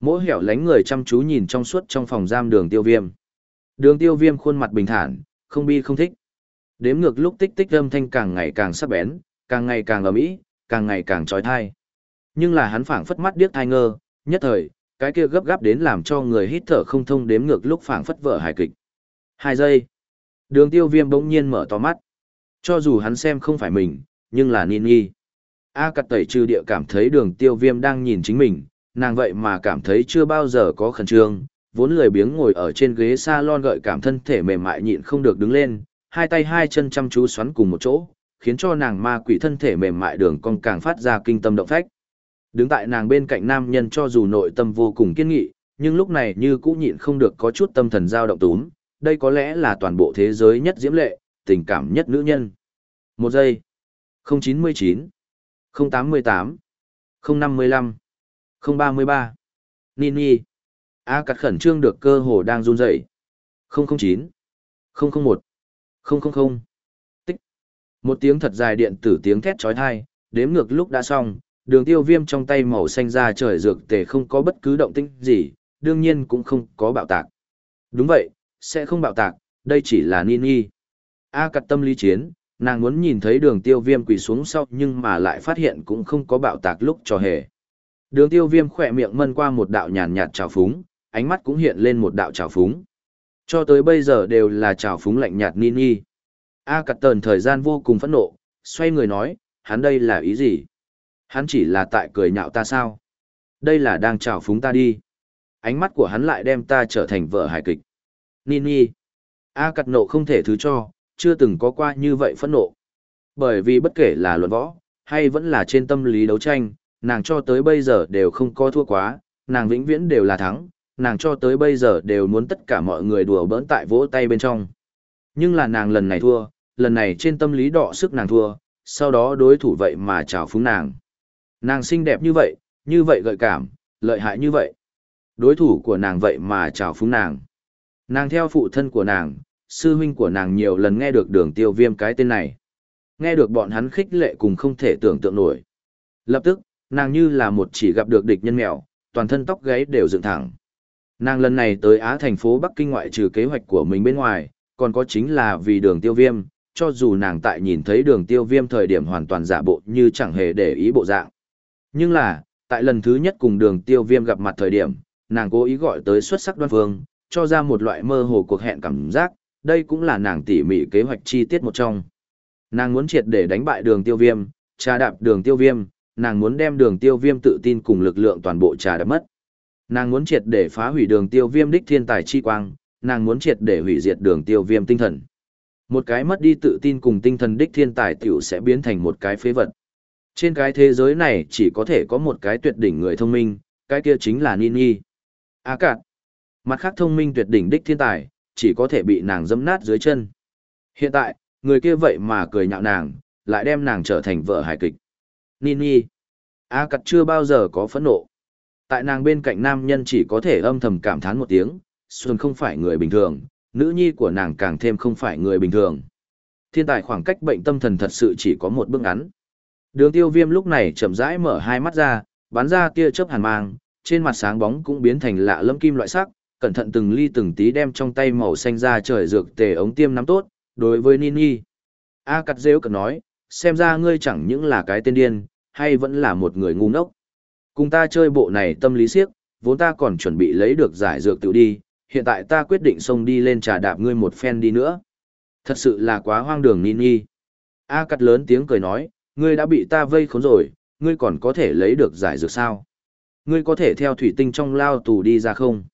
Mỗi hẻo lánh người chăm chú nhìn trong suốt trong phòng giam đường tiêu viêm. Đường tiêu viêm khuôn mặt bình thản, không bi không thích. Đếm ngược lúc tích tích âm thanh càng ngày càng sắc bén, càng ngày càng ấm ý, càng ngày càng trói thai. Nhưng là hắn phảng phất mắt điếc thai ngơ, nhất thời, cái kia gấp gáp đến làm cho người hít thở không thông đếm ngược lúc phảng phất vở hài kịch. Hai giây. Đường tiêu viêm bỗng nhiên mở to mắt. Cho dù hắn xem không phải mình, nhưng là Nini. A cặt tẩy trừ địa cảm thấy đường tiêu viêm đang nhìn chính mình, nàng vậy mà cảm thấy chưa bao giờ có khẩn trương, vốn lười biếng ngồi ở trên ghế salon gợi cảm thân thể mềm mại nhịn không được đứng lên, hai tay hai chân chăm chú xoắn cùng một chỗ, khiến cho nàng ma quỷ thân thể mềm mại đường cong càng phát ra kinh tâm động phách. Đứng tại nàng bên cạnh nam nhân cho dù nội tâm vô cùng kiên nghị, nhưng lúc này như cũ nhịn không được có chút tâm thần dao động túm, đây có lẽ là toàn bộ thế giới nhất diễm lệ, tình cảm nhất nữ nhân. Một giây. 099. 088. 055. 033. Nini. A cắt khẩn trương được cơ hồ đang run rẩy. 009. 001. 000. Tích. Một tiếng thật dài điện tử tiếng thét trói thai, đếm ngược lúc đã xong, đường tiêu viêm trong tay màu xanh ra trời dược tề không có bất cứ động tĩnh gì, đương nhiên cũng không có bạo tạc. Đúng vậy, sẽ không bạo tạc, đây chỉ là Nini. A cắt tâm lý chiến, nàng muốn nhìn thấy đường tiêu viêm quỳ xuống sau nhưng mà lại phát hiện cũng không có bạo tạc lúc trò hề. Đường tiêu viêm khỏe miệng mân qua một đạo nhàn nhạt trào phúng, ánh mắt cũng hiện lên một đạo trào phúng. Cho tới bây giờ đều là trào phúng lạnh nhạt ni ni A cặt tờn thời gian vô cùng phẫn nộ, xoay người nói, hắn đây là ý gì? Hắn chỉ là tại cười nhạo ta sao? Đây là đang trào phúng ta đi. Ánh mắt của hắn lại đem ta trở thành vợ hài kịch. Nini. A cặt nộ không thể thứ cho, chưa từng có qua như vậy phẫn nộ. Bởi vì bất kể là luận võ, hay vẫn là trên tâm lý đấu tranh, nàng cho tới bây giờ đều không có thua quá, nàng vĩnh viễn đều là thắng, nàng cho tới bây giờ đều muốn tất cả mọi người đùa bỡn tại vỗ tay bên trong. Nhưng là nàng lần này thua, lần này trên tâm lý đọ sức nàng thua, sau đó đối thủ vậy mà chào phúng nàng. Nàng xinh đẹp như vậy, như vậy gợi cảm, lợi hại như vậy. Đối thủ của nàng vậy mà chào phúng nàng. Nàng theo phụ thân của nàng, sư huynh của nàng nhiều lần nghe được đường tiêu viêm cái tên này. Nghe được bọn hắn khích lệ cùng không thể tưởng tượng nổi. Lập tức, nàng như là một chỉ gặp được địch nhân mèo, toàn thân tóc gáy đều dựng thẳng. Nàng lần này tới Á thành phố Bắc Kinh ngoại trừ kế hoạch của mình bên ngoài, còn có chính là vì đường tiêu viêm, cho dù nàng tại nhìn thấy đường tiêu viêm thời điểm hoàn toàn giả bộ như chẳng hề để ý bộ dạng. Nhưng là, tại lần thứ nhất cùng đường tiêu viêm gặp mặt thời điểm, nàng cố ý gọi tới xuất sắc đoan phương, cho ra một loại mơ hồ cuộc hẹn cảm giác, đây cũng là nàng tỉ mỉ kế hoạch chi tiết một trong. Nàng muốn triệt để đánh bại đường tiêu viêm, trà đạp đường tiêu viêm, nàng muốn đem đường tiêu viêm tự tin cùng lực lượng toàn bộ trà đập mất. Nàng muốn triệt để phá hủy đường tiêu viêm đích thiên tài chi quang, nàng muốn triệt để hủy diệt đường tiêu viêm tinh thần. Một cái mất đi tự tin cùng tinh thần đích thiên tài tiểu sẽ biến thành một cái phế vật. Trên cái thế giới này chỉ có thể có một cái tuyệt đỉnh người thông minh, cái kia chính là Nini. À cạn. Mặt khác thông minh tuyệt đỉnh đích thiên tài, chỉ có thể bị nàng dẫm nát dưới chân. Hiện tại, người kia vậy mà cười nhạo nàng, lại đem nàng trở thành vợ hài kịch. Nini. A cặt chưa bao giờ có phẫn nộ. Tại nàng bên cạnh nam nhân chỉ có thể âm thầm cảm thán một tiếng, Xuân không phải người bình thường, nữ nhi của nàng càng thêm không phải người bình thường. Thiên tài khoảng cách bệnh tâm thần thật sự chỉ có một bước ngắn. Đường tiêu viêm lúc này chậm rãi mở hai mắt ra, bắn ra tia chớp hàn mang, trên mặt sáng bóng cũng biến thành lạ lẫm kim loại sắc, cẩn thận từng ly từng tí đem trong tay màu xanh ra trời dược tề ống tiêm nắm tốt, đối với Nini. A cặt rêu cần nói, xem ra ngươi chẳng những là cái tên điên, hay vẫn là một người ngu ngốc. Cùng ta chơi bộ này tâm lý siếc, vốn ta còn chuẩn bị lấy được giải dược tự đi, hiện tại ta quyết định xông đi lên trà đạp ngươi một phen đi nữa. Thật sự là quá hoang đường Nini. A cắt lớn tiếng cười nói, ngươi đã bị ta vây khốn rồi, ngươi còn có thể lấy được giải dược sao? Ngươi có thể theo thủy tinh trong lao tù đi ra không?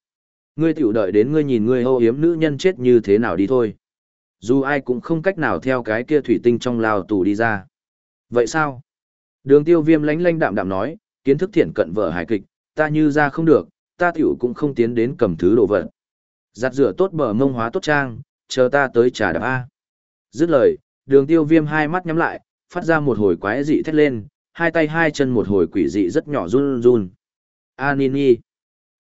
Ngươi tiểu đợi đến ngươi nhìn ngươi hô hiếm nữ nhân chết như thế nào đi thôi. Dù ai cũng không cách nào theo cái kia thủy tinh trong lao tù đi ra. Vậy sao? Đường tiêu viêm lánh lánh đạm đạm nói, kiến thức thiện cận vợ hài kịch, ta như ra không được, ta tiểu cũng không tiến đến cầm thứ đồ vật. Giặt rửa tốt bờ mông hóa tốt trang, chờ ta tới trà đạp A. Dứt lời, đường tiêu viêm hai mắt nhắm lại, phát ra một hồi quái dị thét lên, hai tay hai chân một hồi quỷ dị rất nhỏ run run. A Nini.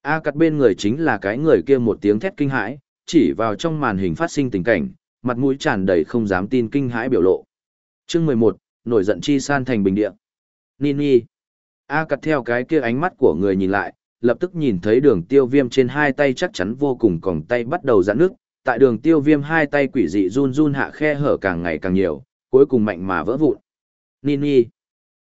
A cắt bên người chính là cái người kia một tiếng thét kinh hãi, chỉ vào trong màn hình phát sinh tình cảnh, mặt mũi tràn đầy không dám tin kinh hãi biểu lộ. Chương mười một nổi giận chi san thành bình địa. Nini. A cắt theo cái kia ánh mắt của người nhìn lại, lập tức nhìn thấy đường tiêu viêm trên hai tay chắc chắn vô cùng còng tay bắt đầu giãn nước, tại đường tiêu viêm hai tay quỷ dị run run hạ khe hở càng ngày càng nhiều, cuối cùng mạnh mà vỡ vụn. Nini.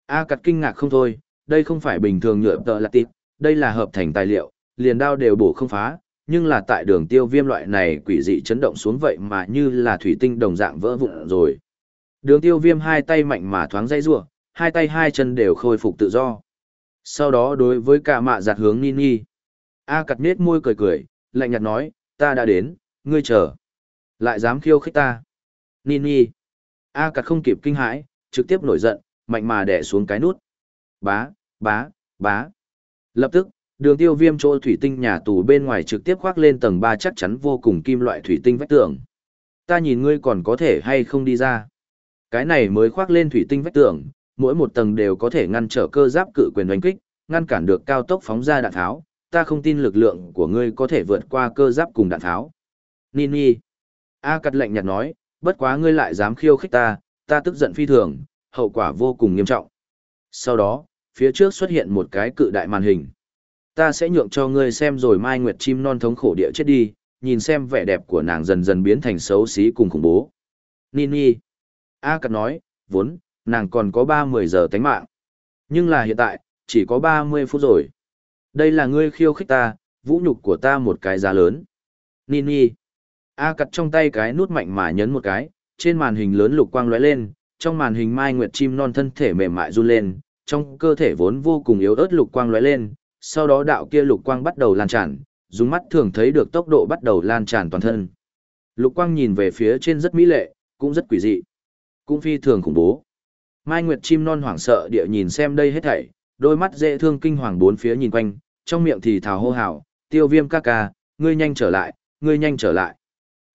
A cặt kinh ngạc không thôi, đây không phải bình thường nhựa tợ là tịp, đây là hợp thành tài liệu, liền đao đều bổ không phá, nhưng là tại đường tiêu viêm loại này quỷ dị chấn động xuống vậy mà như là thủy tinh đồng dạng vỡ vụn rồi. Đường tiêu viêm hai tay mạnh mà thoáng dây rua, hai tay hai chân đều khôi phục tự do. Sau đó đối với cả mạ giặt hướng Nini. A cặt nết môi cười cười, lạnh nhạt nói, ta đã đến, ngươi chờ. Lại dám khiêu khích ta. Nini. A cặt không kịp kinh hãi, trực tiếp nổi giận, mạnh mà đè xuống cái nút. Bá, bá, bá. Lập tức, đường tiêu viêm chỗ thủy tinh nhà tù bên ngoài trực tiếp khoác lên tầng 3 chắc chắn vô cùng kim loại thủy tinh vách tường. Ta nhìn ngươi còn có thể hay không đi ra. Cái này mới khoác lên thủy tinh vách tường, mỗi một tầng đều có thể ngăn trở cơ giáp cự quyền đánh kích, ngăn cản được cao tốc phóng ra đạn tháo. Ta không tin lực lượng của ngươi có thể vượt qua cơ giáp cùng đạn tháo. Nini. A cắt lệnh nhạt nói, bất quá ngươi lại dám khiêu khích ta, ta tức giận phi thường, hậu quả vô cùng nghiêm trọng. Sau đó, phía trước xuất hiện một cái cự đại màn hình. Ta sẽ nhượng cho ngươi xem rồi Mai Nguyệt chim non thống khổ địa chết đi, nhìn xem vẻ đẹp của nàng dần dần biến thành xấu xí cùng khủng bố. Nini. A cắt nói, vốn, nàng còn có 30 giờ tánh mạng. Nhưng là hiện tại, chỉ có 30 phút rồi. Đây là ngươi khiêu khích ta, vũ nhục của ta một cái giá lớn. Nini. A cật trong tay cái nút mạnh mà nhấn một cái, trên màn hình lớn lục quang lóe lên, trong màn hình mai nguyệt chim non thân thể mềm mại run lên, trong cơ thể vốn vô cùng yếu ớt lục quang lóe lên, sau đó đạo kia lục quang bắt đầu lan tràn, dùng mắt thường thấy được tốc độ bắt đầu lan tràn toàn thân. Lục quang nhìn về phía trên rất mỹ lệ, cũng rất quỷ dị, cũng phi thường khủng bố. Mai Nguyệt chim non hoảng sợ địa nhìn xem đây hết thảy, đôi mắt dễ thương kinh hoàng bốn phía nhìn quanh, trong miệng thì thào hô hào, tiêu viêm ca ca, ngươi nhanh trở lại, ngươi nhanh trở lại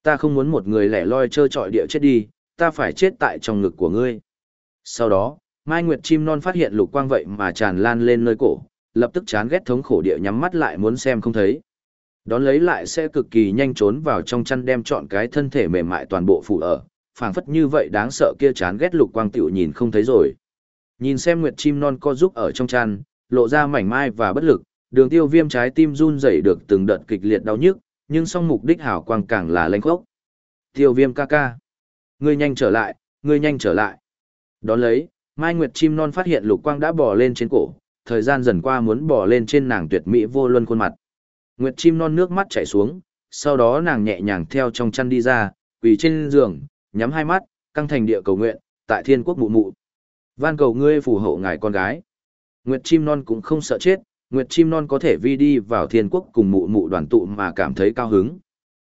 ta không muốn một người lẻ loi trơ trọi địa chết đi, ta phải chết tại trong ngực của ngươi. Sau đó, Mai Nguyệt chim non phát hiện lục quang vậy mà tràn lan lên nơi cổ, lập tức chán ghét thống khổ địa nhắm mắt lại muốn xem không thấy. Đón lấy lại sẽ cực kỳ nhanh trốn vào trong chăn đem trọn cái thân thể mềm mại toàn bộ phủ ở, phảng phất như vậy đáng sợ kia chán ghét lục quang tiểu nhìn không thấy rồi. Nhìn xem Nguyệt chim non co giúp ở trong chăn, lộ ra mảnh mai và bất lực, đường tiêu viêm trái tim run rẩy được từng đợt kịch liệt đau nhức, nhưng song mục đích hảo quang càng là lênh khốc. Tiêu viêm ca ca. Ngươi nhanh trở lại, ngươi nhanh trở lại. Đón lấy, Mai Nguyệt chim non phát hiện lục quang đã bò lên trên cổ, thời gian dần qua muốn bỏ lên trên nàng tuyệt mỹ vô luân khuôn mặt. Nguyệt chim non nước mắt chảy xuống, sau đó nàng nhẹ nhàng theo trong chăn đi ra, quỳ trên giường, nhắm hai mắt, căng thành địa cầu nguyện, tại thiên quốc mụ mụ. Van cầu ngươi phù hộ ngài con gái. Nguyệt chim non cũng không sợ chết, Nguyệt chim non có thể vi đi vào thiên quốc cùng mụ mụ đoàn tụ mà cảm thấy cao hứng.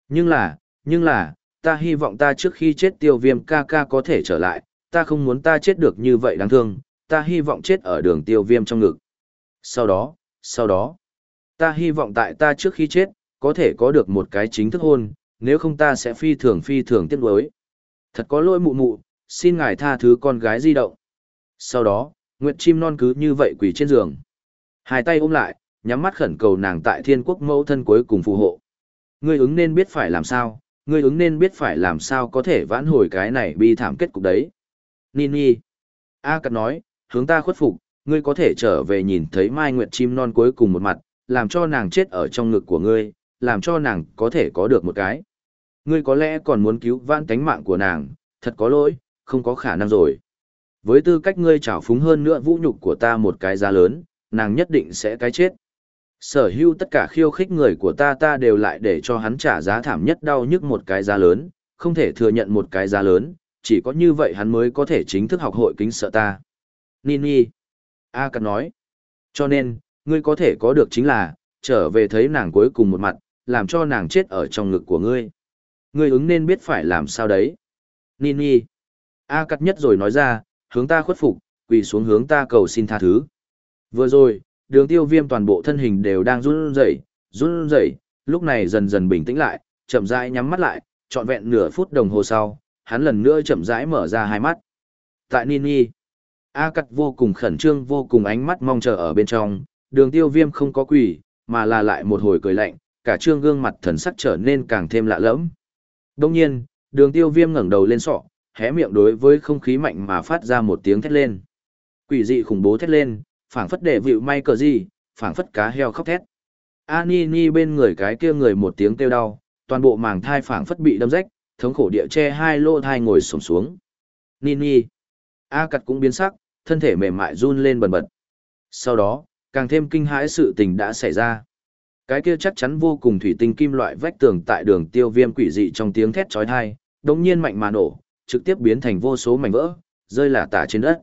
Nhưng là, nhưng là, ta hy vọng ta trước khi chết tiêu viêm ca ca có thể trở lại, ta không muốn ta chết được như vậy đáng thương, ta hy vọng chết ở đường tiêu viêm trong ngực. Sau đó, sau đó, ta hy vọng tại ta trước khi chết, có thể có được một cái chính thức hôn, nếu không ta sẽ phi thường phi thường tiếc nuối. Thật có lỗi mụ mụ, xin ngài tha thứ con gái di động. Sau đó, Nguyệt chim non cứ như vậy quỳ trên giường. Hai tay ôm lại, nhắm mắt khẩn cầu nàng tại thiên quốc mẫu thân cuối cùng phù hộ. Ngươi ứng nên biết phải làm sao, ngươi ứng nên biết phải làm sao có thể vãn hồi cái này bi thảm kết cục đấy. Nini. A Cật nói, hướng ta khuất phục, ngươi có thể trở về nhìn thấy mai nguyệt chim non cuối cùng một mặt, làm cho nàng chết ở trong ngực của ngươi, làm cho nàng có thể có được một cái. Ngươi có lẽ còn muốn cứu vãn tánh mạng của nàng, thật có lỗi, không có khả năng rồi. Với tư cách ngươi trào phúng hơn nữa vũ nhục của ta một cái giá lớn, nàng nhất định sẽ cái chết. Sở hữu tất cả khiêu khích người của ta ta đều lại để cho hắn trả giá thảm nhất đau nhức một cái giá lớn, không thể thừa nhận một cái giá lớn, chỉ có như vậy hắn mới có thể chính thức học hội kính sợ ta. Nini. A Cát nói. Cho nên, ngươi có thể có được chính là, trở về thấy nàng cuối cùng một mặt, làm cho nàng chết ở trong ngực của ngươi. Ngươi ứng nên biết phải làm sao đấy. Nini. A Cát nhất rồi nói ra, hướng ta khuất phục, quỳ xuống hướng ta cầu xin tha thứ. Vừa rồi, đường tiêu viêm toàn bộ thân hình đều đang run rẩy run rẩy lúc này dần dần bình tĩnh lại, chậm rãi nhắm mắt lại, trọn vẹn nửa phút đồng hồ sau, hắn lần nữa chậm rãi mở ra hai mắt. Tại Nini, A Cắt vô cùng khẩn trương vô cùng ánh mắt mong chờ ở bên trong, đường tiêu viêm không có quỷ, mà là lại một hồi cười lạnh, cả trương gương mặt thần sắc trở nên càng thêm lạ lẫm. Đông nhiên, đường tiêu viêm ngẩng đầu lên sọ, hé miệng đối với không khí mạnh mà phát ra một tiếng thét lên. Quỷ dị khủng bố thét lên, phảng phất đệ vịu may cờ gì, phảng phất cá heo khóc thét. A Ni Ni bên người cái kia người một tiếng kêu đau, toàn bộ màng thai phảng phất bị đâm rách, thống khổ địa che hai lô thai ngồi sổng xuống. Ni Ni. A cặt cũng biến sắc, thân thể mềm mại run lên bần bật. Sau đó, càng thêm kinh hãi sự tình đã xảy ra. Cái kia chắc chắn vô cùng thủy tinh kim loại vách tường tại đường tiêu viêm quỷ dị trong tiếng thét chói tai, đồng nhiên mạnh mà nổ, trực tiếp biến thành vô số mảnh vỡ, rơi lả tả trên đất.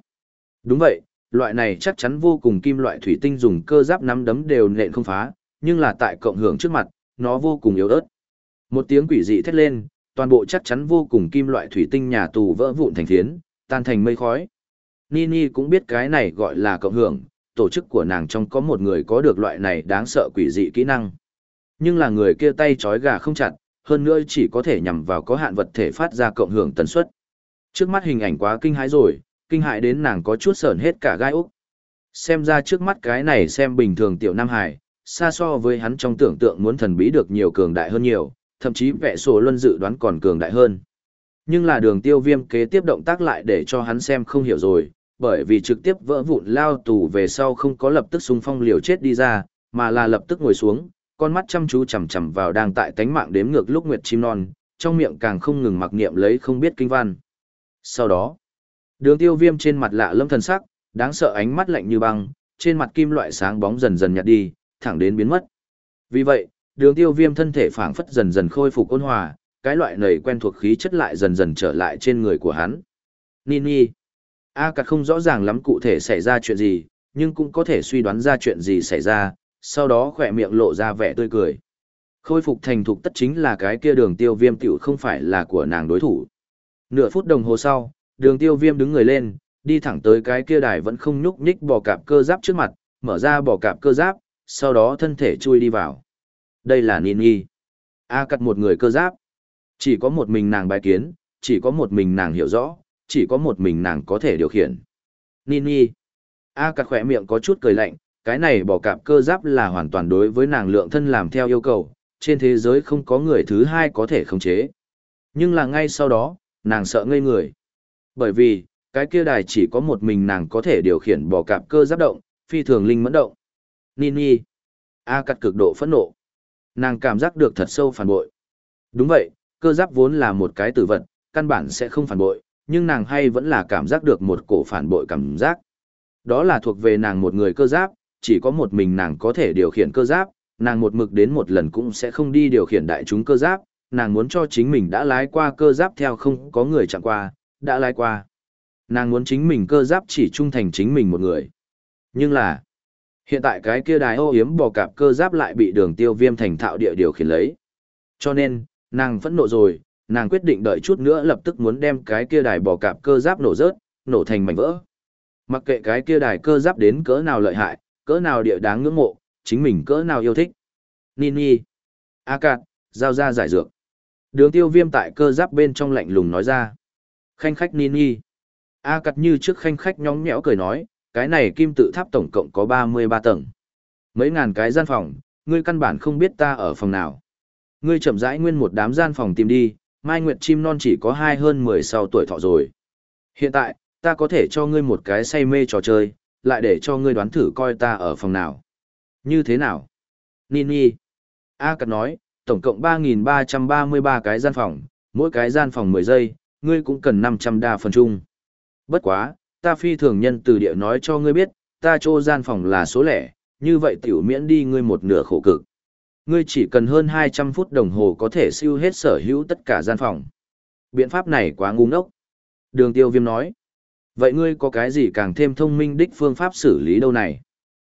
Đúng vậy, loại này chắc chắn vô cùng kim loại thủy tinh dùng cơ giáp nắm đấm đều nện không phá, nhưng là tại cộng hưởng trước mặt, nó vô cùng yếu ớt. Một tiếng quỷ dị thét lên, toàn bộ chắc chắn vô cùng kim loại thủy tinh nhà tù vỡ vụn thành phiến, tan thành mây khói. Nini cũng biết cái này gọi là cộng hưởng, tổ chức của nàng trong có một người có được loại này đáng sợ quỷ dị kỹ năng. Nhưng là người kia tay trói gà không chặt, hơn nữa chỉ có thể nhằm vào có hạn vật thể phát ra cộng hưởng tần suất. Trước mắt hình ảnh quá kinh hãi rồi, kinh hại đến nàng có chút sởn hết cả gai úc. Xem ra trước mắt cái này xem bình thường tiểu Nam Hải, xa so với hắn trong tưởng tượng muốn thần bí được nhiều cường đại hơn nhiều, thậm chí vẽ sổ luân dự đoán còn cường đại hơn. Nhưng là đường tiêu viêm kế tiếp động tác lại để cho hắn xem không hiểu rồi, bởi vì trực tiếp vỡ vụn lao tù về sau không có lập tức xung phong liều chết đi ra, mà là lập tức ngồi xuống, con mắt chăm chú chằm chằm vào đang tại tánh mạng đếm ngược lúc nguyệt chim non, trong miệng càng không ngừng mặc niệm lấy không biết kinh văn. Sau đó, đường tiêu viêm trên mặt lạ lâm thần sắc, đáng sợ ánh mắt lạnh như băng, trên mặt kim loại sáng bóng dần dần nhạt đi, thẳng đến biến mất. Vì vậy, đường tiêu viêm thân thể phảng phất dần dần khôi phục ôn hòa, cái loại nầy quen thuộc khí chất lại dần dần trở lại trên người của hắn. Nini. A cặt không rõ ràng lắm cụ thể xảy ra chuyện gì, nhưng cũng có thể suy đoán ra chuyện gì xảy ra, sau đó khỏe miệng lộ ra vẻ tươi cười. Khôi phục thành thục tất chính là cái kia đường tiêu viêm tiểu không phải là của nàng đối thủ. Nửa phút đồng hồ sau, đường tiêu viêm đứng người lên, đi thẳng tới cái kia đài vẫn không nhúc nhích bò cạp cơ giáp trước mặt, mở ra bò cạp cơ giáp, sau đó thân thể chui đi vào. Đây là Nini. A cặt một người cơ giáp. Chỉ có một mình nàng bài kiến, chỉ có một mình nàng hiểu rõ, chỉ có một mình nàng có thể điều khiển. Nini. A cặt khỏe miệng có chút cười lạnh, cái này bỏ cạp cơ giáp là hoàn toàn đối với nàng lượng thân làm theo yêu cầu, trên thế giới không có người thứ hai có thể khống chế. Nhưng là ngay sau đó, nàng sợ ngây người. Bởi vì, cái kia đài chỉ có một mình nàng có thể điều khiển bỏ cạp cơ giáp động, phi thường linh mẫn động. Nini. A cặt cực độ phẫn nộ. Nàng cảm giác được thật sâu phản bội. Đúng vậy, cơ giáp vốn là một cái tử vật, căn bản sẽ không phản bội, nhưng nàng hay vẫn là cảm giác được một cổ phản bội cảm giác. Đó là thuộc về nàng một người cơ giáp, chỉ có một mình nàng có thể điều khiển cơ giáp, nàng một mực đến một lần cũng sẽ không đi điều khiển đại chúng cơ giáp, nàng muốn cho chính mình đã lái qua cơ giáp theo không có người chẳng qua, đã lái qua. Nàng muốn chính mình cơ giáp chỉ trung thành chính mình một người. Nhưng là, hiện tại cái kia đài ô yếm bò cạp cơ giáp lại bị đường tiêu viêm thành thạo địa điều khiển lấy. Cho nên, nàng phẫn nộ rồi, nàng quyết định đợi chút nữa lập tức muốn đem cái kia đài bò cạp cơ giáp nổ rớt, nổ thành mảnh vỡ. Mặc kệ cái kia đài cơ giáp đến cỡ nào lợi hại, cỡ nào địa đáng ngưỡng mộ, chính mình cỡ nào yêu thích. Nini, A Cạt, giao ra giải dược. Đường tiêu viêm tại cơ giáp bên trong lạnh lùng nói ra. Khanh khách Nini. A Cạt như trước khanh khách nhóng nhẽo cười nói, cái này kim tự tháp tổng cộng có 33 tầng. Mấy ngàn cái gian phòng, ngươi căn bản không biết ta ở phòng nào. Ngươi chậm rãi nguyên một đám gian phòng tìm đi, Mai Nguyệt chim non chỉ có hai hơn 10 sau tuổi thọ rồi. Hiện tại, ta có thể cho ngươi một cái say mê trò chơi, lại để cho ngươi đoán thử coi ta ở phòng nào. Như thế nào? Nini. A Cật nói, tổng cộng 3.333 cái gian phòng, mỗi cái gian phòng 10 giây, ngươi cũng cần 500 đa phần chung. Bất quá, ta phi thường nhân từ địa nói cho ngươi biết, ta cho gian phòng là số lẻ, như vậy tiểu miễn đi ngươi một nửa khổ cực. Ngươi chỉ cần hơn 200 phút đồng hồ có thể siêu hết sở hữu tất cả gian phòng. Biện pháp này quá ngu ngốc. Đường tiêu viêm nói. Vậy ngươi có cái gì càng thêm thông minh đích phương pháp xử lý đâu này?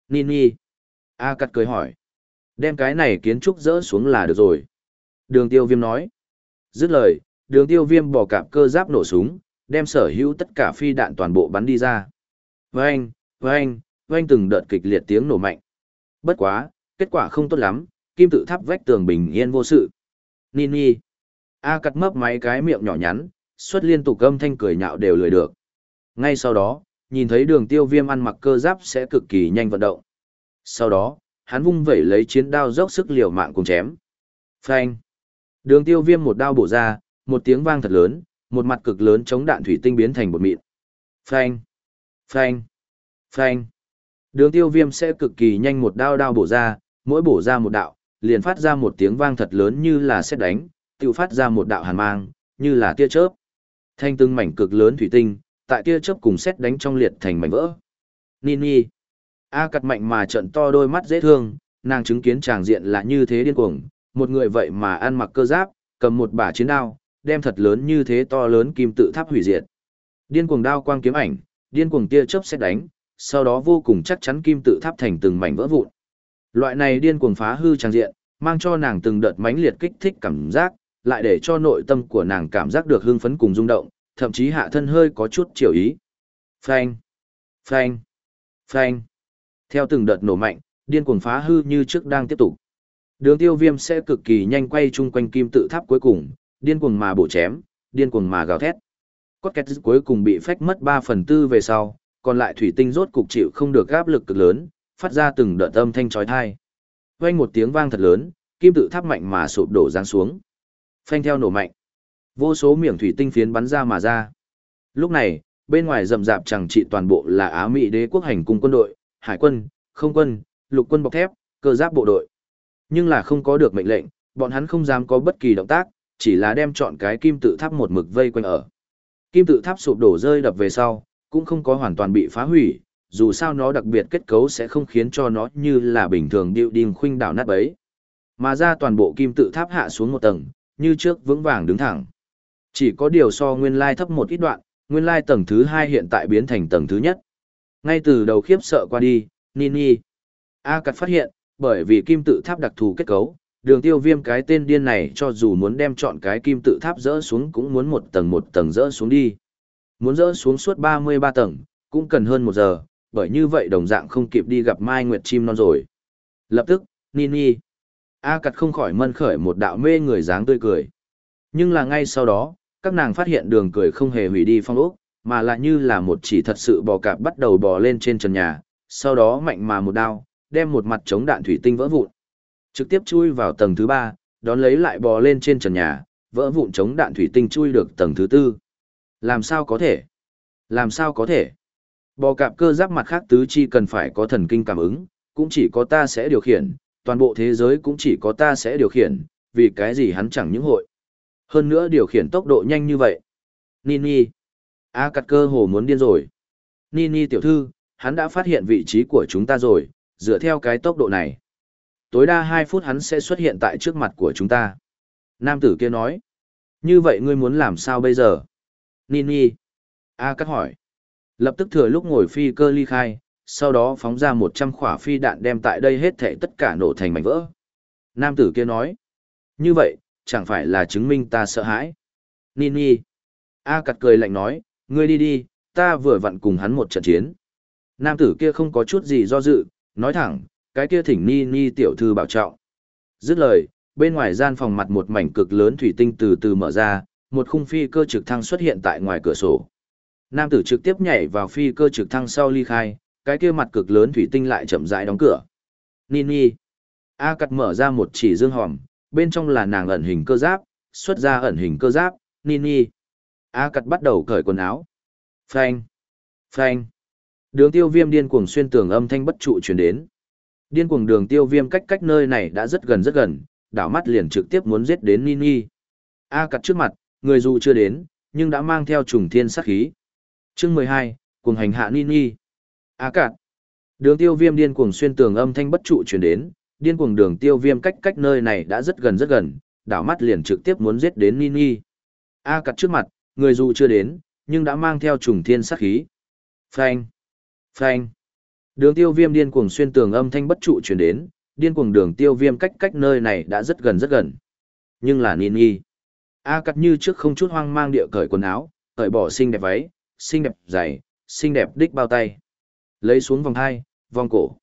Nini. A cắt cười hỏi. Đem cái này kiến trúc rỡ xuống là được rồi. Đường tiêu viêm nói. Dứt lời, đường tiêu viêm bỏ cạp cơ giáp nổ súng, đem sở hữu tất cả phi đạn toàn bộ bắn đi ra. Vâng, vâng, vâng từng đợt kịch liệt tiếng nổ mạnh. Bất quá, kết quả không tốt lắm, kim tự tháp vách tường bình yên vô sự. Nini. A cắt mấp máy cái miệng nhỏ nhắn, xuất liên tục âm thanh cười nhạo đều lười được. Ngay sau đó, nhìn thấy đường tiêu viêm ăn mặc cơ giáp sẽ cực kỳ nhanh vận động. Sau đó, hắn vung vẩy lấy chiến đao dốc sức liều mạng cùng chém. Phanh. Đường tiêu viêm một đao bổ ra, một tiếng vang thật lớn, một mặt cực lớn chống đạn thủy tinh biến thành bột mịn. Phanh. Phanh. Phanh. Đường tiêu viêm sẽ cực kỳ nhanh một đao đao bổ ra, mỗi bổ ra một đạo, liền phát ra một tiếng vang thật lớn như là xét đánh, tự phát ra một đạo hàn mang, như là tia chớp. Thanh từng mảnh cực lớn thủy tinh, tại tia chớp cùng xét đánh trong liệt thành mảnh vỡ. Nini. A cặt mạnh mà trận to đôi mắt dễ thương, nàng chứng kiến tràng diện là như thế điên cuồng, một người vậy mà ăn mặc cơ giáp, cầm một bả chiến đao, đem thật lớn như thế to lớn kim tự tháp hủy diệt. Điên cuồng đao quang kiếm ảnh, điên cuồng tia chớp xét đánh, sau đó vô cùng chắc chắn kim tự tháp thành từng mảnh vỡ vụn. Loại này điên cuồng phá hư trang diện, mang cho nàng từng đợt mãnh liệt kích thích cảm giác, lại để cho nội tâm của nàng cảm giác được hưng phấn cùng rung động, thậm chí hạ thân hơi có chút chiều ý. Phanh, phanh, phanh. Theo từng đợt nổ mạnh, điên cuồng phá hư như trước đang tiếp tục. Đường tiêu viêm sẽ cực kỳ nhanh quay chung quanh kim tự tháp cuối cùng, điên cuồng mà bổ chém, điên cuồng mà gào thét. Cốt két cuối cùng bị phách mất 3 phần tư về sau, còn lại thủy tinh rốt cục chịu không được áp lực cực lớn, phát ra từng đợt âm thanh chói tai. Vang một tiếng vang thật lớn, kim tự tháp mạnh mà sụp đổ giáng xuống. Phanh theo nổ mạnh. Vô số miệng thủy tinh phiến bắn ra mà ra. Lúc này, bên ngoài rầm rạp chẳng trị toàn bộ là Á Mỹ đế quốc hành cung quân đội, hải quân, không quân, lục quân bọc thép, cơ giáp bộ đội. Nhưng là không có được mệnh lệnh, bọn hắn không dám có bất kỳ động tác, chỉ là đem chọn cái kim tự tháp một mực vây quanh ở. Kim tự tháp sụp đổ rơi đập về sau, cũng không có hoàn toàn bị phá hủy, dù sao nó đặc biệt kết cấu sẽ không khiến cho nó như là bình thường điệu đinh khuynh đảo nát bấy. Mà ra toàn bộ kim tự tháp hạ xuống một tầng, như trước vững vàng đứng thẳng. Chỉ có điều so nguyên lai thấp một ít đoạn, nguyên lai tầng thứ hai hiện tại biến thành tầng thứ nhất. Ngay từ đầu khiếp sợ qua đi, Nini. A Cắt phát hiện, bởi vì kim tự tháp đặc thù kết cấu, đường tiêu viêm cái tên điên này cho dù muốn đem chọn cái kim tự tháp rỡ xuống cũng muốn một tầng một tầng rỡ xuống đi. Muốn rỡ xuống suốt 33 tầng, cũng cần hơn một giờ, bởi như vậy đồng dạng không kịp đi gặp Mai Nguyệt Chim non rồi. Lập tức, Nini. A cặt không khỏi mân khởi một đạo mê người dáng tươi cười. Nhưng là ngay sau đó, các nàng phát hiện đường cười không hề hủy đi phong ốc, mà lại như là một chỉ thật sự bò cạp bắt đầu bò lên trên trần nhà, sau đó mạnh mà một đao, đem một mặt chống đạn thủy tinh vỡ vụn. Trực tiếp chui vào tầng thứ ba, đón lấy lại bò lên trên trần nhà, vỡ vụn chống đạn thủy tinh chui được tầng thứ tư. Làm sao có thể? Làm sao có thể? Bò cạp cơ giáp mặt khác tứ chi cần phải có thần kinh cảm ứng, cũng chỉ có ta sẽ điều khiển, toàn bộ thế giới cũng chỉ có ta sẽ điều khiển, vì cái gì hắn chẳng những hội. Hơn nữa điều khiển tốc độ nhanh như vậy. Nini. A cắt cơ hồ muốn điên rồi. Nini tiểu thư, hắn đã phát hiện vị trí của chúng ta rồi, dựa theo cái tốc độ này. Tối đa 2 phút hắn sẽ xuất hiện tại trước mặt của chúng ta. Nam tử kia nói. Như vậy ngươi muốn làm sao bây giờ? Nini. A cắt hỏi. Lập tức thừa lúc ngồi phi cơ ly khai, sau đó phóng ra 100 khỏa phi đạn đem tại đây hết thể tất cả nổ thành mảnh vỡ. Nam tử kia nói. Như vậy, chẳng phải là chứng minh ta sợ hãi. Nini. A cặt cười lạnh nói, ngươi đi đi, ta vừa vặn cùng hắn một trận chiến. Nam tử kia không có chút gì do dự, nói thẳng, cái kia thỉnh Nini tiểu thư bảo trọng. Dứt lời, bên ngoài gian phòng mặt một mảnh cực lớn thủy tinh từ từ mở ra, một khung phi cơ trực thăng xuất hiện tại ngoài cửa sổ. Nam tử trực tiếp nhảy vào phi cơ trực thăng sau ly khai, cái kia mặt cực lớn thủy tinh lại chậm rãi đóng cửa. Nini. A cắt mở ra một chỉ dương hòm, bên trong là nàng ẩn hình cơ giáp, xuất ra ẩn hình cơ giáp, Nini. A cắt bắt đầu cởi quần áo. Phanh. Phanh. Đường tiêu viêm điên cuồng xuyên tường âm thanh bất trụ truyền đến. Điên cuồng đường tiêu viêm cách cách nơi này đã rất gần rất gần, đảo mắt liền trực tiếp muốn giết đến Nini. A cắt trước mặt, người dù chưa đến, nhưng đã mang theo trùng thiên sát khí chương 12, cuồng hành hạ Nini. A cạn Đường tiêu viêm điên cuồng xuyên tường âm thanh bất trụ truyền đến, điên cuồng đường tiêu viêm cách cách nơi này đã rất gần rất gần, đảo mắt liền trực tiếp muốn giết đến Nini. A cạn trước mặt, người dù chưa đến, nhưng đã mang theo trùng thiên sát khí. Phanh. Phanh. Đường tiêu viêm điên cuồng xuyên tường âm thanh bất trụ truyền đến, điên cuồng đường tiêu viêm cách cách nơi này đã rất gần rất gần. Nhưng là Nini. A cắt như trước không chút hoang mang địa cởi quần áo, cởi bỏ xinh đẹp váy, xinh đẹp dày, xinh đẹp đích bao tay. Lấy xuống vòng hai, vòng cổ.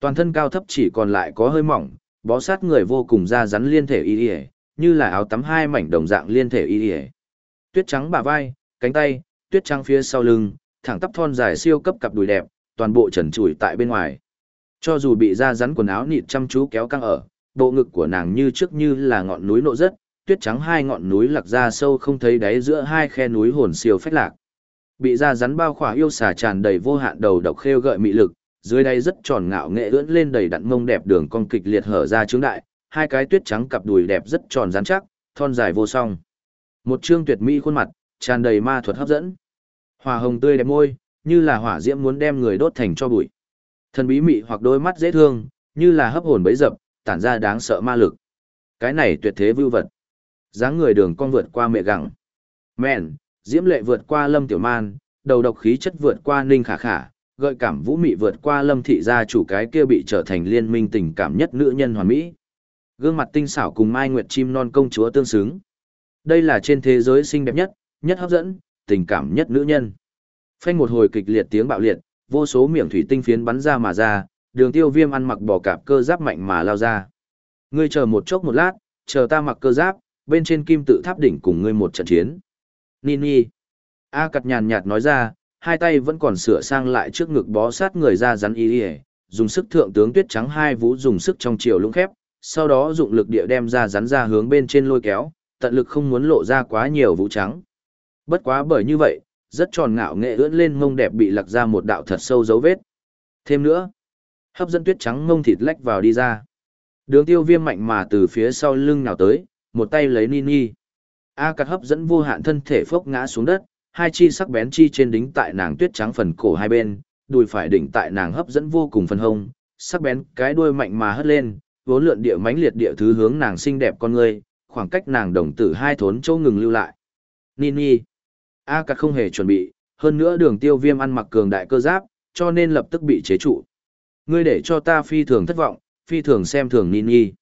Toàn thân cao thấp chỉ còn lại có hơi mỏng, bó sát người vô cùng da rắn liên thể y y, như là áo tắm hai mảnh đồng dạng liên thể y y. Tuyết trắng bả vai, cánh tay, tuyết trắng phía sau lưng, thẳng tắp thon dài siêu cấp cặp đùi đẹp, toàn bộ trần trụi tại bên ngoài. Cho dù bị da rắn quần áo nịt chăm chú kéo căng ở, bộ ngực của nàng như trước như là ngọn núi nộ rất, tuyết trắng hai ngọn núi lạc ra sâu không thấy đáy giữa hai khe núi hồn siêu phách lạc. Bị da rắn bao khỏa yêu xà tràn đầy vô hạn đầu độc khêu gợi mị lực, dưới đây rất tròn ngạo nghệ ưỡn lên đầy đặn mông đẹp đường cong kịch liệt hở ra trướng đại, hai cái tuyết trắng cặp đùi đẹp rất tròn rắn chắc, thon dài vô song. Một trương tuyệt mỹ khuôn mặt, tràn đầy ma thuật hấp dẫn. Hỏa hồng tươi đẹp môi, như là hỏa diễm muốn đem người đốt thành cho bụi. Thần bí mị hoặc đôi mắt dễ thương, như là hấp hồn bấy dập, tản ra đáng sợ ma lực. Cái này tuyệt thế vưu vật. dáng người đường cong vượt qua mẹ gẳng Mẹn, diễm lệ vượt qua lâm tiểu man, đầu độc khí chất vượt qua ninh khả khả, gợi cảm vũ mị vượt qua lâm thị gia chủ cái kia bị trở thành liên minh tình cảm nhất nữ nhân hoàn mỹ. Gương mặt tinh xảo cùng Mai Nguyệt chim non công chúa tương xứng. Đây là trên thế giới xinh đẹp nhất, nhất hấp dẫn, tình cảm nhất nữ nhân. Phanh một hồi kịch liệt tiếng bạo liệt, vô số miệng thủy tinh phiến bắn ra mà ra, đường tiêu viêm ăn mặc bò cạp cơ giáp mạnh mà lao ra. Ngươi chờ một chốc một lát, chờ ta mặc cơ giáp, bên trên kim tự tháp đỉnh cùng ngươi một trận chiến. Nini. A cặt nhàn nhạt nói ra, hai tay vẫn còn sửa sang lại trước ngực bó sát người ra rắn y ỉa dùng sức thượng tướng tuyết trắng hai vũ dùng sức trong chiều lũng khép sau đó dụng lực địa đem ra rắn ra hướng bên trên lôi kéo tận lực không muốn lộ ra quá nhiều vũ trắng. Bất quá bởi như vậy rất tròn ngạo nghệ ưỡn lên mông đẹp bị lặc ra một đạo thật sâu dấu vết. Thêm nữa hấp dẫn tuyết trắng mông thịt lách vào đi ra. Đường tiêu viêm mạnh mà từ phía sau lưng nào tới một tay lấy nini a cắt hấp dẫn vô hạn thân thể phốc ngã xuống đất hai chi sắc bén chi trên đính tại nàng tuyết trắng phần cổ hai bên, đùi phải đỉnh tại nàng hấp dẫn vô cùng phần hông, sắc bén cái đuôi mạnh mà hất lên, vốn lượn địa mãnh liệt địa thứ hướng nàng xinh đẹp con người, khoảng cách nàng đồng tử hai thốn châu ngừng lưu lại. Nini. A cắt không hề chuẩn bị, hơn nữa đường tiêu viêm ăn mặc cường đại cơ giáp, cho nên lập tức bị chế trụ. Ngươi để cho ta phi thường thất vọng, phi thường xem thường Nini.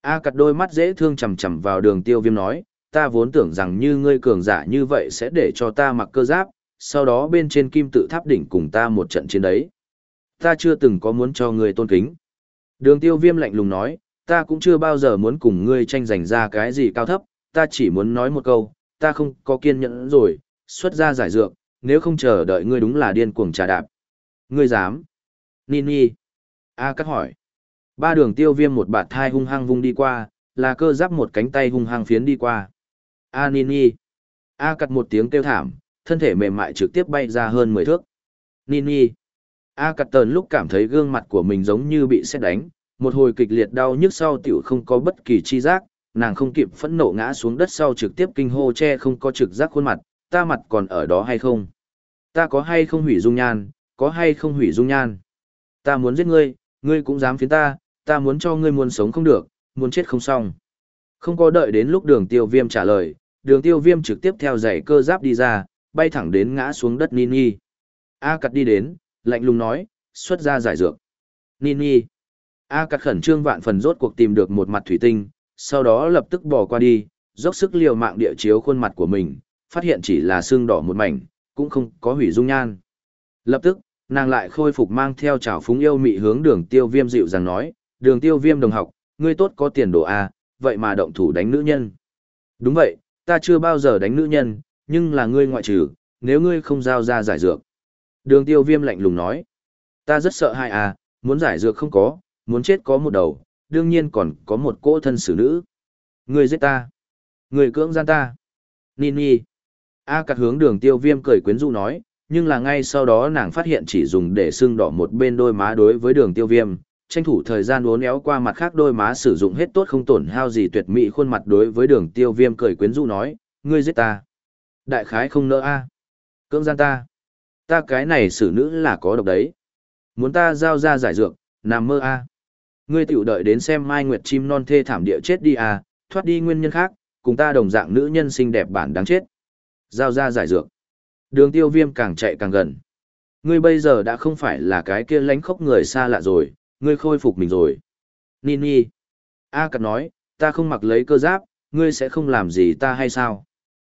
A cắt đôi mắt dễ thương chầm chầm vào đường tiêu viêm nói, ta vốn tưởng rằng như ngươi cường giả như vậy sẽ để cho ta mặc cơ giáp, sau đó bên trên kim tự tháp đỉnh cùng ta một trận chiến đấy. Ta chưa từng có muốn cho ngươi tôn kính. Đường tiêu viêm lạnh lùng nói, ta cũng chưa bao giờ muốn cùng ngươi tranh giành ra cái gì cao thấp, ta chỉ muốn nói một câu, ta không có kiên nhẫn rồi, xuất ra giải dược, nếu không chờ đợi ngươi đúng là điên cuồng trà đạp. Ngươi dám? Nini. A cắt hỏi. Ba đường tiêu viêm một bạt thai hung hăng vung đi qua, là cơ giáp một cánh tay hung hăng phiến đi qua. A Nini. A cặt một tiếng kêu thảm, thân thể mềm mại trực tiếp bay ra hơn 10 thước. Nini. A cặt tờn lúc cảm thấy gương mặt của mình giống như bị xét đánh, một hồi kịch liệt đau nhức sau tiểu không có bất kỳ chi giác, nàng không kịp phẫn nộ ngã xuống đất sau trực tiếp kinh hô che không có trực giác khuôn mặt, ta mặt còn ở đó hay không? Ta có hay không hủy dung nhan, có hay không hủy dung nhan? Ta muốn giết ngươi, ngươi cũng dám phiến ta, ta muốn cho ngươi muốn sống không được, muốn chết không xong. Không có đợi đến lúc đường tiêu viêm trả lời, đường tiêu viêm trực tiếp theo giày cơ giáp đi ra, bay thẳng đến ngã xuống đất Nini. A cặt đi đến, lạnh lùng nói, xuất ra giải dược. Nini. A cặt khẩn trương vạn phần rốt cuộc tìm được một mặt thủy tinh, sau đó lập tức bỏ qua đi, dốc sức liều mạng địa chiếu khuôn mặt của mình, phát hiện chỉ là xương đỏ một mảnh, cũng không có hủy dung nhan. Lập tức, nàng lại khôi phục mang theo trào phúng yêu mị hướng đường tiêu viêm dịu rằng nói, đường tiêu viêm đồng học, ngươi tốt có tiền đồ A, vậy mà động thủ đánh nữ nhân. Đúng vậy, ta chưa bao giờ đánh nữ nhân, nhưng là ngươi ngoại trừ, nếu ngươi không giao ra giải dược. Đường tiêu viêm lạnh lùng nói, ta rất sợ hai à, muốn giải dược không có, muốn chết có một đầu, đương nhiên còn có một cỗ thân xử nữ. Ngươi giết ta, ngươi cưỡng gian ta. Nini. A cắt hướng đường tiêu viêm cười quyến rũ nói, nhưng là ngay sau đó nàng phát hiện chỉ dùng để sưng đỏ một bên đôi má đối với đường tiêu viêm, tranh thủ thời gian uốn éo qua mặt khác đôi má sử dụng hết tốt không tổn hao gì tuyệt mỹ khuôn mặt đối với đường tiêu viêm cười quyến rũ nói, ngươi giết ta. Đại khái không nỡ a Cưỡng gian ta. Ta cái này xử nữ là có độc đấy. Muốn ta giao ra giải dược, nằm mơ a Ngươi tiểu đợi đến xem mai nguyệt chim non thê thảm địa chết đi a thoát đi nguyên nhân khác, cùng ta đồng dạng nữ nhân xinh đẹp bản đáng chết. Giao ra giải dược. Đường tiêu viêm càng chạy càng gần. Ngươi bây giờ đã không phải là cái kia lánh khóc người xa lạ rồi, ngươi khôi phục mình rồi. Nini. A cặt nói, ta không mặc lấy cơ giáp, ngươi sẽ không làm gì ta hay sao?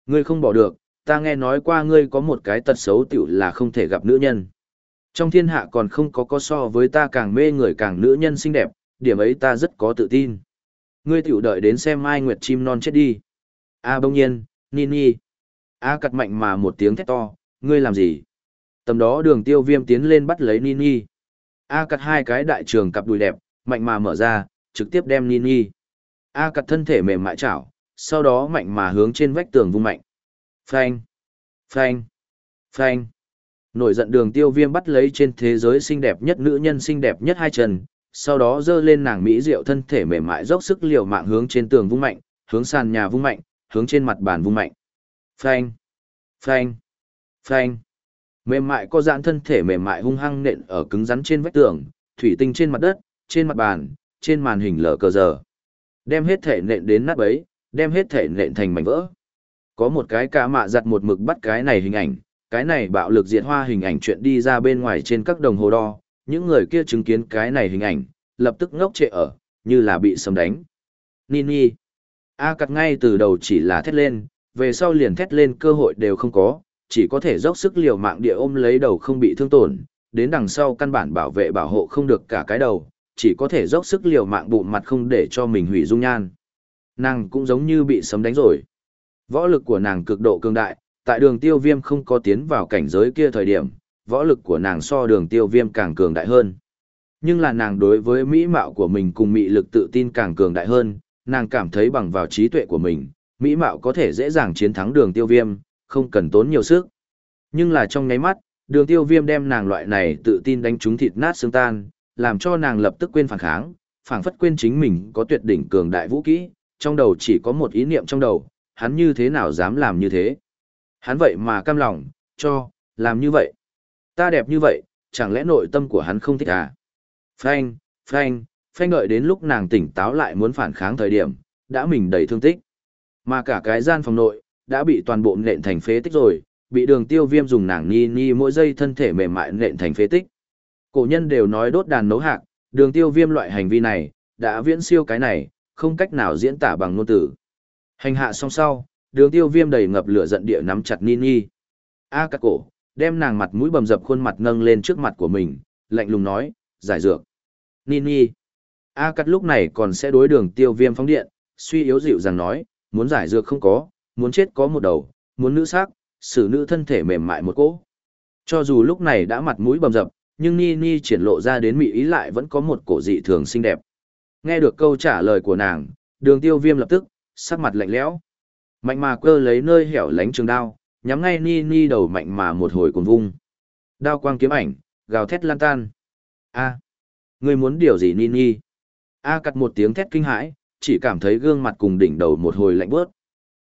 Ngươi không bỏ được, ta nghe nói qua ngươi có một cái tật xấu tiểu là không thể gặp nữ nhân. Trong thiên hạ còn không có có so với ta càng mê người càng nữ nhân xinh đẹp, điểm ấy ta rất có tự tin. Ngươi tiểu đợi đến xem mai nguyệt chim non chết đi. A bông nhiên, Nini. A cặt mạnh mà một tiếng thét to, ngươi làm gì? Tầm đó đường tiêu viêm tiến lên bắt lấy Nini. A cặt hai cái đại trường cặp đùi đẹp, mạnh mà mở ra, trực tiếp đem Nini. A cặt thân thể mềm mại chảo, sau đó mạnh mà hướng trên vách tường vung mạnh. Phanh, phanh, phanh. Nổi giận đường tiêu viêm bắt lấy trên thế giới xinh đẹp nhất nữ nhân xinh đẹp nhất hai chân, sau đó dơ lên nàng mỹ diệu thân thể mềm mại dốc sức liều mạng hướng trên tường vung mạnh, hướng sàn nhà vung mạnh, hướng trên mặt bàn vung mạnh. Phanh, phanh, phanh. Mềm mại có dạng thân thể mềm mại hung hăng nện ở cứng rắn trên vách tường, thủy tinh trên mặt đất, trên mặt bàn, trên màn hình lờ cờ giờ. Đem hết thể nện đến nát bấy, đem hết thể nện thành mảnh vỡ. Có một cái cả mạ giặt một mực bắt cái này hình ảnh, cái này bạo lực diệt hoa hình ảnh chuyện đi ra bên ngoài trên các đồng hồ đo, những người kia chứng kiến cái này hình ảnh, lập tức ngốc trệ ở, như là bị sấm đánh. Nini. A cặt ngay từ đầu chỉ là thét lên, về sau liền thét lên cơ hội đều không có, chỉ có thể dốc sức liều mạng địa ôm lấy đầu không bị thương tổn, đến đằng sau căn bản bảo vệ bảo hộ không được cả cái đầu, chỉ có thể dốc sức liều mạng bụng mặt không để cho mình hủy dung nhan. Nàng cũng giống như bị sấm đánh rồi. Võ lực của nàng cực độ cường đại, tại đường tiêu viêm không có tiến vào cảnh giới kia thời điểm, võ lực của nàng so đường tiêu viêm càng cường đại hơn. Nhưng là nàng đối với mỹ mạo của mình cùng mỹ lực tự tin càng cường đại hơn, nàng cảm thấy bằng vào trí tuệ của mình, mỹ mạo có thể dễ dàng chiến thắng đường tiêu viêm, không cần tốn nhiều sức. Nhưng là trong nháy mắt, đường tiêu viêm đem nàng loại này tự tin đánh trúng thịt nát xương tan, làm cho nàng lập tức quên phản kháng, phản phất quên chính mình có tuyệt đỉnh cường đại vũ kỹ, trong đầu chỉ có một ý niệm trong đầu, hắn như thế nào dám làm như thế. Hắn vậy mà cam lòng, cho, làm như vậy. Ta đẹp như vậy, chẳng lẽ nội tâm của hắn không thích à? Phanh, phanh, phanh ngợi đến lúc nàng tỉnh táo lại muốn phản kháng thời điểm, đã mình đầy thương tích. Mà cả cái gian phòng nội, đã bị toàn bộ nện thành phế tích rồi, bị đường tiêu viêm dùng nàng ni ni mỗi giây thân thể mềm mại nện thành phế tích. Cổ nhân đều nói đốt đàn nấu hạc, đường tiêu viêm loại hành vi này, đã viễn siêu cái này, không cách nào diễn tả bằng ngôn từ. Hành hạ xong sau, đường tiêu viêm đầy ngập lửa giận địa nắm chặt Nini. A à, cổ, đem nàng mặt mũi bầm dập khuôn mặt nâng lên trước mặt của mình, lạnh lùng nói, giải dược. Nini. A cắt lúc này còn sẽ đối đường tiêu viêm phóng điện, suy yếu dịu rằng nói, muốn giải dược không có, muốn chết có một đầu, muốn nữ xác, xử nữ thân thể mềm mại một cỗ. Cho dù lúc này đã mặt mũi bầm dập, nhưng Nini triển lộ ra đến mỹ ý lại vẫn có một cổ dị thường xinh đẹp. Nghe được câu trả lời của nàng, đường tiêu viêm lập tức, sắc mặt lạnh lẽo. Mạnh mà cơ lấy nơi hẻo lánh trường đao, nhắm ngay Nini đầu mạnh mà một hồi cuồng vung. Đao quang kiếm ảnh, gào thét lan tan. A, ngươi muốn điều gì Nini? A cắt một tiếng thét kinh hãi, chỉ cảm thấy gương mặt cùng đỉnh đầu một hồi lạnh bớt.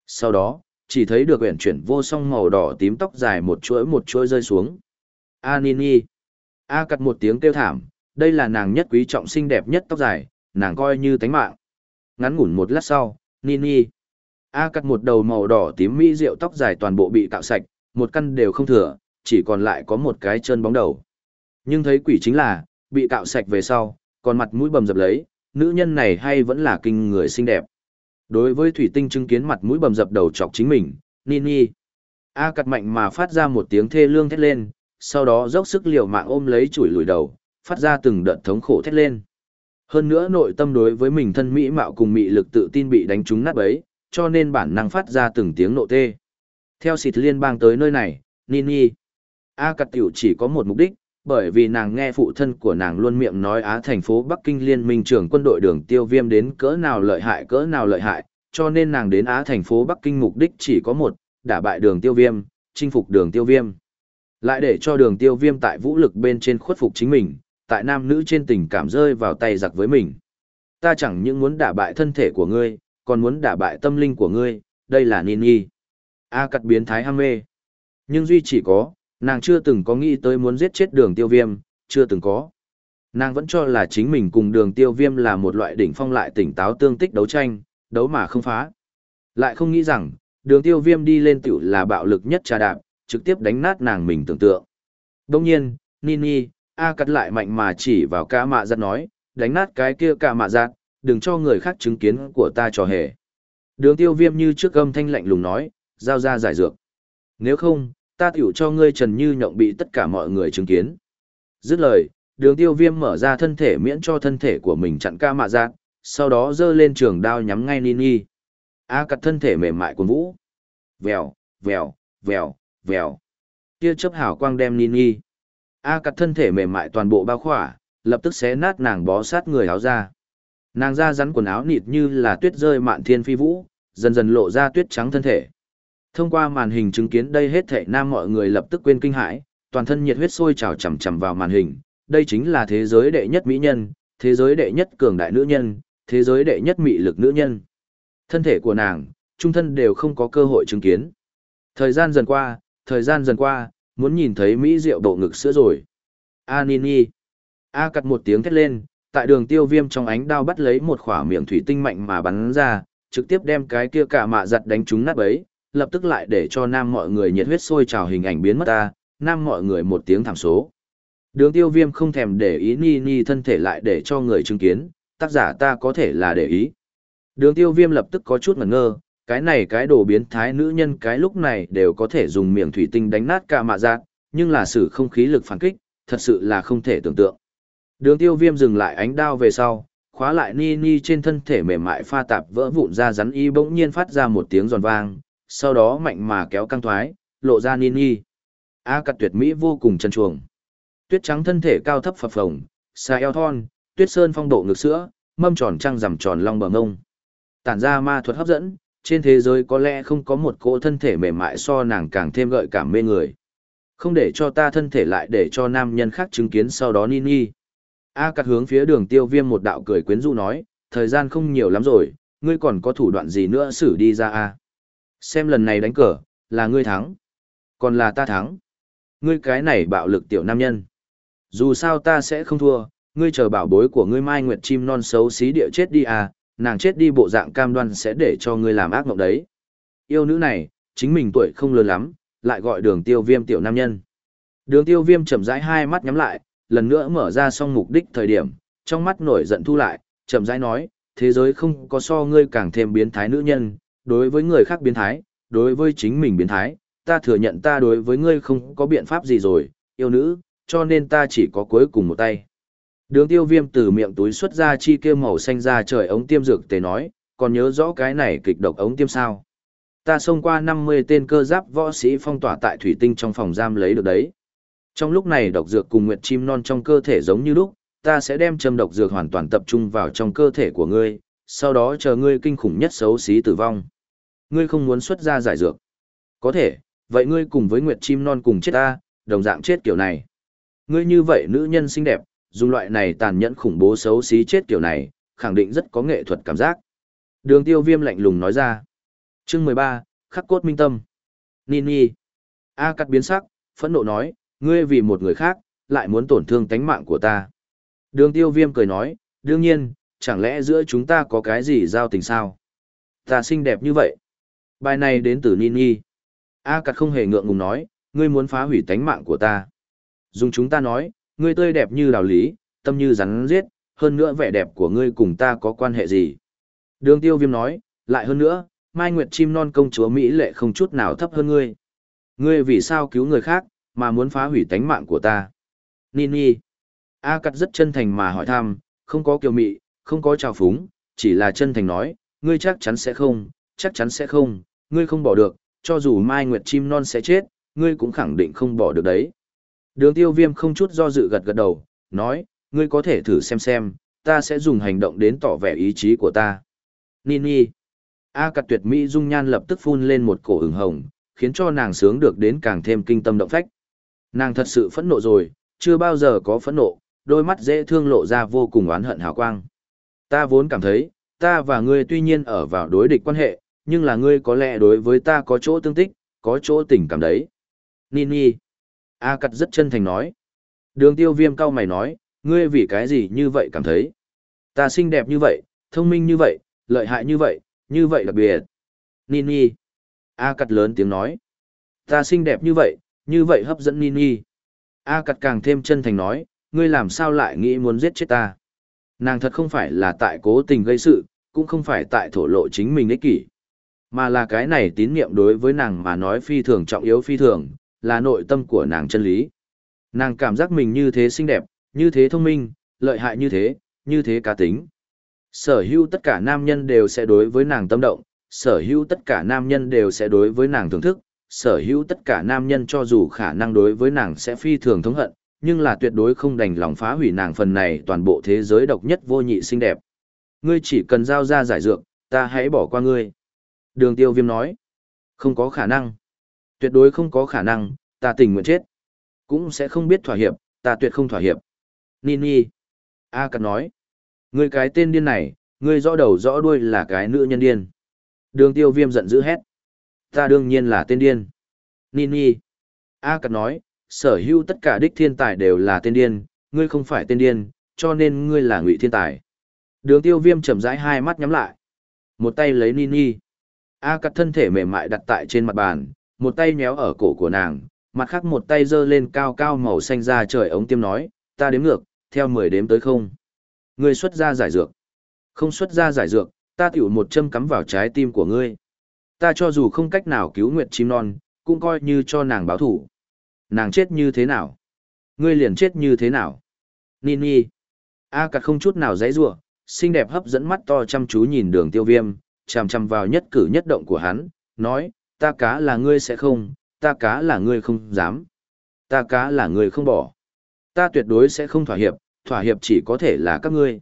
Sau đó, chỉ thấy được uyển chuyển vô song màu đỏ tím tóc dài một chuỗi một chuỗi rơi xuống. A Nini. A cắt một tiếng kêu thảm, đây là nàng nhất quý trọng xinh đẹp nhất tóc dài, nàng coi như tánh mạng. Ngắn ngủn một lát sau, Nini. A cắt một đầu màu đỏ tím mỹ rượu tóc dài toàn bộ bị cạo sạch, một căn đều không thừa, chỉ còn lại có một cái chân bóng đầu. Nhưng thấy quỷ chính là, bị cạo sạch về sau, còn mặt mũi bầm dập lấy, nữ nhân này hay vẫn là kinh người xinh đẹp. Đối với thủy tinh chứng kiến mặt mũi bầm dập đầu chọc chính mình, Nini. A cặt mạnh mà phát ra một tiếng thê lương thét lên, sau đó dốc sức liều mạng ôm lấy chuỗi lùi đầu, phát ra từng đợt thống khổ thét lên. Hơn nữa nội tâm đối với mình thân mỹ mạo cùng mị lực tự tin bị đánh trúng nát bấy, cho nên bản năng phát ra từng tiếng nộ tê. Theo xịt liên bang tới nơi này, Nini. A cắt tiểu chỉ có một mục đích, bởi vì nàng nghe phụ thân của nàng luôn miệng nói Á thành phố Bắc Kinh liên minh trưởng quân đội đường tiêu viêm đến cỡ nào lợi hại cỡ nào lợi hại, cho nên nàng đến Á thành phố Bắc Kinh mục đích chỉ có một, đả bại đường tiêu viêm, chinh phục đường tiêu viêm. Lại để cho đường tiêu viêm tại vũ lực bên trên khuất phục chính mình, tại nam nữ trên tình cảm rơi vào tay giặc với mình. Ta chẳng những muốn đả bại thân thể của ngươi, còn muốn đả bại tâm linh của ngươi, đây là Nini. A cắt biến thái ham mê. Nhưng duy chỉ có, nàng chưa từng có nghĩ tới muốn giết chết đường tiêu viêm, chưa từng có. Nàng vẫn cho là chính mình cùng đường tiêu viêm là một loại đỉnh phong lại tỉnh táo tương tích đấu tranh, đấu mà không phá. Lại không nghĩ rằng, đường tiêu viêm đi lên tiểu là bạo lực nhất trà đạp, trực tiếp đánh nát nàng mình tưởng tượng. Đông nhiên, Nini, A cắt lại mạnh mà chỉ vào ca mạ giặt nói, đánh nát cái kia ca mạ giặt, đừng cho người khác chứng kiến của ta trò hề. Đường tiêu viêm như trước âm thanh lạnh lùng nói, giao ra giải dược. Nếu không, ta tiểu cho ngươi trần như nhộng bị tất cả mọi người chứng kiến. Dứt lời, đường tiêu viêm mở ra thân thể miễn cho thân thể của mình chặn ca mạ giác, sau đó dơ lên trường đao nhắm ngay Nini. A cặt thân thể mềm mại của vũ. Vèo, vèo, vèo, vèo. kia chấp hảo quang đem Nini. A cặt thân thể mềm mại toàn bộ bao khỏa, lập tức xé nát nàng bó sát người áo ra. Nàng ra rắn quần áo nịt như là tuyết rơi mạn thiên phi vũ, dần dần lộ ra tuyết trắng thân thể. Thông qua màn hình chứng kiến đây hết thảy nam mọi người lập tức quên kinh hãi, toàn thân nhiệt huyết sôi trào chầm chầm vào màn hình, đây chính là thế giới đệ nhất mỹ nhân, thế giới đệ nhất cường đại nữ nhân, thế giới đệ nhất mị lực nữ nhân. Thân thể của nàng, trung thân đều không có cơ hội chứng kiến. Thời gian dần qua, thời gian dần qua, muốn nhìn thấy mỹ diệu bộ ngực sữa rồi. A Nini. A cặt một tiếng thét lên, tại đường tiêu viêm trong ánh đao bắt lấy một khỏa miệng thủy tinh mạnh mà bắn ra, trực tiếp đem cái kia cả mạ giặt đánh trúng nát bấy, lập tức lại để cho nam mọi người nhiệt huyết sôi trào hình ảnh biến mất ta, nam mọi người một tiếng thảm số. Đường tiêu viêm không thèm để ý ni ni thân thể lại để cho người chứng kiến, tác giả ta có thể là để ý. Đường tiêu viêm lập tức có chút ngẩn ngơ, cái này cái đồ biến thái nữ nhân cái lúc này đều có thể dùng miệng thủy tinh đánh nát cả mạ giác, nhưng là sử không khí lực phản kích, thật sự là không thể tưởng tượng. Đường tiêu viêm dừng lại ánh đao về sau, khóa lại ni ni trên thân thể mềm mại pha tạp vỡ vụn ra rắn y bỗng nhiên phát ra một tiếng giòn vang, sau đó mạnh mà kéo căng thoái, lộ ra ni ni. A cặt tuyệt mỹ vô cùng chân chuồng. Tuyết trắng thân thể cao thấp phập phồng, xa eo thon, tuyết sơn phong độ ngực sữa, mâm tròn trăng rằm tròn long bờ ngông. Tản ra ma thuật hấp dẫn, trên thế giới có lẽ không có một cỗ thân thể mềm mại so nàng càng thêm gợi cảm mê người. Không để cho ta thân thể lại để cho nam nhân khác chứng kiến sau đó Nini. A cắt hướng phía đường tiêu viêm một đạo cười quyến rũ nói, thời gian không nhiều lắm rồi, ngươi còn có thủ đoạn gì nữa xử đi ra a Xem lần này đánh cờ, là ngươi thắng. Còn là ta thắng. Ngươi cái này bạo lực tiểu nam nhân. Dù sao ta sẽ không thua, ngươi chờ bảo bối của ngươi mai nguyệt chim non xấu xí địa chết đi à, nàng chết đi bộ dạng cam đoan sẽ để cho ngươi làm ác mộng đấy. Yêu nữ này, chính mình tuổi không lớn lắm, lại gọi đường tiêu viêm tiểu nam nhân. Đường tiêu viêm chậm rãi hai mắt nhắm lại, lần nữa mở ra xong mục đích thời điểm, trong mắt nổi giận thu lại, chậm rãi nói, thế giới không có so ngươi càng thêm biến thái nữ nhân, đối với người khác biến thái, đối với chính mình biến thái, ta thừa nhận ta đối với ngươi không có biện pháp gì rồi, yêu nữ, cho nên ta chỉ có cuối cùng một tay. Đường tiêu viêm từ miệng túi xuất ra chi kêu màu xanh ra trời ống tiêm dược tề nói, còn nhớ rõ cái này kịch độc ống tiêm sao. Ta xông qua 50 tên cơ giáp võ sĩ phong tỏa tại thủy tinh trong phòng giam lấy được đấy. Trong lúc này độc dược cùng nguyệt chim non trong cơ thể giống như lúc, ta sẽ đem châm độc dược hoàn toàn tập trung vào trong cơ thể của ngươi, sau đó chờ ngươi kinh khủng nhất xấu xí tử vong. Ngươi không muốn xuất ra giải dược. Có thể, vậy ngươi cùng với nguyệt chim non cùng chết ta, đồng dạng chết kiểu này. Ngươi như vậy nữ nhân xinh đẹp, dùng loại này tàn nhẫn khủng bố xấu xí chết kiểu này, khẳng định rất có nghệ thuật cảm giác. Đường tiêu viêm lạnh lùng nói ra. chương 13, khắc cốt minh tâm. Nini. A cắt biến sắc, phẫn nộ nói, ngươi vì một người khác, lại muốn tổn thương tánh mạng của ta. Đường tiêu viêm cười nói, đương nhiên, chẳng lẽ giữa chúng ta có cái gì giao tình sao? Ta xinh đẹp như vậy. Bài này đến từ Nini. A cắt không hề ngượng ngùng nói, ngươi muốn phá hủy tánh mạng của ta. Dùng chúng ta nói, ngươi tươi đẹp như đào lý, tâm như rắn giết, hơn nữa vẻ đẹp của ngươi cùng ta có quan hệ gì. Đường tiêu viêm nói, lại hơn nữa, Mai Nguyệt chim non công chúa Mỹ lệ không chút nào thấp hơn ngươi. Ngươi vì sao cứu người khác, mà muốn phá hủy tánh mạng của ta. Nini. A cắt rất chân thành mà hỏi thăm, không có kiều mị, không có trào phúng, chỉ là chân thành nói, ngươi chắc chắn sẽ không, chắc chắn sẽ không, ngươi không bỏ được, cho dù Mai Nguyệt chim non sẽ chết, ngươi cũng khẳng định không bỏ được đấy. Đường tiêu viêm không chút do dự gật gật đầu, nói, ngươi có thể thử xem xem, ta sẽ dùng hành động đến tỏ vẻ ý chí của ta. Nini. A cặt tuyệt mỹ dung nhan lập tức phun lên một cổ ửng hồng, khiến cho nàng sướng được đến càng thêm kinh tâm động phách. Nàng thật sự phẫn nộ rồi, chưa bao giờ có phẫn nộ, đôi mắt dễ thương lộ ra vô cùng oán hận hào quang. Ta vốn cảm thấy, ta và ngươi tuy nhiên ở vào đối địch quan hệ, nhưng là ngươi có lẽ đối với ta có chỗ tương tích, có chỗ tình cảm đấy. Nini. A cặt rất chân thành nói. Đường tiêu viêm cao mày nói, ngươi vì cái gì như vậy cảm thấy? Ta xinh đẹp như vậy, thông minh như vậy, lợi hại như vậy, như vậy đặc biệt. Nini. A cặt lớn tiếng nói. Ta xinh đẹp như vậy, như vậy hấp dẫn Nini. A cặt càng thêm chân thành nói, ngươi làm sao lại nghĩ muốn giết chết ta? Nàng thật không phải là tại cố tình gây sự, cũng không phải tại thổ lộ chính mình ích kỷ. Mà là cái này tín niệm đối với nàng mà nói phi thường trọng yếu phi thường, là nội tâm của nàng chân lý. Nàng cảm giác mình như thế xinh đẹp, như thế thông minh, lợi hại như thế, như thế cá tính. Sở hữu tất cả nam nhân đều sẽ đối với nàng tâm động, sở hữu tất cả nam nhân đều sẽ đối với nàng thưởng thức, sở hữu tất cả nam nhân cho dù khả năng đối với nàng sẽ phi thường thống hận, nhưng là tuyệt đối không đành lòng phá hủy nàng phần này toàn bộ thế giới độc nhất vô nhị xinh đẹp. Ngươi chỉ cần giao ra giải dược, ta hãy bỏ qua ngươi. Đường tiêu viêm nói, không có khả năng tuyệt đối không có khả năng, ta tình nguyện chết. cũng sẽ không biết thỏa hiệp, ta tuyệt không thỏa hiệp. Nini. A cắt nói. Ngươi cái tên điên này, ngươi rõ đầu rõ đuôi là cái nữ nhân điên. Đường tiêu viêm giận dữ hét. Ta đương nhiên là tên điên. Nini. A cắt nói, sở hữu tất cả đích thiên tài đều là tên điên, ngươi không phải tên điên, cho nên ngươi là ngụy thiên tài. Đường tiêu viêm chậm rãi hai mắt nhắm lại. Một tay lấy Nini. A cắt thân thể mềm mại đặt tại trên mặt bàn, một tay nhéo ở cổ của nàng, mặt khác một tay giơ lên cao cao màu xanh ra trời ống tiêm nói, ta đếm ngược, theo 10 đếm tới không. Ngươi xuất ra giải dược. Không xuất ra giải dược, ta tiểu một châm cắm vào trái tim của ngươi. Ta cho dù không cách nào cứu Nguyệt chim non, cũng coi như cho nàng báo thủ. Nàng chết như thế nào? Ngươi liền chết như thế nào? Nini. A cặt không chút nào dãy rủa, xinh đẹp hấp dẫn mắt to chăm chú nhìn đường tiêu viêm, chằm chằm vào nhất cử nhất động của hắn, nói, ta cá là ngươi sẽ không, ta cá là ngươi không dám. Ta cá là ngươi không bỏ. Ta tuyệt đối sẽ không thỏa hiệp, thỏa hiệp chỉ có thể là các ngươi.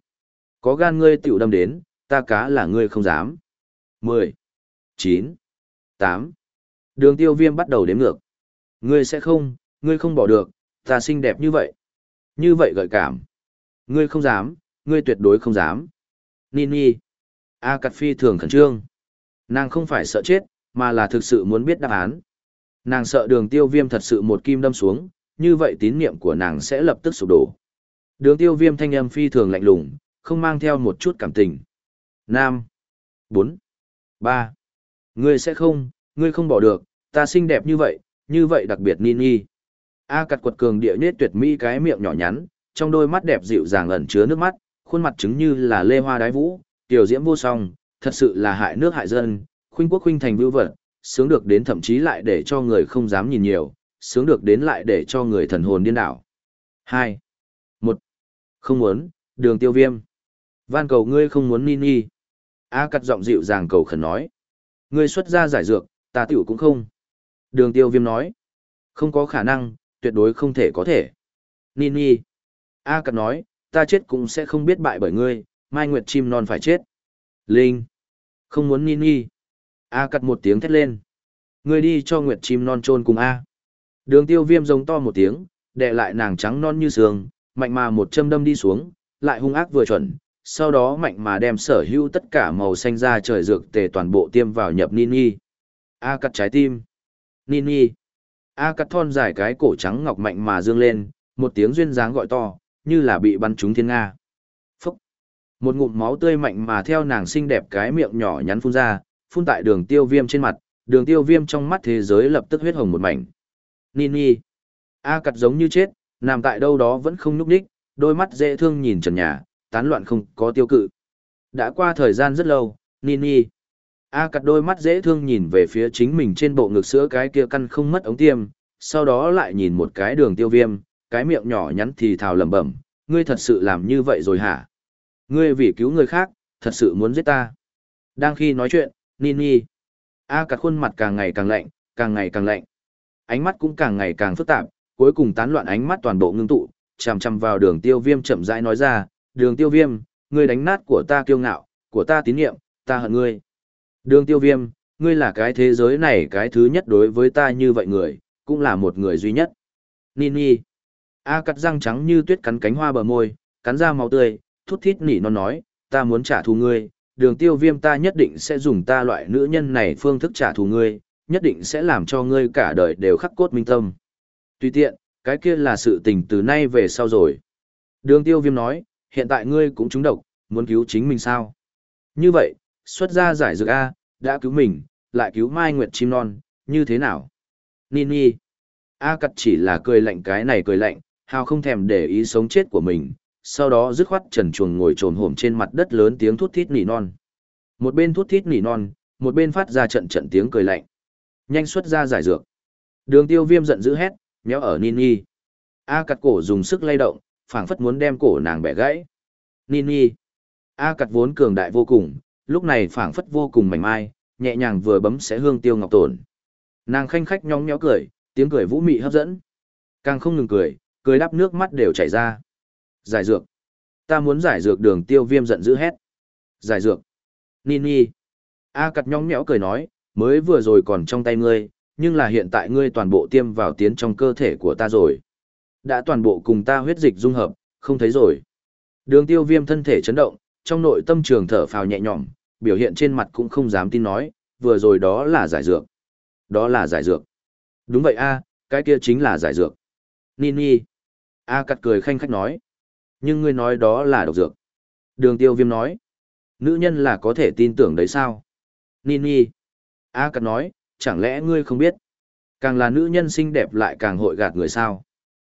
Có gan ngươi tiểu đâm đến, ta cá là ngươi không dám. 10, 9, 8. Đường tiêu viêm bắt đầu đếm ngược. Ngươi sẽ không, ngươi không bỏ được, ta xinh đẹp như vậy. Như vậy gợi cảm. Ngươi không dám, ngươi tuyệt đối không dám. Nini. A Cát Phi thường khẩn trương. Nàng không phải sợ chết, mà là thực sự muốn biết đáp án. Nàng sợ đường tiêu viêm thật sự một kim đâm xuống, như vậy tín niệm của nàng sẽ lập tức sụp đổ. Đường tiêu viêm thanh âm phi thường lạnh lùng, không mang theo một chút cảm tình. Nam. 4. 3. Ngươi sẽ không, ngươi không bỏ được, ta xinh đẹp như vậy, như vậy đặc biệt Nini. A cặt quật cường địa nết tuyệt mỹ cái miệng nhỏ nhắn, trong đôi mắt đẹp dịu dàng ẩn chứa nước mắt, khuôn mặt chứng như là lê hoa đái vũ, tiểu diễm vô song, thật sự là hại nước hại dân, khuynh quốc khuynh thành vưu vật, sướng được đến thậm chí lại để cho người không dám nhìn nhiều, sướng được đến lại để cho người thần hồn điên đảo. 2. 1. Không muốn, đường tiêu viêm. Van cầu ngươi không muốn Nini. A cắt giọng dịu dàng cầu khẩn nói. Ngươi xuất ra giải dược, ta tiểu cũng không. Đường tiêu viêm nói. Không có khả năng, tuyệt đối không thể có thể. Nini. A cắt nói, ta chết cũng sẽ không biết bại bởi ngươi, mai nguyệt chim non phải chết. Linh. Không muốn Nini. A cắt một tiếng thét lên. Ngươi đi cho nguyệt chim non trôn cùng A. Đường tiêu viêm giống to một tiếng, đè lại nàng trắng non như sương, mạnh mà một châm đâm đi xuống, lại hung ác vừa chuẩn, sau đó mạnh mà đem sở hữu tất cả màu xanh ra trời dược tề toàn bộ tiêm vào nhập Nini. A cắt trái tim. Nini. A cắt thon dài cái cổ trắng ngọc mạnh mà dương lên, một tiếng duyên dáng gọi to, như là bị bắn trúng thiên Nga. Một ngụm máu tươi mạnh mà theo nàng xinh đẹp cái miệng nhỏ nhắn phun ra, phun tại đường tiêu viêm trên mặt, đường tiêu viêm trong mắt thế giới lập tức huyết hồng một mảnh. Nini. A cặt giống như chết, nằm tại đâu đó vẫn không nhúc đích, đôi mắt dễ thương nhìn trần nhà, tán loạn không có tiêu cự. Đã qua thời gian rất lâu, Nini. A cặt đôi mắt dễ thương nhìn về phía chính mình trên bộ ngực sữa cái kia căn không mất ống tiêm, sau đó lại nhìn một cái đường tiêu viêm, cái miệng nhỏ nhắn thì thào lẩm bẩm, ngươi thật sự làm như vậy rồi hả? Ngươi vì cứu người khác, thật sự muốn giết ta. Đang khi nói chuyện, Nini. A cặt khuôn mặt càng ngày càng lạnh, càng ngày càng lạnh. Ánh mắt cũng càng ngày càng phức tạp, cuối cùng tán loạn ánh mắt toàn bộ ngưng tụ, chằm chằm vào đường tiêu viêm chậm rãi nói ra, đường tiêu viêm, ngươi đánh nát của ta kiêu ngạo, của ta tín nhiệm, ta hận ngươi. Đường tiêu viêm, ngươi là cái thế giới này cái thứ nhất đối với ta như vậy người, cũng là một người duy nhất. Nini. A cắt răng trắng như tuyết cắn cánh hoa bờ môi, cắn ra máu tươi, thút thít nỉ non nói, ta muốn trả thù ngươi, đường tiêu viêm ta nhất định sẽ dùng ta loại nữ nhân này phương thức trả thù ngươi, nhất định sẽ làm cho ngươi cả đời đều khắc cốt minh tâm. Tùy tiện, cái kia là sự tình từ nay về sau rồi. Đường tiêu viêm nói, hiện tại ngươi cũng trúng độc, muốn cứu chính mình sao? Như vậy, xuất ra giải dược A, đã cứu mình, lại cứu Mai Nguyệt chim non, như thế nào? Nini. A cặt chỉ là cười lạnh cái này cười lạnh, hào không thèm để ý sống chết của mình, sau đó dứt khoát trần chuồng ngồi trồn hổm trên mặt đất lớn tiếng thút thít nỉ non. Một bên thút thít nỉ non, một bên phát ra trận trận tiếng cười lạnh. Nhanh xuất ra giải dược. Đường tiêu viêm giận dữ hét, méo ở Nini. A cặt cổ dùng sức lay động, phảng phất muốn đem cổ nàng bẻ gãy. Nini. A cặt vốn cường đại vô cùng, lúc này phảng phất vô cùng mảnh mai, nhẹ nhàng vừa bấm sẽ hương tiêu ngọc tổn. Nàng khanh khách nhóng nhó cười, tiếng cười vũ mị hấp dẫn. Càng không ngừng cười, cười đắp nước mắt đều chảy ra. Giải dược. Ta muốn giải dược đường tiêu viêm giận dữ hét. Giải dược. Nini. A cặt nhóng nhẽo cười nói, mới vừa rồi còn trong tay ngươi, nhưng là hiện tại ngươi toàn bộ tiêm vào tiến trong cơ thể của ta rồi. Đã toàn bộ cùng ta huyết dịch dung hợp, không thấy rồi. Đường tiêu viêm thân thể chấn động, trong nội tâm trường thở phào nhẹ nhõm, biểu hiện trên mặt cũng không dám tin nói, vừa rồi đó là giải dược. Đó là giải dược. Đúng vậy a cái kia chính là giải dược. Nini. A cặt cười khanh khách nói. Nhưng ngươi nói đó là độc dược. Đường tiêu viêm nói. Nữ nhân là có thể tin tưởng đấy sao? Nini. A cắt nói, chẳng lẽ ngươi không biết? Càng là nữ nhân xinh đẹp lại càng hội gạt người sao?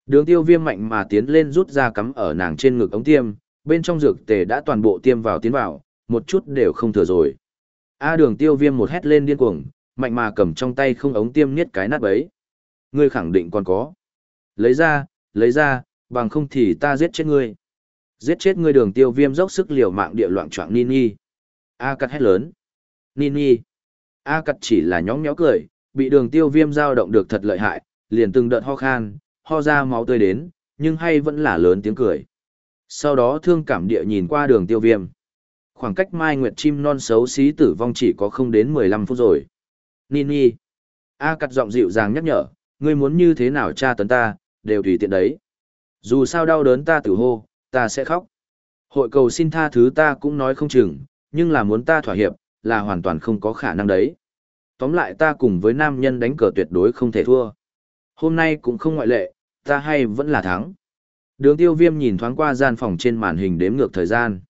Đường tiêu viêm mạnh mà tiến lên rút ra cắm ở nàng trên ngực ống tiêm, bên trong dược tề đã toàn bộ tiêm vào tiến vào, một chút đều không thừa rồi. A đường tiêu viêm một hét lên điên cuồng, mạnh mà cầm trong tay không ống tiêm niết cái nát bấy. Ngươi khẳng định còn có. Lấy ra, lấy ra, bằng không thì ta giết chết ngươi. Giết chết ngươi đường tiêu viêm dốc sức liều mạng địa loạn trọng Nini. A cắt hét lớn. Nini. A cắt chỉ là nhóng nhó cười, bị đường tiêu viêm dao động được thật lợi hại, liền từng đợt ho khan, ho ra máu tươi đến, nhưng hay vẫn là lớn tiếng cười. Sau đó thương cảm địa nhìn qua đường tiêu viêm. Khoảng cách mai nguyệt chim non xấu xí tử vong chỉ có không đến 15 phút rồi. Nini. A cắt giọng dịu dàng nhắc nhở, ngươi muốn như thế nào tra tấn ta, đều tùy tiện đấy. Dù sao đau đớn ta tử hô, ta sẽ khóc. Hội cầu xin tha thứ ta cũng nói không chừng, nhưng là muốn ta thỏa hiệp, là hoàn toàn không có khả năng đấy. Tóm lại ta cùng với nam nhân đánh cờ tuyệt đối không thể thua. Hôm nay cũng không ngoại lệ, ta hay vẫn là thắng. Đường tiêu viêm nhìn thoáng qua gian phòng trên màn hình đếm ngược thời gian.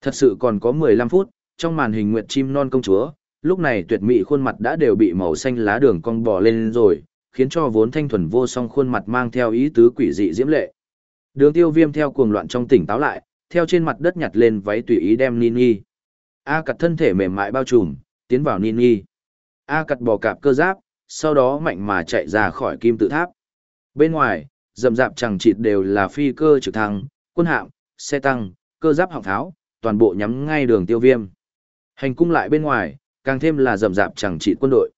Thật sự còn có 15 phút, trong màn hình nguyệt chim non công chúa, lúc này tuyệt mỹ khuôn mặt đã đều bị màu xanh lá đường cong bò lên rồi, khiến cho vốn thanh thuần vô song khuôn mặt mang theo ý tứ quỷ dị diễm lệ. Đường tiêu viêm theo cuồng loạn trong tỉnh táo lại, theo trên mặt đất nhặt lên váy tùy ý đem Nini. A cặt thân thể mềm mại bao trùm, tiến vào Nini. A cặt bò cạp cơ giáp, sau đó mạnh mà chạy ra khỏi kim tự tháp. Bên ngoài, rầm rạp chẳng chịt đều là phi cơ trực thăng, quân hạm, xe tăng, cơ giáp họng tháo, toàn bộ nhắm ngay đường tiêu viêm. Hành cung lại bên ngoài, càng thêm là rầm rạp chẳng chịt quân đội.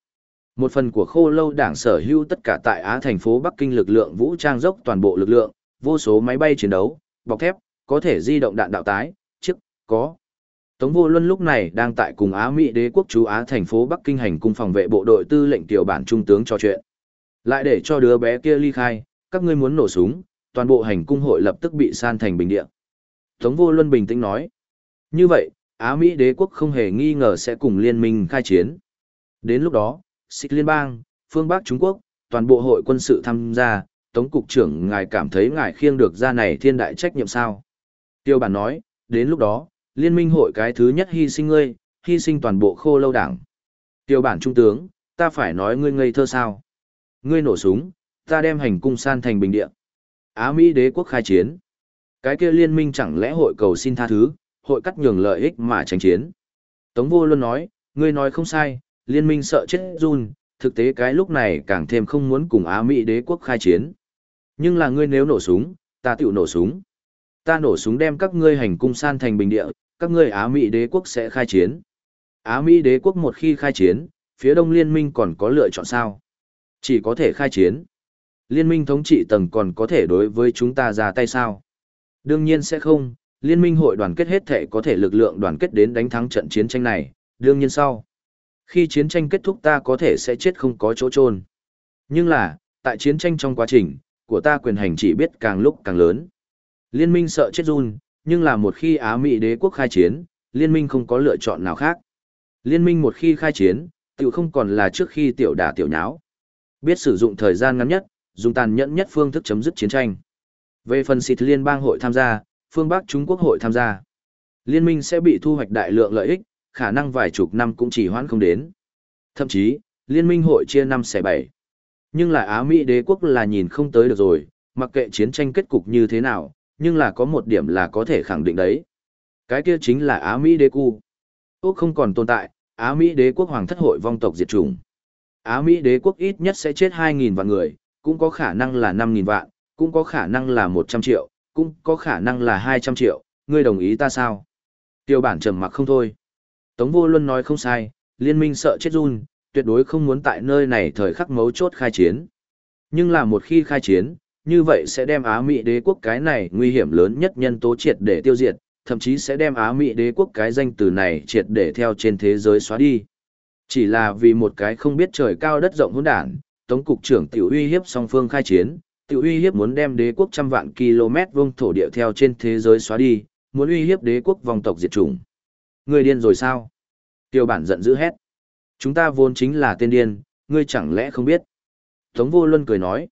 Một phần của khô lâu đảng sở hữu tất cả tại Á thành phố Bắc Kinh lực lượng vũ trang dốc toàn bộ lực lượng, vô số máy bay chiến đấu, bọc thép, có thể di động đạn đạo tái, chức, có. Tống Vô Luân lúc này đang tại cùng Á Mỹ đế quốc chú Á thành phố Bắc Kinh hành cung phòng vệ bộ đội tư lệnh tiểu bản trung tướng trò chuyện. Lại để cho đứa bé kia ly khai, các ngươi muốn nổ súng, toàn bộ hành cung hội lập tức bị san thành bình địa. Tống Vô Luân bình tĩnh nói. Như vậy, Á Mỹ đế quốc không hề nghi ngờ sẽ cùng liên minh khai chiến. Đến lúc đó, xích liên bang, phương Bắc Trung Quốc, toàn bộ hội quân sự tham gia, Tống Cục trưởng ngài cảm thấy ngài khiêng được ra này thiên đại trách nhiệm sao? Tiêu bản nói, đến lúc đó, liên minh hội cái thứ nhất hy sinh ngươi, hy sinh toàn bộ khô lâu đảng. Tiêu bản trung tướng, ta phải nói ngươi ngây thơ sao? Ngươi nổ súng, ta đem hành cung san thành bình địa. Á Mỹ đế quốc khai chiến. Cái kia liên minh chẳng lẽ hội cầu xin tha thứ, hội cắt nhường lợi ích mà tranh chiến. Tống vô luôn nói, ngươi nói không sai, liên minh sợ chết run, thực tế cái lúc này càng thêm không muốn cùng Á Mỹ đế quốc khai chiến. Nhưng là ngươi nếu nổ súng, ta tự nổ súng. Ta nổ súng đem các ngươi hành cung san thành bình địa, các ngươi Á Mỹ đế quốc sẽ khai chiến. Á Mỹ đế quốc một khi khai chiến, phía đông liên minh còn có lựa chọn sao? Chỉ có thể khai chiến. Liên minh thống trị tầng còn có thể đối với chúng ta ra tay sao? Đương nhiên sẽ không, liên minh hội đoàn kết hết thể có thể lực lượng đoàn kết đến đánh thắng trận chiến tranh này, đương nhiên sau. Khi chiến tranh kết thúc ta có thể sẽ chết không có chỗ trôn. Nhưng là, tại chiến tranh trong quá trình, của ta quyền hành chỉ biết càng lúc càng lớn. Liên minh sợ chết run, nhưng là một khi Á Mỹ đế quốc khai chiến, liên minh không có lựa chọn nào khác. Liên minh một khi khai chiến, tiểu không còn là trước khi tiểu đả tiểu nháo. Biết sử dụng thời gian ngắn nhất, dùng tàn nhẫn nhất phương thức chấm dứt chiến tranh. Về phần xịt liên bang hội tham gia, phương Bắc Trung Quốc hội tham gia. Liên minh sẽ bị thu hoạch đại lượng lợi ích, khả năng vài chục năm cũng chỉ hoãn không đến. Thậm chí, liên minh hội chia năm xẻ bảy. Nhưng là Á Mỹ đế quốc là nhìn không tới được rồi, mặc kệ chiến tranh kết cục như thế nào, nhưng là có một điểm là có thể khẳng định đấy. Cái kia chính là Á Mỹ đế cu. Úc không còn tồn tại, Á Mỹ đế quốc hoàng thất hội vong tộc diệt chủng. Á Mỹ đế quốc ít nhất sẽ chết 2.000 vạn người, cũng có khả năng là 5.000 vạn, cũng có khả năng là 100 triệu, cũng có khả năng là 200 triệu, ngươi đồng ý ta sao? Tiêu bản trầm mặc không thôi. Tống vô luân nói không sai, liên minh sợ chết run, tuyệt đối không muốn tại nơi này thời khắc mấu chốt khai chiến. Nhưng là một khi khai chiến, như vậy sẽ đem Á Mỹ đế quốc cái này nguy hiểm lớn nhất nhân tố triệt để tiêu diệt, thậm chí sẽ đem Á Mỹ đế quốc cái danh từ này triệt để theo trên thế giới xóa đi. Chỉ là vì một cái không biết trời cao đất rộng hỗn đản, Tống cục trưởng tiểu uy hiếp song phương khai chiến, tiểu uy hiếp muốn đem đế quốc trăm vạn km vuông thổ địa theo trên thế giới xóa đi, muốn uy hiếp đế quốc vòng tộc diệt chủng. Người điên rồi sao? Tiêu bản giận dữ hét. Chúng ta vốn chính là tên điên, ngươi chẳng lẽ không biết? Tống vô luân cười nói.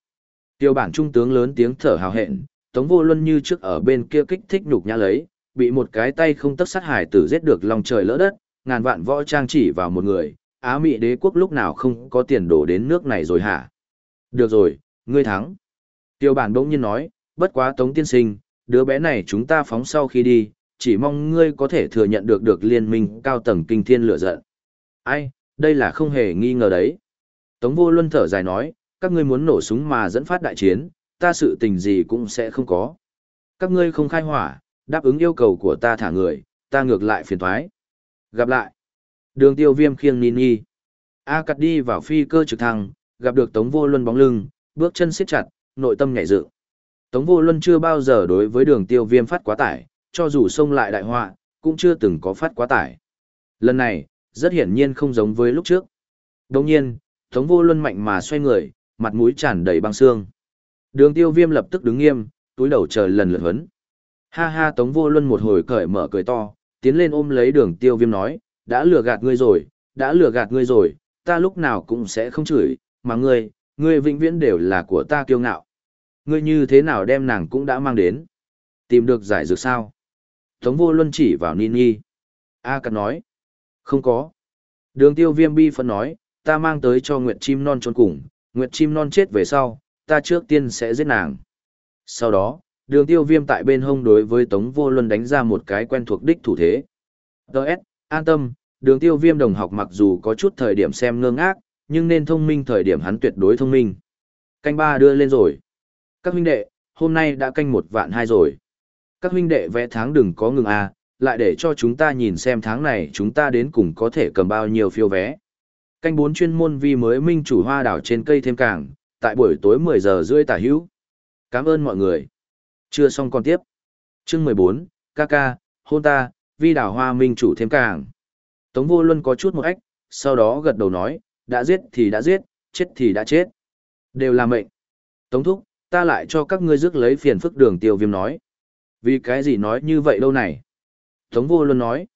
Tiêu bản trung tướng lớn tiếng thở hào hẹn, Tống vô luân như trước ở bên kia kích thích nhục nhã lấy, bị một cái tay không tất sát hải tử giết được lòng trời lỡ đất, ngàn vạn võ trang chỉ vào một người, Á Mỹ đế quốc lúc nào không có tiền đổ đến nước này rồi hả? Được rồi, ngươi thắng. Tiêu bản bỗng nhiên nói, bất quá Tống tiên sinh, đứa bé này chúng ta phóng sau khi đi, chỉ mong ngươi có thể thừa nhận được được liên minh cao tầng kinh thiên lửa giận. Ai, đây là không hề nghi ngờ đấy. Tống vô luân thở dài nói, các ngươi muốn nổ súng mà dẫn phát đại chiến, ta sự tình gì cũng sẽ không có. Các ngươi không khai hỏa, đáp ứng yêu cầu của ta thả người, ta ngược lại phiền thoái. Gặp lại. Đường tiêu viêm khiêng Nini. A cắt đi vào phi cơ trực thăng, gặp được Tống Vô Luân bóng lưng, bước chân siết chặt, nội tâm nhảy dựng. Tống Vô Luân chưa bao giờ đối với đường tiêu viêm phát quá tải, cho dù xông lại đại họa, cũng chưa từng có phát quá tải. Lần này, rất hiển nhiên không giống với lúc trước. Đồng nhiên, Tống Vô Luân mạnh mà xoay người, mặt mũi tràn đầy băng xương. Đường tiêu viêm lập tức đứng nghiêm, túi đầu chờ lần lượt hấn. Ha ha Tống Vô Luân một hồi cởi mở cười to, tiến lên ôm lấy đường tiêu viêm nói, đã lừa gạt ngươi rồi, đã lừa gạt ngươi rồi, ta lúc nào cũng sẽ không chửi, mà ngươi, ngươi vĩnh viễn đều là của ta kiêu ngạo. Ngươi như thế nào đem nàng cũng đã mang đến. Tìm được giải dược sao? Tống vô luân chỉ vào Nini. A Cát nói. Không có. Đường tiêu viêm bi phân nói, ta mang tới cho Nguyệt Chim Non trốn cùng, Nguyệt Chim Non chết về sau, ta trước tiên sẽ giết nàng. Sau đó, đường tiêu viêm tại bên hông đối với Tống vô luân đánh ra một cái quen thuộc đích thủ thế. Đợt, an tâm, đường tiêu viêm đồng học mặc dù có chút thời điểm xem ngơ ngác, nhưng nên thông minh thời điểm hắn tuyệt đối thông minh. Canh ba đưa lên rồi. Các huynh đệ, hôm nay đã canh một vạn hai rồi. Các huynh đệ vẽ tháng đừng có ngừng à, lại để cho chúng ta nhìn xem tháng này chúng ta đến cùng có thể cầm bao nhiêu phiếu vé. Canh bốn chuyên môn vi mới minh chủ hoa đảo trên cây thêm càng, tại buổi tối 10 giờ rưỡi tả hữu. Cảm ơn mọi người. Chưa xong còn tiếp. Chương 14, Kaka, hôn ta, vi đảo hoa minh chủ thêm càng. Tống vô luân có chút một ách, sau đó gật đầu nói, đã giết thì đã giết, chết thì đã chết. Đều là mệnh. Tống thúc, ta lại cho các ngươi rước lấy phiền phức đường tiêu viêm nói. Vì cái gì nói như vậy đâu này? Tống vô luân nói,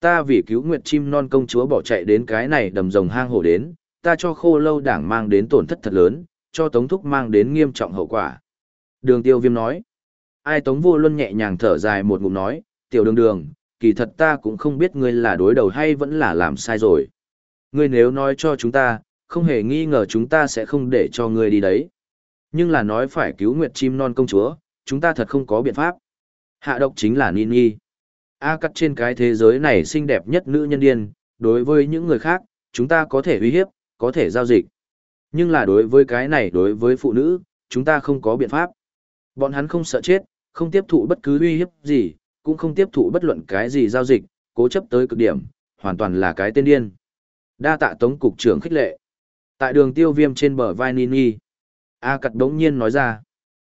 ta vì cứu nguyệt chim non công chúa bỏ chạy đến cái này đầm rồng hang hổ đến, ta cho khô lâu đảng mang đến tổn thất thật lớn, cho tống thúc mang đến nghiêm trọng hậu quả. Đường tiêu viêm nói, ai tống vô luân nhẹ nhàng thở dài một ngụm nói, tiểu đường đường, kỳ thật ta cũng không biết ngươi là đối đầu hay vẫn là làm sai rồi. Ngươi nếu nói cho chúng ta, không hề nghi ngờ chúng ta sẽ không để cho ngươi đi đấy. Nhưng là nói phải cứu nguyệt chim non công chúa, chúng ta thật không có biện pháp. Hạ độc chính là Nini. A cắt trên cái thế giới này xinh đẹp nhất nữ nhân điên, đối với những người khác, chúng ta có thể uy hiếp, có thể giao dịch. Nhưng là đối với cái này đối với phụ nữ, chúng ta không có biện pháp. Bọn hắn không sợ chết, không tiếp thụ bất cứ uy hiếp gì, cũng không tiếp thụ bất luận cái gì giao dịch, cố chấp tới cực điểm, hoàn toàn là cái tên điên. Đa tạ tống cục trưởng khích lệ. Tại đường tiêu viêm trên bờ vai Nini, A cặt đống nhiên nói ra.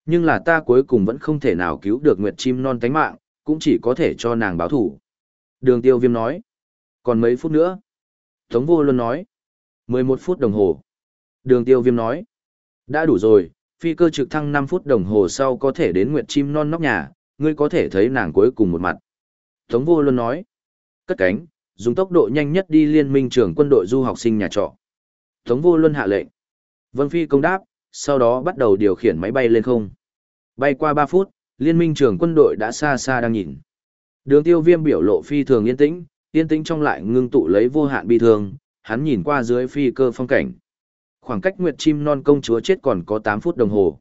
Nhưng là ta cuối cùng vẫn không thể nào cứu được Nguyệt Chim non tánh mạng, cũng chỉ có thể cho nàng báo thủ. Đường tiêu viêm nói. Còn mấy phút nữa? Tống vô luôn nói. 11 phút đồng hồ. Đường tiêu viêm nói. Đã đủ rồi, phi cơ trực thăng 5 phút đồng hồ sau có thể đến Nguyệt Chim non nóc nhà, ngươi có thể thấy nàng cuối cùng một mặt. Tống vô luôn nói. Cất cánh, dùng tốc độ nhanh nhất đi liên minh trưởng quân đội du học sinh nhà trọ. Tống vô luân hạ lệnh. Vân Phi công đáp, sau đó bắt đầu điều khiển máy bay lên không. Bay qua 3 phút, liên minh trưởng quân đội đã xa xa đang nhìn. Đường tiêu viêm biểu lộ phi thường yên tĩnh, yên tĩnh trong lại ngưng tụ lấy vô hạn bi thương, hắn nhìn qua dưới phi cơ phong cảnh. Khoảng cách Nguyệt Chim non công chúa chết còn có 8 phút đồng hồ.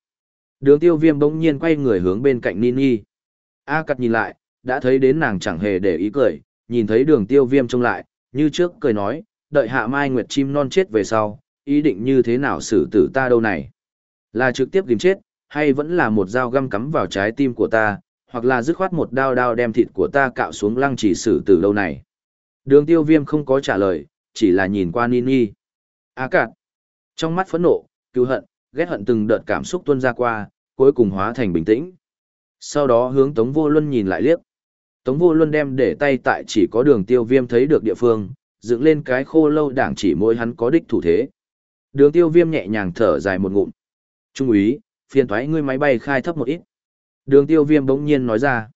Đường tiêu viêm bỗng nhiên quay người hướng bên cạnh Nini. A cặt nhìn lại, đã thấy đến nàng chẳng hề để ý cười, nhìn thấy đường tiêu viêm trông lại, như trước cười nói, đợi hạ mai Nguyệt Chim non chết về sau, ý định như thế nào xử tử ta đâu này. Là trực tiếp tìm chết, hay vẫn là một dao găm cắm vào trái tim của ta, hoặc là dứt khoát một đao đao đem thịt của ta cạo xuống lăng chỉ xử từ lâu này. Đường tiêu viêm không có trả lời, chỉ là nhìn qua Nini. Á cạn. Trong mắt phẫn nộ, cứu hận, ghét hận từng đợt cảm xúc tuôn ra qua, cuối cùng hóa thành bình tĩnh. Sau đó hướng Tống Vô Luân nhìn lại liếc. Tống Vô Luân đem để tay tại chỉ có đường tiêu viêm thấy được địa phương, dựng lên cái khô lâu đảng chỉ môi hắn có đích thủ thế. Đường tiêu viêm nhẹ nhàng thở dài một ngụm. Trung úy, phiền thoái ngươi máy bay khai thấp một ít. Đường tiêu viêm bỗng nhiên nói ra.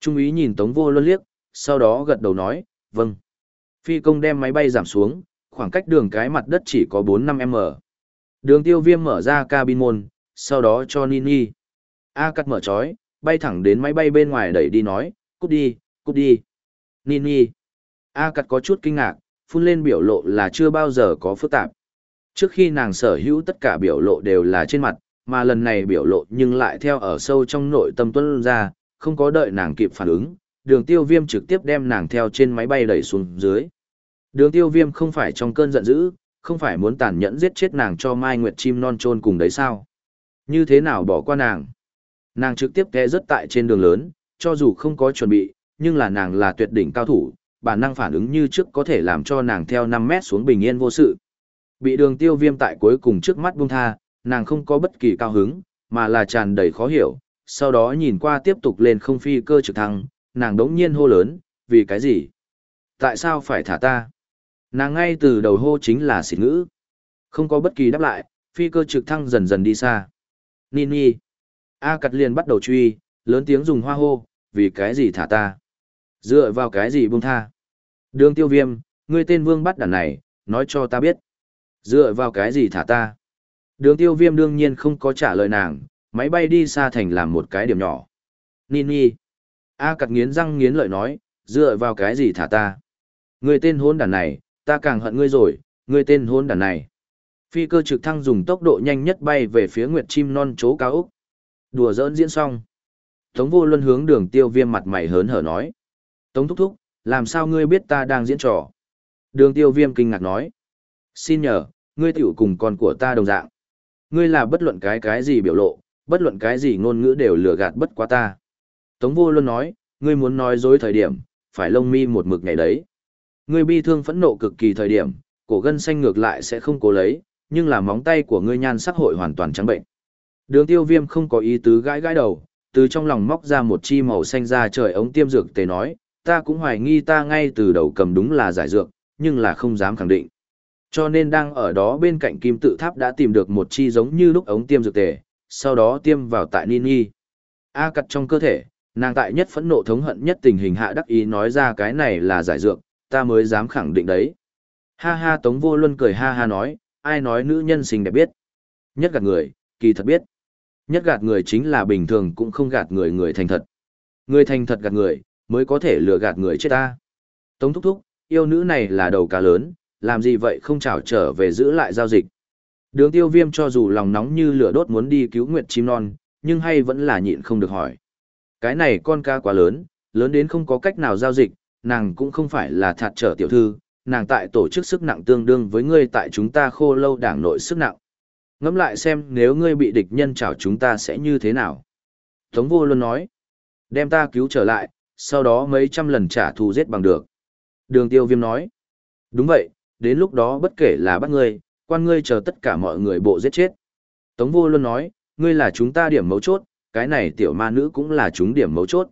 Trung úy nhìn Tống Vô Luân liếc, sau đó gật đầu nói, vâng. Phi công đem máy bay giảm xuống, khoảng cách đường cái mặt đất chỉ có 4-5m. Đường tiêu viêm mở ra cabin môn, sau đó cho Nini. A cắt mở trói, bay thẳng đến máy bay bên ngoài đẩy đi nói, cút đi, cút đi. Nini. A cắt có chút kinh ngạc, phun lên biểu lộ là chưa bao giờ có phức tạp. Trước khi nàng sở hữu tất cả biểu lộ đều là trên mặt, mà lần này biểu lộ nhưng lại theo ở sâu trong nội tâm tuân ra, không có đợi nàng kịp phản ứng, đường tiêu viêm trực tiếp đem nàng theo trên máy bay đẩy xuống dưới. Đường tiêu viêm không phải trong cơn giận dữ, không phải muốn tàn nhẫn giết chết nàng cho Mai Nguyệt chim non trôn cùng đấy sao? Như thế nào bỏ qua nàng? Nàng trực tiếp té rất tại trên đường lớn, cho dù không có chuẩn bị, nhưng là nàng là tuyệt đỉnh cao thủ, bản năng phản ứng như trước có thể làm cho nàng theo 5 mét xuống bình yên vô sự. Bị đường tiêu viêm tại cuối cùng trước mắt buông tha, nàng không có bất kỳ cao hứng, mà là tràn đầy khó hiểu, sau đó nhìn qua tiếp tục lên không phi cơ trực thăng, nàng đống nhiên hô lớn, vì cái gì? Tại sao phải thả ta? Nàng ngay từ đầu hô chính là xịt ngữ. Không có bất kỳ đáp lại, phi cơ trực thăng dần dần đi xa. Nini. A cặt liền bắt đầu truy, lớn tiếng dùng hoa hô, vì cái gì thả ta? Dựa vào cái gì buông tha? Đường tiêu viêm, ngươi tên vương bắt đàn này, nói cho ta biết. Dựa vào cái gì thả ta? Đường tiêu viêm đương nhiên không có trả lời nàng, máy bay đi xa thành làm một cái điểm nhỏ. Nini. A cặt nghiến răng nghiến lợi nói, dựa vào cái gì thả ta? người tên hôn đàn này, ta càng hận ngươi rồi, người tên hôn đàn này. Phi cơ trực thăng dùng tốc độ nhanh nhất bay về phía Nguyệt Chim Non chố cao Úc. Đùa giỡn diễn xong. Tống vô luân hướng đường tiêu viêm mặt mày hớn hở nói. Tống thúc thúc, làm sao ngươi biết ta đang diễn trò? Đường tiêu viêm kinh ngạc nói. Xin nhờ, ngươi tiểu cùng con của ta đồng dạng. Ngươi là bất luận cái cái gì biểu lộ, bất luận cái gì ngôn ngữ đều lừa gạt bất quá ta. Tống vô luân nói, ngươi muốn nói dối thời điểm, phải lông mi một mực ngày đấy. Ngươi bi thương phẫn nộ cực kỳ thời điểm, cổ gân xanh ngược lại sẽ không cố lấy, nhưng là móng tay của ngươi nhan sắc hội hoàn toàn trắng bệnh. Đường tiêu viêm không có ý tứ gãi gãi đầu, từ trong lòng móc ra một chi màu xanh ra trời ống tiêm dược tề nói, ta cũng hoài nghi ta ngay từ đầu cầm đúng là giải dược, nhưng là không dám khẳng định. Cho nên đang ở đó bên cạnh kim tự tháp đã tìm được một chi giống như lúc ống tiêm dược tề, sau đó tiêm vào tại Nini. A cặt trong cơ thể, nàng tại nhất phẫn nộ thống hận nhất tình hình hạ đắc ý nói ra cái này là giải dược, ta mới dám khẳng định đấy. Ha ha Tống Vô Luân cười ha ha nói, ai nói nữ nhân xinh đẹp biết. Nhất gạt người, kỳ thật biết. Nhất gạt người chính là bình thường cũng không gạt người người thành thật. Người thành thật gạt người, mới có thể lừa gạt người chết ta. Tống thúc thúc, yêu nữ này là đầu cá lớn, làm gì vậy không chào trở về giữ lại giao dịch. Đường tiêu viêm cho dù lòng nóng như lửa đốt muốn đi cứu nguyệt chim non, nhưng hay vẫn là nhịn không được hỏi. Cái này con ca quá lớn, lớn đến không có cách nào giao dịch, nàng cũng không phải là thạt trở tiểu thư, nàng tại tổ chức sức nặng tương đương với ngươi tại chúng ta khô lâu đảng nội sức nặng. Ngẫm lại xem nếu ngươi bị địch nhân chảo chúng ta sẽ như thế nào. Tống vô luôn nói, đem ta cứu trở lại, sau đó mấy trăm lần trả thù giết bằng được. Đường tiêu viêm nói, đúng vậy, đến lúc đó bất kể là bắt ngươi, quan ngươi chờ tất cả mọi người bộ giết chết. Tống vô luôn nói, ngươi là chúng ta điểm mấu chốt, cái này tiểu ma nữ cũng là chúng điểm mấu chốt.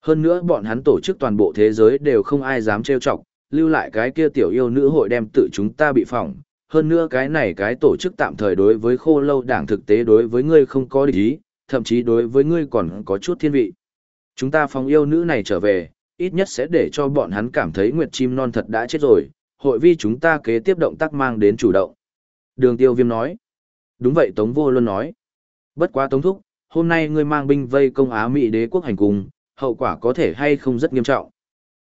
Hơn nữa bọn hắn tổ chức toàn bộ thế giới đều không ai dám trêu chọc, lưu lại cái kia tiểu yêu nữ hội đem tự chúng ta bị phỏng. Hơn nữa cái này cái tổ chức tạm thời đối với khô lâu đảng thực tế đối với ngươi không có địch ý, thậm chí đối với ngươi còn có chút thiên vị. Chúng ta phóng yêu nữ này trở về, ít nhất sẽ để cho bọn hắn cảm thấy nguyệt chim non thật đã chết rồi, hội vi chúng ta kế tiếp động tác mang đến chủ động. Đường tiêu viêm nói. Đúng vậy Tống Vô Luân nói. Bất quá Tống Thúc, hôm nay ngươi mang binh vây công Á Mỹ đế quốc hành cùng, hậu quả có thể hay không rất nghiêm trọng.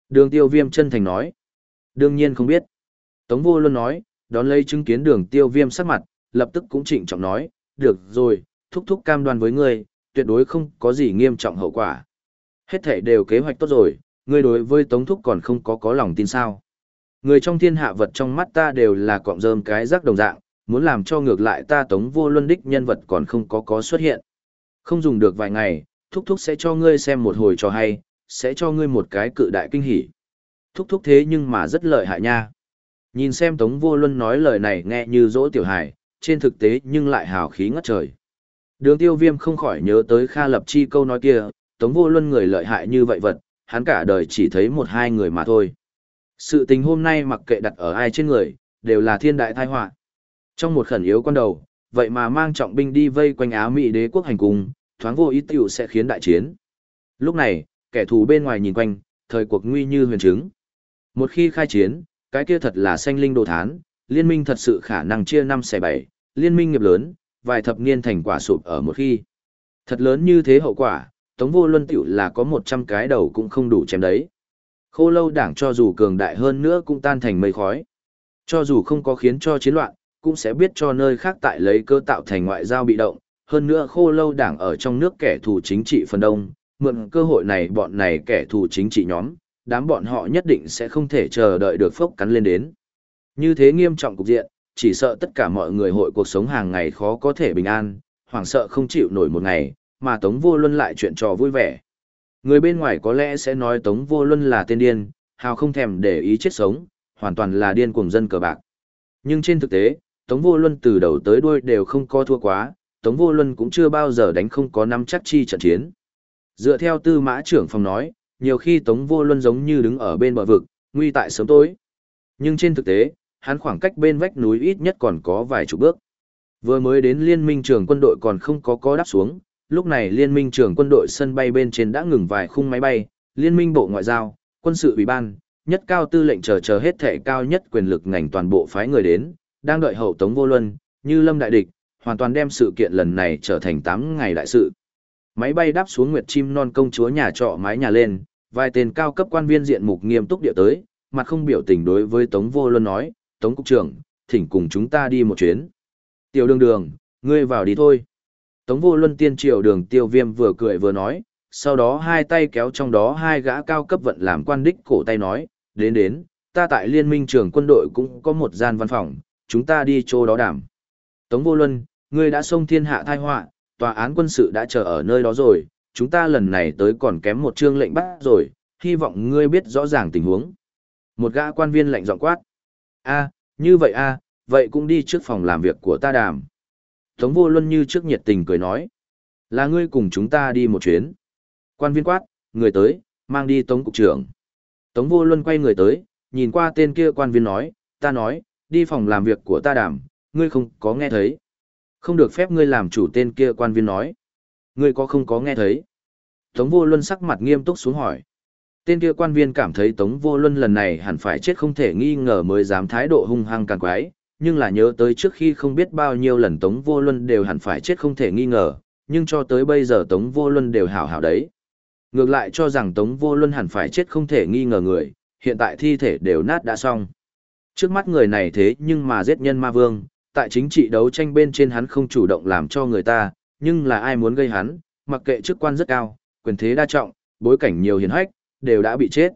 Đường tiêu viêm chân thành nói. Đương nhiên không biết. Tống vô luôn nói, đón lấy chứng kiến đường tiêu viêm sắc mặt, lập tức cũng trịnh trọng nói, được rồi, thúc thúc cam đoan với ngươi, tuyệt đối không có gì nghiêm trọng hậu quả. Hết thể đều kế hoạch tốt rồi, ngươi đối với tống thúc còn không có có lòng tin sao. Người trong thiên hạ vật trong mắt ta đều là cọng rơm cái rác đồng dạng, muốn làm cho ngược lại ta tống vô luân đích nhân vật còn không có có xuất hiện. Không dùng được vài ngày, thúc thúc sẽ cho ngươi xem một hồi cho hay, sẽ cho ngươi một cái cự đại kinh hỉ. Thúc thúc thế nhưng mà rất lợi hại nha. Nhìn xem Tống Vô Luân nói lời này nghe như dỗ tiểu hài, trên thực tế nhưng lại hào khí ngất trời. Đường tiêu viêm không khỏi nhớ tới Kha Lập Chi câu nói kia, Tống Vô Luân người lợi hại như vậy vật, hắn cả đời chỉ thấy một hai người mà thôi. Sự tình hôm nay mặc kệ đặt ở ai trên người, đều là thiên đại tai họa. Trong một khẩn yếu con đầu, vậy mà mang trọng binh đi vây quanh Á Mỹ đế quốc hành cung, thoáng vô ý tiểu sẽ khiến đại chiến. Lúc này, kẻ thù bên ngoài nhìn quanh, thời cuộc nguy như huyền chứng. Một khi khai chiến, cái kia thật là xanh linh đồ thán, liên minh thật sự khả năng chia năm xẻ bảy, liên minh nghiệp lớn, vài thập niên thành quả sụp ở một khi. Thật lớn như thế hậu quả, Tống Vô Luân tiểu là có 100 cái đầu cũng không đủ chém đấy. Khô lâu đảng cho dù cường đại hơn nữa cũng tan thành mây khói. Cho dù không có khiến cho chiến loạn, cũng sẽ biết cho nơi khác tại lấy cơ tạo thành ngoại giao bị động. Hơn nữa khô lâu đảng ở trong nước kẻ thù chính trị phần đông, mượn cơ hội này bọn này kẻ thù chính trị nhóm, đám bọn họ nhất định sẽ không thể chờ đợi được phốc cắn lên đến. Như thế nghiêm trọng cục diện, chỉ sợ tất cả mọi người hội cuộc sống hàng ngày khó có thể bình an, hoảng sợ không chịu nổi một ngày, mà Tống Vô Luân lại chuyện trò vui vẻ. Người bên ngoài có lẽ sẽ nói Tống Vô Luân là tên điên, hào không thèm để ý chết sống, hoàn toàn là điên cuồng dân cờ bạc. Nhưng trên thực tế, Tống Vô Luân từ đầu tới đuôi đều không có thua quá, Tống Vô Luân cũng chưa bao giờ đánh không có năm chắc chi trận chiến. Dựa theo tư mã trưởng phòng nói, nhiều khi Tống Vô Luân giống như đứng ở bên bờ vực, nguy tại sớm tối. Nhưng trên thực tế, hắn khoảng cách bên vách núi ít nhất còn có vài chục bước. Vừa mới đến liên minh trường quân đội còn không có có đáp xuống, lúc này liên minh trưởng quân đội sân bay bên trên đã ngừng vài khung máy bay, liên minh bộ ngoại giao, quân sự ủy ban, nhất cao tư lệnh chờ chờ hết thể cao nhất quyền lực ngành toàn bộ phái người đến, đang đợi hậu tống vô luân, như lâm đại địch, hoàn toàn đem sự kiện lần này trở thành 8 ngày đại sự. Máy bay đáp xuống Nguyệt Chim Non công chúa nhà trọ mái nhà lên, vài tên cao cấp quan viên diện mục nghiêm túc địa tới, mặt không biểu tình đối với Tống Vô Luân nói, Tống Cục trưởng, thỉnh cùng chúng ta đi một chuyến. Tiểu đường đường, ngươi vào đi thôi. Tống Vô Luân tiên triều đường tiêu viêm vừa cười vừa nói, sau đó hai tay kéo trong đó hai gã cao cấp vận làm quan đích cổ tay nói, đến đến, ta tại liên minh trưởng quân đội cũng có một gian văn phòng, chúng ta đi chỗ đó đảm. Tống Vô Luân, ngươi đã xông thiên hạ thai họa, tòa án quân sự đã chờ ở nơi đó rồi, chúng ta lần này tới còn kém một chương lệnh bắt rồi, hy vọng ngươi biết rõ ràng tình huống. Một gã quan viên lệnh giọng quát. a như vậy a vậy cũng đi trước phòng làm việc của ta đàm. Tống vô luân như trước nhiệt tình cười nói. Là ngươi cùng chúng ta đi một chuyến. Quan viên quát, người tới, mang đi tống cục trưởng. Tống vô luân quay người tới, nhìn qua tên kia quan viên nói, ta nói, đi phòng làm việc của ta đảm, ngươi không có nghe thấy. Không được phép ngươi làm chủ tên kia quan viên nói. Ngươi có không có nghe thấy? Tống vô luân sắc mặt nghiêm túc xuống hỏi. Tên kia quan viên cảm thấy Tống vô luân lần này hẳn phải chết không thể nghi ngờ mới dám thái độ hung hăng càng quái, nhưng là nhớ tới trước khi không biết bao nhiêu lần Tống vô luân đều hẳn phải chết không thể nghi ngờ, nhưng cho tới bây giờ Tống vô luân đều hảo hảo đấy. Ngược lại cho rằng Tống vô luân hẳn phải chết không thể nghi ngờ người, hiện tại thi thể đều nát đã xong. Trước mắt người này thế nhưng mà giết nhân ma vương, tại chính trị đấu tranh bên trên hắn không chủ động làm cho người ta, nhưng là ai muốn gây hắn, mặc kệ chức quan rất cao, quyền thế đa trọng, bối cảnh nhiều hiền hách, đều đã bị chết.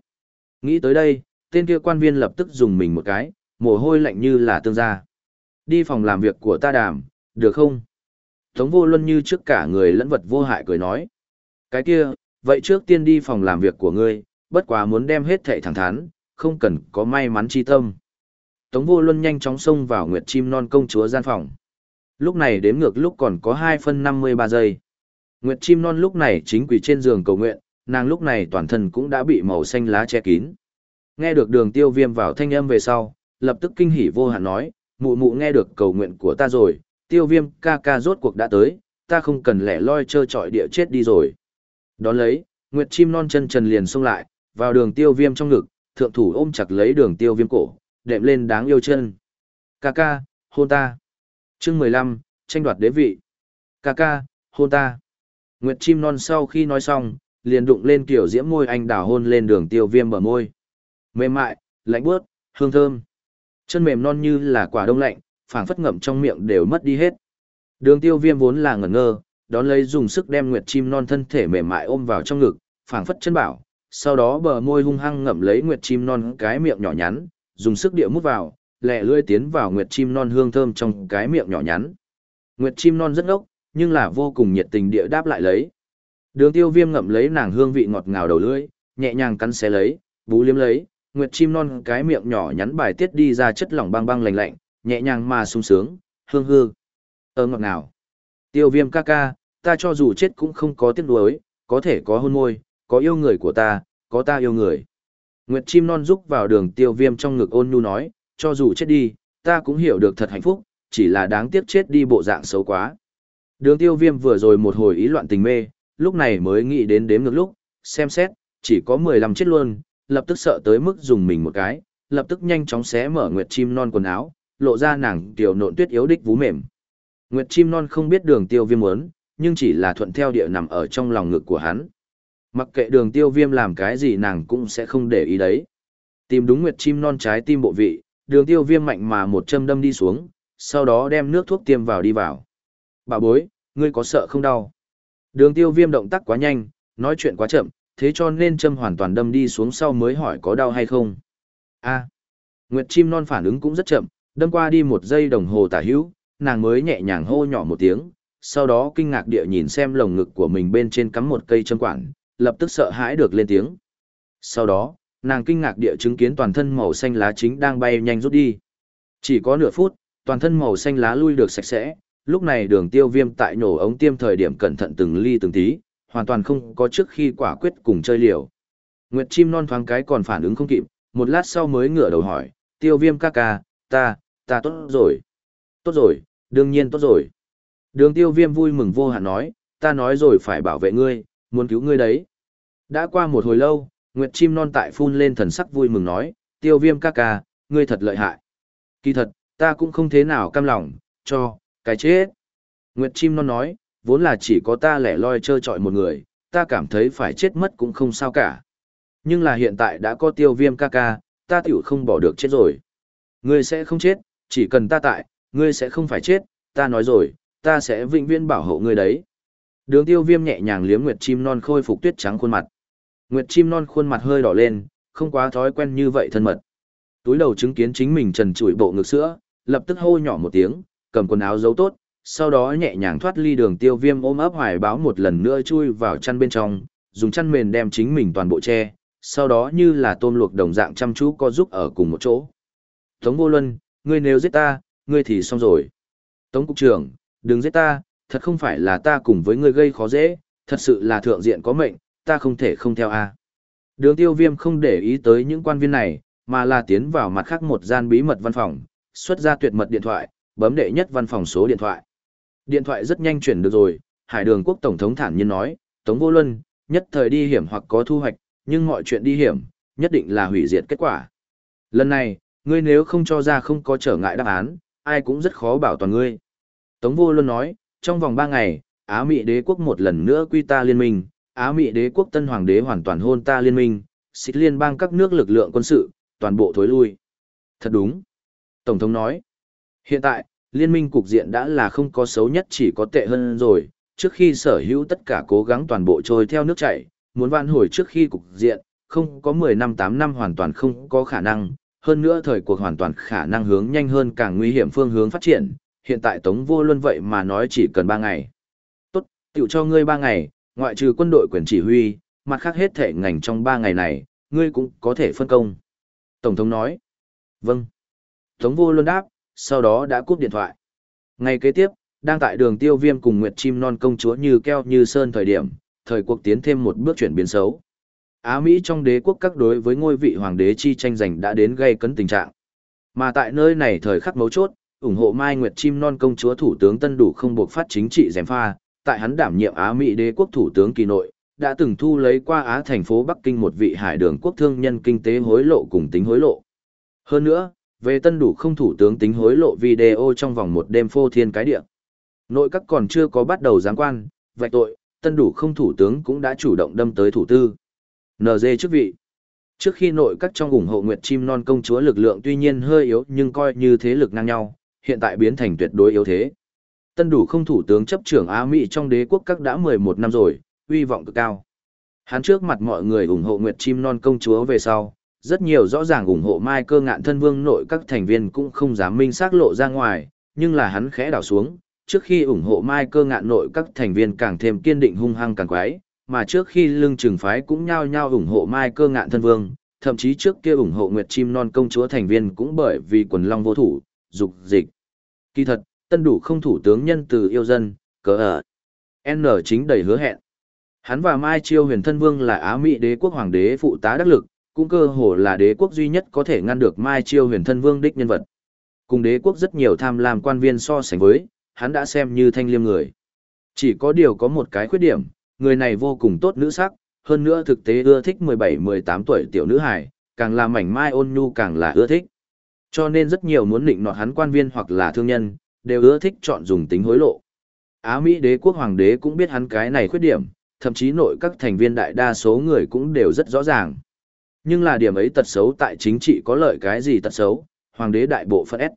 Nghĩ tới đây, tên kia quan viên lập tức dùng mình một cái, mồ hôi lạnh như là tương gia. Đi phòng làm việc của ta đàm, được không? Tống vô luân như trước cả người lẫn vật vô hại cười nói. Cái kia, vậy trước tiên đi phòng làm việc của ngươi, bất quá muốn đem hết thệ thẳng thắn, không cần có may mắn chi tâm. Tống vô luân nhanh chóng xông vào Nguyệt Chim Non công chúa gian phòng. Lúc này đếm ngược lúc còn có 2 phân 53 giây. Nguyệt Chim Non lúc này chính quỳ trên giường cầu nguyện, nàng lúc này toàn thân cũng đã bị màu xanh lá che kín. Nghe được đường tiêu viêm vào thanh âm về sau, lập tức kinh hỉ vô hạn nói, mụ mụ nghe được cầu nguyện của ta rồi, tiêu viêm ca ca rốt cuộc đã tới, ta không cần lẻ loi trơ trọi địa chết đi rồi. Đón lấy, Nguyệt chim non chân trần liền xông lại, vào đường tiêu viêm trong ngực, thượng thủ ôm chặt lấy đường tiêu viêm cổ, đệm lên đáng yêu chân. Ca ca, hôn ta. chương 15, tranh đoạt đế vị. Ca ca, hôn ta. Nguyệt chim non sau khi nói xong, liền đụng lên kiểu diễm môi anh đào hôn lên đường tiêu viêm bờ môi. Mềm mại, lạnh bước, hương thơm. Chân mềm non như là quả đông lạnh, phảng phất ngậm trong miệng đều mất đi hết. Đường tiêu viêm vốn là ngẩn ngơ, đón lấy dùng sức đem nguyệt chim non thân thể mềm mại ôm vào trong ngực, phảng phất chân bảo, sau đó bờ môi hung hăng ngậm lấy nguyệt chim non cái miệng nhỏ nhắn, dùng sức địa mút vào, lẹ lưỡi tiến vào nguyệt chim non hương thơm trong cái miệng nhỏ nhắn. Nguyệt chim non rất ngốc, nhưng là vô cùng nhiệt tình địa đáp lại lấy. Đường tiêu viêm ngậm lấy nàng hương vị ngọt ngào đầu lưỡi, nhẹ nhàng cắn xé lấy, bú liếm lấy, nguyệt chim non cái miệng nhỏ nhắn bài tiết đi ra chất lỏng băng băng lạnh lạnh, nhẹ nhàng mà sung sướng, hương hương. Ơ ờ, ngọt nào. Tiêu viêm ca ca, ta cho dù chết cũng không có tiếc nuối, có thể có hôn môi, có yêu người của ta, có ta yêu người. Nguyệt chim non rúc vào đường tiêu viêm trong ngực ôn nhu nói, cho dù chết đi, ta cũng hiểu được thật hạnh phúc, chỉ là đáng tiếc chết đi bộ dạng xấu quá. Đường tiêu viêm vừa rồi một hồi ý loạn tình mê, lúc này mới nghĩ đến đếm ngược lúc, xem xét, chỉ có 15 chết luôn, lập tức sợ tới mức dùng mình một cái, lập tức nhanh chóng xé mở nguyệt chim non quần áo, lộ ra nàng tiểu nộn tuyết yếu đích vú mềm. Nguyệt chim non không biết đường tiêu viêm muốn, nhưng chỉ là thuận theo địa nằm ở trong lòng ngực của hắn. Mặc kệ đường tiêu viêm làm cái gì nàng cũng sẽ không để ý đấy. Tìm đúng nguyệt chim non trái tim bộ vị, đường tiêu viêm mạnh mà một châm đâm đi xuống, sau đó đem nước thuốc tiêm vào đi vào. Bà bối, ngươi có sợ không đau? Đường tiêu viêm động tác quá nhanh, nói chuyện quá chậm, thế cho nên châm hoàn toàn đâm đi xuống sau mới hỏi có đau hay không. a Nguyệt chim non phản ứng cũng rất chậm, đâm qua đi một giây đồng hồ tả hữu, nàng mới nhẹ nhàng hô nhỏ một tiếng, sau đó kinh ngạc địa nhìn xem lồng ngực của mình bên trên cắm một cây châm quản, lập tức sợ hãi được lên tiếng. Sau đó, nàng kinh ngạc địa chứng kiến toàn thân màu xanh lá chính đang bay nhanh rút đi. Chỉ có nửa phút, toàn thân màu xanh lá lui được sạch sẽ, lúc này đường tiêu viêm tại nổ ống tiêm thời điểm cẩn thận từng ly từng tí, hoàn toàn không có trước khi quả quyết cùng chơi liều. Nguyệt chim non thoáng cái còn phản ứng không kịp, một lát sau mới ngửa đầu hỏi, tiêu viêm ca ca, ta, ta tốt rồi. Tốt rồi, đương nhiên tốt rồi. Đường tiêu viêm vui mừng vô hạn nói, ta nói rồi phải bảo vệ ngươi, muốn cứu ngươi đấy. Đã qua một hồi lâu, Nguyệt chim non tại phun lên thần sắc vui mừng nói, tiêu viêm ca ca, ngươi thật lợi hại. Kỳ thật, ta cũng không thế nào cam lòng, cho, cái chết. Nguyệt chim non nói, vốn là chỉ có ta lẻ loi chơi trọi một người, ta cảm thấy phải chết mất cũng không sao cả. Nhưng là hiện tại đã có tiêu viêm ca ca, ta tiểu không bỏ được chết rồi. Ngươi sẽ không chết, chỉ cần ta tại, ngươi sẽ không phải chết, ta nói rồi, ta sẽ vĩnh viễn bảo hộ ngươi đấy. Đường tiêu viêm nhẹ nhàng liếm Nguyệt chim non khôi phục tuyết trắng khuôn mặt. Nguyệt chim non khuôn mặt hơi đỏ lên, không quá thói quen như vậy thân mật. Túi đầu chứng kiến chính mình trần trụi bộ ngực sữa, lập tức hô nhỏ một tiếng, cầm quần áo giấu tốt, sau đó nhẹ nhàng thoát ly đường tiêu viêm ôm ấp hoài báo một lần nữa chui vào chăn bên trong, dùng chăn mền đem chính mình toàn bộ che, sau đó như là tôm luộc đồng dạng chăm chú co giúp ở cùng một chỗ. Tống vô luân, ngươi nếu giết ta, ngươi thì xong rồi. Tống cục trưởng, đừng giết ta, thật không phải là ta cùng với ngươi gây khó dễ, thật sự là thượng diện có mệnh, ta không thể không theo a. Đường tiêu viêm không để ý tới những quan viên này, mà là tiến vào mặt khác một gian bí mật văn phòng, xuất ra tuyệt mật điện thoại, bấm đệ nhất văn phòng số điện thoại. Điện thoại rất nhanh chuyển được rồi, Hải Đường Quốc Tổng thống thản nhiên nói, Tống Vô Luân, nhất thời đi hiểm hoặc có thu hoạch, nhưng mọi chuyện đi hiểm, nhất định là hủy diệt kết quả. Lần này, ngươi nếu không cho ra không có trở ngại đáp án, ai cũng rất khó bảo toàn ngươi. Tống Vô Luân nói, trong vòng 3 ngày, Á Mỹ đế quốc một lần nữa quy ta liên minh, Á Mỹ đế quốc tân hoàng đế hoàn toàn hôn ta liên minh, xích liên bang các nước lực lượng quân sự, toàn bộ thối lui. Thật đúng. Tổng thống nói, hiện tại, liên minh cục diện đã là không có xấu nhất chỉ có tệ hơn rồi, trước khi sở hữu tất cả cố gắng toàn bộ trôi theo nước chảy, muốn vãn hồi trước khi cục diện, không có 10 năm 8 năm hoàn toàn không có khả năng, hơn nữa thời cuộc hoàn toàn khả năng hướng nhanh hơn càng nguy hiểm phương hướng phát triển, hiện tại Tống Vô Luân vậy mà nói chỉ cần 3 ngày. Tốt, tiểu cho ngươi 3 ngày, ngoại trừ quân đội quyền chỉ huy, mặt khác hết thể ngành trong 3 ngày này, ngươi cũng có thể phân công. Tổng thống nói. Vâng. Tống Vô Luân đáp, sau đó đã cúp điện thoại. Ngày kế tiếp, đang tại đường tiêu viêm cùng Nguyệt Chim Non công chúa như keo như sơn thời điểm, thời cuộc tiến thêm một bước chuyển biến xấu. Á Mỹ trong đế quốc các đối với ngôi vị hoàng đế chi tranh giành đã đến gây cấn tình trạng. Mà tại nơi này thời khắc mấu chốt, ủng hộ Mai Nguyệt Chim Non công chúa thủ tướng Tân Đủ không buộc phát chính trị gièm pha, tại hắn đảm nhiệm Á Mỹ đế quốc thủ tướng kỳ nội, đã từng thu lấy qua Á thành phố Bắc Kinh một vị hải đường quốc thương nhân kinh tế hối lộ cùng tính hối lộ. Hơn nữa, về tân đủ không thủ tướng tính hối lộ video trong vòng một đêm phô thiên cái địa. Nội các còn chưa có bắt đầu giáng quan, vạch tội, tân đủ không thủ tướng cũng đã chủ động đâm tới thủ tư. NG chức vị. Trước khi nội các trong ủng hộ Nguyệt Chim Non công chúa lực lượng tuy nhiên hơi yếu nhưng coi như thế lực ngang nhau, hiện tại biến thành tuyệt đối yếu thế. Tân đủ không thủ tướng chấp trưởng Á Mỹ trong đế quốc các đã 11 năm rồi, uy vọng cực cao. Hắn trước mặt mọi người ủng hộ Nguyệt Chim Non công chúa về sau, rất nhiều rõ ràng ủng hộ Mai cơ ngạn thân vương nội các thành viên cũng không dám minh xác lộ ra ngoài, nhưng là hắn khẽ đảo xuống, trước khi ủng hộ Mai cơ ngạn nội các thành viên càng thêm kiên định hung hăng càng quái, mà trước khi lưng trừng phái cũng nhao nhao ủng hộ Mai cơ ngạn thân vương, thậm chí trước kia ủng hộ Nguyệt Chim Non công chúa thành viên cũng bởi vì quần long vô thủ, dục dịch. Kỳ thật, tân đủ không thủ tướng nhân từ yêu dân, cờ ở. N chính đầy hứa hẹn. Hắn và Mai Chiêu huyền thân vương là Á Mỹ đế quốc hoàng đế phụ tá đắc lực, cũng cơ hồ là đế quốc duy nhất có thể ngăn được Mai Chiêu huyền thân vương đích nhân vật. cùng đế quốc rất nhiều tham lam quan viên so sánh với, hắn đã xem như thanh liêm người. Chỉ có điều có một cái khuyết điểm, người này vô cùng tốt nữ sắc, hơn nữa thực tế ưa thích 17-18 tuổi tiểu nữ hài, càng là mảnh mai ôn nhu càng là ưa thích. Cho nên rất nhiều muốn định nọt hắn quan viên hoặc là thương nhân, đều ưa thích chọn dùng tính hối lộ. Á Mỹ đế quốc hoàng đế cũng biết hắn cái này khuyết điểm, thậm chí nội các thành viên đại đa số người cũng đều rất rõ ràng. Nhưng là điểm ấy tật xấu tại chính trị có lợi cái gì tật xấu, hoàng đế đại bộ phận S.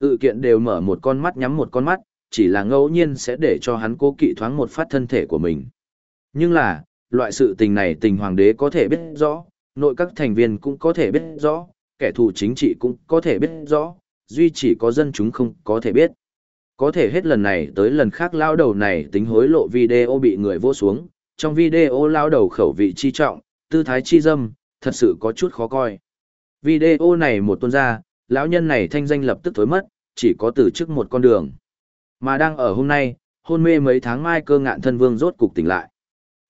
Tự kiện đều mở một con mắt nhắm một con mắt, chỉ là ngẫu nhiên sẽ để cho hắn cố kỵ thoáng một phát thân thể của mình. Nhưng là, loại sự tình này tình hoàng đế có thể biết rõ, nội các thành viên cũng có thể biết rõ, kẻ thù chính trị cũng có thể biết rõ, duy chỉ có dân chúng không có thể biết. Có thể hết lần này tới lần khác lao đầu này tính hối lộ video bị người vô xuống, trong video lao đầu khẩu vị chi trọng, tư thái chi dâm, thật sự có chút khó coi. Video này một tuần ra, lão nhân này thanh danh lập tức thối mất, chỉ có từ chức một con đường. Mà đang ở hôm nay, hôn mê mấy tháng mai cơ ngạn thân vương rốt cục tỉnh lại.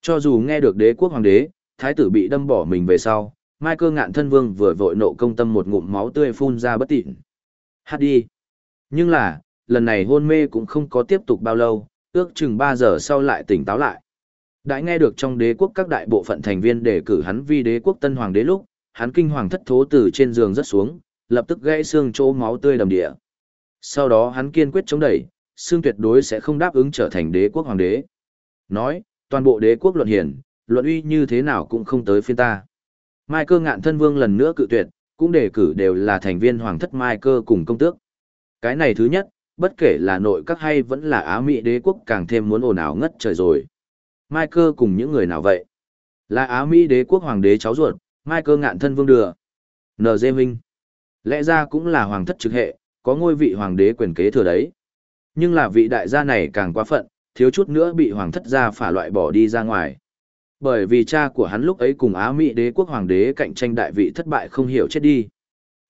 Cho dù nghe được đế quốc hoàng đế, thái tử bị đâm bỏ mình về sau, mai cơ ngạn thân vương vừa vội nộ công tâm một ngụm máu tươi phun ra bất tịnh. Hát đi. Nhưng là, lần này hôn mê cũng không có tiếp tục bao lâu, ước chừng 3 giờ sau lại tỉnh táo lại. Đã nghe được trong đế quốc các đại bộ phận thành viên đề cử hắn vi đế quốc tân hoàng đế lúc, hắn kinh hoàng thất thố từ trên giường rất xuống, lập tức gãy xương chỗ máu tươi đầm địa. Sau đó hắn kiên quyết chống đẩy, xương tuyệt đối sẽ không đáp ứng trở thành đế quốc hoàng đế. Nói, toàn bộ đế quốc luận hiển, luận uy như thế nào cũng không tới phiên ta. Mai cơ ngạn thân vương lần nữa cự tuyệt, cũng đề cử đều là thành viên hoàng thất Mai cơ cùng công tước. Cái này thứ nhất, bất kể là nội các hay vẫn là Á Mỹ đế quốc càng thêm muốn ồn ào ngất trời rồi. Mai cơ cùng những người nào vậy? Là Á Mỹ đế quốc hoàng đế cháu ruột, Mai cơ ngạn thân vương đưa. N.G. Minh. Lẽ ra cũng là hoàng thất trực hệ, có ngôi vị hoàng đế quyền kế thừa đấy. Nhưng là vị đại gia này càng quá phận, thiếu chút nữa bị hoàng thất gia phả loại bỏ đi ra ngoài. Bởi vì cha của hắn lúc ấy cùng Á Mỹ đế quốc hoàng đế cạnh tranh đại vị thất bại không hiểu chết đi.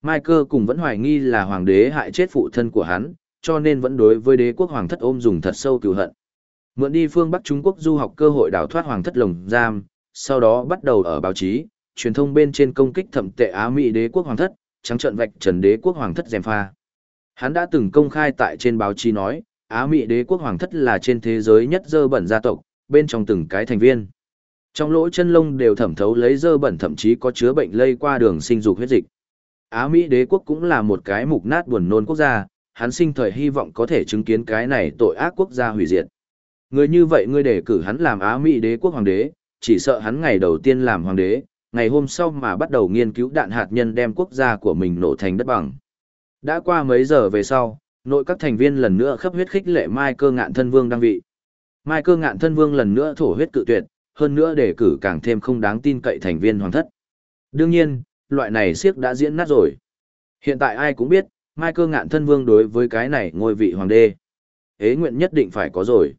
Michael cùng vẫn hoài nghi là hoàng đế hại chết phụ thân của hắn, cho nên vẫn đối với đế quốc hoàng thất ôm dùng thật sâu cừu hận. Mượn đi phương Bắc Trung Quốc du học cơ hội đào thoát hoàng thất lồng giam, sau đó bắt đầu ở báo chí, truyền thông bên trên công kích thẩm tệ Á Mỹ đế quốc hoàng thất, trắng trợn vạch trần đế quốc hoàng thất dèm pha. Hắn đã từng công khai tại trên báo chí nói, Á Mỹ đế quốc hoàng thất là trên thế giới nhất dơ bẩn gia tộc, bên trong từng cái thành viên. Trong lỗ chân lông đều thẩm thấu lấy dơ bẩn thậm chí có chứa bệnh lây qua đường sinh dục huyết dịch. Á Mỹ đế quốc cũng là một cái mục nát buồn nôn quốc gia, hắn sinh thời hy vọng có thể chứng kiến cái này tội ác quốc gia hủy diệt. Người như vậy ngươi đề cử hắn làm Á Mỹ đế quốc hoàng đế, chỉ sợ hắn ngày đầu tiên làm hoàng đế, ngày hôm sau mà bắt đầu nghiên cứu đạn hạt nhân đem quốc gia của mình nổ thành đất bằng. Đã qua mấy giờ về sau, nội các thành viên lần nữa khắp huyết khích lệ Mai cơ ngạn thân vương đăng vị. Mai cơ ngạn thân vương lần nữa thổ huyết cự tuyệt, hơn nữa đề cử càng thêm không đáng tin cậy thành viên hoàng thất. Đương nhiên, loại này siếc đã diễn nát rồi. Hiện tại ai cũng biết, Mai cơ ngạn thân vương đối với cái này ngôi vị hoàng đế. Ế nguyện nhất định phải có rồi.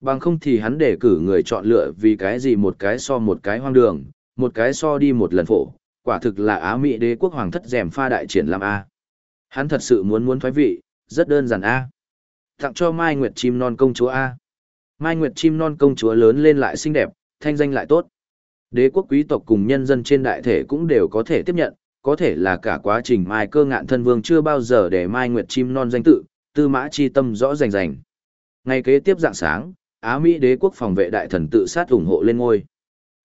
Bằng không thì hắn để cử người chọn lựa vì cái gì một cái so một cái hoang đường, một cái so đi một lần phổ, quả thực là Á Mỹ đế quốc hoàng thất rèm pha đại triển làm A. Hắn thật sự muốn muốn thoái vị, rất đơn giản A. Tặng cho Mai Nguyệt chim non công chúa A. Mai Nguyệt chim non công chúa lớn lên lại xinh đẹp, thanh danh lại tốt. Đế quốc quý tộc cùng nhân dân trên đại thể cũng đều có thể tiếp nhận, có thể là cả quá trình Mai cơ ngạn thân vương chưa bao giờ để Mai Nguyệt chim non danh tự, tư mã chi tâm rõ rành rành. Ngày kế tiếp dạng sáng, Á Mỹ đế quốc phòng vệ đại thần tự sát ủng hộ lên ngôi.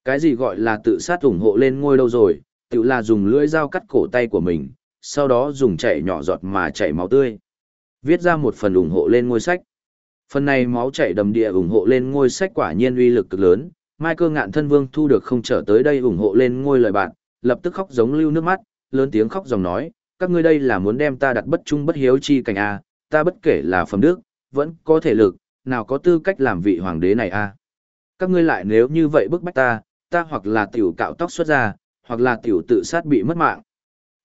Cái gì gọi là tự sát ủng hộ lên ngôi đâu rồi, tự là dùng lưỡi dao cắt cổ tay của mình, sau đó dùng chảy nhỏ giọt mà chảy máu tươi. Viết ra một phần ủng hộ lên ngôi sách. Phần này máu chảy đầm địa ủng hộ lên ngôi sách quả nhiên uy lực cực lớn, Mai cơ ngạn thân vương thu được không trở tới đây ủng hộ lên ngôi lời bạn, lập tức khóc giống lưu nước mắt, lớn tiếng khóc dòng nói, các ngươi đây là muốn đem ta đặt bất trung bất hiếu chi cảnh A, ta bất kể là phẩm đức, vẫn có thể lực, nào có tư cách làm vị hoàng đế này A. Các ngươi lại nếu như vậy bức bách ta, ta hoặc là tiểu cạo tóc xuất ra, hoặc là tiểu tự sát bị mất mạng.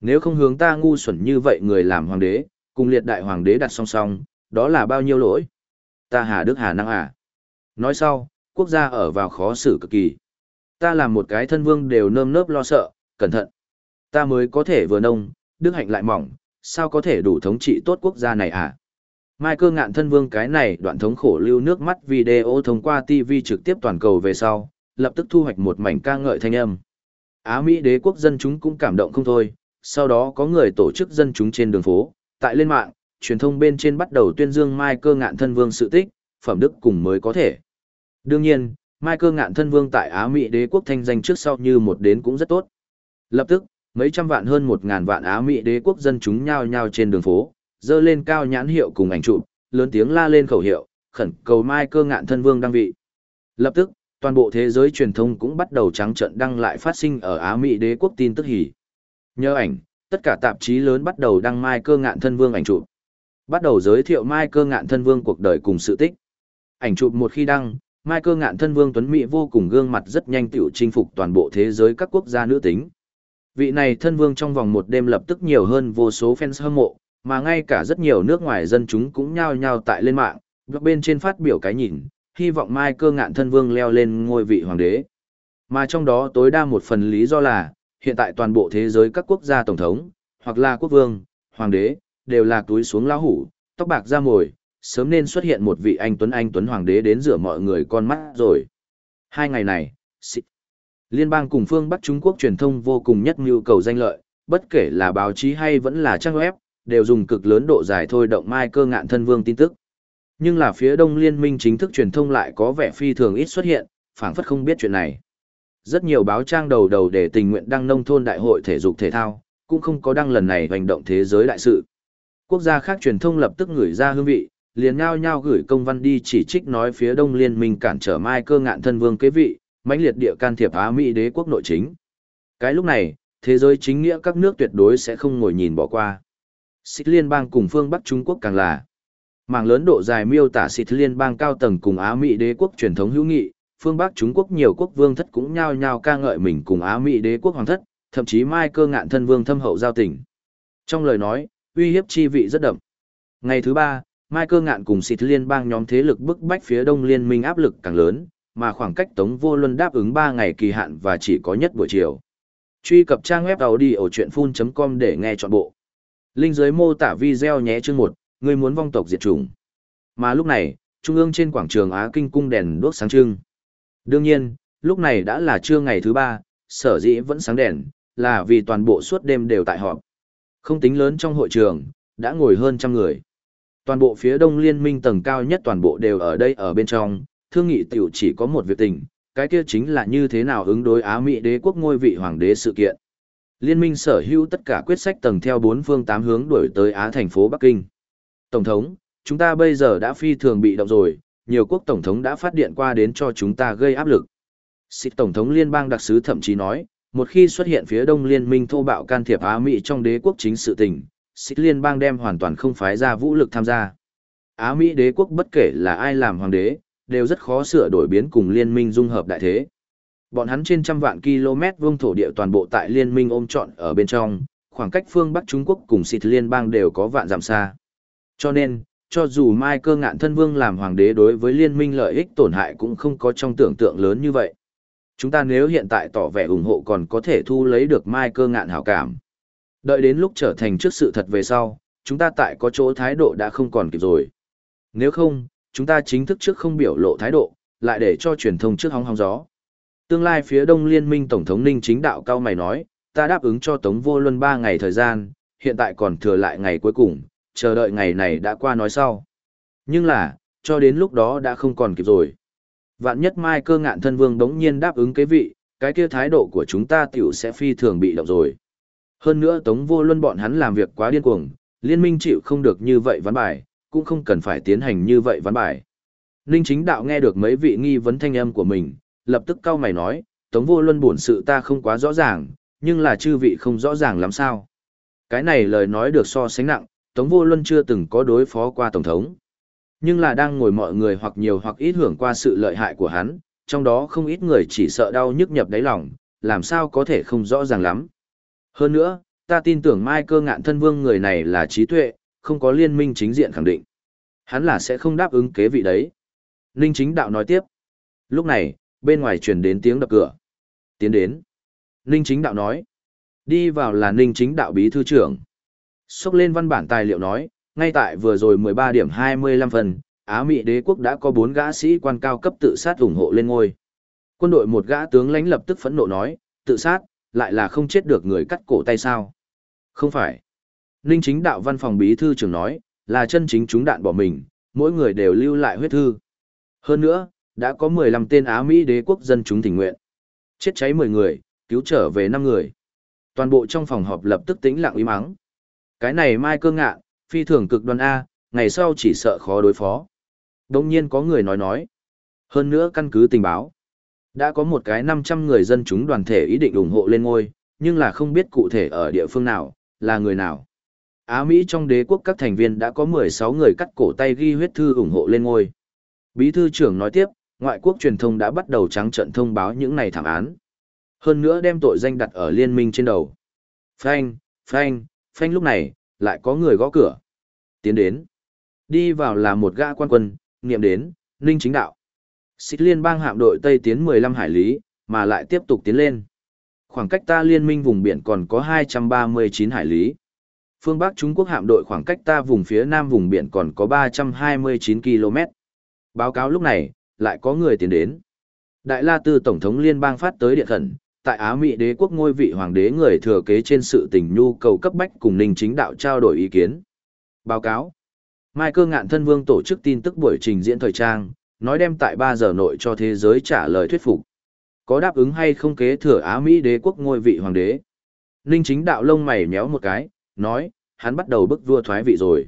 Nếu không hướng ta ngu xuẩn như vậy người làm hoàng đế, cùng liệt đại hoàng đế đặt song song, đó là bao nhiêu lỗi? Ta hà đức hà năng à? Nói sau, quốc gia ở vào khó xử cực kỳ. Ta làm một cái thân vương đều nơm nớp lo sợ, cẩn thận. Ta mới có thể vừa nông, đức hạnh lại mỏng, sao có thể đủ thống trị tốt quốc gia này à? Mai cơ ngạn thân vương cái này đoạn thống khổ lưu nước mắt video thông qua TV trực tiếp toàn cầu về sau, lập tức thu hoạch một mảnh ca ngợi thanh âm. Á Mỹ đế quốc dân chúng cũng cảm động không thôi, sau đó có người tổ chức dân chúng trên đường phố, tại lên mạng, truyền thông bên trên bắt đầu tuyên dương Mai cơ ngạn thân vương sự tích, phẩm đức cùng mới có thể. Đương nhiên, Mai cơ ngạn thân vương tại Á Mỹ đế quốc thanh danh trước sau như một đến cũng rất tốt. Lập tức, mấy trăm vạn hơn một ngàn vạn Á Mỹ đế quốc dân chúng nhao nhao trên đường phố, dơ lên cao nhãn hiệu cùng ảnh chụp, lớn tiếng la lên khẩu hiệu, khẩn cầu Mai cơ ngạn thân vương đăng vị. Lập tức, toàn bộ thế giới truyền thông cũng bắt đầu trắng trận đăng lại phát sinh ở Á Mỹ đế quốc tin tức hỉ. Nhớ ảnh, tất cả tạp chí lớn bắt đầu đăng Mai cơ ngạn thân vương ảnh chụp. Bắt đầu giới thiệu Mai cơ ngạn thân vương cuộc đời cùng sự tích. Ảnh chụp một khi đăng, Mai cơ ngạn thân vương Tuấn Mỹ vô cùng gương mặt rất nhanh tiểu chinh phục toàn bộ thế giới các quốc gia nữ tính. Vị này thân vương trong vòng một đêm lập tức nhiều hơn vô số fans hâm mộ, mà ngay cả rất nhiều nước ngoài dân chúng cũng nhao nhao tại lên mạng, bên trên phát biểu cái nhìn, hy vọng Mai cơ ngạn thân vương leo lên ngôi vị hoàng đế. Mà trong đó tối đa một phần lý do là, hiện tại toàn bộ thế giới các quốc gia tổng thống, hoặc là quốc vương, hoàng đế, đều là túi xuống lão hủ, tóc bạc ra mồi, sớm nên xuất hiện một vị anh Tuấn Anh Tuấn Hoàng đế đến rửa mọi người con mắt rồi. Hai ngày này, xịt. Liên bang cùng phương Bắc Trung Quốc truyền thông vô cùng nhất nhu cầu danh lợi, bất kể là báo chí hay vẫn là trang web, đều dùng cực lớn độ dài thôi động mai cơ ngạn thân vương tin tức. Nhưng là phía đông liên minh chính thức truyền thông lại có vẻ phi thường ít xuất hiện, phảng phất không biết chuyện này. Rất nhiều báo trang đầu đầu để tình nguyện đăng nông thôn đại hội thể dục thể thao, cũng không có đăng lần này hành động thế giới đại sự. Quốc gia khác truyền thông lập tức gửi ra hương vị, liền nhao nhao gửi công văn đi chỉ trích nói phía đông liên minh cản trở mai cơ ngạn thân vương kế vị, mãnh liệt địa can thiệp Á Mỹ đế quốc nội chính. Cái lúc này, thế giới chính nghĩa các nước tuyệt đối sẽ không ngồi nhìn bỏ qua. Xích liên bang cùng phương Bắc Trung Quốc càng là. mảng lớn độ dài miêu tả xích liên bang cao tầng cùng Á Mỹ đế quốc truyền thống hữu nghị, phương Bắc Trung Quốc nhiều quốc vương thất cũng nhao nhao ca ngợi mình cùng Á Mỹ đế quốc hoàng thất, thậm chí mai cơ ngạn thân vương thâm hậu giao tình. Trong lời nói, uy hiếp chi vị rất đậm. Ngày thứ ba, Mai cơ ngạn cùng xịt liên bang nhóm thế lực bức bách phía đông liên minh áp lực càng lớn, mà khoảng cách Tống Vô Luân đáp ứng 3 ngày kỳ hạn và chỉ có nhất buổi chiều. Truy cập trang web đầu đi ở chuyện full.com để nghe trọn bộ. Linh dưới mô tả video nhé chương 1, người muốn vong tộc diệt chủng. Mà lúc này, trung ương trên quảng trường Á Kinh cung đèn đuốc sáng trưng. Đương nhiên, lúc này đã là trưa ngày thứ ba, sở dĩ vẫn sáng đèn, là vì toàn bộ suốt đêm đều tại họp. Không tính lớn trong hội trường, đã ngồi hơn trăm người. Toàn bộ phía đông liên minh tầng cao nhất toàn bộ đều ở đây ở bên trong, thương nghị tiểu chỉ có một việc tình, cái kia chính là như thế nào ứng đối Á Mỹ đế quốc ngôi vị hoàng đế sự kiện. Liên minh sở hữu tất cả quyết sách tầng theo bốn phương tám hướng đuổi tới Á thành phố Bắc Kinh. Tổng thống, chúng ta bây giờ đã phi thường bị động rồi, nhiều quốc tổng thống đã phát điện qua đến cho chúng ta gây áp lực. Xịt tổng thống liên bang đặc sứ thậm chí nói, một khi xuất hiện phía đông liên minh thô bạo can thiệp Á Mỹ trong đế quốc chính sự tình, xích liên bang đem hoàn toàn không phái ra vũ lực tham gia. Á Mỹ đế quốc bất kể là ai làm hoàng đế, đều rất khó sửa đổi biến cùng liên minh dung hợp đại thế. Bọn hắn trên trăm vạn km vuông thổ địa toàn bộ tại liên minh ôm trọn ở bên trong, khoảng cách phương Bắc Trung Quốc cùng xịt liên bang đều có vạn dặm xa. Cho nên, cho dù Mai cơ ngạn thân vương làm hoàng đế đối với liên minh lợi ích tổn hại cũng không có trong tưởng tượng lớn như vậy. Chúng ta nếu hiện tại tỏ vẻ ủng hộ còn có thể thu lấy được Mai cơ ngạn hảo cảm. Đợi đến lúc trở thành trước sự thật về sau, chúng ta tại có chỗ thái độ đã không còn kịp rồi. Nếu không, chúng ta chính thức trước không biểu lộ thái độ, lại để cho truyền thông trước hóng hóng gió. Tương lai phía Đông Liên minh Tổng thống Ninh chính đạo cao mày nói, ta đáp ứng cho Tống Vô Luân 3 ngày thời gian, hiện tại còn thừa lại ngày cuối cùng, chờ đợi ngày này đã qua nói sau. Nhưng là, cho đến lúc đó đã không còn kịp rồi. Vạn nhất mai cơ ngạn thân vương đống nhiên đáp ứng cái vị, cái kia thái độ của chúng ta tiểu sẽ phi thường bị động rồi. Hơn nữa Tống Vô Luân bọn hắn làm việc quá điên cuồng, liên minh chịu không được như vậy ván bài, cũng không cần phải tiến hành như vậy ván bài. Ninh chính đạo nghe được mấy vị nghi vấn thanh âm của mình, lập tức cau mày nói, Tống Vô Luân bổn sự ta không quá rõ ràng, nhưng là chư vị không rõ ràng lắm sao. Cái này lời nói được so sánh nặng, Tống Vô Luân chưa từng có đối phó qua Tổng thống. Nhưng là đang ngồi mọi người hoặc nhiều hoặc ít hưởng qua sự lợi hại của hắn, trong đó không ít người chỉ sợ đau nhức nhập đáy lòng, làm sao có thể không rõ ràng lắm. Hơn nữa, ta tin tưởng Mai cơ ngạn thân vương người này là trí tuệ, không có liên minh chính diện khẳng định. Hắn là sẽ không đáp ứng kế vị đấy. Ninh chính đạo nói tiếp. Lúc này, bên ngoài truyền đến tiếng đập cửa. Tiến đến. Ninh chính đạo nói. Đi vào là Ninh chính đạo bí thư trưởng. Xúc lên văn bản tài liệu nói, ngay tại vừa rồi 13 điểm 25 phần, Á Mỹ đế quốc đã có 4 gã sĩ quan cao cấp tự sát ủng hộ lên ngôi. Quân đội một gã tướng lãnh lập tức phẫn nộ nói, tự sát, lại là không chết được người cắt cổ tay sao? Không phải. Ninh chính đạo văn phòng bí thư trưởng nói, là chân chính chúng đạn bỏ mình, mỗi người đều lưu lại huyết thư. Hơn nữa, đã có 15 tên Á Mỹ đế quốc dân chúng tình nguyện. Chết cháy 10 người, cứu trở về 5 người. Toàn bộ trong phòng họp lập tức tĩnh lặng im mắng. Cái này mai cơ ngạ, phi thường cực đoan A, ngày sau chỉ sợ khó đối phó. Đông nhiên có người nói nói. Hơn nữa căn cứ tình báo. Đã có một cái 500 người dân chúng đoàn thể ý định ủng hộ lên ngôi, nhưng là không biết cụ thể ở địa phương nào, là người nào. Á Mỹ trong đế quốc các thành viên đã có 16 người cắt cổ tay ghi huyết thư ủng hộ lên ngôi. Bí thư trưởng nói tiếp, ngoại quốc truyền thông đã bắt đầu trắng trận thông báo những này thảm án. Hơn nữa đem tội danh đặt ở liên minh trên đầu. Phanh, phanh, phanh lúc này, lại có người gõ cửa. Tiến đến. Đi vào là một gã quan quân, niệm đến, ninh chính đạo. Xích liên bang hạm đội Tây tiến 15 hải lý, mà lại tiếp tục tiến lên. Khoảng cách ta liên minh vùng biển còn có 239 hải lý. Phương Bắc Trung Quốc hạm đội khoảng cách ta vùng phía nam vùng biển còn có 329 km. Báo cáo lúc này, lại có người tiến đến. Đại La Tư Tổng thống Liên bang phát tới điện khẩn, tại Á Mỹ đế quốc ngôi vị hoàng đế người thừa kế trên sự tình nhu cầu cấp bách cùng Ninh Chính Đạo trao đổi ý kiến. Báo cáo. Mai cơ ngạn thân vương tổ chức tin tức buổi trình diễn thời trang, nói đem tại 3 giờ nội cho thế giới trả lời thuyết phục. Có đáp ứng hay không kế thừa Á Mỹ đế quốc ngôi vị hoàng đế? Ninh Chính Đạo lông mày méo một cái, nói, hắn bắt đầu bức vua thoái vị rồi.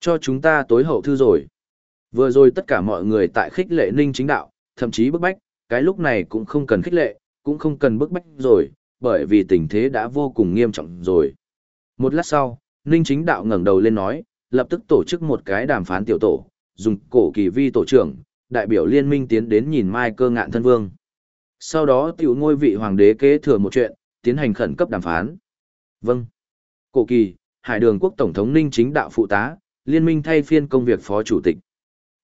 Cho chúng ta tối hậu thư rồi. Vừa rồi tất cả mọi người tại khích lệ ninh chính đạo, thậm chí bức bách, cái lúc này cũng không cần khích lệ, cũng không cần bức bách rồi, bởi vì tình thế đã vô cùng nghiêm trọng rồi. Một lát sau, ninh chính đạo ngẩng đầu lên nói, lập tức tổ chức một cái đàm phán tiểu tổ, dùng cổ kỳ vi tổ trưởng, đại biểu liên minh tiến đến nhìn mai cơ ngạn thân vương. Sau đó tiểu ngôi vị hoàng đế kế thừa một chuyện, tiến hành khẩn cấp đàm phán. Vâng. Cổ kỳ, Hải đường quốc tổng thống ninh chính đạo phụ tá, liên minh thay phiên công việc phó chủ tịch.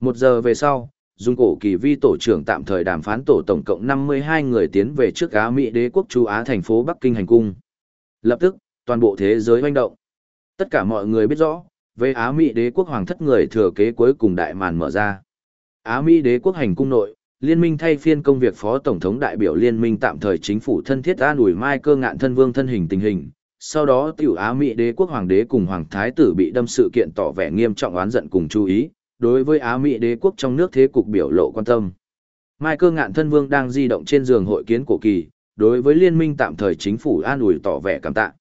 Một giờ về sau, dùng cổ kỳ vi tổ trưởng tạm thời đàm phán tổ tổng cộng 52 người tiến về trước Á Mỹ đế quốc chú Á thành phố Bắc Kinh hành cung. Lập tức, toàn bộ thế giới hoành động. Tất cả mọi người biết rõ, về Á Mỹ đế quốc hoàng thất người thừa kế cuối cùng đại màn mở ra. Á Mỹ đế quốc hành cung nội, liên minh thay phiên công việc phó tổng thống đại biểu liên minh tạm thời chính phủ thân thiết an ủi mai cơ ngạn thân vương thân hình tình hình, sau đó tiểu Á Mỹ đế quốc hoàng đế cùng hoàng thái tử bị đâm sự kiện tỏ vẻ nghiêm trọng oán giận cùng chú ý, đối với Á Mỹ đế quốc trong nước thế cục biểu lộ quan tâm. Mai cơ ngạn thân vương đang di động trên giường hội kiến cổ kỳ, đối với liên minh tạm thời chính phủ an ủi tỏ vẻ cảm tạ.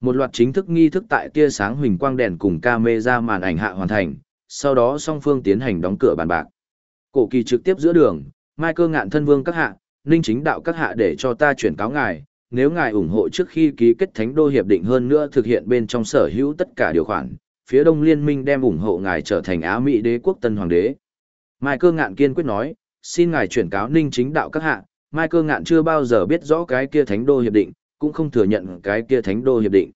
Một loạt chính thức nghi thức tại tia sáng huỳnh quang đèn cùng camera màn ảnh hạ hoàn thành, sau đó song phương tiến hành đóng cửa bàn bạc. Cổ kỳ trực tiếp giữa đường, Mai cơ ngạn thân vương các hạ, ninh chính đạo các hạ để cho ta chuyển cáo ngài, nếu ngài ủng hộ trước khi ký kết thánh đô hiệp định hơn nữa thực hiện bên trong sở hữu tất cả điều khoản, phía đông liên minh đem ủng hộ ngài trở thành Á Mỹ đế quốc tân hoàng đế. Mai cơ ngạn kiên quyết nói, xin ngài chuyển cáo ninh chính đạo các hạ, Mai cơ ngạn chưa bao giờ biết rõ cái kia thánh đô hiệp định, cũng không thừa nhận cái kia thánh đô hiệp định.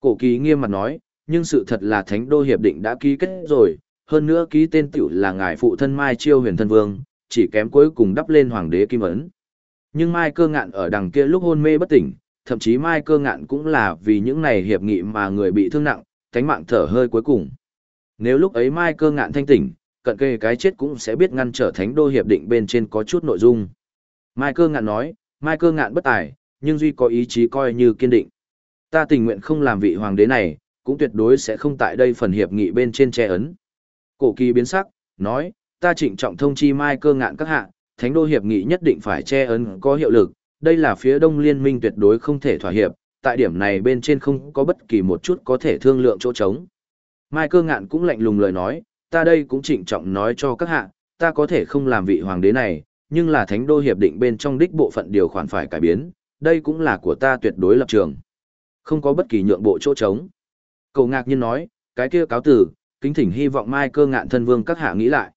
Cổ ký nghiêm mặt nói, nhưng sự thật là thánh đô hiệp định đã ký kết rồi, hơn nữa ký tên tiểu là ngài phụ thân Mai chiêu huyền thân vương, chỉ kém cuối cùng đắp lên hoàng đế kim ấn. Nhưng Mai cơ ngạn ở đằng kia lúc hôn mê bất tỉnh, thậm chí Mai cơ ngạn cũng là vì những này hiệp nghị mà người bị thương nặng, cánh mạng thở hơi cuối cùng. Nếu lúc ấy Mai cơ ngạn thanh tỉnh, cận kề cái chết cũng sẽ biết ngăn trở thánh đô hiệp định bên trên có chút nội dung. Mai cơ ngạn nói, Mai cơ ngạn bất tài, nhưng duy có ý chí coi như kiên định. Ta tình nguyện không làm vị hoàng đế này, cũng tuyệt đối sẽ không tại đây phần hiệp nghị bên trên che ấn. Cổ kỳ biến sắc, nói, ta trịnh trọng thông chi Mai cơ ngạn các hạ, thánh đô hiệp nghị nhất định phải che ấn có hiệu lực, đây là phía đông liên minh tuyệt đối không thể thỏa hiệp, tại điểm này bên trên không có bất kỳ một chút có thể thương lượng chỗ trống. Mai cơ ngạn cũng lạnh lùng lời nói, ta đây cũng trịnh trọng nói cho các hạ, ta có thể không làm vị hoàng đế này, nhưng là thánh đô hiệp định bên trong đích bộ phận điều khoản phải cải biến, đây cũng là của ta tuyệt đối lập trường. Không có bất kỳ nhượng bộ chỗ trống. Cầu ngạc nhiên nói, cái kia cáo tử, kính thỉnh hy vọng mai cơ ngạn thân vương các hạ nghĩ lại.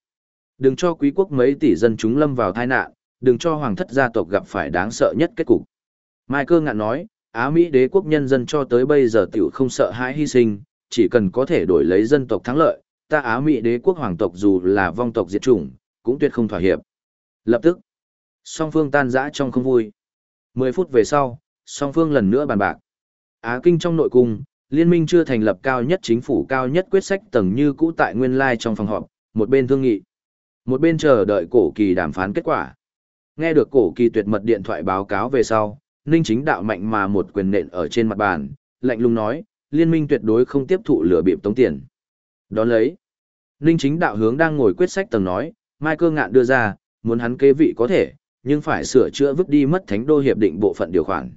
Đừng cho quý quốc mấy tỷ dân chúng lâm vào tai nạn, đừng cho hoàng thất gia tộc gặp phải đáng sợ nhất kết cục. Mai cơ ngạn nói, Á Mỹ đế quốc nhân dân cho tới bây giờ tiểu không sợ hãi hy sinh, chỉ cần có thể đổi lấy dân tộc thắng lợi, ta Á Mỹ đế quốc hoàng tộc dù là vong tộc diệt chủng, cũng tuyệt không thỏa hiệp. Lập tức, song phương tan rã trong không vui. Mười phút về sau, song phương lần nữa bàn bạc. Á Kinh trong nội cung, liên minh chưa thành lập cao nhất chính phủ cao nhất quyết sách tầng như cũ tại nguyên lai trong phòng họp, một bên thương nghị. Một bên chờ đợi cổ kỳ đàm phán kết quả. Nghe được cổ kỳ tuyệt mật điện thoại báo cáo về sau, Ninh chính đạo mạnh mà một quyền nện ở trên mặt bàn, lạnh lùng nói, liên minh tuyệt đối không tiếp thụ lừa bịp tống tiền. Đón lấy, Ninh chính đạo hướng đang ngồi quyết sách tầng nói, Mai cơ ngạn đưa ra, muốn hắn kế vị có thể, nhưng phải sửa chữa vứt đi mất thánh đô hiệp định bộ phận điều khoản.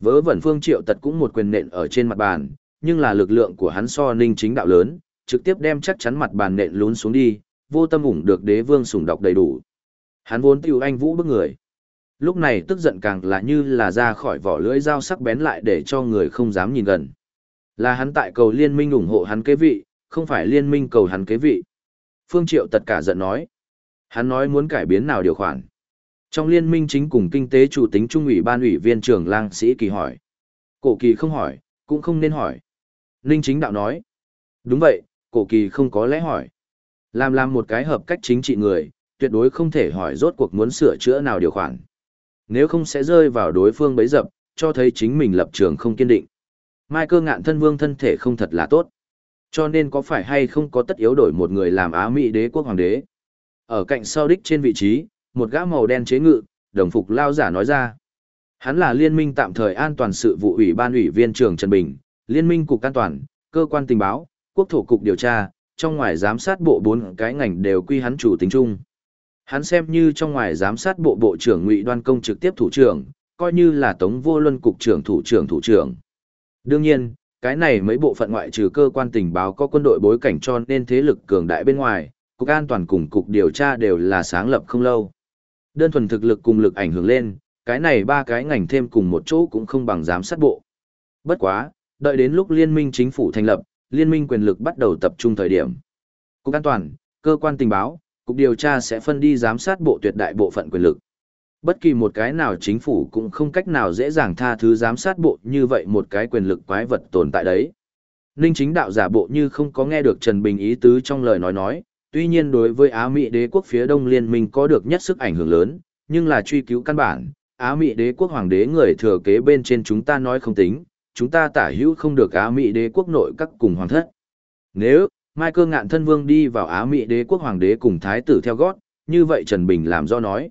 Vớ vẩn phương triệu tật cũng một quyền nện ở trên mặt bàn, nhưng là lực lượng của hắn so ninh chính đạo lớn, trực tiếp đem chắc chắn mặt bàn nện lún xuống đi, vô tâm ủng được đế vương sủng đọc đầy đủ. Hắn vốn tiêu anh vũ bức người. Lúc này tức giận càng là như là ra khỏi vỏ lưỡi dao sắc bén lại để cho người không dám nhìn gần. Là hắn tại cầu liên minh ủng hộ hắn kế vị, không phải liên minh cầu hắn kế vị. Phương Triệu tất cả giận nói. Hắn nói muốn cải biến nào điều khoản. Trong liên minh chính cùng kinh tế chủ tính trung ủy ban ủy viên trưởng lang sĩ kỳ hỏi. Cổ kỳ không hỏi, cũng không nên hỏi. Ninh chính đạo nói. Đúng vậy, cổ kỳ không có lẽ hỏi. Làm làm một cái hợp cách chính trị người, tuyệt đối không thể hỏi rốt cuộc muốn sửa chữa nào điều khoản. Nếu không sẽ rơi vào đối phương bấy dập, cho thấy chính mình lập trường không kiên định. Mai cơ ngạn thân vương thân thể không thật là tốt. Cho nên có phải hay không có tất yếu đổi một người làm Á Mỹ đế quốc hoàng đế. Ở cạnh sau đích trên vị trí, một gã màu đen chế ngự, đồng phục lao giả nói ra. Hắn là liên minh tạm thời an toàn sự vụ ủy ban ủy viên trưởng Trần Bình, liên minh cục an toàn, cơ quan tình báo, quốc thổ cục điều tra, trong ngoài giám sát bộ bốn cái ngành đều quy hắn chủ tính chung. Hắn xem như trong ngoài giám sát bộ bộ trưởng Ngụy Đoan Công trực tiếp thủ trưởng, coi như là Tống Vô Luân cục trưởng thủ trưởng thủ trưởng. Đương nhiên, cái này mấy bộ phận ngoại trừ cơ quan tình báo có quân đội bối cảnh cho nên thế lực cường đại bên ngoài, cục an toàn cùng cục điều tra đều là sáng lập không lâu. Đơn thuần thực lực cùng lực ảnh hưởng lên, cái này ba cái ngành thêm cùng một chỗ cũng không bằng giám sát bộ. Bất quá, đợi đến lúc liên minh chính phủ thành lập, liên minh quyền lực bắt đầu tập trung thời điểm. Cục an toàn, cơ quan tình báo, cục điều tra sẽ phân đi giám sát bộ tuyệt đại bộ phận quyền lực. Bất kỳ một cái nào chính phủ cũng không cách nào dễ dàng tha thứ giám sát bộ như vậy một cái quyền lực quái vật tồn tại đấy. Ninh chính đạo giả bộ như không có nghe được Trần Bình ý tứ trong lời nói nói, tuy nhiên đối với Á Mỹ đế quốc phía đông liên minh có được nhất sức ảnh hưởng lớn, nhưng là truy cứu căn bản, Á Mỹ đế quốc hoàng đế người thừa kế bên trên chúng ta nói không tính, chúng ta tả hữu không được Á Mỹ đế quốc nội các cùng hoàng thất. Nếu, Mai cơ ngạn thân vương đi vào Á Mỹ đế quốc hoàng đế cùng thái tử theo gót, như vậy Trần Bình làm do nói.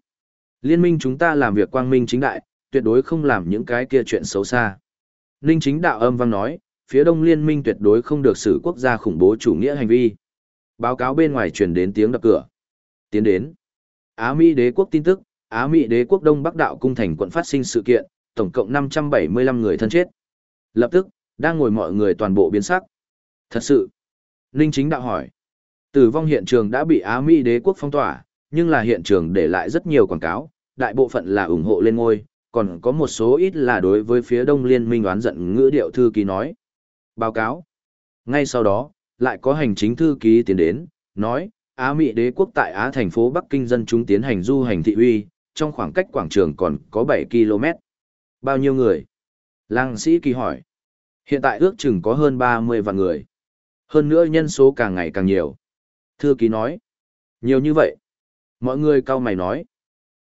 Liên minh chúng ta làm việc quang minh chính đại, tuyệt đối không làm những cái kia chuyện xấu xa. Ninh chính đạo âm vang nói, phía đông liên minh tuyệt đối không được xử quốc gia khủng bố chủ nghĩa hành vi. Báo cáo bên ngoài truyền đến tiếng đập cửa. Tiến đến. Á Mỹ đế quốc tin tức, Á Mỹ đế quốc Đông Bắc đạo cung thành quận phát sinh sự kiện, tổng cộng 575 người thân chết. Lập tức, đang ngồi mọi người toàn bộ biến sắc. Thật sự. Ninh chính đạo hỏi. Tử vong hiện trường đã bị Á Mỹ đế quốc phong tỏa, nhưng là hiện trường để lại rất nhiều quảng cáo, đại bộ phận là ủng hộ lên ngôi, còn có một số ít là đối với phía đông liên minh oán giận ngữ điệu thư ký nói. Báo cáo. Ngay sau đó, lại có hành chính thư ký tiến đến, nói, Á Mỹ đế quốc tại Á thành phố Bắc Kinh dân chúng tiến hành du hành thị uy, trong khoảng cách quảng trường còn có 7 km. Bao nhiêu người? Lăng sĩ kỳ hỏi. Hiện tại ước chừng có hơn 30 vạn người. Hơn nữa nhân số càng ngày càng nhiều. Thư ký nói. Nhiều như vậy. Mọi người cao mày nói.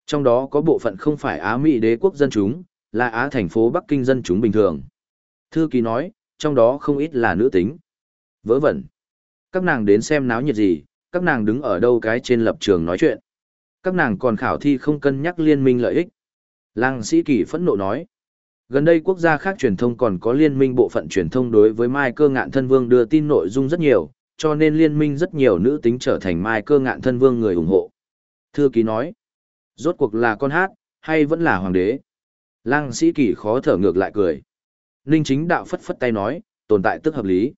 Trong đó có bộ phận không phải Á Mỹ đế quốc dân chúng, là Á thành phố Bắc Kinh dân chúng bình thường. Thư ký nói, trong đó không ít là nữ tính. Vớ vẩn. Các nàng đến xem náo nhiệt gì, các nàng đứng ở đâu cái trên lập trường nói chuyện. Các nàng còn khảo thi không cân nhắc liên minh lợi ích. Lăng sĩ kỳ phẫn nộ nói. Gần đây quốc gia khác truyền thông còn có liên minh bộ phận truyền thông đối với Mai cơ ngạn thân vương đưa tin nội dung rất nhiều, cho nên liên minh rất nhiều nữ tính trở thành Mai cơ ngạn thân vương người ủng hộ. Thư ký nói, rốt cuộc là con hát, hay vẫn là hoàng đế? Lăng sĩ kỳ khó thở ngược lại cười. Ninh chính đạo phất phất tay nói, tồn tại tức hợp lý.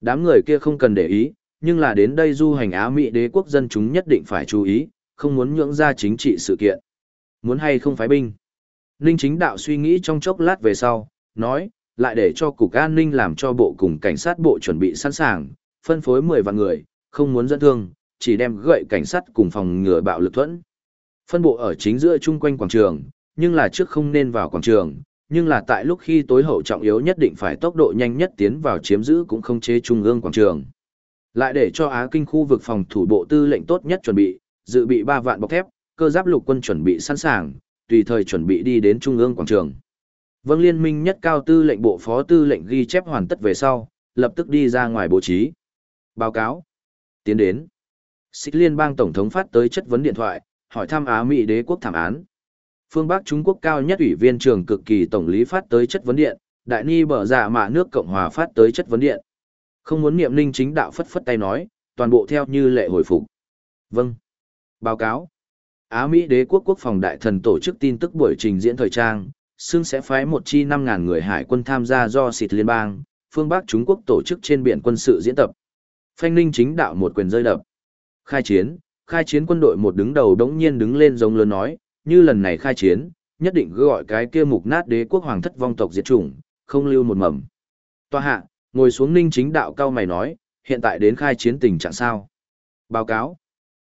Đám người kia không cần để ý, nhưng là đến đây du hành Á Mỹ đế quốc dân chúng nhất định phải chú ý, không muốn nhượng ra chính trị sự kiện. Muốn hay không phái binh. Ninh chính đạo suy nghĩ trong chốc lát về sau, nói, lại để cho cục an ninh làm cho bộ cùng cảnh sát bộ chuẩn bị sẵn sàng, phân phối 10 vạn người, không muốn dẫn thương, chỉ đem gậy cảnh sát cùng phòng ngừa bạo lực thuẫn. Phân bộ ở chính giữa chung quanh quảng trường, nhưng là trước không nên vào quảng trường, nhưng là tại lúc khi tối hậu trọng yếu nhất định phải tốc độ nhanh nhất tiến vào chiếm giữ cũng không chế trung ương quảng trường. Lại để cho Á Kinh khu vực phòng thủ bộ tư lệnh tốt nhất chuẩn bị, dự bị 3 vạn bọc thép, cơ giáp lục quân chuẩn bị sẵn sàng, tùy thời chuẩn bị đi đến trung ương quảng trường. Vâng liên minh nhất cao tư lệnh bộ phó tư lệnh ghi chép hoàn tất về sau, lập tức đi ra ngoài bố trí. Báo cáo. Tiến đến. Xích liên bang tổng thống phát tới chất vấn điện thoại, hỏi thăm Á Mỹ đế quốc thảm án. Phương Bắc Trung Quốc cao nhất ủy viên trưởng cực kỳ tổng lý phát tới chất vấn điện, Đại Ni bở giả dạ mạ nước Cộng hòa phát tới chất vấn điện. Không muốn niệm ninh chính đạo phất phất tay nói, toàn bộ theo như lệ hồi phục. Vâng. Báo cáo. Á Mỹ đế quốc quốc phòng đại thần tổ chức tin tức buổi trình diễn thời trang, xưng sẽ phái một chi 5.000 người hải quân tham gia do xịt liên bang, phương Bắc Trung Quốc tổ chức trên biển quân sự diễn tập. Phanh ninh chính đạo một quyền rơi đập. Khai chiến, khai chiến quân đội một đứng đầu đống nhiên đứng lên giống lớn nói, như lần này khai chiến, nhất định gọi cái kia mục nát đế quốc hoàng thất vong tộc diệt chủng, không lưu một mầm. Toa hạ, ngồi xuống ninh chính đạo cao mày nói, hiện tại đến khai chiến tình trạng sao? Báo cáo.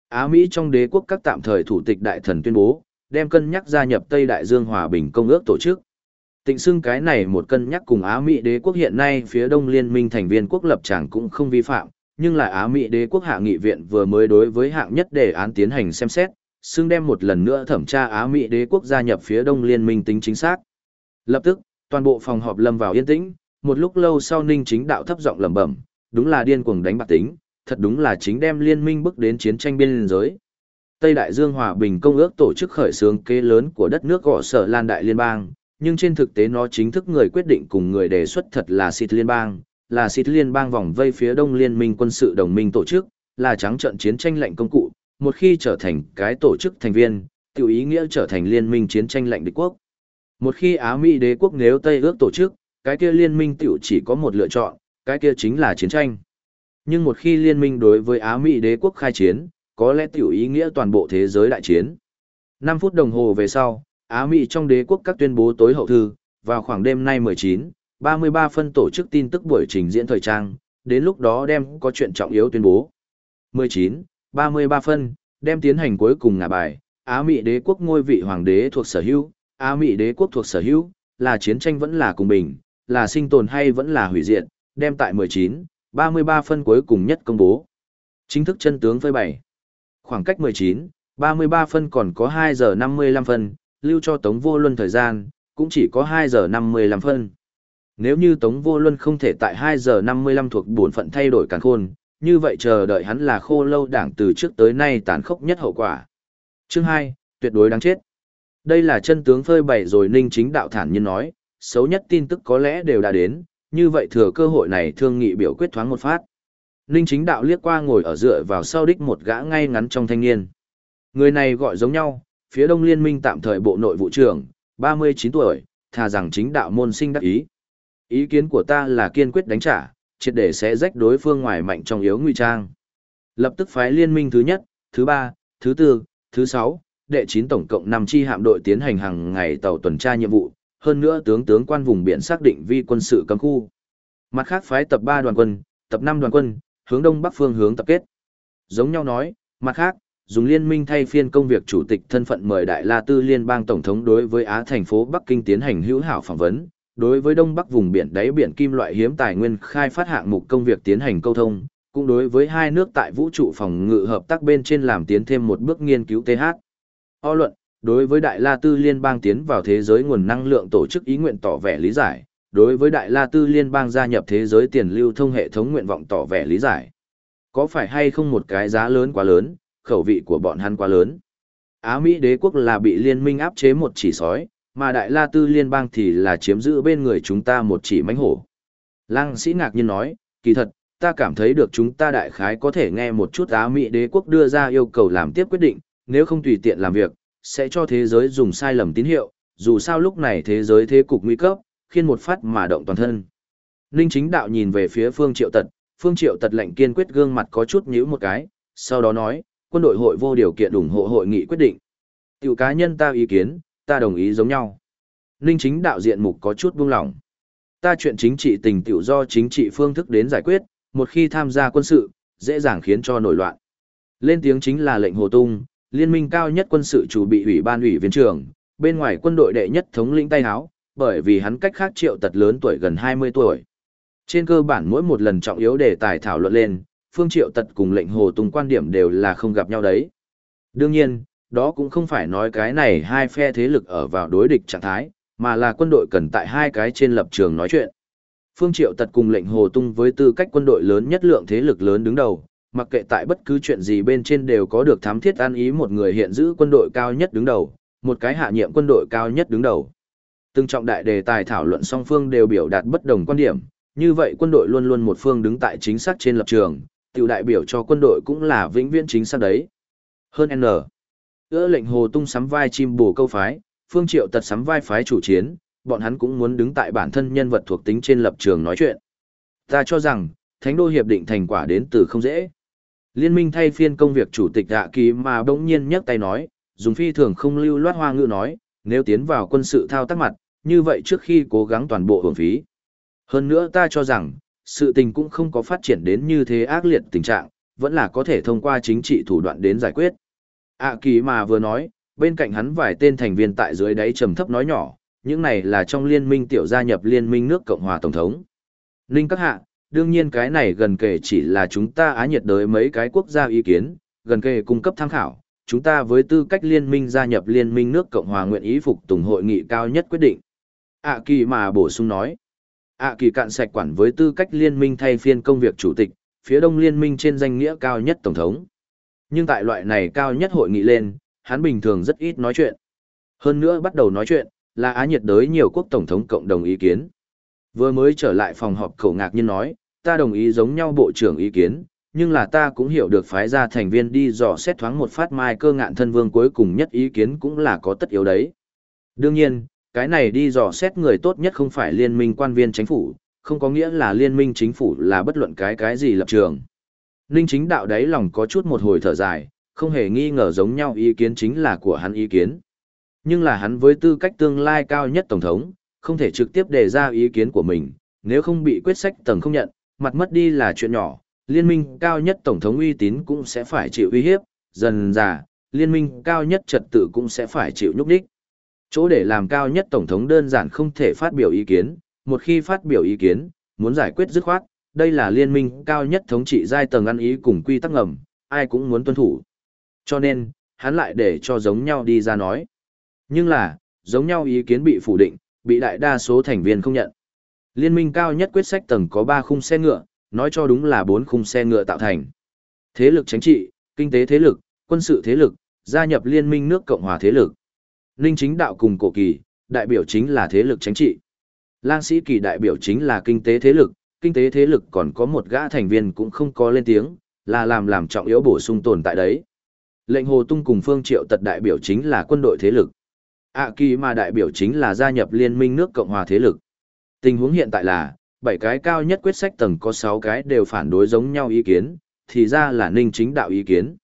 Á Mỹ trong đế quốc các tạm thời thủ tịch đại thần tuyên bố, đem cân nhắc gia nhập Tây Đại Dương Hòa Bình Công ước tổ chức. Tịnh xưng cái này một cân nhắc cùng Á Mỹ đế quốc hiện nay phía đông liên minh thành viên quốc lập chẳng cũng không vi phạm, nhưng lại Á Mỹ đế quốc hạ nghị viện vừa mới đối với hạng nhất đề án tiến hành xem xét, xưng đem một lần nữa thẩm tra Á Mỹ đế quốc gia nhập phía đông liên minh tính chính xác. Lập tức, toàn bộ phòng họp lâm vào yên tĩnh, một lúc lâu sau Ninh Chính Đạo thấp giọng lẩm bẩm, đúng là điên cuồng đánh bạc tính, thật đúng là chính đem liên minh bước đến chiến tranh biên giới. Tây Đại Dương Hòa Bình Công ước tổ chức khởi xướng kế lớn của đất nước gõ sở Lan Đại Liên bang, nhưng trên thực tế nó chính thức người quyết định cùng người đề xuất thật là Xịt Liên bang, là Xịt Liên bang vòng vây phía đông liên minh quân sự đồng minh tổ chức, là trắng trận chiến tranh lệnh công cụ, một khi trở thành cái tổ chức thành viên, tiểu ý nghĩa trở thành liên minh chiến tranh lệnh địch quốc. Một khi Á Mỹ đế quốc nếu Tây ước tổ chức, cái kia liên minh tiểu chỉ có một lựa chọn, cái kia chính là chiến tranh. Nhưng một khi liên minh đối với Á Mỹ đế quốc khai chiến, có lẽ tiểu ý nghĩa toàn bộ thế giới đại chiến. 5 phút đồng hồ về sau, Á Mỹ trong đế quốc các tuyên bố tối hậu thư, vào khoảng đêm nay 19, 33 phân tổ chức tin tức buổi trình diễn thời trang, đến lúc đó đem có chuyện trọng yếu tuyên bố. 19, 33 phân, đem tiến hành cuối cùng ngả bài, Á Mỹ đế quốc ngôi vị hoàng đế thuộc sở hữu, Á Mỹ đế quốc thuộc sở hữu, là chiến tranh vẫn là cùng bình, là sinh tồn hay vẫn là hủy diệt, đem tại 19, 33 phân cuối cùng nhất công bố. Chính thức chân tướng phơi bày. Khoảng cách 19, 33 phân còn có 2 giờ 55 phân, lưu cho Tống Vô Luân thời gian, cũng chỉ có 2 giờ 55 phân. Nếu như Tống Vô Luân không thể tại 2 giờ 55 thuộc bổn phận thay đổi càn khôn, như vậy chờ đợi hắn là khô lâu đảng từ trước tới nay tàn khốc nhất hậu quả. Chương 2, tuyệt đối đáng chết. Đây là chân tướng phơi bày rồi Ninh Chính Đạo thản nhiên nói, xấu nhất tin tức có lẽ đều đã đến, như vậy thừa cơ hội này thương nghị biểu quyết thoáng một phát. Ninh chính đạo liếc qua ngồi ở dựa vào sau đích một gã ngay ngắn trong thanh niên. Người này gọi giống nhau, phía đông liên minh tạm thời bộ nội vụ trưởng, 39 tuổi, thà rằng chính đạo môn sinh đắc ý. Ý kiến của ta là kiên quyết đánh trả, triệt để sẽ rách đối phương ngoài mạnh trong yếu nguy trang. Lập tức phái liên minh thứ nhất, thứ ba, thứ tư, thứ sáu, đệ chín tổng cộng 5 chi hạm đội tiến hành hàng ngày tàu tuần tra nhiệm vụ, hơn nữa tướng tướng quan vùng biển xác định vi quân sự cấm khu. Mặt khác phái tập 3 đoàn quân, tập 5 đoàn quân, hướng đông bắc phương hướng tập kết. Giống nhau nói, mặt khác, dùng liên minh thay phiên công việc chủ tịch thân phận mời Đại La Tư Liên bang Tổng thống đối với Á thành phố Bắc Kinh tiến hành hữu hảo phỏng vấn, đối với đông bắc vùng biển đáy biển kim loại hiếm tài nguyên khai phát hạng mục công việc tiến hành câu thông, cũng đối với hai nước tại vũ trụ phòng ngự hợp tác bên trên làm tiến thêm một bước nghiên cứu TH. O luận, đối với Đại La Tư Liên bang tiến vào thế giới nguồn năng lượng tổ chức ý nguyện tỏ vẻ lý giải, đối với Đại La Tư Liên bang gia nhập thế giới tiền lưu thông hệ thống nguyện vọng tỏ vẻ lý giải. Có phải hay không một cái giá lớn quá lớn, khẩu vị của bọn hắn quá lớn. Á Mỹ đế quốc là bị liên minh áp chế một chỉ sói, mà Đại La Tư Liên bang thì là chiếm giữ bên người chúng ta một chỉ mánh hổ. Lăng sĩ ngạc nhiên nói, kỳ thật, ta cảm thấy được chúng ta đại khái có thể nghe một chút Á Mỹ đế quốc đưa ra yêu cầu làm tiếp quyết định, nếu không tùy tiện làm việc, sẽ cho thế giới dùng sai lầm tín hiệu, dù sao lúc này thế giới thế cục nguy cấp, khiến một phát mà động toàn thân. Ninh chính đạo nhìn về phía Phương Triệu Tật, Phương Triệu Tật lệnh kiên quyết gương mặt có chút nhíu một cái, sau đó nói, quân đội hội vô điều kiện ủng hộ hội nghị quyết định. Tiểu cá nhân ta ý kiến, ta đồng ý giống nhau. Ninh chính đạo diện mục có chút buông lỏng. Ta chuyện chính trị tình tiểu do chính trị phương thức đến giải quyết, một khi tham gia quân sự, dễ dàng khiến cho nổi loạn. Lên tiếng chính là lệnh hồ tung, liên minh cao nhất quân sự chủ bị ủy ban ủy viên trưởng, bên ngoài quân đội đệ nhất thống lĩnh tay háo, bởi vì hắn cách khác triệu tật lớn tuổi gần 20 tuổi. Trên cơ bản mỗi một lần trọng yếu đề tài thảo luận lên, Phương Triệu Tật cùng lệnh Hồ Tùng quan điểm đều là không gặp nhau đấy. Đương nhiên, đó cũng không phải nói cái này hai phe thế lực ở vào đối địch trạng thái, mà là quân đội cần tại hai cái trên lập trường nói chuyện. Phương Triệu Tật cùng lệnh Hồ Tung với tư cách quân đội lớn nhất lượng thế lực lớn đứng đầu, mặc kệ tại bất cứ chuyện gì bên trên đều có được thám thiết an ý một người hiện giữ quân đội cao nhất đứng đầu, một cái hạ nhiệm quân đội cao nhất đứng đầu. Từng trọng đại đề tài thảo luận song phương đều biểu đạt bất đồng quan điểm, như vậy quân đội luôn luôn một phương đứng tại chính xác trên lập trường, tiểu đại biểu cho quân đội cũng là vĩnh viễn chính xác đấy. Hơn N. Ưa lệnh hồ tung sắm vai chim bổ câu phái, phương triệu tật sắm vai phái chủ chiến, bọn hắn cũng muốn đứng tại bản thân nhân vật thuộc tính trên lập trường nói chuyện. Ta cho rằng, Thánh đô hiệp định thành quả đến từ không dễ. Liên minh thay phiên công việc chủ tịch hạ kỳ mà bỗng nhiên nhấc tay nói, dùng phi thường không lưu loát hoa ngữ nói, nếu tiến vào quân sự thao tác mặt, như vậy trước khi cố gắng toàn bộ hưởng phí. Hơn nữa ta cho rằng, sự tình cũng không có phát triển đến như thế ác liệt tình trạng, vẫn là có thể thông qua chính trị thủ đoạn đến giải quyết. ạ kỳ mà vừa nói, bên cạnh hắn vài tên thành viên tại dưới đáy trầm thấp nói nhỏ, những này là trong liên minh tiểu gia nhập liên minh nước Cộng hòa Tổng thống. Ninh các hạ, đương nhiên cái này gần kề chỉ là chúng ta á nhiệt đới mấy cái quốc gia ý kiến, gần kề cung cấp tham khảo, chúng ta với tư cách liên minh gia nhập liên minh nước Cộng hòa nguyện ý phục tùng hội nghị cao nhất quyết định. ạ kỳ mà bổ sung nói, ạ kỳ cạn sạch quản với tư cách liên minh thay phiên công việc chủ tịch, phía đông liên minh trên danh nghĩa cao nhất tổng thống. Nhưng tại loại này cao nhất hội nghị lên, hắn bình thường rất ít nói chuyện. Hơn nữa bắt đầu nói chuyện, là Á nhiệt đới nhiều quốc tổng thống cộng đồng ý kiến. Vừa mới trở lại phòng họp khẩu ngạc nhiên nói, ta đồng ý giống nhau bộ trưởng ý kiến, nhưng là ta cũng hiểu được phái ra thành viên đi dò xét thoáng một phát mai cơ ngạn thân vương cuối cùng nhất ý kiến cũng là có tất yếu đấy. Đương nhiên, cái này đi dò xét người tốt nhất không phải liên minh quan viên chính phủ, không có nghĩa là liên minh chính phủ là bất luận cái cái gì lập trường. Ninh chính đạo đấy lòng có chút một hồi thở dài, không hề nghi ngờ giống nhau ý kiến chính là của hắn ý kiến. Nhưng là hắn với tư cách tương lai cao nhất Tổng thống, không thể trực tiếp đề ra ý kiến của mình, nếu không bị quyết sách tầng không nhận, mặt mất đi là chuyện nhỏ, liên minh cao nhất Tổng thống uy tín cũng sẽ phải chịu uy hiếp, dần dà, liên minh cao nhất trật tự cũng sẽ phải chịu nhúc đích. Chỗ để làm cao nhất Tổng thống đơn giản không thể phát biểu ý kiến, một khi phát biểu ý kiến, muốn giải quyết dứt khoát, đây là liên minh cao nhất thống trị giai tầng ăn ý cùng quy tắc ngầm, ai cũng muốn tuân thủ. Cho nên, hắn lại để cho giống nhau đi ra nói. Nhưng là, giống nhau ý kiến bị phủ định, bị đại đa số thành viên không nhận. Liên minh cao nhất quyết sách tầng có 3 khung xe ngựa, nói cho đúng là 4 khung xe ngựa tạo thành. Thế lực chính trị, kinh tế thế lực, quân sự thế lực, gia nhập liên minh nước Cộng hòa thế lực. Ninh chính đạo cùng cổ kỳ, đại biểu chính là thế lực chính trị. Lang sĩ kỳ đại biểu chính là kinh tế thế lực, kinh tế thế lực còn có một gã thành viên cũng không có lên tiếng, là làm làm trọng yếu bổ sung tồn tại đấy. Lệnh Hồ Tung cùng Phương Triệu tật đại biểu chính là quân đội thế lực ạ kỳ mà đại biểu chính là gia nhập liên minh nước Cộng hòa thế lực. Tình huống hiện tại là, bảy cái cao nhất quyết sách tầng có sáu cái đều phản đối giống nhau ý kiến, thì ra là ninh chính đạo ý kiến.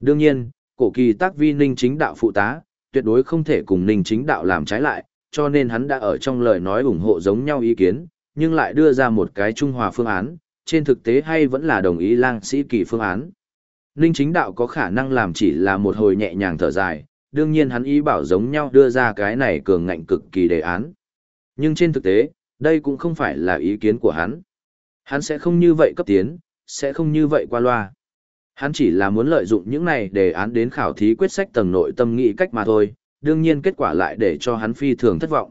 Đương nhiên, cổ kỳ tác vi ninh chính đạo phụ tá, tuyệt đối không thể cùng ninh chính đạo làm trái lại, cho nên hắn đã ở trong lời nói ủng hộ giống nhau ý kiến, nhưng lại đưa ra một cái trung hòa phương án, trên thực tế hay vẫn là đồng ý lang sĩ kỳ phương án. Ninh chính đạo có khả năng làm chỉ là một hồi nhẹ nhàng thở dài, đương nhiên hắn ý bảo giống nhau đưa ra cái này cường ngạnh cực kỳ đề án. Nhưng trên thực tế, đây cũng không phải là ý kiến của hắn. Hắn sẽ không như vậy cấp tiến, sẽ không như vậy qua loa. Hắn chỉ là muốn lợi dụng những này đề án đến khảo thí quyết sách tầng nội tâm nghị cách mà thôi, đương nhiên kết quả lại để cho hắn phi thường thất vọng.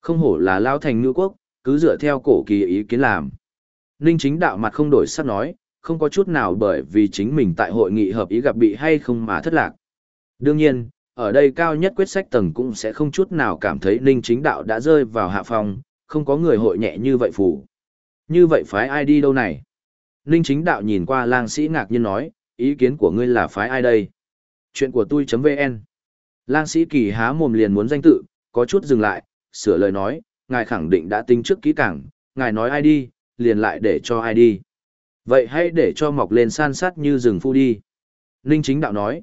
Không hổ là lao thành ngư quốc, cứ dựa theo cổ kỳ ý kiến làm. Ninh chính đạo mặt không đổi sắc nói, không có chút nào bởi vì chính mình tại hội nghị hợp ý gặp bị hay không mà thất lạc. Đương nhiên, ở đây cao nhất quyết sách tầng cũng sẽ không chút nào cảm thấy Ninh chính đạo đã rơi vào hạ phòng, không có người hội nhẹ như vậy phủ. Như vậy phái ai đi đâu này? Ninh chính đạo nhìn qua lang sĩ ngạc nhiên nói, ý kiến của ngươi là phái ai đây? Chuyện của tôi.vn Lang sĩ kỳ há mồm liền muốn danh tự, có chút dừng lại, sửa lời nói, ngài khẳng định đã tính trước kỹ càng, ngài nói ai đi, liền lại để cho ai đi. Vậy hãy để cho mọc lên san sát như rừng phu đi. Ninh chính đạo nói,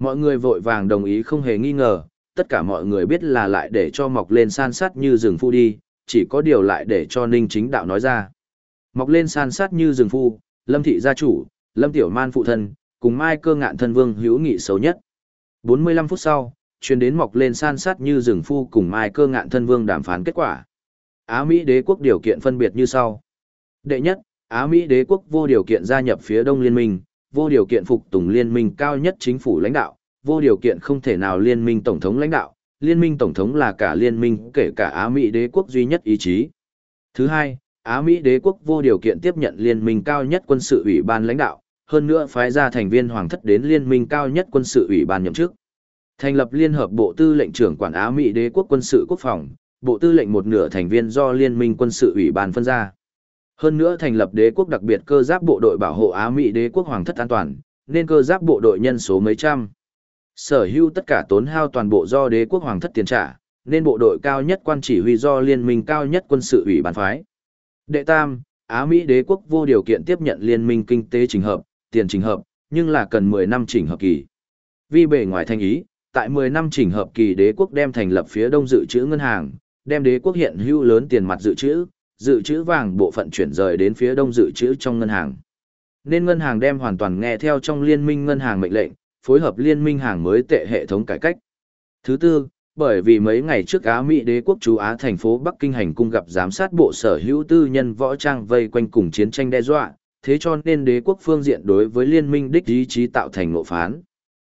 mọi người vội vàng đồng ý không hề nghi ngờ, tất cả mọi người biết là lại để cho mọc lên san sát như rừng phu đi, chỉ có điều lại để cho Ninh chính đạo nói ra. Mọc lên san sát như rừng phu, lâm thị gia chủ, lâm tiểu man phụ thân, cùng mai cơ ngạn thân vương hữu nghị xấu nhất. 45 phút sau, chuyến đến mọc lên san sát như rừng phu cùng mai cơ ngạn thân vương đàm phán kết quả. Á Mỹ đế quốc điều kiện phân biệt như sau. Đệ nhất, Á Mỹ đế quốc vô điều kiện gia nhập phía đông liên minh, vô điều kiện phục tùng liên minh cao nhất chính phủ lãnh đạo, vô điều kiện không thể nào liên minh tổng thống lãnh đạo, liên minh tổng thống là cả liên minh kể cả Á Mỹ đế quốc duy nhất ý chí. Thứ hai, Á Mỹ đế quốc vô điều kiện tiếp nhận liên minh cao nhất quân sự ủy ban lãnh đạo, hơn nữa phái ra thành viên hoàng thất đến liên minh cao nhất quân sự ủy ban nhậm chức. Thành lập Liên hợp Bộ Tư lệnh trưởng quản Á Mỹ đế quốc quân sự quốc phòng, bộ tư lệnh một nửa thành viên do Liên minh quân sự ủy ban phân ra. Hơn nữa thành lập đế quốc đặc biệt cơ giáp bộ đội bảo hộ Á Mỹ đế quốc hoàng thất an toàn, nên cơ giáp bộ đội nhân số mấy trăm. Sở hữu tất cả tốn hao toàn bộ do đế quốc hoàng thất tiền trả, nên bộ đội cao nhất quan chỉ huy do liên minh cao nhất quân sự ủy ban phái. Đệ tam, Á Mỹ đế quốc vô điều kiện tiếp nhận liên minh kinh tế trình hợp, tiền trình hợp, nhưng là cần 10 năm chỉnh hợp kỳ. Vì bề ngoài thanh ý, tại 10 năm chỉnh hợp kỳ đế quốc đem thành lập phía đông dự trữ ngân hàng, đem đế quốc hiện hữu lớn tiền mặt dự trữ, dự trữ vàng bộ phận chuyển rời đến phía đông dự trữ trong ngân hàng. Nên ngân hàng đem hoàn toàn nghe theo trong liên minh ngân hàng mệnh lệnh, phối hợp liên minh hàng mới tệ hệ thống cải cách. Thứ tư, bởi vì mấy ngày trước Á Mỹ đế quốc chú Á thành phố Bắc Kinh hành cung gặp giám sát bộ sở hữu tư nhân võ trang vây quanh cùng chiến tranh đe dọa, thế cho nên đế quốc phương diện đối với liên minh đích ý chí tạo thành ngộ phán.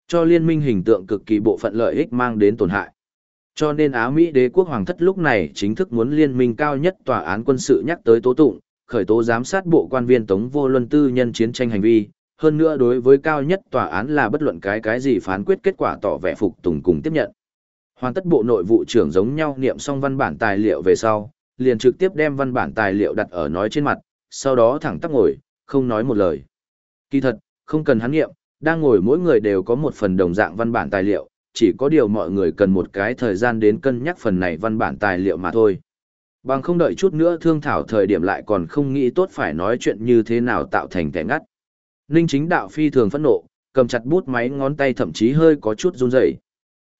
Cho liên minh hình tượng cực kỳ bộ phận lợi ích mang đến tổn hại. Cho nên Á Mỹ đế quốc hoàng thất lúc này chính thức muốn liên minh cao nhất tòa án quân sự nhắc tới tố tụng, khởi tố giám sát bộ quan viên Tống Vô Luân tư nhân chiến tranh hành vi, hơn nữa đối với cao nhất tòa án là bất luận cái cái gì phán quyết kết quả tỏ vẻ phục tùng cùng tiếp nhận. Hoàn tất bộ nội vụ trưởng giống nhau niệm xong văn bản tài liệu về sau, liền trực tiếp đem văn bản tài liệu đặt ở nói trên mặt, sau đó thẳng tắp ngồi, không nói một lời. Kỳ thật, không cần hắn niệm, đang ngồi mỗi người đều có một phần đồng dạng văn bản tài liệu, chỉ có điều mọi người cần một cái thời gian đến cân nhắc phần này văn bản tài liệu mà thôi. Bằng không đợi chút nữa thương thảo thời điểm lại còn không nghĩ tốt phải nói chuyện như thế nào tạo thành kẻ ngắt. Ninh chính đạo phi thường phẫn nộ, cầm chặt bút máy ngón tay thậm chí hơi có chút run rẩy.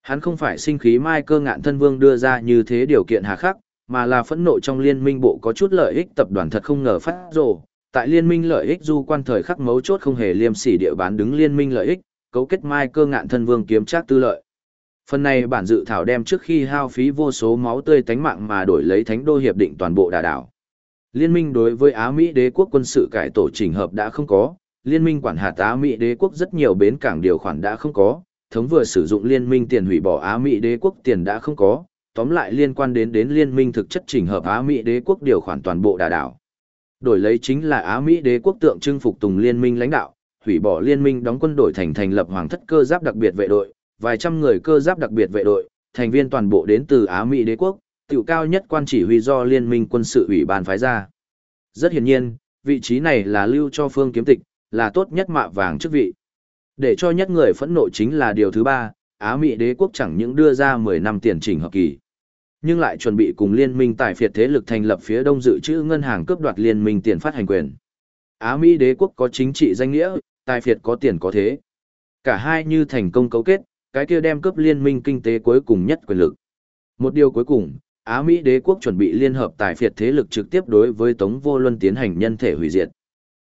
Hắn không phải sinh khí mai cơ ngạn thân vương đưa ra như thế điều kiện hà khắc, mà là phẫn nộ trong liên minh bộ có chút lợi ích tập đoàn thật không ngờ phát rồ. Tại liên minh lợi ích du quan thời khắc mấu chốt không hề liêm sỉ địa bán đứng liên minh lợi ích, cấu kết mai cơ ngạn thân vương kiếm trác tư lợi. Phần này bản dự thảo đem trước khi hao phí vô số máu tươi tánh mạng mà đổi lấy thánh đô hiệp định toàn bộ đà đảo. Liên minh đối với Á Mỹ đế quốc quân sự cải tổ chỉnh hợp đã không có, liên minh quản hạt Á Mỹ đế quốc rất nhiều bến cảng điều khoản đã không có, thống vừa sử dụng liên minh tiền hủy bỏ Á Mỹ đế quốc tiền đã không có, tóm lại liên quan đến đến liên minh thực chất chỉnh hợp Á Mỹ đế quốc điều khoản toàn bộ đà đảo. Đổi lấy chính là Á Mỹ đế quốc tượng trưng phục tùng liên minh lãnh đạo, hủy bỏ liên minh đóng quân đội thành thành lập hoàng thất cơ giáp đặc biệt vệ đội, vài trăm người cơ giáp đặc biệt vệ đội, thành viên toàn bộ đến từ Á Mỹ đế quốc, tiểu cao nhất quan chỉ huy do liên minh quân sự ủy ban phái ra. Rất hiển nhiên, vị trí này là lưu cho phương kiếm tịch, là tốt nhất mạ vàng chức vị. Để cho nhất người phẫn nộ chính là điều thứ ba, Á Mỹ đế quốc chẳng những đưa ra 10 năm tiền chỉnh hợp kỳ, nhưng lại chuẩn bị cùng liên minh tài phiệt thế lực thành lập phía đông dự trữ ngân hàng cướp đoạt liên minh tiền phát hành quyền. Á Mỹ đế quốc có chính trị danh nghĩa, tài phiệt có tiền có thế. Cả hai như thành công cấu kết, cái kia đem cướp liên minh kinh tế cuối cùng nhất quyền lực. Một điều cuối cùng, Á Mỹ đế quốc chuẩn bị liên hợp tài phiệt thế lực trực tiếp đối với Tống Vô Luân tiến hành nhân thể hủy diệt.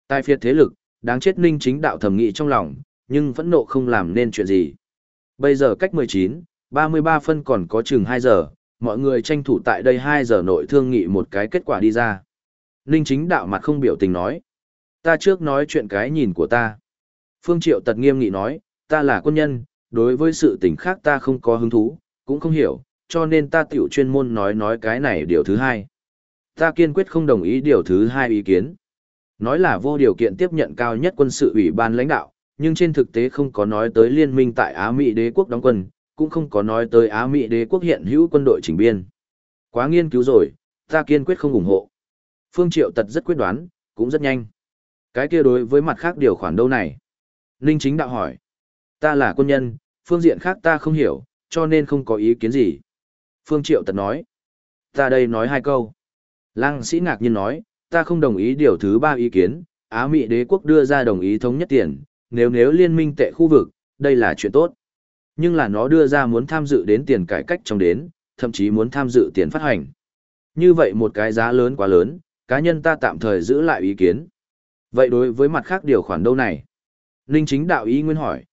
Tài phiệt thế lực, đáng chết ninh chính đạo thầm nghị trong lòng, nhưng vẫn nộ không làm nên chuyện gì. Bây giờ cách 19, 33 phân còn có chừng 2 giờ, mọi người tranh thủ tại đây 2 giờ nội thương nghị một cái kết quả đi ra. Ninh chính đạo mặt không biểu tình nói. Ta trước nói chuyện cái nhìn của ta. Phương Triệu tật nghiêm nghị nói, ta là quân nhân, đối với sự tình khác ta không có hứng thú, cũng không hiểu, cho nên ta tiểu chuyên môn nói nói cái này điều thứ hai. Ta kiên quyết không đồng ý điều thứ hai ý kiến. Nói là vô điều kiện tiếp nhận cao nhất quân sự ủy ban lãnh đạo, nhưng trên thực tế không có nói tới liên minh tại Á Mỹ đế quốc đóng quân, cũng không có nói tới Á Mỹ đế quốc hiện hữu quân đội chỉnh biên. Quá nghiên cứu rồi, ta kiên quyết không ủng hộ. Phương Triệu tật rất quyết đoán, cũng rất nhanh. Cái kia đối với mặt khác điều khoản đâu này? Ninh chính đạo hỏi. Ta là quân nhân, phương diện khác ta không hiểu, cho nên không có ý kiến gì. Phương Triệu tật nói. Ta đây nói hai câu. Lăng sĩ ngạc nhiên nói, ta không đồng ý điều thứ ba ý kiến, Á Mỹ đế quốc đưa ra đồng ý thống nhất tiền, nếu nếu liên minh tệ khu vực, đây là chuyện tốt. Nhưng là nó đưa ra muốn tham dự đến tiền cải cách trong đến, thậm chí muốn tham dự tiền phát hành. Như vậy một cái giá lớn quá lớn, cá nhân ta tạm thời giữ lại ý kiến. Vậy đối với mặt khác điều khoản đâu này? Ninh chính đạo ý nguyên hỏi.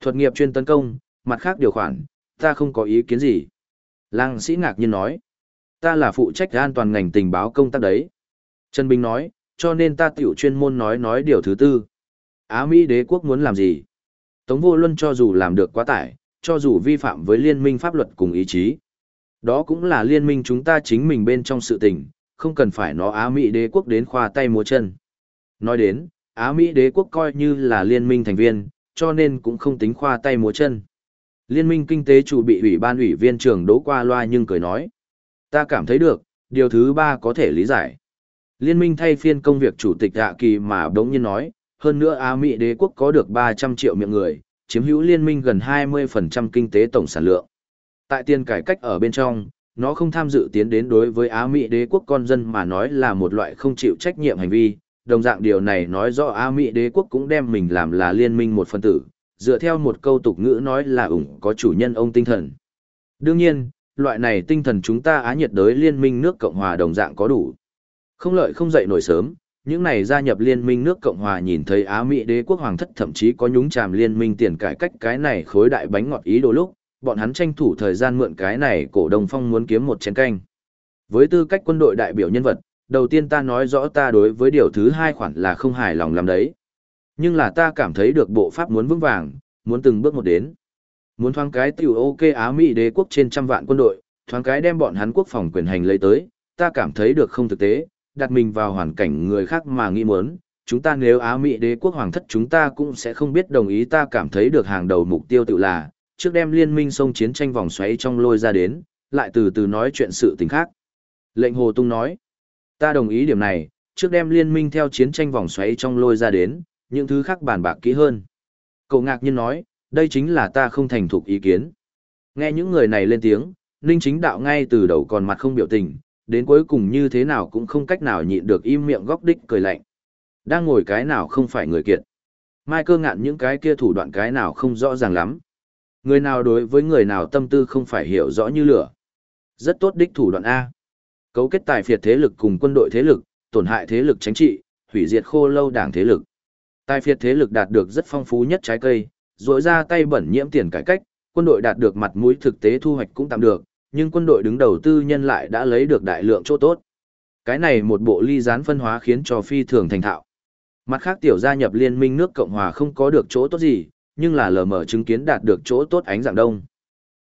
Thuật nghiệp chuyên tấn công, mặt khác điều khoản, ta không có ý kiến gì. Lăng sĩ ngạc nhiên nói. Ta là phụ trách an toàn ngành tình báo công tác đấy. Trần Bình nói, cho nên ta tiểu chuyên môn nói nói điều thứ tư. Á Mỹ đế quốc muốn làm gì? Tống vô luân cho dù làm được quá tải, cho dù vi phạm với liên minh pháp luật cùng ý chí. Đó cũng là liên minh chúng ta chính mình bên trong sự tình, không cần phải nó Á Mỹ đế quốc đến khoa tay múa chân. Nói đến, Á Mỹ đế quốc coi như là liên minh thành viên, cho nên cũng không tính khoa tay múa chân. Liên minh kinh tế chủ bị ủy ban ủy viên trưởng đỗ qua loa nhưng cười nói. Ta cảm thấy được, điều thứ ba có thể lý giải. Liên minh thay phiên công việc chủ tịch hạ kỳ mà đống nhiên nói, hơn nữa Á Mỹ đế quốc có được 300 triệu miệng người, chiếm hữu liên minh gần 20% kinh tế tổng sản lượng. Tại tiền cải cách ở bên trong, nó không tham dự tiến đến đối với Á Mỹ đế quốc con dân mà nói là một loại không chịu trách nhiệm hành vi. Đồng dạng điều này nói rõ Á Mỹ đế quốc cũng đem mình làm là liên minh một phần tử, dựa theo một câu tục ngữ nói là ủng có chủ nhân ông tinh thần. Đương nhiên, loại này tinh thần chúng ta Á nhiệt đới liên minh nước Cộng hòa đồng dạng có đủ. Không lợi không dậy nổi sớm, những này gia nhập liên minh nước Cộng hòa nhìn thấy Á Mỹ đế quốc hoàng thất thậm chí có nhúng chàm liên minh tiền cải cách cái này khối đại bánh ngọt ý đồ lúc, bọn hắn tranh thủ thời gian mượn cái này cổ đồng phong muốn kiếm một chén canh. Với tư cách quân đội đại biểu nhân vật, đầu tiên ta nói rõ ta đối với điều thứ hai khoản là không hài lòng làm đấy. Nhưng là ta cảm thấy được bộ pháp muốn vững vàng, muốn từng bước một đến. Muốn thoáng cái tiểu ok Á Mỹ đế quốc trên trăm vạn quân đội, thoáng cái đem bọn hắn quốc phòng quyền hành lấy tới, ta cảm thấy được không thực tế, đặt mình vào hoàn cảnh người khác mà nghĩ muốn, chúng ta nếu Á Mỹ đế quốc hoàng thất chúng ta cũng sẽ không biết đồng ý ta cảm thấy được hàng đầu mục tiêu tự là, trước đem liên minh sông chiến tranh vòng xoáy trong lôi ra đến, lại từ từ nói chuyện sự tình khác. Lệnh Hồ Tung nói, ta đồng ý điểm này, trước đem liên minh theo chiến tranh vòng xoáy trong lôi ra đến, những thứ khác bàn bạc kỹ hơn. Cậu ngạc nhiên nói, đây chính là ta không thành thục ý kiến. Nghe những người này lên tiếng, Ninh chính đạo ngay từ đầu còn mặt không biểu tình, đến cuối cùng như thế nào cũng không cách nào nhịn được im miệng góc đích cười lạnh. Đang ngồi cái nào không phải người kiệt. Mai cơ ngạn những cái kia thủ đoạn cái nào không rõ ràng lắm. Người nào đối với người nào tâm tư không phải hiểu rõ như lửa. Rất tốt đích thủ đoạn A. Cấu kết tài phiệt thế lực cùng quân đội thế lực, tổn hại thế lực chính trị, hủy diệt khô lâu đảng thế lực. Tài phiệt thế lực đạt được rất phong phú nhất trái cây, rỗi ra tay bẩn nhiễm tiền cải cách, quân đội đạt được mặt mũi thực tế thu hoạch cũng tạm được, nhưng quân đội đứng đầu tư nhân lại đã lấy được đại lượng chỗ tốt. Cái này một bộ ly gián phân hóa khiến cho phi thường thành thạo. Mặt khác tiểu gia nhập liên minh nước Cộng Hòa không có được chỗ tốt gì, nhưng là lờ mờ chứng kiến đạt được chỗ tốt ánh dạng đông.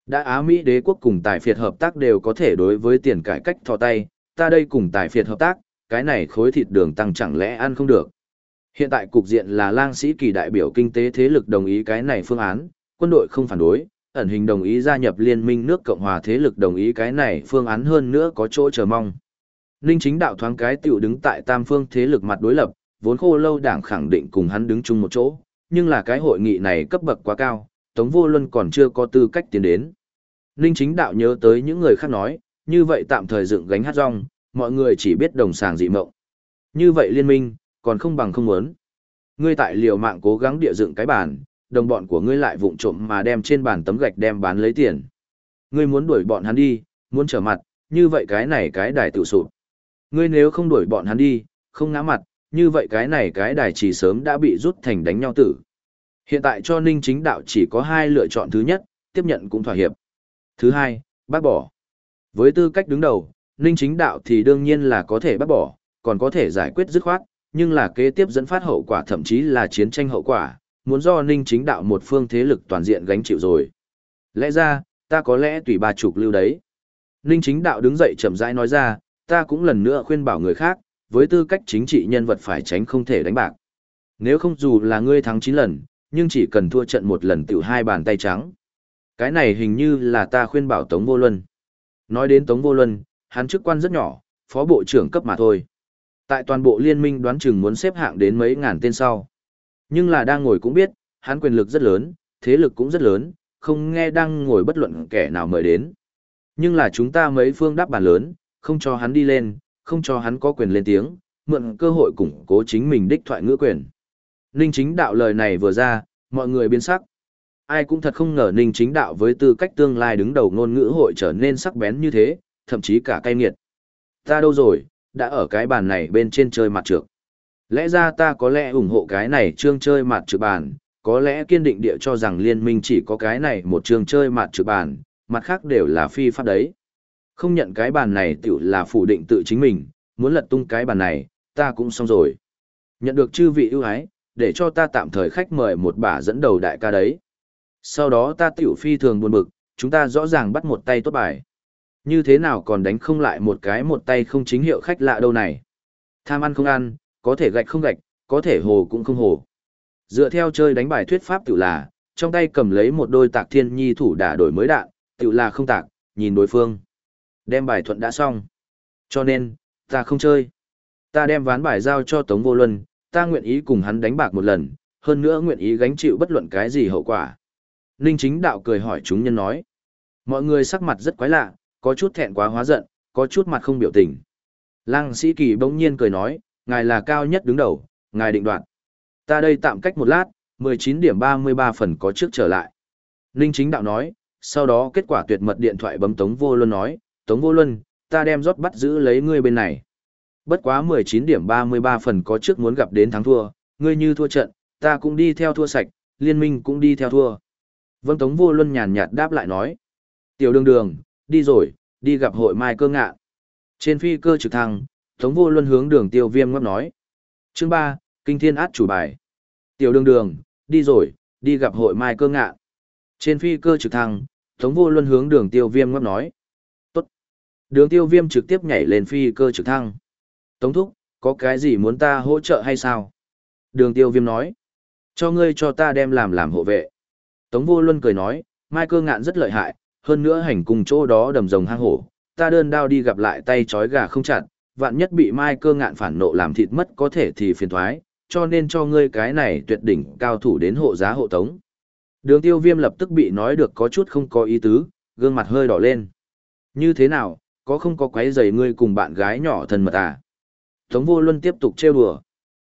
Đã Á Mỹ đế quốc cùng tài phiệt hợp tác đều có thể đối với tiền cải cách thò tay, ta đây cùng tài phiệt hợp tác, cái này khối thịt đường tăng chẳng lẽ ăn không được. Hiện tại cục diện là lang sĩ kỳ đại biểu kinh tế thế lực đồng ý cái này phương án, quân đội không phản đối, ẩn hình đồng ý gia nhập liên minh nước Cộng hòa thế lực đồng ý cái này phương án hơn nữa có chỗ chờ mong. Ninh chính đạo thoáng cái tiểu đứng tại tam phương thế lực mặt đối lập, vốn khô lâu đảng khẳng định cùng hắn đứng chung một chỗ, nhưng là cái hội nghị này cấp bậc quá cao, Tống Vô Luân còn chưa có tư cách tiến đến. Ninh chính đạo nhớ tới những người khác nói, như vậy tạm thời dựng gánh hát rong, mọi người chỉ biết đồng sàng dị mộng. Như vậy liên minh, còn không bằng không muốn. Ngươi tại liều mạng cố gắng địa dựng cái bàn, đồng bọn của ngươi lại vụng trộm mà đem trên bàn tấm gạch đem bán lấy tiền. Ngươi muốn đuổi bọn hắn đi, muốn trở mặt, như vậy cái này cái đài tự sụp. Ngươi nếu không đuổi bọn hắn đi, không ngã mặt, như vậy cái này cái đài chỉ sớm đã bị rút thành đánh nhau tử. Hiện tại cho Ninh chính đạo chỉ có hai lựa chọn thứ nhất, tiếp nhận cũng thỏa hiệp. Thứ hai, bác bỏ. Với tư cách đứng đầu, Ninh chính đạo thì đương nhiên là có thể bác bỏ, còn có thể giải quyết dứt khoát, nhưng là kế tiếp dẫn phát hậu quả thậm chí là chiến tranh hậu quả, muốn do ninh chính đạo một phương thế lực toàn diện gánh chịu rồi. Lẽ ra, ta có lẽ tùy ba chục lưu đấy. Ninh chính đạo đứng dậy chậm rãi nói ra, ta cũng lần nữa khuyên bảo người khác, với tư cách chính trị nhân vật phải tránh không thể đánh bạc. Nếu không dù là ngươi thắng 9 lần, nhưng chỉ cần thua trận một lần tiểu hai bàn tay trắng. Cái này hình như là ta khuyên bảo Tống Vô Luân. Nói đến Tống Vô Luân, hắn chức quan rất nhỏ, phó bộ trưởng cấp mà thôi. Tại toàn bộ liên minh đoán chừng muốn xếp hạng đến mấy ngàn tên sau. Nhưng là đang ngồi cũng biết, hắn quyền lực rất lớn, thế lực cũng rất lớn, không nghe đang ngồi bất luận kẻ nào mời đến. Nhưng là chúng ta mấy phương đáp bàn lớn, không cho hắn đi lên, không cho hắn có quyền lên tiếng, mượn cơ hội củng cố chính mình đích thoại ngữ quyền. Ninh chính đạo lời này vừa ra, mọi người biến sắc. Ai cũng thật không ngờ Ninh chính đạo với tư cách tương lai đứng đầu ngôn ngữ hội trở nên sắc bén như thế, thậm chí cả cay nghiệt. Ta đâu rồi, đã ở cái bàn này bên trên chơi mặt trược. Lẽ ra ta có lẽ ủng hộ cái này trương chơi mặt trược bàn, có lẽ kiên định địa cho rằng liên minh chỉ có cái này một chương chơi mặt trược bàn, mặt khác đều là phi pháp đấy. Không nhận cái bàn này tiểu là phủ định tự chính mình, muốn lật tung cái bàn này, ta cũng xong rồi. Nhận được chư vị ưu ái, để cho ta tạm thời khách mời một bà dẫn đầu đại ca đấy. Sau đó ta tiểu phi thường buồn bực, chúng ta rõ ràng bắt một tay tốt bài. Như thế nào còn đánh không lại một cái một tay không chính hiệu khách lạ đâu này. Tham ăn không ăn, có thể gạch không gạch, có thể hồ cũng không hồ. Dựa theo chơi đánh bài thuyết pháp tiểu là, trong tay cầm lấy một đôi tạc thiên nhi thủ đả đổi mới đạn, tiểu là không tạc, nhìn đối phương. Đem bài thuận đã xong. Cho nên, ta không chơi. Ta đem ván bài giao cho Tống Vô Luân, ta nguyện ý cùng hắn đánh bạc một lần, hơn nữa nguyện ý gánh chịu bất luận cái gì hậu quả. Ninh chính đạo cười hỏi chúng nhân nói. Mọi người sắc mặt rất quái lạ, có chút thẹn quá hóa giận, có chút mặt không biểu tình. Lăng sĩ kỳ bỗng nhiên cười nói, ngài là cao nhất đứng đầu, ngài định đoạt. Ta đây tạm cách một lát, 19 điểm 33 phần có trước trở lại. Ninh chính đạo nói, sau đó kết quả tuyệt mật điện thoại bấm Tống Vô Luân nói, Tống Vô Luân, ta đem rót bắt giữ lấy ngươi bên này. Bất quá 19 điểm 33 phần có trước muốn gặp đến thắng thua, ngươi như thua trận, ta cũng đi theo thua sạch, liên minh cũng đi theo thua. Vâng Tống Vô Luân nhàn nhạt đáp lại nói, tiểu đường đường, đi rồi, đi gặp hội mai cơ ngạ. Trên phi cơ trực thăng, Tống Vô Luân hướng đường tiêu viêm ngấp nói. Chương 3, Kinh Thiên Át chủ bài. Tiểu đường đường, đi rồi, đi gặp hội mai cơ ngạ. Trên phi cơ trực thăng, Tống Vô Luân hướng đường tiêu viêm ngấp nói. Tốt. Đường tiêu viêm trực tiếp nhảy lên phi cơ trực thăng. Tống Thúc, có cái gì muốn ta hỗ trợ hay sao? Đường tiêu viêm nói. Cho ngươi cho ta đem làm làm hộ vệ. Tống Vô Luân cười nói, mai cơ ngạn rất lợi hại, hơn nữa hành cùng chỗ đó đầm rồng hang hổ, ta đơn đao đi gặp lại tay chói gà không chặt, vạn nhất bị mai cơ ngạn phản nộ làm thịt mất có thể thì phiền thoái, cho nên cho ngươi cái này tuyệt đỉnh cao thủ đến hộ giá hộ tống. Đường tiêu viêm lập tức bị nói được có chút không có ý tứ, gương mặt hơi đỏ lên. Như thế nào, có không có quấy giày ngươi cùng bạn gái nhỏ thân mật à? Tống vô luân tiếp tục trêu đùa.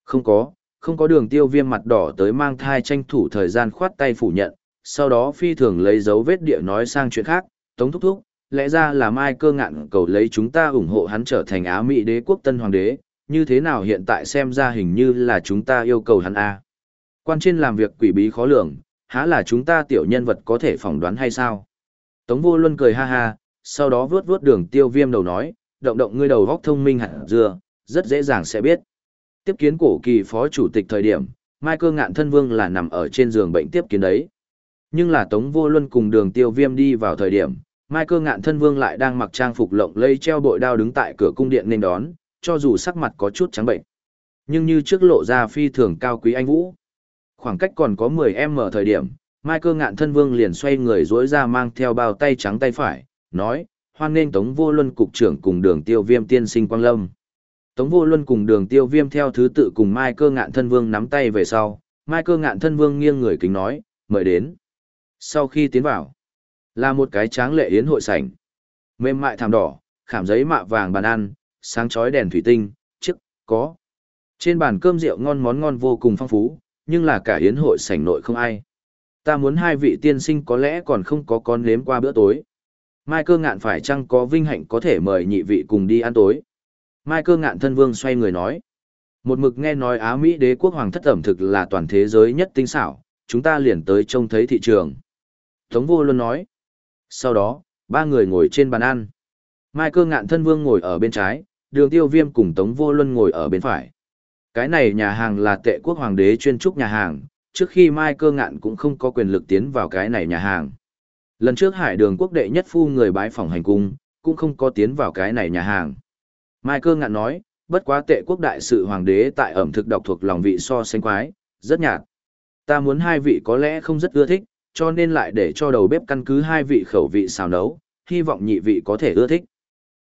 Không có, không có đường tiêu viêm mặt đỏ tới mang thai tranh thủ thời gian khoát tay phủ nhận, sau đó phi thường lấy dấu vết địa nói sang chuyện khác, tống thúc thúc, lẽ ra là mai cơ ngạn cầu lấy chúng ta ủng hộ hắn trở thành Á Mỹ đế quốc tân hoàng đế, như thế nào hiện tại xem ra hình như là chúng ta yêu cầu hắn a Quan trên làm việc quỷ bí khó lường, há là chúng ta tiểu nhân vật có thể phỏng đoán hay sao? Tống vô luân cười ha ha, sau đó vướt vướt đường tiêu viêm đầu nói, động động ngươi đầu góc thông minh hẳn dưa, rất dễ dàng sẽ biết. Tiếp kiến cổ kỳ phó chủ tịch thời điểm, Mai cơ ngạn thân vương là nằm ở trên giường bệnh tiếp kiến đấy. Nhưng là Tống Vô Luân cùng đường tiêu viêm đi vào thời điểm, Mai cơ ngạn thân vương lại đang mặc trang phục lộng lây treo bội đao đứng tại cửa cung điện nên đón, cho dù sắc mặt có chút trắng bệnh. Nhưng như trước lộ ra phi thường cao quý anh Vũ. Khoảng cách còn có 10 m thời điểm, Mai cơ ngạn thân vương liền xoay người dối ra mang theo bao tay trắng tay phải, nói, hoan nghênh Tống Vô Luân cục trưởng cùng đường tiêu viêm tiên sinh Quang Lâm. Tống Vô Luân cùng đường tiêu viêm theo thứ tự cùng Mai cơ ngạn thân vương nắm tay về sau, Mai cơ ngạn thân vương nghiêng người kính nói, mời đến. Sau khi tiến vào, là một cái tráng lệ yến hội sảnh. Mềm mại thảm đỏ, khảm giấy mạ vàng bàn ăn, sáng chói đèn thủy tinh, chiếc, có. Trên bàn cơm rượu ngon món ngon vô cùng phong phú, nhưng là cả yến hội sảnh nội không ai. Ta muốn hai vị tiên sinh có lẽ còn không có con nếm qua bữa tối. Mai cơ ngạn phải chăng có vinh hạnh có thể mời nhị vị cùng đi ăn tối. Mai cơ ngạn thân vương xoay người nói. Một mực nghe nói Á Mỹ đế quốc hoàng thất ẩm thực là toàn thế giới nhất tinh xảo, chúng ta liền tới trông thấy thị trường. Tống vô luôn nói. Sau đó, ba người ngồi trên bàn ăn. Mai cơ ngạn thân vương ngồi ở bên trái, đường tiêu viêm cùng Tống vô luân ngồi ở bên phải. Cái này nhà hàng là tệ quốc hoàng đế chuyên trúc nhà hàng, trước khi Mai cơ ngạn cũng không có quyền lực tiến vào cái này nhà hàng. Lần trước hải đường quốc đệ nhất phu người bái phòng hành cung, cũng không có tiến vào cái này nhà hàng. Mai cơ ngạn nói, bất quá tệ quốc đại sự hoàng đế tại ẩm thực độc thuộc lòng vị so sánh quái, rất nhạt. Ta muốn hai vị có lẽ không rất ưa thích, cho nên lại để cho đầu bếp căn cứ hai vị khẩu vị xào nấu, hy vọng nhị vị có thể ưa thích.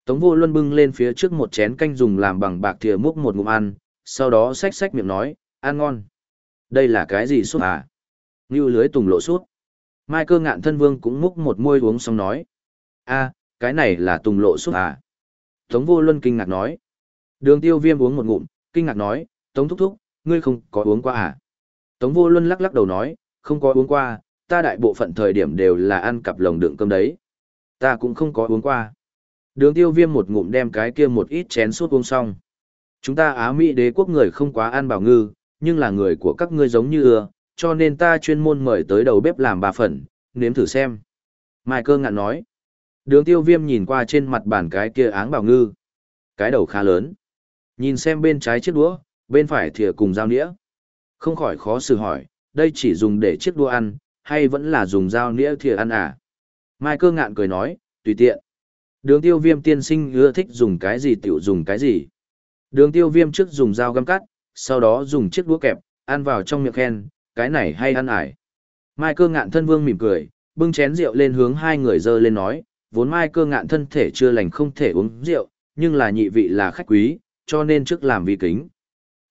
Tống vô luân bưng lên phía trước một chén canh dùng làm bằng bạc thìa múc một ngụm ăn, sau đó xách xách miệng nói, ăn ngon. Đây là cái gì súp à? Như lưới tùng lộ suốt. Mai cơ ngạn thân vương cũng múc một môi uống xong nói. a cái này là tùng lộ súp à? Tống vô luân kinh ngạc nói. Đường tiêu viêm uống một ngụm, kinh ngạc nói, Tống thúc thúc, ngươi không có uống qua à? Tống vô luân lắc lắc đầu nói, không có uống qua, ta đại bộ phận thời điểm đều là ăn cặp lồng đựng cơm đấy. Ta cũng không có uống qua. Đường tiêu viêm một ngụm đem cái kia một ít chén suốt uống xong. Chúng ta Á Mỹ đế quốc người không quá ăn bảo ngư, nhưng là người của các ngươi giống như ưa, cho nên ta chuyên môn mời tới đầu bếp làm bà phần, nếm thử xem. Mai cơ ngạn nói. Đường tiêu viêm nhìn qua trên mặt bàn cái kia áng bảo ngư. Cái đầu khá lớn. Nhìn xem bên trái chiếc đũa, bên phải thìa cùng dao nĩa. Không khỏi khó xử hỏi, đây chỉ dùng để chiếc đũa ăn, hay vẫn là dùng dao nĩa thìa ăn à? Mai cơ ngạn cười nói, tùy tiện. Đường tiêu viêm tiên sinh ưa thích dùng cái gì tiểu dùng cái gì. Đường tiêu viêm trước dùng dao găm cắt, sau đó dùng chiếc đũa kẹp, ăn vào trong miệng khen, cái này hay ăn ải. Mai cơ ngạn thân vương mỉm cười, bưng chén rượu lên hướng hai người dơ lên nói, vốn mai cơ ngạn thân thể chưa lành không thể uống rượu, nhưng là nhị vị là khách quý, cho nên trước làm vi kính.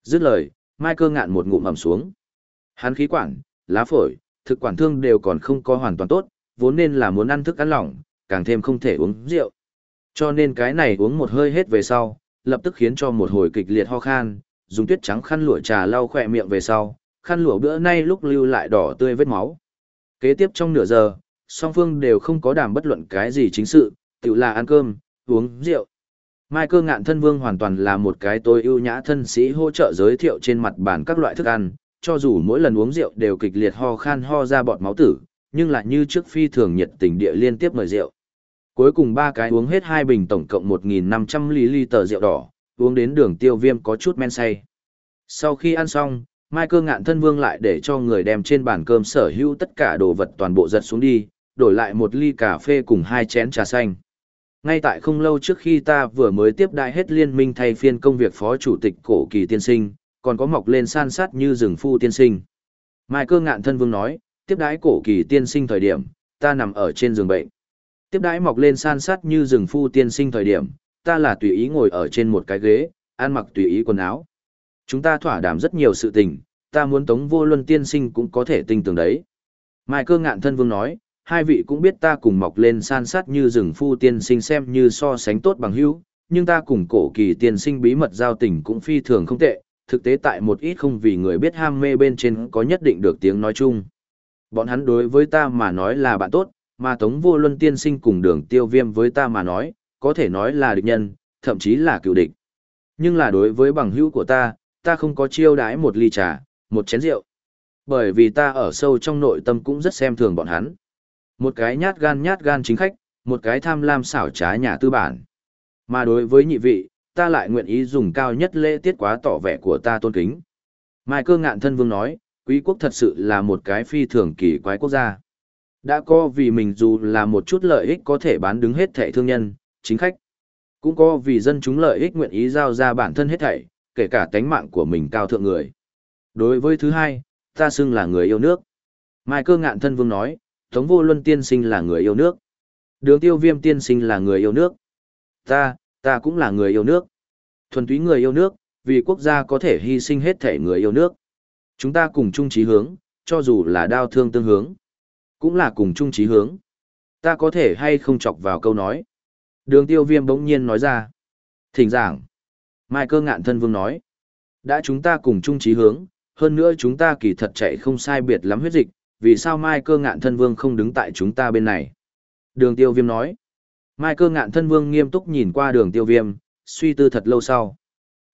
Dứt lời, mai cơ ngạn một ngụm ẩm xuống. Hắn khí quản, lá phổi, thực quản thương đều còn không có hoàn toàn tốt, vốn nên là muốn ăn thức ăn lỏng, càng thêm không thể uống rượu. Cho nên cái này uống một hơi hết về sau, lập tức khiến cho một hồi kịch liệt ho khan, dùng tuyết trắng khăn lụa trà lau khỏe miệng về sau, khăn lụa bữa nay lúc lưu lại đỏ tươi vết máu. Kế tiếp trong nửa giờ, song phương đều không có đàm bất luận cái gì chính sự, tự là ăn cơm, uống rượu. Mai cơ ngạn thân vương hoàn toàn là một cái tôi ưu nhã thân sĩ hỗ trợ giới thiệu trên mặt bàn các loại thức ăn, cho dù mỗi lần uống rượu đều kịch liệt ho khan ho ra bọt máu tử, nhưng lại như trước phi thường nhiệt tình địa liên tiếp mời rượu. Cuối cùng ba cái uống hết hai bình tổng cộng 1.500ml rượu đỏ, uống đến đường tiêu viêm có chút men say. Sau khi ăn xong, Mai cơ ngạn thân vương lại để cho người đem trên bàn cơm sở hữu tất cả đồ vật toàn bộ giật xuống đi, đổi lại một ly cà phê cùng hai chén trà xanh. Ngay tại không lâu trước khi ta vừa mới tiếp đại hết liên minh thay phiên công việc phó chủ tịch cổ kỳ tiên sinh, còn có mọc lên san sát như rừng phu tiên sinh. Mai cơ ngạn thân vương nói, tiếp đái cổ kỳ tiên sinh thời điểm, ta nằm ở trên giường bệnh. Tiếp đái mọc lên san sát như rừng phu tiên sinh thời điểm, ta là tùy ý ngồi ở trên một cái ghế, ăn mặc tùy ý quần áo. Chúng ta thỏa đàm rất nhiều sự tình, ta muốn tống vô luân tiên sinh cũng có thể tinh tường đấy. Mai cơ ngạn thân vương nói, hai vị cũng biết ta cùng mọc lên san sát như rừng phu tiên sinh xem như so sánh tốt bằng hữu, nhưng ta cùng cổ kỳ tiên sinh bí mật giao tình cũng phi thường không tệ, thực tế tại một ít không vì người biết ham mê bên trên có nhất định được tiếng nói chung. Bọn hắn đối với ta mà nói là bạn tốt, mà Tống Vô Luân tiên sinh cùng đường tiêu viêm với ta mà nói, có thể nói là địch nhân, thậm chí là cựu địch. Nhưng là đối với bằng hữu của ta, ta không có chiêu đãi một ly trà, một chén rượu. Bởi vì ta ở sâu trong nội tâm cũng rất xem thường bọn hắn. Một cái nhát gan nhát gan chính khách, một cái tham lam xảo trá nhà tư bản. Mà đối với nhị vị, ta lại nguyện ý dùng cao nhất lễ tiết quá tỏ vẻ của ta tôn kính. Mai cơ ngạn thân vương nói, quý quốc thật sự là một cái phi thường kỳ quái quốc gia. Đã có vì mình dù là một chút lợi ích có thể bán đứng hết thẻ thương nhân, chính khách. Cũng có vì dân chúng lợi ích nguyện ý giao ra bản thân hết thảy, kể cả tánh mạng của mình cao thượng người. Đối với thứ hai, ta xưng là người yêu nước. Mai cơ ngạn thân vương nói, Tống vô luân tiên sinh là người yêu nước. Đường tiêu viêm tiên sinh là người yêu nước. Ta, ta cũng là người yêu nước. Thuần túy người yêu nước, vì quốc gia có thể hy sinh hết thể người yêu nước. Chúng ta cùng chung chí hướng, cho dù là đau thương tương hướng, cũng là cùng chung chí hướng. Ta có thể hay không chọc vào câu nói. Đường tiêu viêm bỗng nhiên nói ra. Thỉnh giảng. Mai cơ ngạn thân vương nói. Đã chúng ta cùng chung chí hướng, hơn nữa chúng ta kỳ thật chạy không sai biệt lắm huyết dịch, vì sao Mai cơ ngạn thân vương không đứng tại chúng ta bên này? Đường tiêu viêm nói. Mai cơ ngạn thân vương nghiêm túc nhìn qua đường tiêu viêm, suy tư thật lâu sau.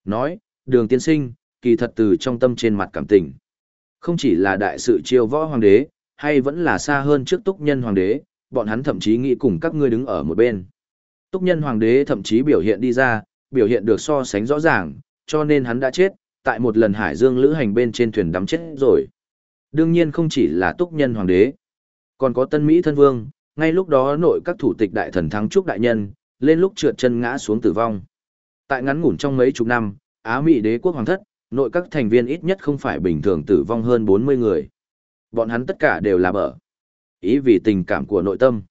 Nói, đường tiên sinh, kỳ thật từ trong tâm trên mặt cảm tình. Không chỉ là đại sự chiêu võ hoàng đế, hay vẫn là xa hơn trước túc nhân hoàng đế, bọn hắn thậm chí nghĩ cùng các ngươi đứng ở một bên. Túc nhân hoàng đế thậm chí biểu hiện đi ra, biểu hiện được so sánh rõ ràng, cho nên hắn đã chết, tại một lần hải dương lữ hành bên trên thuyền đắm chết rồi. Đương nhiên không chỉ là túc nhân hoàng đế, còn có tân Mỹ thân vương, ngay lúc đó nội các thủ tịch đại thần thắng trúc đại nhân, lên lúc trượt chân ngã xuống tử vong. Tại ngắn ngủn trong mấy chục năm, Á Mỹ đế quốc hoàng thất, nội các thành viên ít nhất không phải bình thường tử vong hơn 40 người. Bọn hắn tất cả đều là bở. Ý vì tình cảm của nội tâm.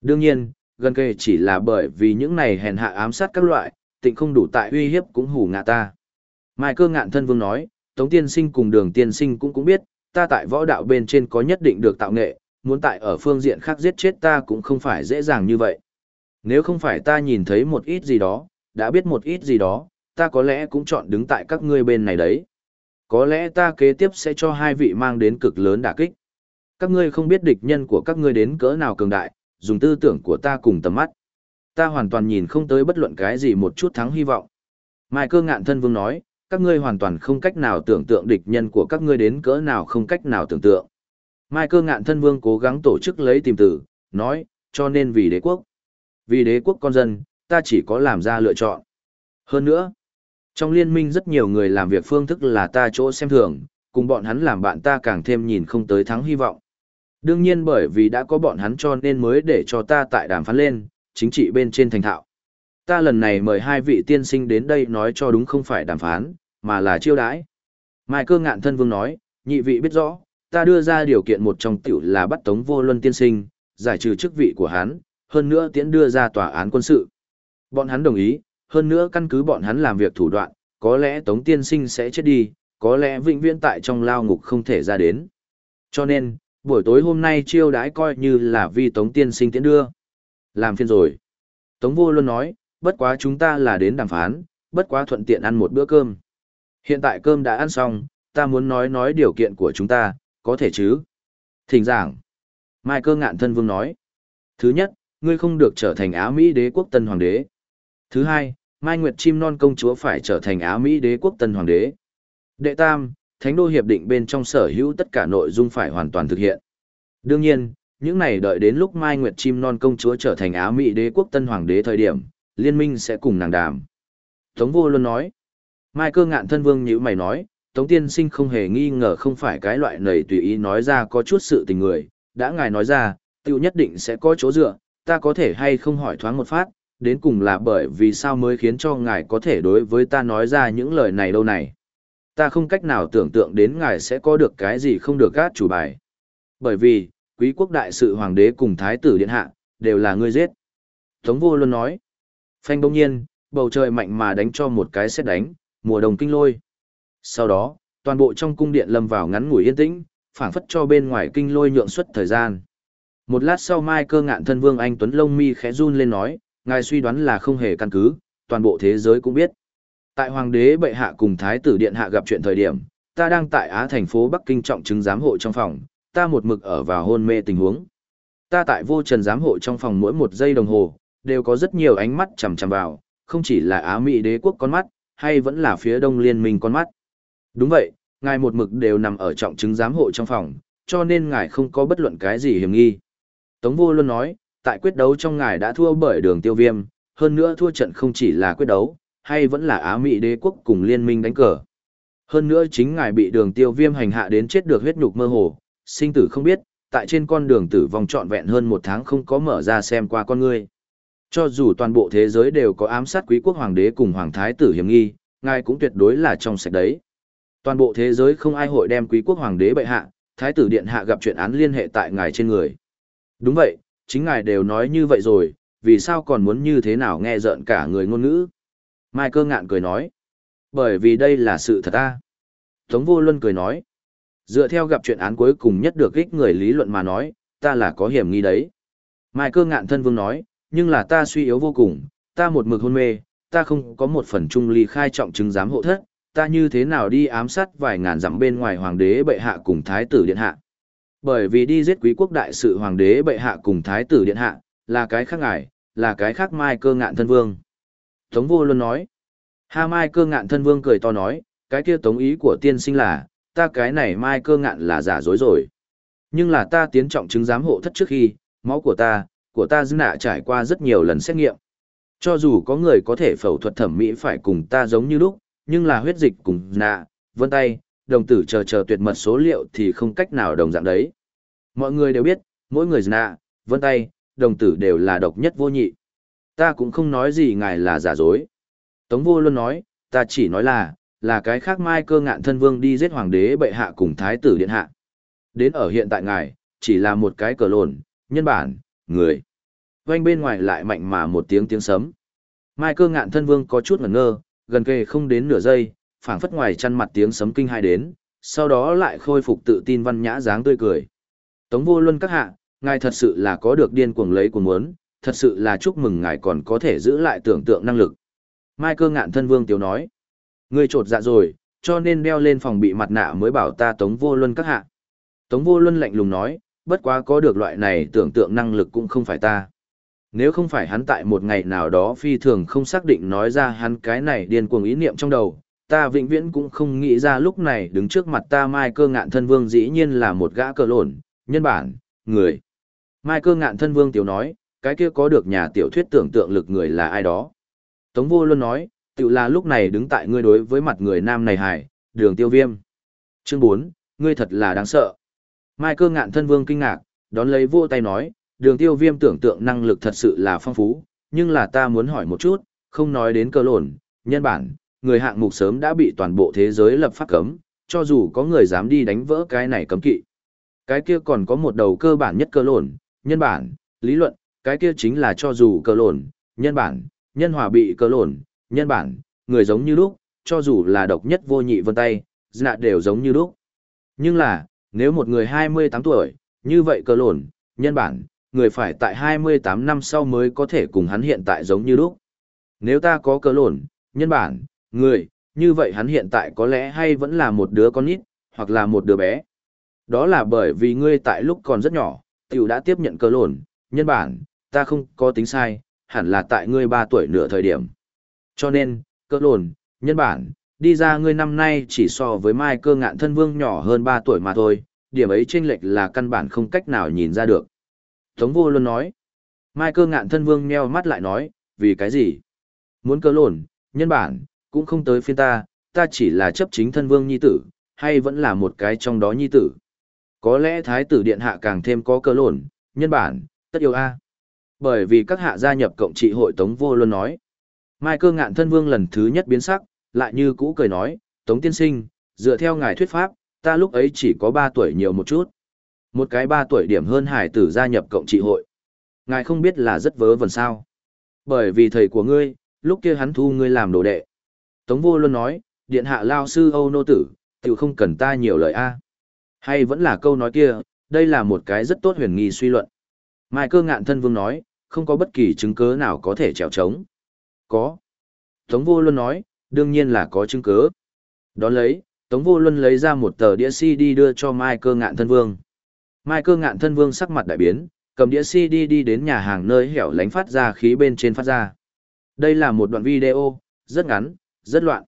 Đương nhiên, gần kề chỉ là bởi vì những này hèn hạ ám sát các loại, tịnh không đủ tại uy hiếp cũng hù ngạ ta. Mai cơ ngạn thân vương nói, Tống tiên sinh cùng đường tiên sinh cũng cũng biết, ta tại võ đạo bên trên có nhất định được tạo nghệ, muốn tại ở phương diện khác giết chết ta cũng không phải dễ dàng như vậy. Nếu không phải ta nhìn thấy một ít gì đó, đã biết một ít gì đó, ta có lẽ cũng chọn đứng tại các ngươi bên này đấy. Có lẽ ta kế tiếp sẽ cho hai vị mang đến cực lớn đả kích. Các ngươi không biết địch nhân của các ngươi đến cỡ nào cường đại, dùng tư tưởng của ta cùng tầm mắt. Ta hoàn toàn nhìn không tới bất luận cái gì một chút thắng hy vọng. Mai cơ ngạn thân vương nói, các ngươi hoàn toàn không cách nào tưởng tượng địch nhân của các ngươi đến cỡ nào không cách nào tưởng tượng. Mai cơ ngạn thân vương cố gắng tổ chức lấy tìm tử, nói, cho nên vì đế quốc. Vì đế quốc con dân, ta chỉ có làm ra lựa chọn. Hơn nữa, trong liên minh rất nhiều người làm việc phương thức là ta chỗ xem thường, cùng bọn hắn làm bạn ta càng thêm nhìn không tới thắng hy vọng. Đương nhiên bởi vì đã có bọn hắn cho nên mới để cho ta tại đàm phán lên, chính trị bên trên thành thạo. Ta lần này mời hai vị tiên sinh đến đây nói cho đúng không phải đàm phán, mà là chiêu đãi. Mai cơ ngạn thân vương nói, nhị vị biết rõ, ta đưa ra điều kiện một trong tiểu là bắt tống vô luân tiên sinh, giải trừ chức vị của hắn, hơn nữa tiễn đưa ra tòa án quân sự. Bọn hắn đồng ý, hơn nữa căn cứ bọn hắn làm việc thủ đoạn, có lẽ Tống Tiên Sinh sẽ chết đi, có lẽ vĩnh viễn tại trong lao ngục không thể ra đến. Cho nên, buổi tối hôm nay chiêu đãi coi như là vì Tống Tiên Sinh tiễn đưa. Làm phiên rồi. Tống Vô luôn nói, bất quá chúng ta là đến đàm phán, bất quá thuận tiện ăn một bữa cơm. Hiện tại cơm đã ăn xong, ta muốn nói nói điều kiện của chúng ta, có thể chứ? Thỉnh giảng. Mai cơ ngạn thân vương nói. Thứ nhất, ngươi không được trở thành Á Mỹ đế quốc tân hoàng đế. Thứ hai, Mai Nguyệt Chim Non công chúa phải trở thành Á Mỹ đế quốc tân hoàng đế. Đệ tam, Thánh đô hiệp định bên trong sở hữu tất cả nội dung phải hoàn toàn thực hiện. Đương nhiên, những này đợi đến lúc Mai Nguyệt Chim Non công chúa trở thành Á Mỹ đế quốc tân hoàng đế thời điểm, liên minh sẽ cùng nàng đàm. Tống vô luôn nói. Mai cơ ngạn thân vương như mày nói, Tống tiên sinh không hề nghi ngờ không phải cái loại nầy tùy ý nói ra có chút sự tình người, đã ngài nói ra, tiêu nhất định sẽ có chỗ dựa, ta có thể hay không hỏi thoáng một phát, đến cùng là bởi vì sao mới khiến cho ngài có thể đối với ta nói ra những lời này đâu này. Ta không cách nào tưởng tượng đến ngài sẽ có được cái gì không được gát chủ bài. Bởi vì, quý quốc đại sự hoàng đế cùng thái tử điện hạ, đều là ngươi giết. Tống vô luôn nói. Phanh bỗng nhiên, bầu trời mạnh mà đánh cho một cái xét đánh, mùa đồng kinh lôi. Sau đó, toàn bộ trong cung điện lâm vào ngắn ngủi yên tĩnh, phảng phất cho bên ngoài kinh lôi nhượng suất thời gian. Một lát sau Mai cơ ngạn thân vương anh Tuấn Lông Mi khẽ run lên nói, ngài suy đoán là không hề căn cứ, toàn bộ thế giới cũng biết. Tại hoàng đế bệ hạ cùng thái tử điện hạ gặp chuyện thời điểm, ta đang tại Á thành phố Bắc Kinh trọng chứng giám hộ trong phòng, ta một mực ở vào hôn mê tình huống. Ta tại vô trần giám hộ trong phòng mỗi một giây đồng hồ, đều có rất nhiều ánh mắt chằm chằm vào, không chỉ là Á Mỹ đế quốc con mắt, hay vẫn là phía đông liên minh con mắt. Đúng vậy, ngài một mực đều nằm ở trọng chứng giám hộ trong phòng, cho nên ngài không có bất luận cái gì hiểm nghi. Tống vô luôn nói, tại quyết đấu trong ngài đã thua bởi đường tiêu viêm, hơn nữa thua trận không chỉ là quyết đấu, hay vẫn là Á Mỹ đế quốc cùng liên minh đánh cờ. Hơn nữa chính ngài bị đường tiêu viêm hành hạ đến chết được huyết nhục mơ hồ, sinh tử không biết, tại trên con đường tử vong trọn vẹn hơn một tháng không có mở ra xem qua con ngươi. Cho dù toàn bộ thế giới đều có ám sát quý quốc hoàng đế cùng hoàng thái tử hiểm nghi, ngài cũng tuyệt đối là trong sạch đấy. Toàn bộ thế giới không ai hội đem quý quốc hoàng đế bệ hạ, thái tử điện hạ gặp chuyện án liên hệ tại ngài trên người. Đúng vậy, chính ngài đều nói như vậy rồi, vì sao còn muốn như thế nào nghe giận cả người ngôn ngữ? Mai cơ ngạn cười nói. Bởi vì đây là sự thật ta. Tống vô luân cười nói. Dựa theo gặp chuyện án cuối cùng nhất được ích người lý luận mà nói, ta là có hiểm nghi đấy. Mai cơ ngạn thân vương nói, nhưng là ta suy yếu vô cùng, ta một mực hôn mê, ta không có một phần trung ly khai trọng chứng giám hộ thất, ta như thế nào đi ám sát vài ngàn dặm bên ngoài hoàng đế bệ hạ cùng thái tử điện hạ. Bởi vì đi giết quý quốc đại sự hoàng đế bệ hạ cùng thái tử điện hạ, là cái khác ngài, là cái khác mai cơ ngạn thân vương. Tống vô luôn nói. Ha mai cơ ngạn thân vương cười to nói, cái kia tống ý của tiên sinh là, ta cái này mai cơ ngạn là giả dối rồi. Nhưng là ta tiến trọng chứng giám hộ thất trước khi, máu của ta, của ta dư nạ trải qua rất nhiều lần xét nghiệm. Cho dù có người có thể phẫu thuật thẩm mỹ phải cùng ta giống như lúc, nhưng là huyết dịch cùng nạ, vân tay, đồng tử chờ chờ tuyệt mật số liệu thì không cách nào đồng dạng đấy. Mọi người đều biết, mỗi người nạ, vân tay, đồng tử đều là độc nhất vô nhị. Ta cũng không nói gì ngài là giả dối. Tống vô luôn nói, ta chỉ nói là, là cái khác mai cơ ngạn thân vương đi giết hoàng đế bệ hạ cùng thái tử điện hạ. Đến ở hiện tại ngài, chỉ là một cái cờ lồn, nhân bản, người. Quanh bên ngoài lại mạnh mà một tiếng tiếng sấm. Mai cơ ngạn thân vương có chút ngẩn ngơ, gần kề không đến nửa giây, phảng phất ngoài chăn mặt tiếng sấm kinh hai đến, sau đó lại khôi phục tự tin văn nhã dáng tươi cười. Tống vô luân các hạ, ngài thật sự là có được điên cuồng lấy cuồng muốn, thật sự là chúc mừng ngài còn có thể giữ lại tưởng tượng năng lực. Mai cơ ngạn thân vương tiểu nói, ngươi trột dạ rồi, cho nên đeo lên phòng bị mặt nạ mới bảo ta tống vô luân các hạ. Tống vô luân lạnh lùng nói, bất quá có được loại này tưởng tượng năng lực cũng không phải ta. Nếu không phải hắn tại một ngày nào đó phi thường không xác định nói ra hắn cái này điên cuồng ý niệm trong đầu, ta vĩnh viễn cũng không nghĩ ra lúc này đứng trước mặt ta mai cơ ngạn thân vương dĩ nhiên là một gã cờ lộn, nhân bản, người. Mai cơ ngạn thân vương tiểu nói, cái kia có được nhà tiểu thuyết tưởng tượng lực người là ai đó. Tống vô luôn nói, tự là lúc này đứng tại ngươi đối với mặt người nam này hải, đường tiêu viêm. Chương 4, ngươi thật là đáng sợ. Mai cơ ngạn thân vương kinh ngạc, đón lấy vô tay nói, đường tiêu viêm tưởng tượng năng lực thật sự là phong phú, nhưng là ta muốn hỏi một chút, không nói đến cơ lộn, nhân bản, người hạng mục sớm đã bị toàn bộ thế giới lập pháp cấm, cho dù có người dám đi đánh vỡ cái này cấm kỵ. Cái kia còn có một đầu cơ bản nhất cơ lộn, nhân bản, lý luận, cái kia chính là cho dù cơ lồn, nhân bản, nhân hòa bị cơ lồn, nhân bản, người giống như lúc, cho dù là độc nhất vô nhị vân tay, dạ đều giống như lúc. Nhưng là, nếu một người 28 tuổi, như vậy cờ lồn, nhân bản, người phải tại 28 năm sau mới có thể cùng hắn hiện tại giống như lúc. Nếu ta có cờ lồn, nhân bản, người, như vậy hắn hiện tại có lẽ hay vẫn là một đứa con nít, hoặc là một đứa bé. Đó là bởi vì ngươi tại lúc còn rất nhỏ, tiểu đã tiếp nhận cờ lồn, nhân bản, ta không có tính sai, hẳn là tại ngươi 3 tuổi nửa thời điểm. Cho nên, cờ lồn, nhân bản, đi ra ngươi năm nay chỉ so với mai cơ ngạn thân vương nhỏ hơn 3 tuổi mà thôi, điểm ấy chênh lệch là căn bản không cách nào nhìn ra được. Tống vô luôn nói. Mai cơ ngạn thân vương nheo mắt lại nói, vì cái gì? Muốn cơ lồn, nhân bản, cũng không tới phiên ta, ta chỉ là chấp chính thân vương nhi tử, hay vẫn là một cái trong đó nhi tử. Có lẽ thái tử điện hạ càng thêm có cơ lồn, nhân bản, tất yêu a. Bởi vì các hạ gia nhập cộng trị hội Tống vô luôn nói. Mai cơ ngạn thân vương lần thứ nhất biến sắc, lại như cũ cười nói, Tống tiên sinh, dựa theo ngài thuyết pháp, ta lúc ấy chỉ có 3 tuổi nhiều một chút. Một cái 3 tuổi điểm hơn hải tử gia nhập cộng trị hội. Ngài không biết là rất vớ vẩn sao. Bởi vì thầy của ngươi, lúc kia hắn thu ngươi làm đồ đệ. Tống vô luôn nói, điện hạ lao sư Âu nô tử, tiểu không cần ta nhiều lời a. Hay vẫn là câu nói kia, đây là một cái rất tốt huyền nghi suy luận. Mai cơ ngạn thân vương nói, không có bất kỳ chứng cứ nào có thể trèo trống. Có. Tống vô luôn nói, đương nhiên là có chứng cứ. Đón lấy, Tống vô luân lấy ra một tờ đĩa CD đưa cho Mai cơ ngạn thân vương. Mai cơ ngạn thân vương sắc mặt đại biến, cầm đĩa CD đi đến nhà hàng nơi hẻo lánh phát ra khí bên trên phát ra. Đây là một đoạn video, rất ngắn, rất loạn.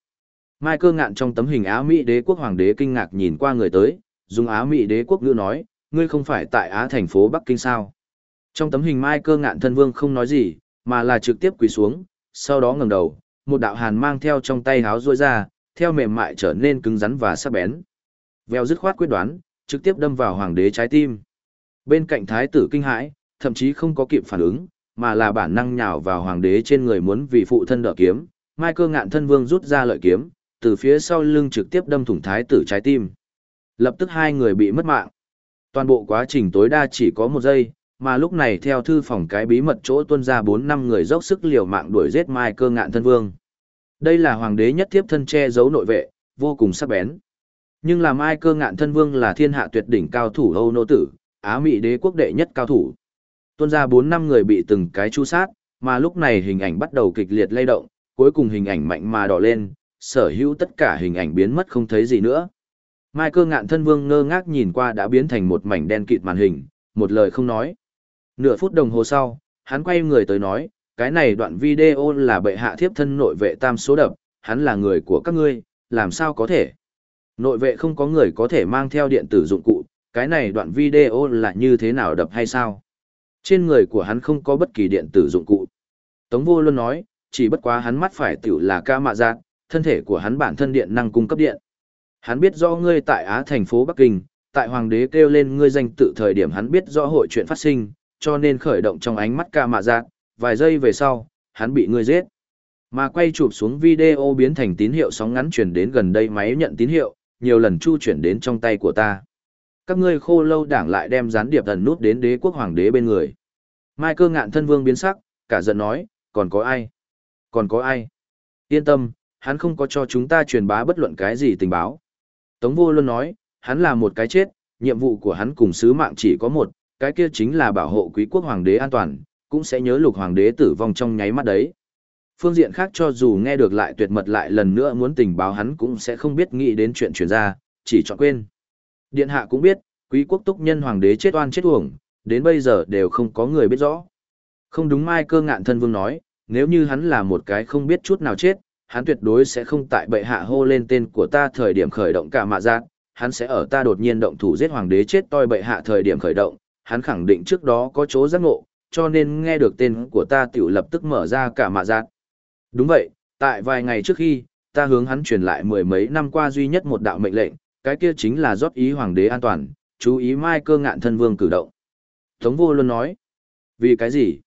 Mai cơ ngạn trong tấm hình Á Mỹ đế quốc hoàng đế kinh ngạc nhìn qua người tới, dùng Á Mỹ đế quốc ngữ nói, ngươi không phải tại Á thành phố Bắc Kinh sao. Trong tấm hình Mai cơ ngạn thân vương không nói gì, mà là trực tiếp quỳ xuống, sau đó ngẩng đầu, một đạo hàn mang theo trong tay háo rôi ra, theo mềm mại trở nên cứng rắn và sắc bén. Vèo dứt khoát quyết đoán, trực tiếp đâm vào hoàng đế trái tim. Bên cạnh thái tử kinh hãi, thậm chí không có kịp phản ứng, mà là bản năng nhào vào hoàng đế trên người muốn vì phụ thân đỡ kiếm. Mai cơ ngạn thân vương rút ra lợi kiếm, từ phía sau lưng trực tiếp đâm thủng thái tử trái tim. Lập tức hai người bị mất mạng. Toàn bộ quá trình tối đa chỉ có một giây, mà lúc này theo thư phòng cái bí mật chỗ tuân ra 4 năm người dốc sức liều mạng đuổi giết Mai cơ ngạn thân vương. Đây là hoàng đế nhất tiếp thân che giấu nội vệ, vô cùng sắc bén. Nhưng làm mai cơ ngạn thân vương là thiên hạ tuyệt đỉnh cao thủ Âu nô tử, Á Mỹ đế quốc đệ nhất cao thủ. Tuân ra 4 năm người bị từng cái chu sát, mà lúc này hình ảnh bắt đầu kịch liệt lay động, cuối cùng hình ảnh mạnh mà đỏ lên, sở hữu tất cả hình ảnh biến mất không thấy gì nữa. Mai cơ ngạn thân vương ngơ ngác nhìn qua đã biến thành một mảnh đen kịt màn hình, một lời không nói. Nửa phút đồng hồ sau, hắn quay người tới nói, cái này đoạn video là bệ hạ thiếp thân nội vệ tam số đập, hắn là người của các ngươi, làm sao có thể? Nội vệ không có người có thể mang theo điện tử dụng cụ, cái này đoạn video là như thế nào đập hay sao? Trên người của hắn không có bất kỳ điện tử dụng cụ. Tống vô luôn nói, chỉ bất quá hắn mắt phải tiểu là ca mạ giác, thân thể của hắn bản thân điện năng cung cấp điện. Hắn biết rõ ngươi tại Á thành phố Bắc Kinh, tại Hoàng đế kêu lên ngươi danh tự thời điểm hắn biết rõ hội chuyện phát sinh, cho nên khởi động trong ánh mắt ca mạ giác, vài giây về sau, hắn bị ngươi giết. Mà quay chụp xuống video biến thành tín hiệu sóng ngắn chuyển đến gần đây máy nhận tín hiệu, nhiều lần chu chuyển đến trong tay của ta. Các ngươi khô lâu đảng lại đem gián điệp thần nút đến đế quốc hoàng đế bên người. Mai cơ ngạn thân vương biến sắc, cả giận nói, còn có ai? Còn có ai? Yên tâm, hắn không có cho chúng ta truyền bá bất luận cái gì tình báo. Tống vô luôn nói, hắn là một cái chết, nhiệm vụ của hắn cùng sứ mạng chỉ có một, cái kia chính là bảo hộ quý quốc hoàng đế an toàn, cũng sẽ nhớ lục hoàng đế tử vong trong nháy mắt đấy. Phương diện khác cho dù nghe được lại tuyệt mật lại lần nữa muốn tình báo hắn cũng sẽ không biết nghĩ đến chuyện truyền ra, chỉ chọn quên. Điện hạ cũng biết, quý quốc túc nhân hoàng đế chết oan chết uổng, đến bây giờ đều không có người biết rõ. Không đúng mai cơ ngạn thân vương nói, nếu như hắn là một cái không biết chút nào chết, hắn tuyệt đối sẽ không tại bệ hạ hô lên tên của ta thời điểm khởi động cả mạ giác, hắn sẽ ở ta đột nhiên động thủ giết hoàng đế chết toi bệ hạ thời điểm khởi động, hắn khẳng định trước đó có chỗ giác ngộ, cho nên nghe được tên của ta tiểu lập tức mở ra cả mạ giác. Đúng vậy, tại vài ngày trước khi, ta hướng hắn truyền lại mười mấy năm qua duy nhất một đạo mệnh lệnh, cái kia chính là rót ý hoàng đế an toàn, chú ý mai cơ ngạn thân vương cử động. Tống vô luôn nói, vì cái gì?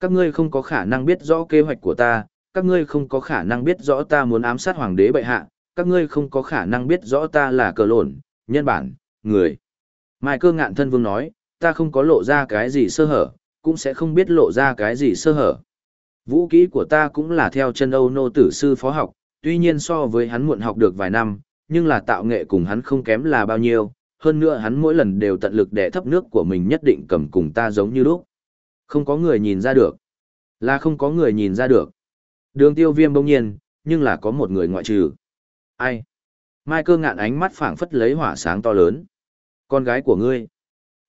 Các ngươi không có khả năng biết rõ kế hoạch của ta, các ngươi không có khả năng biết rõ ta muốn ám sát hoàng đế bệ hạ, các ngươi không có khả năng biết rõ ta là cờ lộn, nhân bản, người. Mai cơ ngạn thân vương nói, ta không có lộ ra cái gì sơ hở, cũng sẽ không biết lộ ra cái gì sơ hở. Vũ kỹ của ta cũng là theo chân Âu nô tử sư phó học, tuy nhiên so với hắn muộn học được vài năm, nhưng là tạo nghệ cùng hắn không kém là bao nhiêu, hơn nữa hắn mỗi lần đều tận lực để thấp nước của mình nhất định cầm cùng ta giống như lúc. Không có người nhìn ra được. Là không có người nhìn ra được. Đường tiêu viêm bỗng nhiên, nhưng là có một người ngoại trừ. Ai? Mai cơ ngạn ánh mắt phảng phất lấy hỏa sáng to lớn. Con gái của ngươi.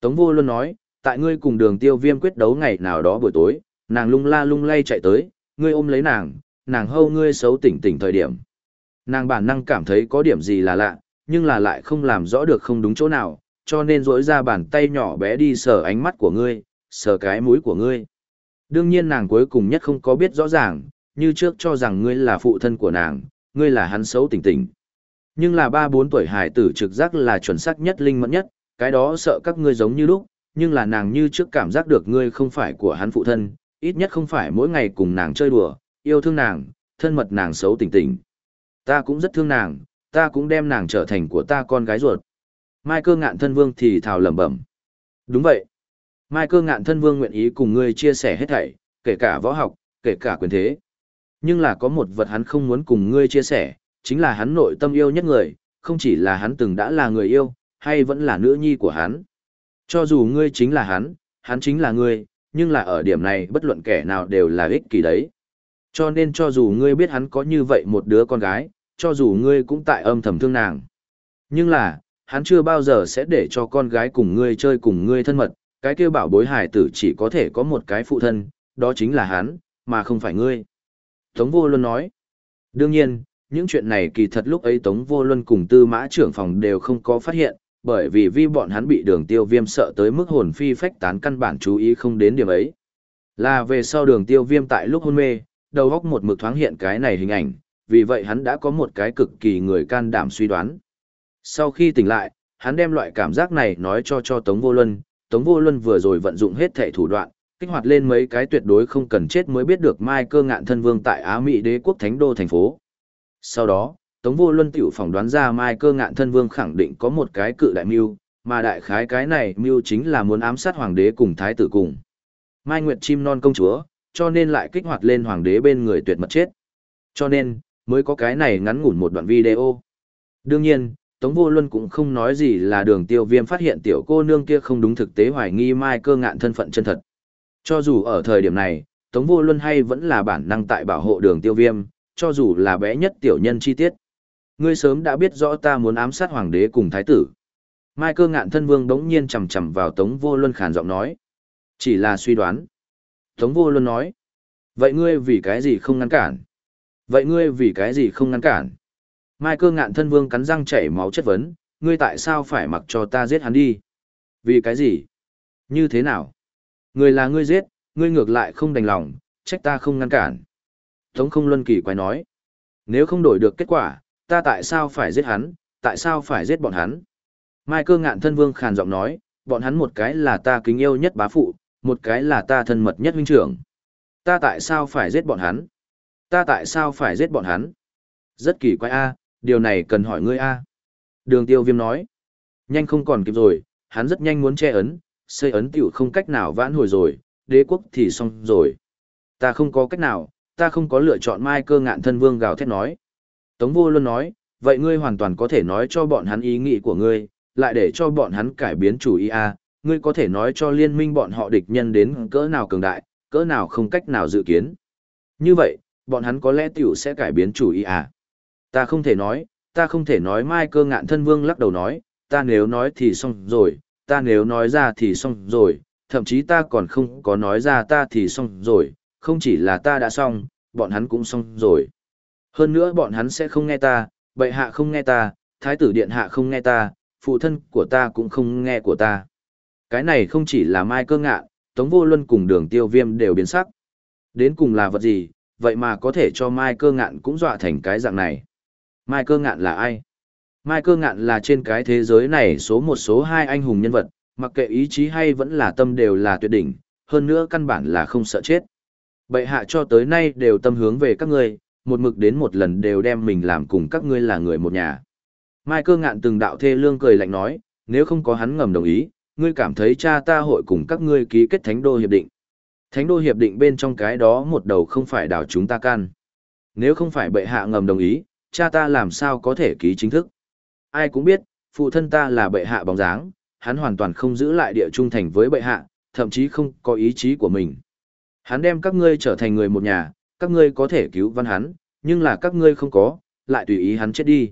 Tống vô luôn nói, tại ngươi cùng đường tiêu viêm quyết đấu ngày nào đó buổi tối, nàng lung la lung lay chạy tới, ngươi ôm lấy nàng, nàng hâu ngươi xấu tỉnh tỉnh thời điểm. Nàng bản năng cảm thấy có điểm gì là lạ, nhưng là lại không làm rõ được không đúng chỗ nào, cho nên rỗi ra bàn tay nhỏ bé đi sờ ánh mắt của ngươi, sờ cái mũi của ngươi. Đương nhiên nàng cuối cùng nhất không có biết rõ ràng, như trước cho rằng ngươi là phụ thân của nàng, ngươi là hắn xấu tỉnh tỉnh. Nhưng là ba bốn tuổi hải tử trực giác là chuẩn xác nhất linh mẫn nhất, cái đó sợ các ngươi giống như lúc, nhưng là nàng như trước cảm giác được ngươi không phải của hắn phụ thân, ít nhất không phải mỗi ngày cùng nàng chơi đùa, yêu thương nàng, thân mật nàng xấu tỉnh tỉnh. Ta cũng rất thương nàng, ta cũng đem nàng trở thành của ta con gái ruột. Mai cơ ngạn thân vương thì thào lẩm bẩm. Đúng vậy. Mai cơ ngạn thân vương nguyện ý cùng ngươi chia sẻ hết thảy, kể cả võ học, kể cả quyền thế. Nhưng là có một vật hắn không muốn cùng ngươi chia sẻ, chính là hắn nội tâm yêu nhất người, không chỉ là hắn từng đã là người yêu, hay vẫn là nữ nhi của hắn. Cho dù ngươi chính là hắn, hắn chính là ngươi, nhưng là ở điểm này bất luận kẻ nào đều là ích kỷ đấy. Cho nên cho dù ngươi biết hắn có như vậy một đứa con gái, cho dù ngươi cũng tại âm thầm thương nàng. Nhưng là, hắn chưa bao giờ sẽ để cho con gái cùng ngươi chơi cùng ngươi thân mật, cái kia bảo bối hải tử chỉ có thể có một cái phụ thân, đó chính là hắn, mà không phải ngươi. Tống vô luân nói. Đương nhiên, những chuyện này kỳ thật lúc ấy Tống vô luân cùng tư mã trưởng phòng đều không có phát hiện, bởi vì vi bọn hắn bị đường tiêu viêm sợ tới mức hồn phi phách tán căn bản chú ý không đến điểm ấy. Là về sau đường tiêu viêm tại lúc hôn mê, đầu góc một mực thoáng hiện cái này hình ảnh, vì vậy hắn đã có một cái cực kỳ người can đảm suy đoán. Sau khi tỉnh lại, hắn đem loại cảm giác này nói cho cho Tống Vô Luân, Tống Vô Luân vừa rồi vận dụng hết thể thủ đoạn, kích hoạt lên mấy cái tuyệt đối không cần chết mới biết được Mai cơ ngạn thân vương tại Á Mỹ đế quốc thánh đô thành phố. Sau đó, Tống Vô Luân tiểu phỏng đoán ra Mai cơ ngạn thân vương khẳng định có một cái cự đại mưu, mà đại khái cái này mưu chính là muốn ám sát hoàng đế cùng thái tử cùng. Mai Nguyệt chim non công chúa, cho nên lại kích hoạt lên hoàng đế bên người tuyệt mật chết. Cho nên, mới có cái này ngắn ngủn một đoạn video. Đương nhiên, Tống Vô Luân cũng không nói gì là đường tiêu viêm phát hiện tiểu cô nương kia không đúng thực tế hoài nghi mai cơ ngạn thân phận chân thật. Cho dù ở thời điểm này, Tống Vô Luân hay vẫn là bản năng tại bảo hộ đường tiêu viêm, cho dù là bé nhất tiểu nhân chi tiết. Ngươi sớm đã biết rõ ta muốn ám sát hoàng đế cùng thái tử. Mai cơ ngạn thân vương đống nhiên chầm chầm vào Tống Vô Luân khàn giọng nói. Chỉ là suy đoán. Tống Vô Luân nói. Vậy ngươi vì cái gì không ngăn cản? Vậy ngươi vì cái gì không ngăn cản? Mai cơ ngạn thân vương cắn răng chảy máu chất vấn, ngươi tại sao phải mặc cho ta giết hắn đi? Vì cái gì? Như thế nào? Người là ngươi giết, ngươi ngược lại không đành lòng, trách ta không ngăn cản. Tống không luân kỳ quái nói. Nếu không đổi được kết quả, ta tại sao phải giết hắn, tại sao phải giết bọn hắn? Mai cơ ngạn thân vương khàn giọng nói, bọn hắn một cái là ta kính yêu nhất bá phụ, một cái là ta thân mật nhất huynh trưởng. Ta tại sao phải giết bọn hắn? Ta tại sao phải giết bọn hắn? Rất kỳ quái a, điều này cần hỏi ngươi a. Đường tiêu viêm nói. Nhanh không còn kịp rồi, hắn rất nhanh muốn che ấn, xây ấn tiểu không cách nào vãn hồi rồi, đế quốc thì xong rồi. Ta không có cách nào, ta không có lựa chọn mai cơ ngạn thân vương gào thét nói. Tống vô luôn nói, vậy ngươi hoàn toàn có thể nói cho bọn hắn ý nghĩ của ngươi, lại để cho bọn hắn cải biến chủ ý a. ngươi có thể nói cho liên minh bọn họ địch nhân đến cỡ nào cường đại, cỡ nào không cách nào dự kiến. Như vậy, bọn hắn có lẽ tiểu sẽ cải biến chủ ý à. Ta không thể nói, ta không thể nói mai cơ ngạn thân vương lắc đầu nói, ta nếu nói thì xong rồi, ta nếu nói ra thì xong rồi, thậm chí ta còn không có nói ra ta thì xong rồi, không chỉ là ta đã xong, bọn hắn cũng xong rồi. Hơn nữa bọn hắn sẽ không nghe ta, bệ hạ không nghe ta, thái tử điện hạ không nghe ta, phụ thân của ta cũng không nghe của ta. Cái này không chỉ là mai cơ ngạn, tống vô luân cùng đường tiêu viêm đều biến sắc. Đến cùng là vật gì, vậy mà có thể cho mai cơ ngạn cũng dọa thành cái dạng này. Mai cơ ngạn là ai? Mai cơ ngạn là trên cái thế giới này số một số hai anh hùng nhân vật, mặc kệ ý chí hay vẫn là tâm đều là tuyệt đỉnh, hơn nữa căn bản là không sợ chết. Bệ hạ cho tới nay đều tâm hướng về các ngươi, một mực đến một lần đều đem mình làm cùng các ngươi là người một nhà. Mai cơ ngạn từng đạo thê lương cười lạnh nói, nếu không có hắn ngầm đồng ý, ngươi cảm thấy cha ta hội cùng các ngươi ký kết thánh đô hiệp định. Thánh đô hiệp định bên trong cái đó một đầu không phải đảo chúng ta can. Nếu không phải bệ hạ ngầm đồng ý, cha ta làm sao có thể ký chính thức. Ai cũng biết, phụ thân ta là bệ hạ bóng dáng, hắn hoàn toàn không giữ lại địa trung thành với bệ hạ, thậm chí không có ý chí của mình. Hắn đem các ngươi trở thành người một nhà, các ngươi có thể cứu văn hắn, nhưng là các ngươi không có, lại tùy ý hắn chết đi.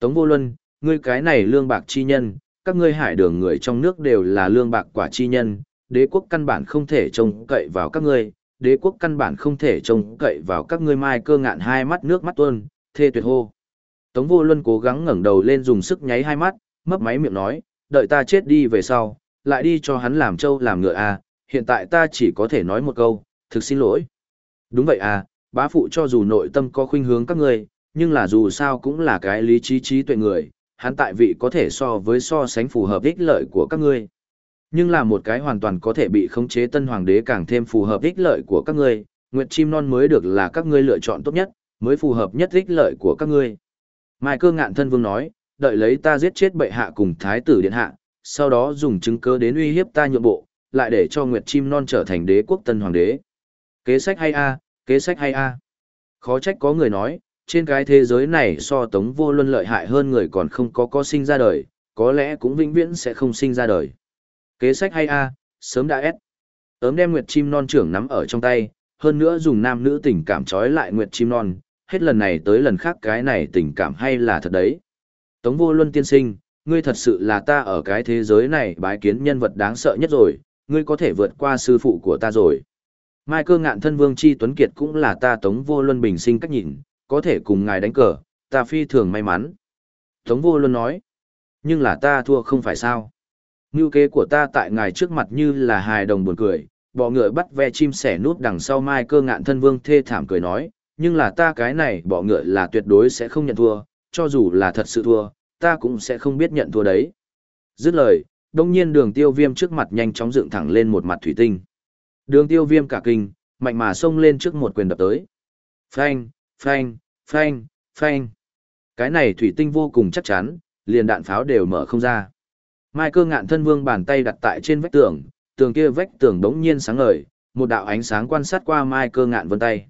Tống vô luân, ngươi cái này lương bạc chi nhân, các ngươi hải đường người trong nước đều là lương bạc quả chi nhân, đế quốc căn bản không thể trông cậy vào các ngươi, đế quốc căn bản không thể trông cậy vào các ngươi mai cơ ngạn hai mắt nước mắt tuôn, thê tuyệt hô. Tống vô luân cố gắng ngẩng đầu lên dùng sức nháy hai mắt, mấp máy miệng nói, đợi ta chết đi về sau, lại đi cho hắn làm trâu làm ngựa à, hiện tại ta chỉ có thể nói một câu, thực xin lỗi. Đúng vậy à, bá phụ cho dù nội tâm có khuynh hướng các ngươi, nhưng là dù sao cũng là cái lý trí trí tuệ người, hắn tại vị có thể so với so sánh phù hợp ích lợi của các ngươi. Nhưng là một cái hoàn toàn có thể bị khống chế tân hoàng đế càng thêm phù hợp ích lợi của các ngươi, Nguyệt Chim Non mới được là các ngươi lựa chọn tốt nhất, mới phù hợp nhất ích lợi của các ngươi. Mai cơ ngạn thân vương nói, đợi lấy ta giết chết bệ hạ cùng thái tử điện hạ, sau đó dùng chứng cơ đến uy hiếp ta nhượng bộ, lại để cho Nguyệt Chim Non trở thành đế quốc tân hoàng đế. Kế sách hay a, kế sách hay a. Khó trách có người nói, trên cái thế giới này so tống vô luân lợi hại hơn người còn không có có sinh ra đời, có lẽ cũng vĩnh viễn sẽ không sinh ra đời. Kế sách hay a, sớm đã ép. Ấm đem Nguyệt Chim Non trưởng nắm ở trong tay, hơn nữa dùng nam nữ tình cảm trói lại Nguyệt Chim Non, hết lần này tới lần khác cái này tình cảm hay là thật đấy. Tống vô luân tiên sinh, ngươi thật sự là ta ở cái thế giới này bái kiến nhân vật đáng sợ nhất rồi, ngươi có thể vượt qua sư phụ của ta rồi. Mai cơ ngạn thân vương chi tuấn kiệt cũng là ta tống vô luân bình sinh cách nhìn, có thể cùng ngài đánh cờ, ta phi thường may mắn. Tống vô luân nói, nhưng là ta thua không phải sao. Ngưu kế của ta tại ngài trước mặt như là hài đồng buồn cười, bọ ngựa bắt ve chim sẻ nút đằng sau mai cơ ngạn thân vương thê thảm cười nói, nhưng là ta cái này bọ ngựa là tuyệt đối sẽ không nhận thua, cho dù là thật sự thua, ta cũng sẽ không biết nhận thua đấy. Dứt lời, đông nhiên đường tiêu viêm trước mặt nhanh chóng dựng thẳng lên một mặt thủy tinh. Đường tiêu viêm cả kinh, mạnh mà xông lên trước một quyền đập tới. Phanh, phanh, phanh, phanh. Cái này thủy tinh vô cùng chắc chắn, liền đạn pháo đều mở không ra. Mai cơ ngạn thân vương bàn tay đặt tại trên vách tường, tường kia vách tường đống nhiên sáng ngời, một đạo ánh sáng quan sát qua mai cơ ngạn vân tay.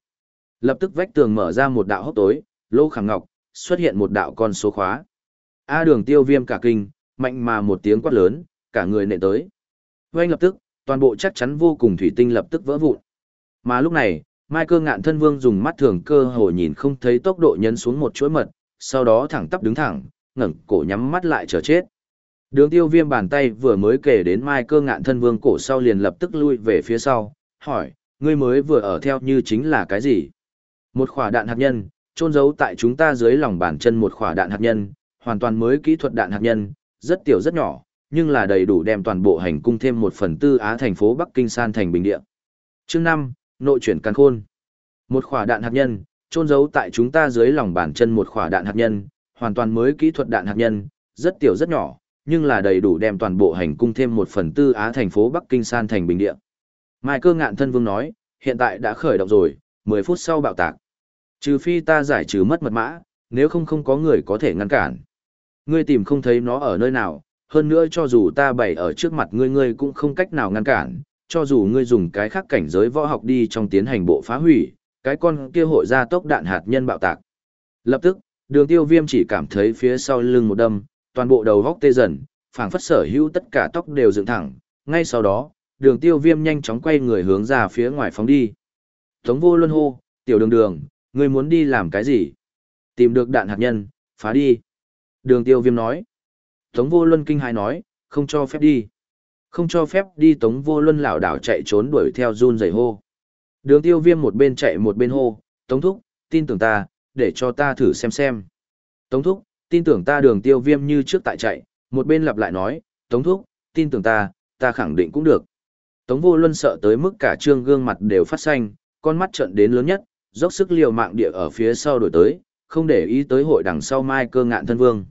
Lập tức vách tường mở ra một đạo hốc tối, lô khẳng ngọc, xuất hiện một đạo con số khóa. A đường tiêu viêm cả kinh, mạnh mà một tiếng quát lớn, cả người nệ tới. Vâng lập tức, toàn bộ chắc chắn vô cùng thủy tinh lập tức vỡ vụn. Mà lúc này, Mai cơ ngạn thân vương dùng mắt thường cơ hồ nhìn không thấy tốc độ nhấn xuống một chuỗi mật, sau đó thẳng tắp đứng thẳng, ngẩng cổ nhắm mắt lại chờ chết. Đường tiêu viêm bàn tay vừa mới kể đến mai cơ ngạn thân vương cổ sau liền lập tức lui về phía sau, hỏi, ngươi mới vừa ở theo như chính là cái gì? Một khỏa đạn hạt nhân, trôn giấu tại chúng ta dưới lòng bàn chân một khỏa đạn hạt nhân, hoàn toàn mới kỹ thuật đạn hạt nhân, rất tiểu rất nhỏ, nhưng là đầy đủ đem toàn bộ hành cung thêm một phần tư Á thành phố Bắc Kinh san thành bình địa. Chương năm nội chuyển căn khôn. Một khỏa đạn hạt nhân, trôn giấu tại chúng ta dưới lòng bàn chân một khỏa đạn hạt nhân, hoàn toàn mới kỹ thuật đạn hạt nhân, rất tiểu rất nhỏ, nhưng là đầy đủ đem toàn bộ hành cung thêm một phần tư Á thành phố Bắc Kinh san thành bình địa. Mai cơ ngạn thân vương nói, hiện tại đã khởi động rồi, 10 phút sau bạo tạc. Trừ phi ta giải trừ mất mật mã, nếu không không có người có thể ngăn cản. Ngươi tìm không thấy nó ở nơi nào, hơn nữa cho dù ta bày ở trước mặt ngươi ngươi cũng không cách nào ngăn cản, cho dù ngươi dùng cái khác cảnh giới võ học đi trong tiến hành bộ phá hủy, cái con kia hội ra tốc đạn hạt nhân bạo tạc. Lập tức, đường tiêu viêm chỉ cảm thấy phía sau lưng một đâm, toàn bộ đầu góc tê dần, phảng phất sở hữu tất cả tóc đều dựng thẳng, ngay sau đó, đường tiêu viêm nhanh chóng quay người hướng ra phía ngoài phóng đi. Tống vô luân hô, tiểu đường đường, ngươi muốn đi làm cái gì? Tìm được đạn hạt nhân, phá đi. Đường tiêu viêm nói. Tống vô luân kinh hãi nói, không cho phép đi. Không cho phép đi tống vô luân lảo đảo chạy trốn đuổi theo run rẩy hô. Đường tiêu viêm một bên chạy một bên hô, tống thúc, tin tưởng ta, để cho ta thử xem xem. Tống thúc, tin tưởng ta đường tiêu viêm như trước tại chạy, một bên lặp lại nói, tống thúc, tin tưởng ta, ta khẳng định cũng được. Tống vô luân sợ tới mức cả trương gương mặt đều phát xanh, con mắt trận đến lớn nhất, dốc sức liều mạng địa ở phía sau đổi tới, không để ý tới hội đằng sau mai cơ ngạn thân vương.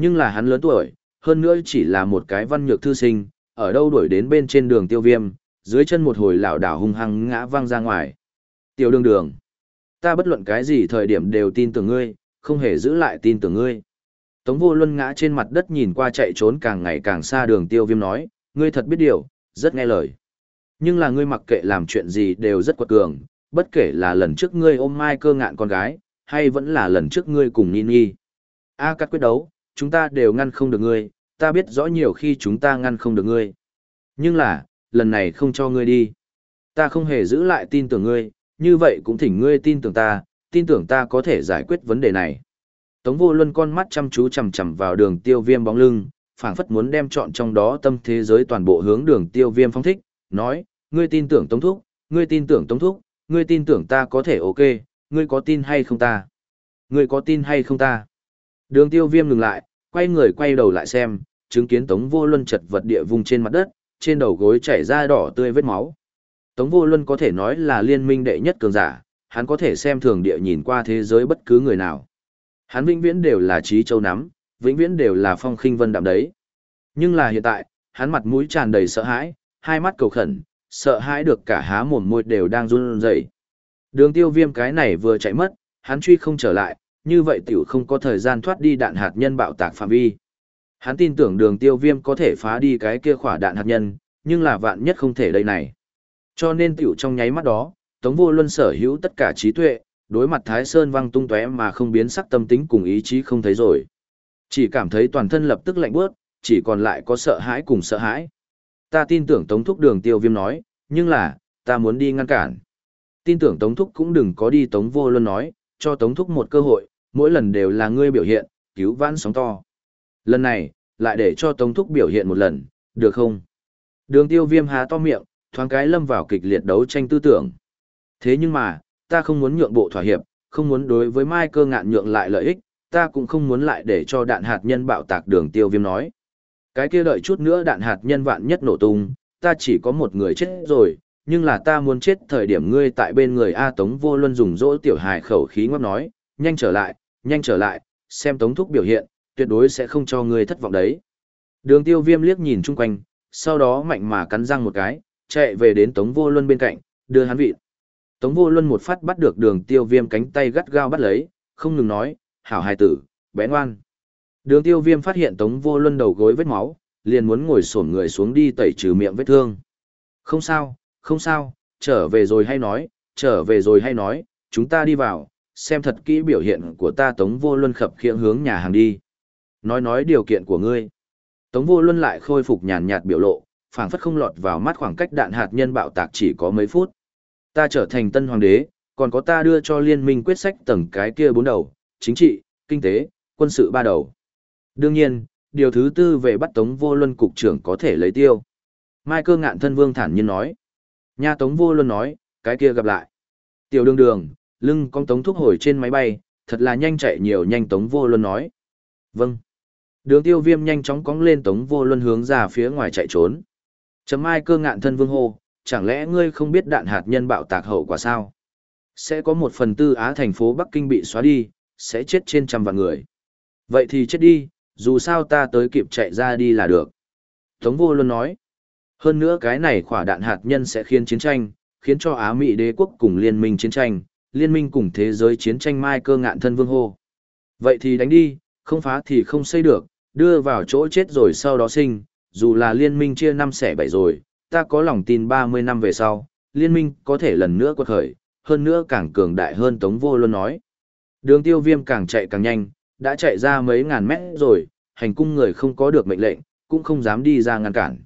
Nhưng là hắn lớn tuổi, hơn nữa chỉ là một cái văn nhược thư sinh, ở đâu đuổi đến bên trên đường tiêu viêm, dưới chân một hồi lảo đảo hung hăng ngã văng ra ngoài. Tiểu đường đường, ta bất luận cái gì thời điểm đều tin tưởng ngươi, không hề giữ lại tin tưởng ngươi. Tống vô luân ngã trên mặt đất nhìn qua chạy trốn càng ngày càng xa đường tiêu viêm nói, ngươi thật biết điều, rất nghe lời. Nhưng là ngươi mặc kệ làm chuyện gì đều rất quật cường, bất kể là lần trước ngươi ôm mai cơ ngạn con gái, hay vẫn là lần trước ngươi cùng Nini. A cắt quyết đấu, chúng ta đều ngăn không được ngươi, ta biết rõ nhiều khi chúng ta ngăn không được ngươi. Nhưng là, lần này không cho ngươi đi. Ta không hề giữ lại tin tưởng ngươi, như vậy cũng thỉnh ngươi tin tưởng ta, tin tưởng ta có thể giải quyết vấn đề này. Tống vô luân con mắt chăm chú chằm chằm vào đường tiêu viêm bóng lưng, phảng phất muốn đem chọn trong đó tâm thế giới toàn bộ hướng đường tiêu viêm phong thích, nói, ngươi tin tưởng Tống Thúc, ngươi tin tưởng Tống Thúc, ngươi tin tưởng ta có thể ok, ngươi có tin hay không ta? Ngươi có tin hay không ta? Đường tiêu viêm ngừng lại, quay người quay đầu lại xem, chứng kiến Tống Vô Luân chật vật địa vùng trên mặt đất, trên đầu gối chảy ra đỏ tươi vết máu. Tống Vô Luân có thể nói là liên minh đệ nhất cường giả, hắn có thể xem thường địa nhìn qua thế giới bất cứ người nào. Hắn vĩnh viễn đều là trí châu nắm, vĩnh viễn đều là phong khinh vân đạm đấy. Nhưng là hiện tại, hắn mặt mũi tràn đầy sợ hãi, hai mắt cầu khẩn, sợ hãi được cả há mồm môi đều đang run rẩy. Đường tiêu viêm cái này vừa chạy mất, hắn truy không trở lại, như vậy tiểu không có thời gian thoát đi đạn hạt nhân bạo tạc phạm vi. Hắn tin tưởng đường tiêu viêm có thể phá đi cái kia khỏa đạn hạt nhân, nhưng là vạn nhất không thể đây này. Cho nên tiểu trong nháy mắt đó, Tống Vô Luân sở hữu tất cả trí tuệ, đối mặt Thái Sơn văng tung tóe mà không biến sắc tâm tính cùng ý chí không thấy rồi. Chỉ cảm thấy toàn thân lập tức lạnh bước, chỉ còn lại có sợ hãi cùng sợ hãi. Ta tin tưởng Tống Thúc đường tiêu viêm nói, nhưng là, ta muốn đi ngăn cản. Tin tưởng Tống Thúc cũng đừng có đi Tống Vô Luân nói, cho Tống Thúc một cơ hội, mỗi lần đều là ngươi biểu hiện, cứu vãn sóng to. Lần này, lại để cho Tống Thúc biểu hiện một lần, được không? Đường tiêu viêm há to miệng, thoáng cái lâm vào kịch liệt đấu tranh tư tưởng. Thế nhưng mà, ta không muốn nhượng bộ thỏa hiệp, không muốn đối với Mai cơ ngạn nhượng lại lợi ích, ta cũng không muốn lại để cho đạn hạt nhân bạo tạc đường tiêu viêm nói. Cái kia đợi chút nữa đạn hạt nhân vạn nhất nổ tung, ta chỉ có một người chết rồi, nhưng là ta muốn chết thời điểm ngươi tại bên người A Tống vô luân dùng dỗ tiểu hài khẩu khí ngóc nói, nhanh trở lại, nhanh trở lại, xem Tống Thúc biểu hiện, tuyệt đối sẽ không cho ngươi thất vọng đấy. Đường tiêu viêm liếc nhìn chung quanh, sau đó mạnh mà cắn răng một cái, chạy về đến Tống vô luân bên cạnh, đưa hắn vị. Tống vô luân một phát bắt được đường tiêu viêm cánh tay gắt gao bắt lấy, không ngừng nói, hảo hài tử, bé ngoan. Đường tiêu viêm phát hiện Tống vô luân đầu gối vết máu, liền muốn ngồi sổn người xuống đi tẩy trừ miệng vết thương. Không sao, không sao, trở về rồi hay nói, trở về rồi hay nói, chúng ta đi vào, xem thật kỹ biểu hiện của ta Tống vô luân khập khiễng hướng nhà hàng đi. Nói nói điều kiện của ngươi. Tống vô luân lại khôi phục nhàn nhạt biểu lộ, phảng phất không lọt vào mắt khoảng cách đạn hạt nhân bạo tạc chỉ có mấy phút. Ta trở thành tân hoàng đế, còn có ta đưa cho liên minh quyết sách tầng cái kia bốn đầu, chính trị, kinh tế, quân sự ba đầu. Đương nhiên, điều thứ tư về bắt Tống Vô Luân cục trưởng có thể lấy tiêu. Mai cơ ngạn thân vương thản nhiên nói. Nha Tống Vô Luân nói, cái kia gặp lại. Tiểu đường đường, lưng con Tống thúc hồi trên máy bay, thật là nhanh chạy nhiều nhanh Tống Vô Luân nói. Vâng. Đường tiêu viêm nhanh chóng cóng lên Tống Vô Luân hướng ra phía ngoài chạy trốn. Chấm Mai cơ ngạn thân vương hô, chẳng lẽ ngươi không biết đạn hạt nhân bạo tạc hậu quả sao? Sẽ có một phần tư Á thành phố Bắc Kinh bị xóa đi, sẽ chết trên trăm vạn người. Vậy thì chết đi, dù sao ta tới kịp chạy ra đi là được. Tống vô luôn nói. Hơn nữa cái này khỏa đạn hạt nhân sẽ khiến chiến tranh, khiến cho Á Mỹ đế quốc cùng liên minh chiến tranh, liên minh cùng thế giới chiến tranh mai cơ ngạn thân vương hô. Vậy thì đánh đi, không phá thì không xây được, đưa vào chỗ chết rồi sau đó sinh, dù là liên minh chia năm xẻ bảy rồi, ta có lòng tin 30 năm về sau, liên minh có thể lần nữa quật khởi, hơn nữa càng cường đại hơn Tống Vô luôn nói. Đường tiêu viêm càng chạy càng nhanh, đã chạy ra mấy ngàn mét rồi, hành cung người không có được mệnh lệnh, cũng không dám đi ra ngăn cản.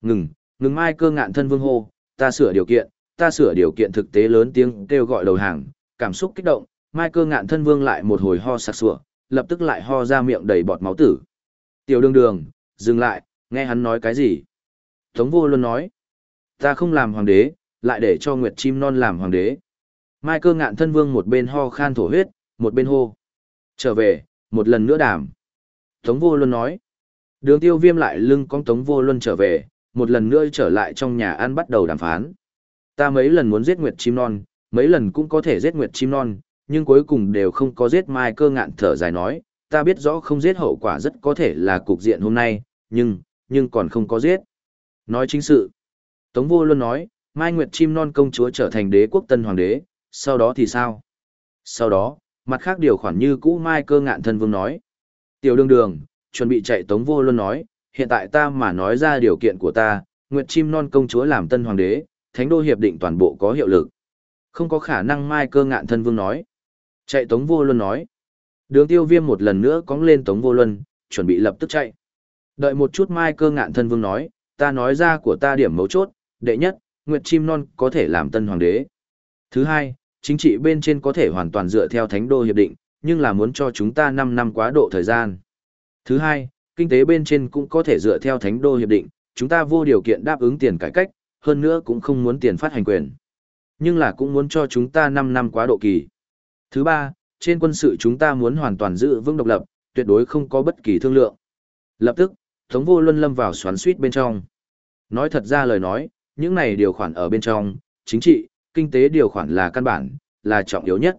Ngừng, ngừng mai cơ ngạn thân vương hô, ta sửa điều kiện, ta sửa điều kiện thực tế lớn tiếng kêu gọi đầu hàng, cảm xúc kích động, mai cơ ngạn thân vương lại một hồi ho sặc sủa, lập tức lại ho ra miệng đầy bọt máu tử. Tiểu đường đường, dừng lại, nghe hắn nói cái gì? Tống vô luôn nói, ta không làm hoàng đế, lại để cho Nguyệt Chim Non làm hoàng đế. Mai cơ ngạn thân vương một bên ho khan thổ huyết, một bên hô. Trở về, một lần nữa đàm. Tống vô luân nói. Đường tiêu viêm lại lưng con tống vô luân trở về, một lần nữa trở lại trong nhà ăn bắt đầu đàm phán. Ta mấy lần muốn giết Nguyệt Chim Non, mấy lần cũng có thể giết Nguyệt Chim Non, nhưng cuối cùng đều không có giết Mai cơ ngạn thở dài nói, ta biết rõ không giết hậu quả rất có thể là cục diện hôm nay, nhưng, nhưng còn không có giết. Nói chính sự. Tống vô luân nói, Mai Nguyệt Chim Non công chúa trở thành đế quốc tân hoàng đế, sau đó thì sao? Sau đó, mặt khác điều khoản như cũ Mai cơ ngạn thân vương nói. Tiểu đường đường, chuẩn bị chạy Tống vô luân nói, hiện tại ta mà nói ra điều kiện của ta, Nguyệt Chim Non công chúa làm tân hoàng đế, thánh đô hiệp định toàn bộ có hiệu lực. Không có khả năng mai cơ ngạn thân vương nói. Chạy Tống Vô Luân nói. Đường tiêu viêm một lần nữa cóng lên Tống Vô Luân, chuẩn bị lập tức chạy. Đợi một chút mai cơ ngạn thân vương nói, ta nói ra của ta điểm mấu chốt, đệ nhất, Nguyệt Chim Non có thể làm tân hoàng đế. Thứ hai, chính trị bên trên có thể hoàn toàn dựa theo thánh đô hiệp định, nhưng là muốn cho chúng ta 5 năm quá độ thời gian. Thứ hai, kinh tế bên trên cũng có thể dựa theo thánh đô hiệp định, chúng ta vô điều kiện đáp ứng tiền cải cách, hơn nữa cũng không muốn tiền phát hành quyền. Nhưng là cũng muốn cho chúng ta 5 năm quá độ kỳ. Thứ ba, trên quân sự chúng ta muốn hoàn toàn giữ vững độc lập, tuyệt đối không có bất kỳ thương lượng. Lập tức, Tống Vô Luân lâm vào xoắn suýt bên trong. Nói thật ra lời nói, những này điều khoản ở bên trong, chính trị, kinh tế điều khoản là căn bản, là trọng yếu nhất.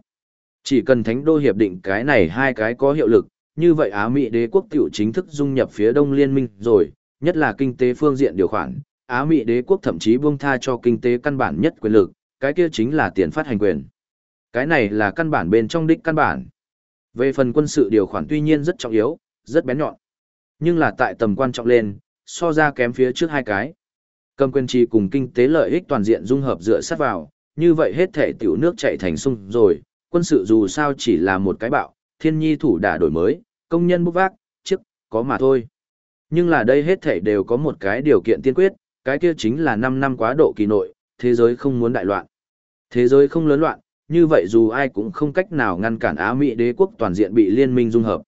Chỉ cần thánh đô hiệp định cái này hai cái có hiệu lực, như vậy Á Mỹ đế quốc tiểu chính thức dung nhập phía đông liên minh rồi, nhất là kinh tế phương diện điều khoản, Á Mỹ đế quốc thậm chí buông tha cho kinh tế căn bản nhất quyền lực, cái kia chính là tiền phát hành quyền. Cái này là căn bản bên trong đích căn bản. Về phần quân sự điều khoản tuy nhiên rất trọng yếu, rất bén nhọn. Nhưng là tại tầm quan trọng lên, so ra kém phía trước hai cái. Cầm quyền trì cùng kinh tế lợi ích toàn diện dung hợp dựa sát vào, như vậy hết thể tiểu nước chạy thành sung rồi, quân sự dù sao chỉ là một cái bạo, thiên nhi thủ đả đổi mới, công nhân bốc vác, chức, có mà thôi. Nhưng là đây hết thể đều có một cái điều kiện tiên quyết, cái kia chính là 5 năm quá độ kỳ nội, thế giới không muốn đại loạn. Thế giới không lớn loạn, như vậy dù ai cũng không cách nào ngăn cản Á Mỹ đế quốc toàn diện bị liên minh dung hợp.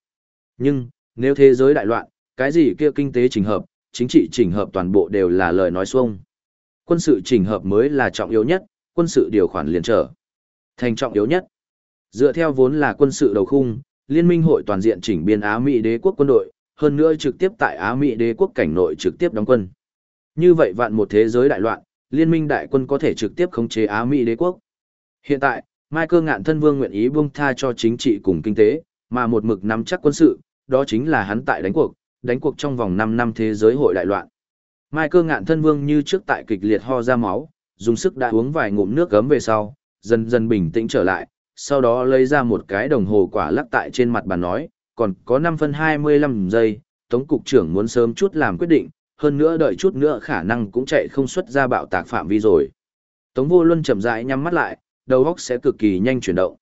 Nhưng, nếu thế giới đại loạn, cái gì kia kinh tế chỉnh hợp, chính trị chỉnh hợp toàn bộ đều là lời nói xuông. Quân sự chỉnh hợp mới là trọng yếu nhất, quân sự điều khoản liền trở thành trọng yếu nhất. Dựa theo vốn là quân sự đầu khung, liên minh hội toàn diện chỉnh biên Á Mỹ đế quốc quân đội, hơn nữa trực tiếp tại Á Mỹ đế quốc cảnh nội trực tiếp đóng quân. Như vậy vạn một thế giới đại loạn, liên minh đại quân có thể trực tiếp khống chế Á Mỹ đế quốc. Hiện tại, Mai Cơ Ngạn Thân Vương nguyện ý buông tha cho chính trị cùng kinh tế, mà một mực nắm chắc quân sự, đó chính là hắn tại đánh cuộc, đánh cuộc trong vòng 5 năm thế giới hội đại loạn. Mai Cơ Ngạn Thân Vương như trước tại kịch liệt ho ra máu, dùng sức đã uống vài ngụm nước gấm về sau, dần dần bình tĩnh trở lại, sau đó lấy ra một cái đồng hồ quả lắc tại trên mặt bàn nói, còn có 5 phân 25 giây, Tống Cục trưởng muốn sớm chút làm quyết định, hơn nữa đợi chút nữa khả năng cũng chạy không xuất ra bạo tạc phạm vi rồi. Tống Vô Luân chậm rãi nhắm mắt lại, đầu óc sẽ cực kỳ nhanh chuyển động.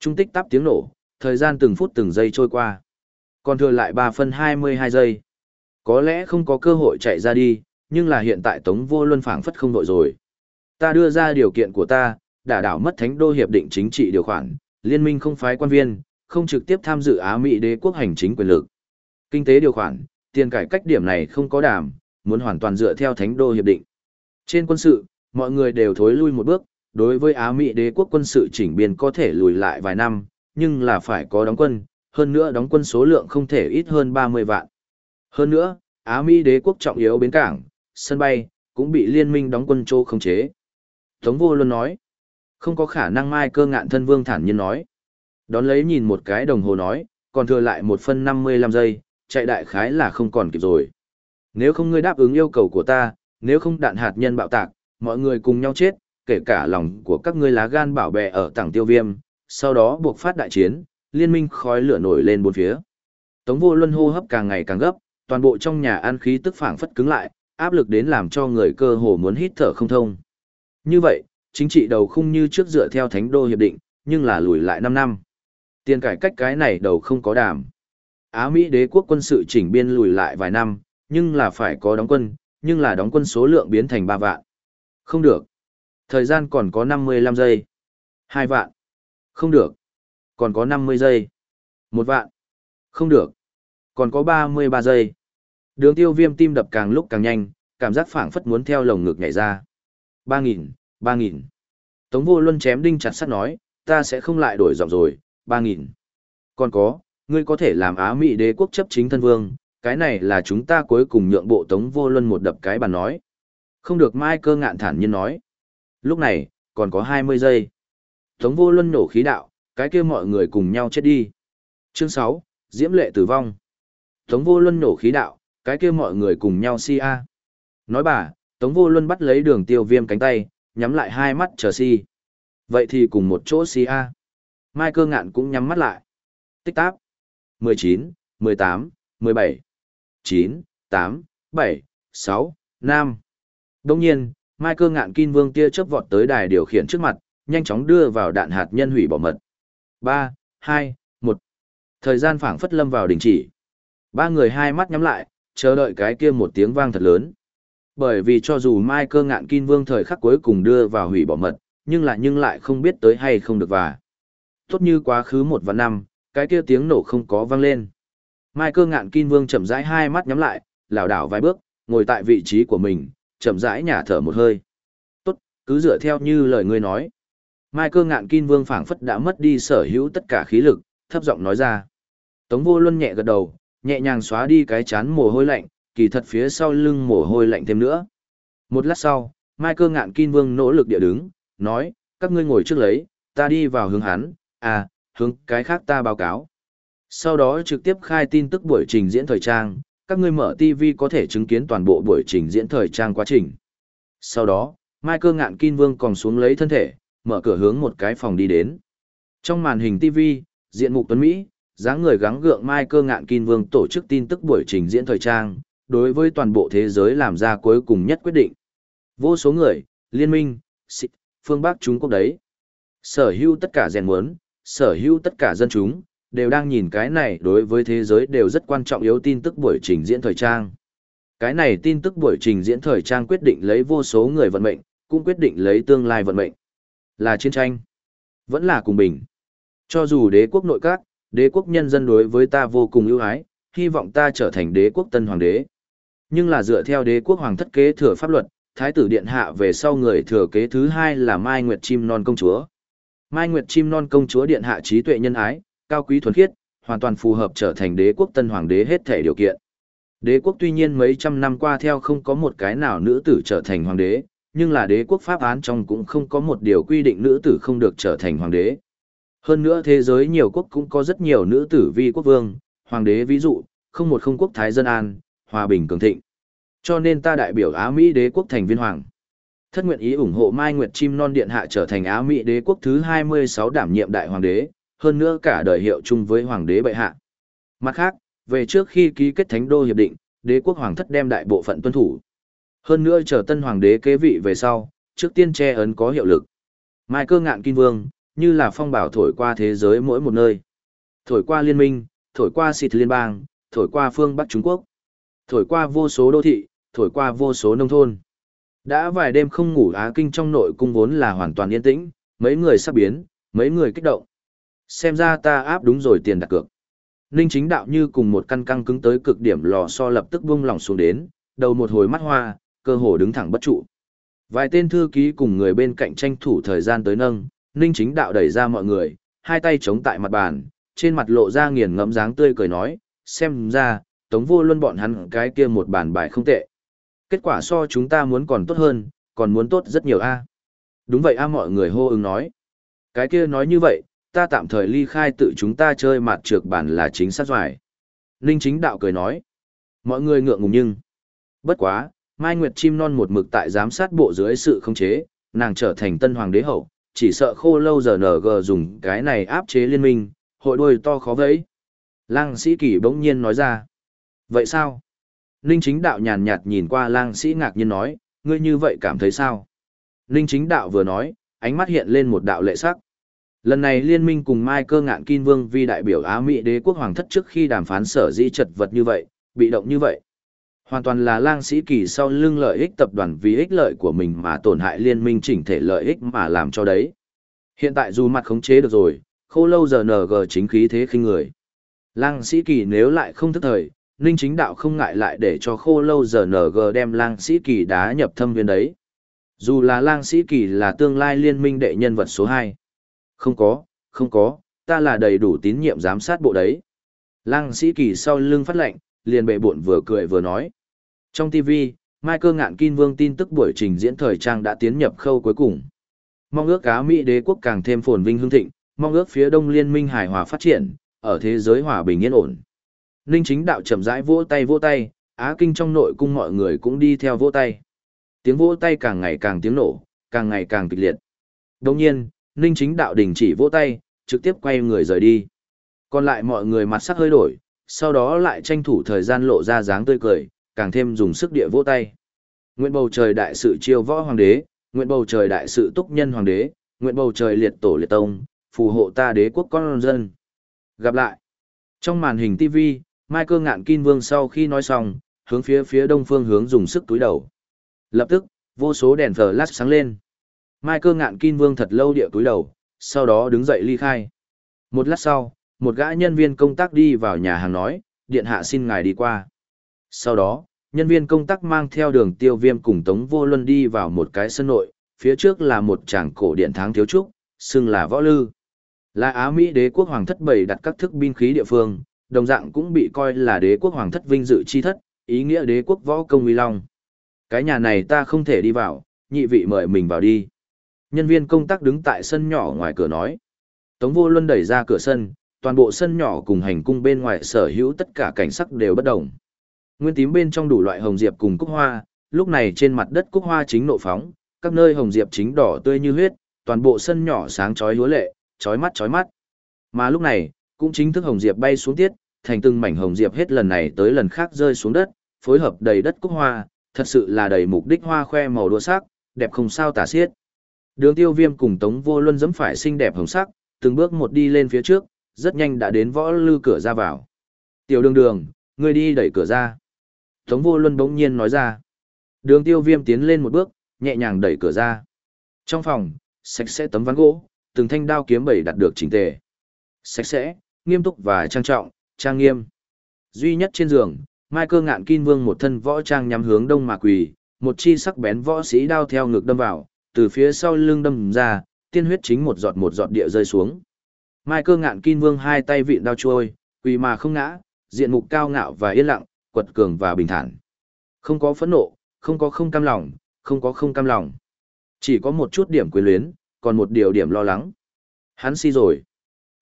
Trung tích tắp tiếng nổ, thời gian từng phút từng giây trôi qua. Còn thừa lại 3 phân 22 giây. Có lẽ không có cơ hội chạy ra đi, nhưng là hiện tại Tống Vô Luân phảng phất không đội rồi. Ta đưa ra điều kiện của ta, đả đảo mất thánh đô hiệp định chính trị điều khoản, liên minh không phái quan viên, không trực tiếp tham dự Á Mỹ đế quốc hành chính quyền lực. Kinh tế điều khoản, tiền cải cách điểm này không có đảm, muốn hoàn toàn dựa theo thánh đô hiệp định. Trên quân sự, mọi người đều thối lui một bước, đối với Á Mỹ đế quốc quân sự chỉnh biên có thể lùi lại vài năm, nhưng là phải có đóng quân, hơn nữa đóng quân số lượng không thể ít hơn 30 vạn. Hơn nữa, Á Mỹ đế quốc trọng yếu bến cảng, sân bay, cũng bị liên minh đóng quân chô khống chế. Tống vô luôn nói, không có khả năng mai cơ ngạn thân vương thản nhiên nói. Đón lấy nhìn một cái đồng hồ nói, còn thừa lại một phân 55 giây, chạy đại khái là không còn kịp rồi. Nếu không ngươi đáp ứng yêu cầu của ta, nếu không đạn hạt nhân bạo tạc, mọi người cùng nhau chết, kể cả lòng của các ngươi lá gan bảo bè ở tảng tiêu viêm, sau đó buộc phát đại chiến, liên minh khói lửa nổi lên bốn phía. Tống vô luân hô hấp càng ngày càng gấp, toàn bộ trong nhà an khí tức phảng phất cứng lại, áp lực đến làm cho người cơ hồ muốn hít thở không thông. Như vậy, chính trị đầu khung như trước dựa theo thánh đô hiệp định, nhưng là lùi lại 5 năm. Tiền cải cách cái này đầu không có đảm. Á Mỹ đế quốc quân sự chỉnh biên lùi lại vài năm, nhưng là phải có đóng quân, nhưng là đóng quân số lượng biến thành 3 vạn. Không được. Thời gian còn có 55 giây. 2 vạn. Không được. Còn có 50 giây. 1 vạn. Không được. Còn có 33 giây. Đường tiêu viêm tim đập càng lúc càng nhanh, cảm giác phản phất muốn theo lồng ngực nhảy ra. 3.000, 3.000. Tống vô luân chém đinh chặt sắt nói, ta sẽ không lại đổi giọng rồi, 3.000. Còn có, ngươi có thể làm Á Mỹ đế quốc chấp chính thân vương, cái này là chúng ta cuối cùng nhượng bộ Tống vô luân một đập cái bàn nói. Không được mai cơ ngạn thản nhiên nói. Lúc này, còn có 20 giây. Tống vô luân nổ khí đạo, cái kia mọi người cùng nhau chết đi. Chương 6, Diễm lệ tử vong. Tống vô luân nổ khí đạo, cái kia mọi người cùng nhau si a. Nói bà, Tống vô luân bắt lấy đường tiêu viêm cánh tay, nhắm lại hai mắt chờ si. Vậy thì cùng một chỗ si a. Mai cơ ngạn cũng nhắm mắt lại. Tích táp. 19, 18, 17, 9, 8, 7, 6, 5. Đồng nhiên, Mai cơ ngạn kim vương tia chớp vọt tới đài điều khiển trước mặt, nhanh chóng đưa vào đạn hạt nhân hủy bỏ mật. 3, 2, 1. Thời gian phảng phất lâm vào đình chỉ. Ba người hai mắt nhắm lại, chờ đợi cái kia một tiếng vang thật lớn. Bởi vì cho dù Mai cơ ngạn kim vương thời khắc cuối cùng đưa vào hủy bỏ mật, nhưng lại nhưng lại không biết tới hay không được và. Tốt như quá khứ một và năm, cái kia tiếng nổ không có vang lên. Mai cơ ngạn kim vương chậm rãi hai mắt nhắm lại, lảo đảo vài bước, ngồi tại vị trí của mình, chậm rãi nhả thở một hơi. Tốt, cứ dựa theo như lời ngươi nói. Mai cơ ngạn kim vương phảng phất đã mất đi sở hữu tất cả khí lực, thấp giọng nói ra. Tống vô luân nhẹ gật đầu, nhẹ nhàng xóa đi cái chán mồ hôi lạnh, kỳ thật phía sau lưng mồ hôi lạnh thêm nữa. Một lát sau, Mai cơ ngạn kim vương nỗ lực địa đứng, nói, các ngươi ngồi trước lấy, ta đi vào hướng hắn, à, hướng cái khác ta báo cáo. Sau đó trực tiếp khai tin tức buổi trình diễn thời trang, các ngươi mở TV có thể chứng kiến toàn bộ buổi trình diễn thời trang quá trình. Sau đó, mai cơ ngạn Kim Vương còn xuống lấy thân thể, mở cửa hướng một cái phòng đi đến. Trong màn hình TV, diện mục tuấn Mỹ, dáng người gắng gượng mai cơ ngạn Kim Vương tổ chức tin tức buổi trình diễn thời trang, đối với toàn bộ thế giới làm ra cuối cùng nhất quyết định. Vô số người, liên minh, xịt, phương Bắc Trung Quốc đấy. Sở hữu tất cả rèn muốn, sở hữu tất cả dân chúng, đều đang nhìn cái này đối với thế giới đều rất quan trọng yếu tin tức buổi trình diễn thời trang. Cái này tin tức buổi trình diễn thời trang quyết định lấy vô số người vận mệnh, cũng quyết định lấy tương lai vận mệnh. Là chiến tranh, vẫn là cùng bình. Cho dù đế quốc nội các, đế quốc nhân dân đối với ta vô cùng ưu ái, hy vọng ta trở thành đế quốc tân hoàng đế. Nhưng là dựa theo đế quốc hoàng thất kế thừa pháp luật, thái tử điện hạ về sau người thừa kế thứ hai là Mai Nguyệt Chim Non công chúa. Mai Nguyệt Chim Non công chúa điện hạ trí tuệ nhân ái, cao quý thuần khiết, hoàn toàn phù hợp trở thành đế quốc tân hoàng đế hết thể điều kiện. Đế quốc tuy nhiên mấy trăm năm qua theo không có một cái nào nữ tử trở thành hoàng đế, nhưng là đế quốc pháp án trong cũng không có một điều quy định nữ tử không được trở thành hoàng đế. Hơn nữa thế giới nhiều quốc cũng có rất nhiều nữ tử vi quốc vương, hoàng đế ví dụ, không một không quốc thái dân an, hòa bình cường thịnh. Cho nên ta đại biểu Á Mỹ đế quốc thành viên hoàng. Thất nguyện ý ủng hộ Mai Nguyệt Chim Non Điện Hạ trở thành Á Mỹ đế quốc thứ 26 đảm nhiệm đại hoàng đế, hơn nữa cả đời hiệu chung với hoàng đế bệ hạ. Mặt khác, về trước khi ký kết thánh đô hiệp định, đế quốc hoàng thất đem đại bộ phận tuân thủ. Hơn nữa chờ tân hoàng đế kế vị về sau, trước tiên che ấn có hiệu lực. Mai cơ ngạn kinh vương, như là phong bảo thổi qua thế giới mỗi một nơi. Thổi qua liên minh, thổi qua xịt liên bang, thổi qua phương Bắc Trung Quốc. Thổi qua vô số đô thị, thổi qua vô số nông thôn. Đã vài đêm không ngủ Á Kinh trong nội cung vốn là hoàn toàn yên tĩnh, mấy người sắp biến, mấy người kích động. Xem ra ta áp đúng rồi tiền đặt cược. Ninh chính đạo như cùng một căn căng cứng tới cực điểm lò so lập tức buông lỏng xuống đến, đầu một hồi mắt hoa, cơ hồ đứng thẳng bất trụ. Vài tên thư ký cùng người bên cạnh tranh thủ thời gian tới nâng, Ninh chính đạo đẩy ra mọi người, hai tay chống tại mặt bàn, trên mặt lộ ra nghiền ngẫm dáng tươi cười nói, xem ra, tống vô luôn bọn hắn cái kia một bàn bài không tệ. Kết quả so chúng ta muốn còn tốt hơn, còn muốn tốt rất nhiều a. Đúng vậy a mọi người hô ứng nói. Cái kia nói như vậy, ta tạm thời ly khai tự chúng ta chơi mặt trược bản là chính xác doài. Ninh chính đạo cười nói. Mọi người ngượng ngùng nhưng. Bất quá, Mai Nguyệt chim non một mực tại giám sát bộ dưới sự không chế, nàng trở thành tân hoàng đế hậu, chỉ sợ khô lâu giờ NG dùng cái này áp chế liên minh, hội đuôi to khó vấy. Lang sĩ kỳ bỗng nhiên nói ra. Vậy sao? Ninh chính đạo nhàn nhạt nhìn qua lang sĩ ngạc nhiên nói, ngươi như vậy cảm thấy sao? Ninh chính đạo vừa nói, ánh mắt hiện lên một đạo lệ sắc. Lần này liên minh cùng Mai cơ ngạn Kim Vương vi đại biểu Á Mỹ đế quốc hoàng thất trước khi đàm phán sở dĩ chật vật như vậy, bị động như vậy. Hoàn toàn là lang sĩ kỳ sau lưng lợi ích tập đoàn vì ích lợi của mình mà tổn hại liên minh chỉnh thể lợi ích mà làm cho đấy. Hiện tại dù mặt khống chế được rồi, khô lâu giờ NG chính khí thế khinh người. Lang sĩ kỳ nếu lại không thức thời, Ninh chính đạo không ngại lại để cho khô lâu giờ NG đem lang sĩ kỳ đá nhập thâm viên đấy. Dù là lang sĩ kỳ là tương lai liên minh đệ nhân vật số 2. Không có, không có, ta là đầy đủ tín nhiệm giám sát bộ đấy. Lang sĩ kỳ sau lưng phát lệnh, liền bệ bộn vừa cười vừa nói. Trong TV, Michael Ngạn Kim Vương tin tức buổi trình diễn thời trang đã tiến nhập khâu cuối cùng. Mong ước cá Mỹ đế quốc càng thêm phồn vinh hương thịnh, mong ước phía đông liên minh hài hòa phát triển, ở thế giới hòa bình yên ổn. Ninh chính đạo chậm rãi vỗ tay vỗ tay, Á Kinh trong nội cung mọi người cũng đi theo vỗ tay. Tiếng vỗ tay càng ngày càng tiếng nổ, càng ngày càng kịch liệt. Đồng nhiên, Ninh chính đạo đình chỉ vỗ tay, trực tiếp quay người rời đi. Còn lại mọi người mặt sắc hơi đổi, sau đó lại tranh thủ thời gian lộ ra dáng tươi cười, càng thêm dùng sức địa vỗ tay. Nguyện bầu trời đại sự chiêu võ hoàng đế, nguyện bầu trời đại sự túc nhân hoàng đế, nguyện bầu trời liệt tổ liệt tông, phù hộ ta đế quốc con dân. Gặp lại. Trong màn hình TV, Mai cơ ngạn kinh vương sau khi nói xong, hướng phía phía đông phương hướng dùng sức túi đầu. Lập tức, vô số đèn flash sáng lên. Mai cơ ngạn kinh vương thật lâu địa túi đầu, sau đó đứng dậy ly khai. Một lát sau, một gã nhân viên công tác đi vào nhà hàng nói, điện hạ xin ngài đi qua. Sau đó, nhân viên công tác mang theo đường tiêu viêm cùng Tống Vô Luân đi vào một cái sân nội, phía trước là một tràng cổ điện tháng thiếu trúc, xưng là võ lư. Là Á Mỹ đế quốc hoàng thất bày đặt các thức binh khí địa phương, đồng dạng cũng bị coi là đế quốc hoàng thất vinh dự chi thất, ý nghĩa đế quốc võ công uy long. Cái nhà này ta không thể đi vào, nhị vị mời mình vào đi. Nhân viên công tác đứng tại sân nhỏ ngoài cửa nói. Tống vô luân đẩy ra cửa sân, toàn bộ sân nhỏ cùng hành cung bên ngoài sở hữu tất cả cảnh sắc đều bất động. Nguyên tím bên trong đủ loại hồng diệp cùng cúc hoa, lúc này trên mặt đất cúc hoa chính nộ phóng, các nơi hồng diệp chính đỏ tươi như huyết, toàn bộ sân nhỏ sáng chói lúa lệ, chói mắt chói mắt. Mà lúc này, cũng chính thức hồng diệp bay xuống tiết, thành từng mảnh hồng diệp hết lần này tới lần khác rơi xuống đất, phối hợp đầy đất cúc hoa, thật sự là đầy mục đích hoa khoe màu đua sắc, đẹp không sao tả xiết. Đường tiêu viêm cùng Tống Vô Luân dẫm phải xinh đẹp hồng sắc, từng bước một đi lên phía trước, rất nhanh đã đến võ lư cửa ra vào. Tiểu đường đường, ngươi đi đẩy cửa ra. Tống Vô Luân bỗng nhiên nói ra. Đường tiêu viêm tiến lên một bước, nhẹ nhàng đẩy cửa ra. Trong phòng, sạch sẽ tấm ván gỗ, từng thanh đao kiếm bảy đặt được chỉnh tề. Sạch sẽ, nghiêm túc và trang trọng, trang nghiêm. Duy nhất trên giường, Mai cơ ngạn kim vương một thân võ trang nhắm hướng đông mà quỳ, một chi sắc bén võ sĩ đao theo ngực đâm vào, từ phía sau lưng đâm ra, tiên huyết chính một giọt một giọt địa rơi xuống. Mai cơ ngạn kim vương hai tay vịn đao trôi, quỳ mà không ngã, diện mục cao ngạo và yên lặng, quật cường và bình thản. Không có phẫn nộ, không có không cam lòng, không có không cam lòng. Chỉ có một chút điểm quyến luyến, còn một điều điểm lo lắng. Hắn si rồi.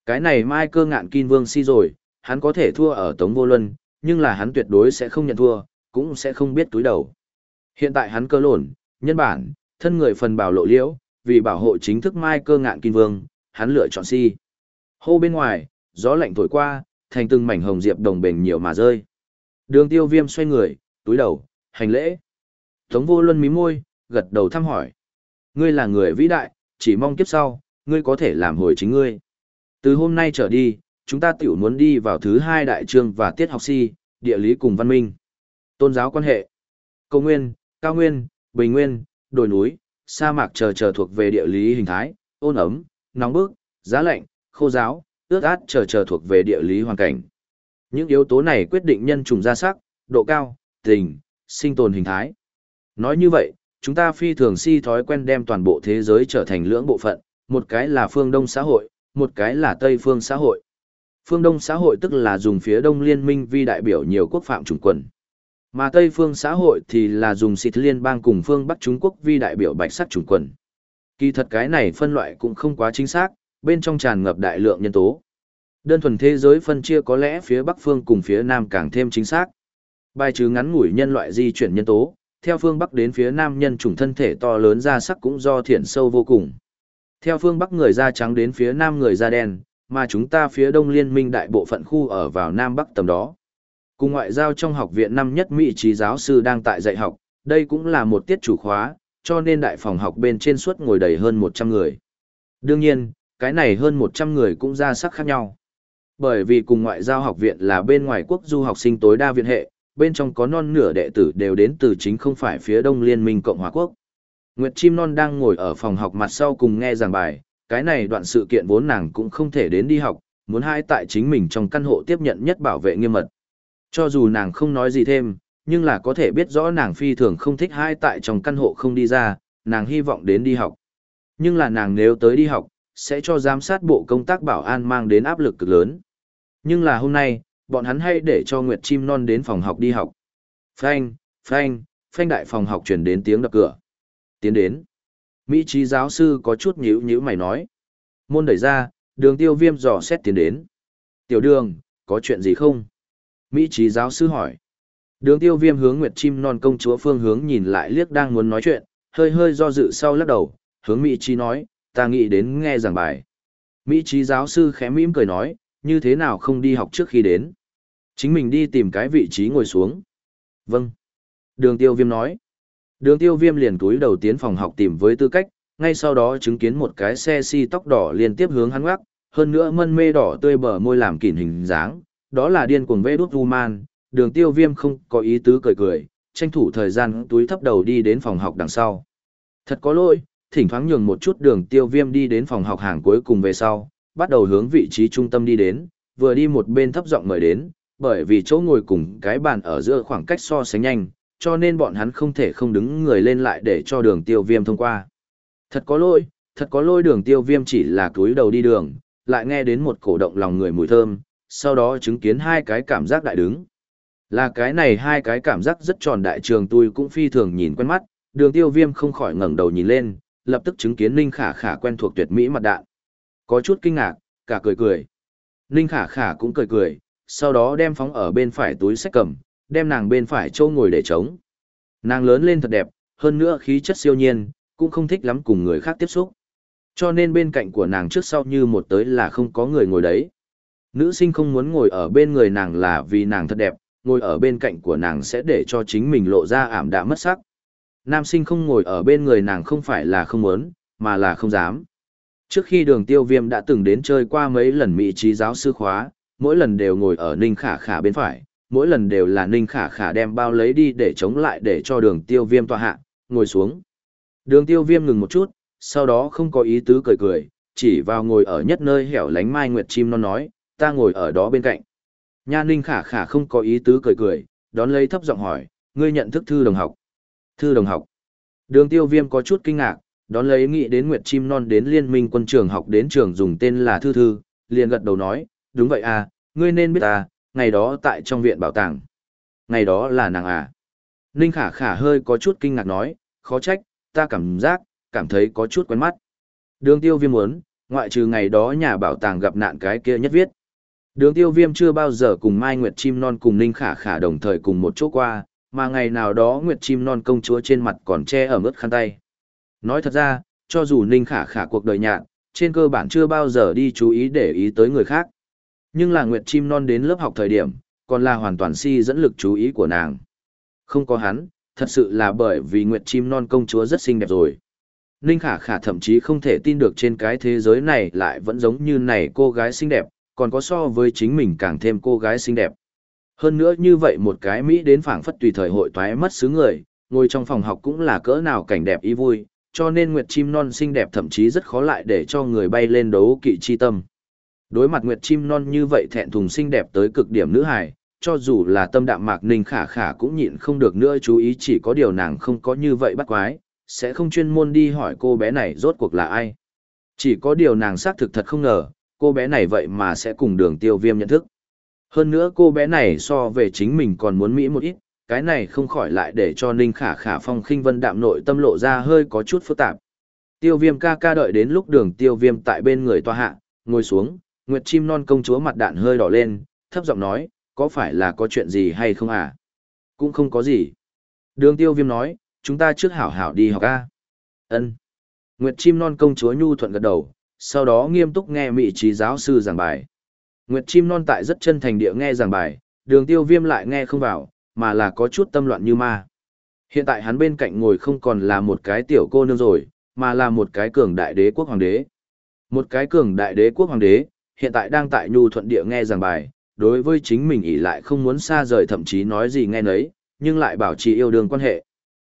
Cái này mai cơ ngạn kim vương si rồi, hắn có thể thua ở Tống Vô Luân, nhưng là hắn tuyệt đối sẽ không nhận thua, cũng sẽ không biết túi đầu. Hiện tại hắn cơ lồn, nhân bản, thân người phần bảo lộ liễu, vì bảo hộ chính thức mai cơ ngạn kim vương, hắn lựa chọn si. Hô bên ngoài, gió lạnh thổi qua, thành từng mảnh hồng diệp đồng bền nhiều mà rơi. Đường tiêu viêm xoay người, túi đầu, hành lễ. Tống vô luân mí môi, gật đầu thăm hỏi. Ngươi là người vĩ đại, chỉ mong kiếp sau, ngươi có thể làm hồi chính ngươi. Từ hôm nay trở đi, chúng ta tiểu muốn đi vào thứ hai đại trương và tiết học si, địa lý cùng văn minh. Tôn giáo quan hệ. Cầu nguyên, cao nguyên, bình nguyên, đồi núi, sa mạc chờ chờ thuộc về địa lý hình thái, ôn ấm, nóng bức, giá lạnh, khô giáo, ướt át chờ chờ thuộc về địa lý hoàn cảnh. Những yếu tố này quyết định nhân trùng gia sắc, độ cao, tình, sinh tồn hình thái. Nói như vậy, chúng ta phi thường si thói quen đem toàn bộ thế giới trở thành lưỡng bộ phận, một cái là phương Đông xã hội, một cái là Tây phương xã hội. Phương Đông xã hội tức là dùng phía Đông liên minh vi đại biểu nhiều quốc phạm chủng quần. Mà Tây phương xã hội thì là dùng xịt liên bang cùng phương Bắc Trung Quốc vi đại biểu bạch sắc chủng quần. Kỳ thật cái này phân loại cũng không quá chính xác, bên trong tràn ngập đại lượng nhân tố. Đơn thuần thế giới phân chia có lẽ phía Bắc phương cùng phía Nam càng thêm chính xác. Bài trừ ngắn ngủi nhân loại di chuyển nhân tố, theo phương Bắc đến phía Nam nhân chủng thân thể to lớn ra sắc cũng do thiện sâu vô cùng. Theo phương Bắc người da trắng đến phía Nam người da đen, mà chúng ta phía Đông liên minh đại bộ phận khu ở vào Nam Bắc tầm đó. Cùng ngoại giao trong học viện năm nhất Mỹ trí giáo sư đang tại dạy học, đây cũng là một tiết chủ khóa, cho nên đại phòng học bên trên suốt ngồi đầy hơn 100 người. Đương nhiên, cái này hơn 100 người cũng ra sắc khác nhau. Bởi vì cùng ngoại giao học viện là bên ngoài quốc du học sinh tối đa viện hệ, bên trong có non nửa đệ tử đều đến từ chính không phải phía đông liên minh Cộng hòa Quốc. Nguyệt Chim Non đang ngồi ở phòng học mặt sau cùng nghe giảng bài, cái này đoạn sự kiện vốn nàng cũng không thể đến đi học, muốn hai tại chính mình trong căn hộ tiếp nhận nhất bảo vệ nghiêm mật. Cho dù nàng không nói gì thêm, nhưng là có thể biết rõ nàng phi thường không thích hai tại trong căn hộ không đi ra, nàng hy vọng đến đi học. Nhưng là nàng nếu tới đi học, sẽ cho giám sát bộ công tác bảo an mang đến áp lực cực lớn. Nhưng là hôm nay, bọn hắn hay để cho Nguyệt Chim Non đến phòng học đi học. Phanh, phanh, phanh đại phòng học chuyển đến tiếng đập cửa. Tiến đến. Mỹ trí giáo sư có chút nhíu nhíu mày nói. Môn đẩy ra, đường tiêu viêm dò xét tiến đến. Tiểu đường, có chuyện gì không? Mỹ trí giáo sư hỏi. Đường tiêu viêm hướng Nguyệt Chim Non công chúa phương hướng nhìn lại liếc đang muốn nói chuyện, hơi hơi do dự sau lắc đầu, hướng Mỹ trí nói, ta nghĩ đến nghe giảng bài. Mỹ trí giáo sư khẽ mỉm cười nói, như thế nào không đi học trước khi đến. Chính mình đi tìm cái vị trí ngồi xuống. Vâng. Đường tiêu viêm nói. Đường tiêu viêm liền túi đầu tiến phòng học tìm với tư cách, ngay sau đó chứng kiến một cái xe si tóc đỏ liên tiếp hướng hắn ngoắc, hơn nữa mân mê đỏ tươi bờ môi làm kỉn hình dáng, đó là điên cuồng vê đút man, đường tiêu viêm không có ý tứ cười cười, tranh thủ thời gian túi thấp đầu đi đến phòng học đằng sau. Thật có lỗi, thỉnh thoảng nhường một chút đường tiêu viêm đi đến phòng học hàng cuối cùng về sau, bắt đầu hướng vị trí trung tâm đi đến, vừa đi một bên thấp giọng mời đến, bởi vì chỗ ngồi cùng cái bàn ở giữa khoảng cách so sánh nhanh, cho nên bọn hắn không thể không đứng người lên lại để cho đường tiêu viêm thông qua. Thật có lỗi, thật có lỗi đường tiêu viêm chỉ là túi đầu đi đường, lại nghe đến một cổ động lòng người mùi thơm, sau đó chứng kiến hai cái cảm giác đại đứng. Là cái này hai cái cảm giác rất tròn đại trường tôi cũng phi thường nhìn quen mắt, đường tiêu viêm không khỏi ngẩng đầu nhìn lên, lập tức chứng kiến Ninh Khả Khả quen thuộc tuyệt mỹ mặt đạn. Có chút kinh ngạc, cả cười cười. Ninh Khả Khả cũng cười cười, sau đó đem phóng ở bên phải túi sách cầm, đem nàng bên phải châu ngồi để trống. Nàng lớn lên thật đẹp, hơn nữa khí chất siêu nhiên, cũng không thích lắm cùng người khác tiếp xúc. Cho nên bên cạnh của nàng trước sau như một tới là không có người ngồi đấy. Nữ sinh không muốn ngồi ở bên người nàng là vì nàng thật đẹp, ngồi ở bên cạnh của nàng sẽ để cho chính mình lộ ra ảm đạm mất sắc. Nam sinh không ngồi ở bên người nàng không phải là không muốn, mà là không dám. Trước khi đường tiêu viêm đã từng đến chơi qua mấy lần mỹ trí giáo sư khóa, mỗi lần đều ngồi ở ninh khả khả bên phải, mỗi lần đều là ninh khả khả đem bao lấy đi để chống lại để cho đường tiêu viêm tòa hạ, ngồi xuống. Đường tiêu viêm ngừng một chút, sau đó không có ý tứ cười cười, chỉ vào ngồi ở nhất nơi hẻo lánh mai nguyệt chim non nói, ta ngồi ở đó bên cạnh. Nha ninh khả khả không có ý tứ cười cười, đón lấy thấp giọng hỏi, ngươi nhận thức thư đồng học. Thư đồng học. Đường tiêu viêm có chút kinh ngạc, đón lấy nghĩ đến Nguyệt Chim Non đến liên minh quân trường học đến trường dùng tên là Thư Thư, liền gật đầu nói, đúng vậy à, ngươi nên biết ta, ngày đó tại trong viện bảo tàng. Ngày đó là nàng à. Ninh Khả Khả hơi có chút kinh ngạc nói, khó trách, ta cảm giác, cảm thấy có chút quen mắt. Đường tiêu viêm muốn, ngoại trừ ngày đó nhà bảo tàng gặp nạn cái kia nhất viết. Đường tiêu viêm chưa bao giờ cùng Mai Nguyệt Chim Non cùng Ninh Khả Khả đồng thời cùng một chỗ qua, mà ngày nào đó Nguyệt Chim Non công chúa trên mặt còn che ở mức khăn tay. Nói thật ra, cho dù Ninh Khả Khả cuộc đời nhạn, trên cơ bản chưa bao giờ đi chú ý để ý tới người khác. Nhưng là Nguyệt Chim Non đến lớp học thời điểm, còn là hoàn toàn si dẫn lực chú ý của nàng. Không có hắn, thật sự là bởi vì Nguyệt Chim Non công chúa rất xinh đẹp rồi. Ninh Khả Khả thậm chí không thể tin được trên cái thế giới này lại vẫn giống như này cô gái xinh đẹp, còn có so với chính mình càng thêm cô gái xinh đẹp. Hơn nữa như vậy một cái Mỹ đến phảng phất tùy thời hội toái mất xứ người, ngồi trong phòng học cũng là cỡ nào cảnh đẹp ý vui, cho nên Nguyệt Chim Non xinh đẹp thậm chí rất khó lại để cho người bay lên đấu kỵ chi tâm. Đối mặt Nguyệt Chim Non như vậy thẹn thùng xinh đẹp tới cực điểm nữ hài, cho dù là tâm đạm mạc ninh khả khả cũng nhịn không được nữa chú ý chỉ có điều nàng không có như vậy bắt quái, sẽ không chuyên môn đi hỏi cô bé này rốt cuộc là ai. Chỉ có điều nàng xác thực thật không ngờ, cô bé này vậy mà sẽ cùng đường tiêu viêm nhận thức. Hơn nữa cô bé này so về chính mình còn muốn Mỹ một ít, cái này không khỏi lại để cho Ninh Khả Khả phong khinh vân đạm nội tâm lộ ra hơi có chút phức tạp. Tiêu viêm ca ca đợi đến lúc đường tiêu viêm tại bên người tòa hạ, ngồi xuống, Nguyệt chim non công chúa mặt đạn hơi đỏ lên, thấp giọng nói, có phải là có chuyện gì hay không à? Cũng không có gì. Đường tiêu viêm nói, chúng ta trước hảo hảo đi học a ân Nguyệt chim non công chúa nhu thuận gật đầu, sau đó nghiêm túc nghe mị trí giáo sư giảng bài. Nguyệt chim non tại rất chân thành địa nghe giảng bài, đường tiêu viêm lại nghe không vào, mà là có chút tâm loạn như ma. Hiện tại hắn bên cạnh ngồi không còn là một cái tiểu cô nương rồi, mà là một cái cường đại đế quốc hoàng đế. Một cái cường đại đế quốc hoàng đế, hiện tại đang tại nhu thuận địa nghe giảng bài, đối với chính mình ỷ lại không muốn xa rời thậm chí nói gì nghe nấy, nhưng lại bảo trì yêu đương quan hệ.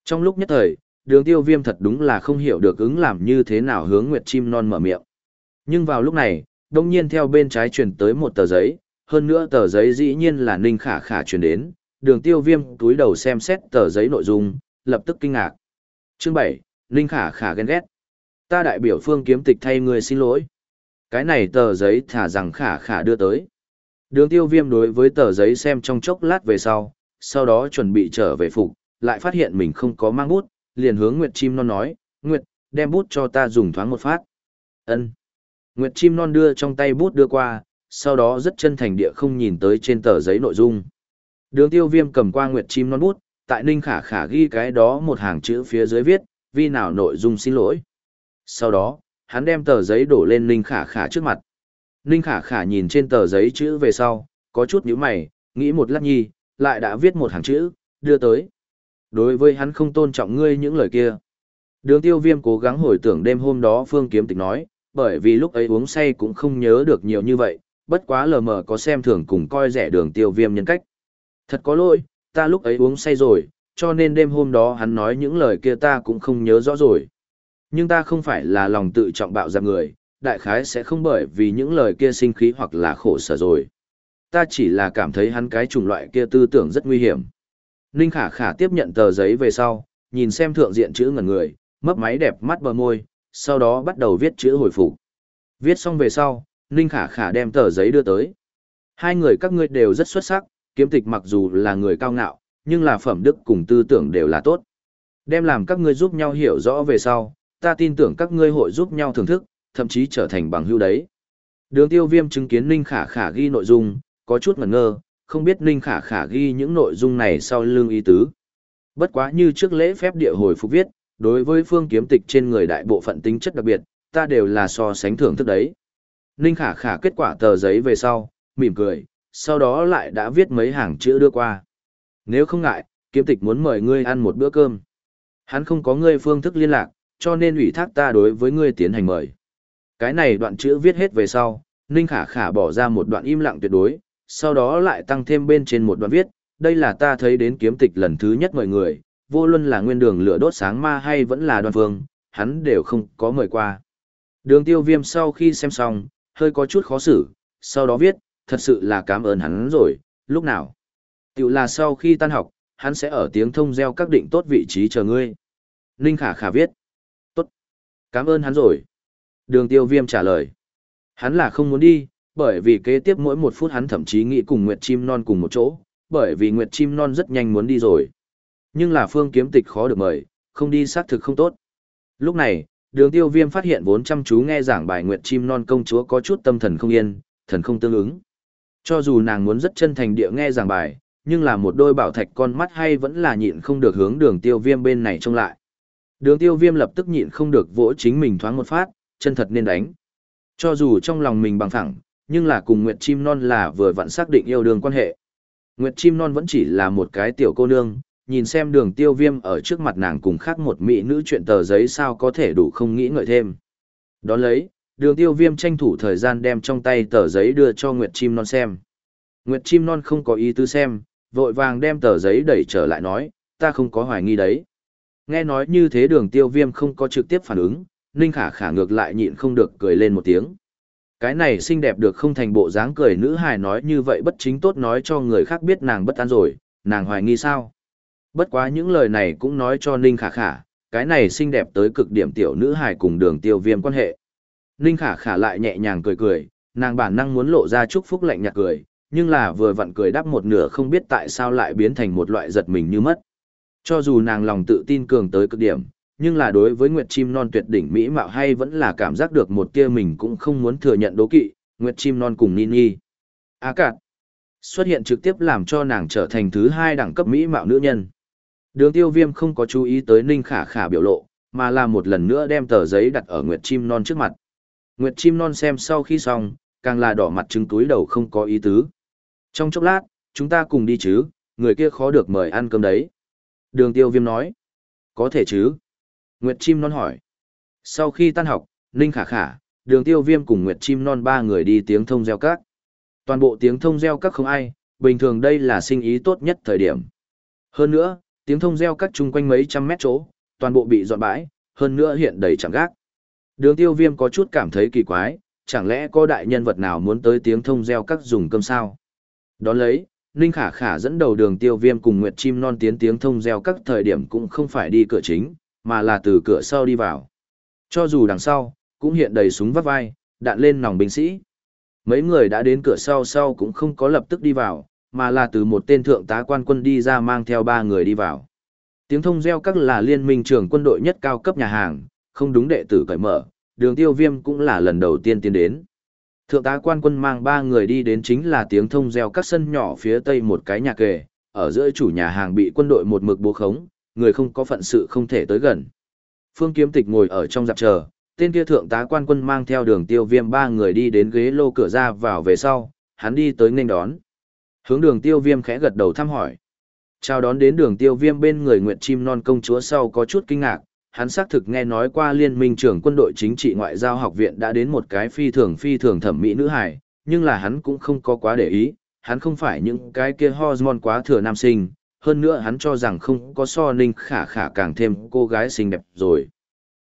Trong lúc nhất thời, đường tiêu viêm thật đúng là không hiểu được ứng làm như thế nào hướng Nguyệt Chim Non mở miệng. Nhưng vào lúc này, đông nhiên theo bên trái truyền tới một tờ giấy, hơn nữa tờ giấy dĩ nhiên là Ninh Khả Khả truyền đến, đường tiêu viêm túi đầu xem xét tờ giấy nội dung, lập tức kinh ngạc. Chương 7, Ninh Khả Khả ghen ghét. Ta đại biểu phương kiếm tịch thay người xin lỗi. Cái này tờ giấy thả rằng Khả Khả đưa tới. Đường tiêu viêm đối với tờ giấy xem trong chốc lát về sau, sau đó chuẩn bị trở về phục, lại phát hiện mình không có mang bút, liền hướng Nguyệt Chim Non nói, Nguyệt, đem bút cho ta dùng thoáng một phát. ân Nguyệt chim non đưa trong tay bút đưa qua, sau đó rất chân thành địa không nhìn tới trên tờ giấy nội dung. Đường tiêu viêm cầm qua Nguyệt chim non bút, tại Ninh Khả Khả ghi cái đó một hàng chữ phía dưới viết, vì nào nội dung xin lỗi. Sau đó, hắn đem tờ giấy đổ lên Ninh Khả Khả trước mặt. Ninh Khả Khả nhìn trên tờ giấy chữ về sau, có chút nhíu mày, nghĩ một lát nhi, lại đã viết một hàng chữ, đưa tới. Đối với hắn không tôn trọng ngươi những lời kia. Đường tiêu viêm cố gắng hồi tưởng đêm hôm đó Phương Kiếm Tịch nói, bởi vì lúc ấy uống say cũng không nhớ được nhiều như vậy, bất quá lờ mờ có xem thường cùng coi rẻ đường tiêu viêm nhân cách. Thật có lỗi, ta lúc ấy uống say rồi, cho nên đêm hôm đó hắn nói những lời kia ta cũng không nhớ rõ rồi. Nhưng ta không phải là lòng tự trọng bạo dạp người, đại khái sẽ không bởi vì những lời kia sinh khí hoặc là khổ sở rồi. Ta chỉ là cảm thấy hắn cái chủng loại kia tư tưởng rất nguy hiểm. Ninh Khả Khả tiếp nhận tờ giấy về sau, nhìn xem thượng diện chữ ngẩn người, mấp máy đẹp mắt bờ môi, sau đó bắt đầu viết chữ hồi phục. Viết xong về sau, Ninh Khả Khả đem tờ giấy đưa tới. Hai người các ngươi đều rất xuất sắc, kiếm tịch mặc dù là người cao ngạo, nhưng là phẩm đức cùng tư tưởng đều là tốt. Đem làm các ngươi giúp nhau hiểu rõ về sau, ta tin tưởng các ngươi hội giúp nhau thưởng thức, thậm chí trở thành bằng hữu đấy. Đường tiêu viêm chứng kiến Ninh Khả Khả ghi nội dung, có chút ngẩn ngơ, không biết Ninh Khả Khả ghi những nội dung này sau lưng ý tứ. Bất quá như trước lễ phép địa hồi phục viết, đối với phương kiếm tịch trên người đại bộ phận tính chất đặc biệt, ta đều là so sánh thưởng thức đấy. Ninh Khả Khả kết quả tờ giấy về sau, mỉm cười, sau đó lại đã viết mấy hàng chữ đưa qua. Nếu không ngại, kiếm tịch muốn mời ngươi ăn một bữa cơm. Hắn không có ngươi phương thức liên lạc, cho nên ủy thác ta đối với ngươi tiến hành mời. Cái này đoạn chữ viết hết về sau, Ninh Khả Khả bỏ ra một đoạn im lặng tuyệt đối, sau đó lại tăng thêm bên trên một đoạn viết, đây là ta thấy đến kiếm tịch lần thứ nhất mời người, vô luân là nguyên đường lửa đốt sáng ma hay vẫn là đoàn phương, hắn đều không có mời qua. Đường tiêu viêm sau khi xem xong, hơi có chút khó xử, sau đó viết, thật sự là cảm ơn hắn rồi, lúc nào. Tiểu là sau khi tan học, hắn sẽ ở tiếng thông gieo các định tốt vị trí chờ ngươi. Ninh Khả Khả viết. Cảm ơn hắn rồi. Đường tiêu viêm trả lời. Hắn là không muốn đi, bởi vì kế tiếp mỗi một phút hắn thậm chí nghĩ cùng Nguyệt Chim Non cùng một chỗ, bởi vì Nguyệt Chim Non rất nhanh muốn đi rồi. Nhưng là phương kiếm tịch khó được mời, không đi xác thực không tốt. Lúc này, đường tiêu viêm phát hiện vốn chăm chú nghe giảng bài Nguyệt Chim Non công chúa có chút tâm thần không yên, thần không tương ứng. Cho dù nàng muốn rất chân thành địa nghe giảng bài, nhưng là một đôi bảo thạch con mắt hay vẫn là nhịn không được hướng đường tiêu viêm bên này trông lại. Đường tiêu viêm lập tức nhịn không được vỗ chính mình thoáng một phát, chân thật nên đánh. Cho dù trong lòng mình bằng thẳng, nhưng là cùng Nguyệt Chim Non là vừa vặn xác định yêu đương quan hệ. Nguyệt Chim Non vẫn chỉ là một cái tiểu cô nương, nhìn xem đường tiêu viêm ở trước mặt nàng cùng khác một mỹ nữ chuyện tờ giấy sao có thể đủ không nghĩ ngợi thêm. đó lấy, đường tiêu viêm tranh thủ thời gian đem trong tay tờ giấy đưa cho Nguyệt Chim Non xem. Nguyệt Chim Non không có ý tư xem, vội vàng đem tờ giấy đẩy trở lại nói, ta không có hoài nghi đấy. Nghe nói như thế đường tiêu viêm không có trực tiếp phản ứng, Ninh Khả Khả ngược lại nhịn không được cười lên một tiếng. Cái này xinh đẹp được không thành bộ dáng cười nữ hài nói như vậy bất chính tốt nói cho người khác biết nàng bất an rồi, nàng hoài nghi sao. Bất quá những lời này cũng nói cho Ninh Khả Khả, cái này xinh đẹp tới cực điểm tiểu nữ hài cùng đường tiêu viêm quan hệ. Ninh Khả Khả lại nhẹ nhàng cười cười, nàng bản năng muốn lộ ra chúc phúc lạnh nhạt cười, nhưng là vừa vặn cười đáp một nửa không biết tại sao lại biến thành một loại giật mình như mất. Cho dù nàng lòng tự tin cường tới cực điểm, nhưng là đối với Nguyệt Chim Non tuyệt đỉnh mỹ mạo hay vẫn là cảm giác được một tia mình cũng không muốn thừa nhận đố kỵ, Nguyệt Chim Non cùng Nini. Á à cạn, xuất hiện trực tiếp làm cho nàng trở thành thứ hai đẳng cấp mỹ mạo nữ nhân. Đường tiêu viêm không có chú ý tới Ninh Khả Khả biểu lộ, mà là một lần nữa đem tờ giấy đặt ở Nguyệt Chim Non trước mặt. Nguyệt Chim Non xem sau khi xong, càng là đỏ mặt trứng túi đầu không có ý tứ. Trong chốc lát, chúng ta cùng đi chứ, người kia khó được mời ăn cơm đấy. Đường tiêu viêm nói. Có thể chứ. Nguyệt Chim Non hỏi. Sau khi tan học, Ninh Khả Khả, đường tiêu viêm cùng Nguyệt Chim Non ba người đi tiếng thông gieo các. Toàn bộ tiếng thông gieo các không ai, bình thường đây là sinh ý tốt nhất thời điểm. Hơn nữa, tiếng thông gieo các chung quanh mấy trăm mét chỗ, toàn bộ bị dọn bãi, hơn nữa hiện đầy chẳng gác. Đường tiêu viêm có chút cảm thấy kỳ quái, chẳng lẽ có đại nhân vật nào muốn tới tiếng thông gieo các dùng cơm sao? Đón lấy, Ninh Khả Khả dẫn đầu đường tiêu viêm cùng Nguyệt Chim Non tiến tiếng thông gieo các thời điểm cũng không phải đi cửa chính, mà là từ cửa sau đi vào. Cho dù đằng sau, cũng hiện đầy súng vắt vai, đạn lên nòng binh sĩ. Mấy người đã đến cửa sau sau cũng không có lập tức đi vào, mà là từ một tên thượng tá quan quân đi ra mang theo ba người đi vào. Tiếng thông gieo các là liên minh trưởng quân đội nhất cao cấp nhà hàng, không đúng đệ tử cởi mở, đường tiêu viêm cũng là lần đầu tiên tiến đến. Thượng tá quan quân mang ba người đi đến chính là tiếng thông reo các sân nhỏ phía tây một cái nhà kề, ở giữa chủ nhà hàng bị quân đội một mực bố khống, người không có phận sự không thể tới gần. Phương Kiếm Tịch ngồi ở trong dạp chờ, tên kia thượng tá quan quân mang theo đường tiêu viêm ba người đi đến ghế lô cửa ra vào về sau, hắn đi tới nên đón. Hướng đường tiêu viêm khẽ gật đầu thăm hỏi. Chào đón đến đường tiêu viêm bên người Nguyệt Chim Non công chúa sau có chút kinh ngạc, hắn xác thực nghe nói qua liên minh trưởng quân đội chính trị ngoại giao học viện đã đến một cái phi thường phi thường thẩm mỹ nữ hài, nhưng là hắn cũng không có quá để ý, hắn không phải những cái kia hormone quá thừa nam sinh, hơn nữa hắn cho rằng không có so ninh khả khả càng thêm cô gái xinh đẹp rồi.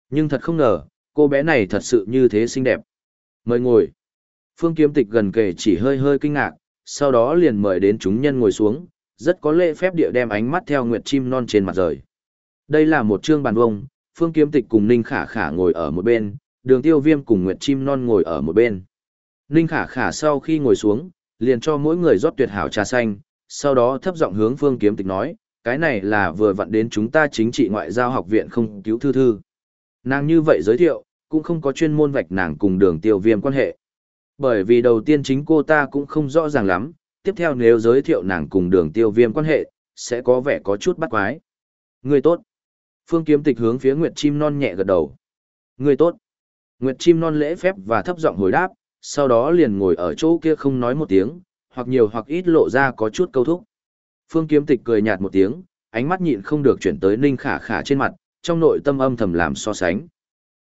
Nhưng thật không ngờ, cô bé này thật sự như thế xinh đẹp. Mời ngồi. Phương kiếm tịch gần kề chỉ hơi hơi kinh ngạc, sau đó liền mời đến chúng nhân ngồi xuống, rất có lễ phép địa đem ánh mắt theo nguyệt chim non trên mặt rời. Đây là một chương bàn vông, Phương Kiếm Tịch cùng Ninh Khả Khả ngồi ở một bên, Đường Tiêu Viêm cùng Nguyệt Chim Non ngồi ở một bên. Ninh Khả Khả sau khi ngồi xuống, liền cho mỗi người rót tuyệt hảo trà xanh, sau đó thấp giọng hướng Phương Kiếm Tịch nói, cái này là vừa vặn đến chúng ta chính trị ngoại giao học viện không cứu thư thư. Nàng như vậy giới thiệu, cũng không có chuyên môn vạch nàng cùng Đường Tiêu Viêm quan hệ. Bởi vì đầu tiên chính cô ta cũng không rõ ràng lắm, tiếp theo nếu giới thiệu nàng cùng Đường Tiêu Viêm quan hệ, sẽ có vẻ có chút bắt quái. Người tốt. Phương kiếm tịch hướng phía Nguyệt Chim Non nhẹ gật đầu. Người tốt. Nguyệt Chim Non lễ phép và thấp giọng hồi đáp, sau đó liền ngồi ở chỗ kia không nói một tiếng, hoặc nhiều hoặc ít lộ ra có chút câu thúc. Phương kiếm tịch cười nhạt một tiếng, ánh mắt nhịn không được chuyển tới Ninh Khả Khả trên mặt, trong nội tâm âm thầm làm so sánh.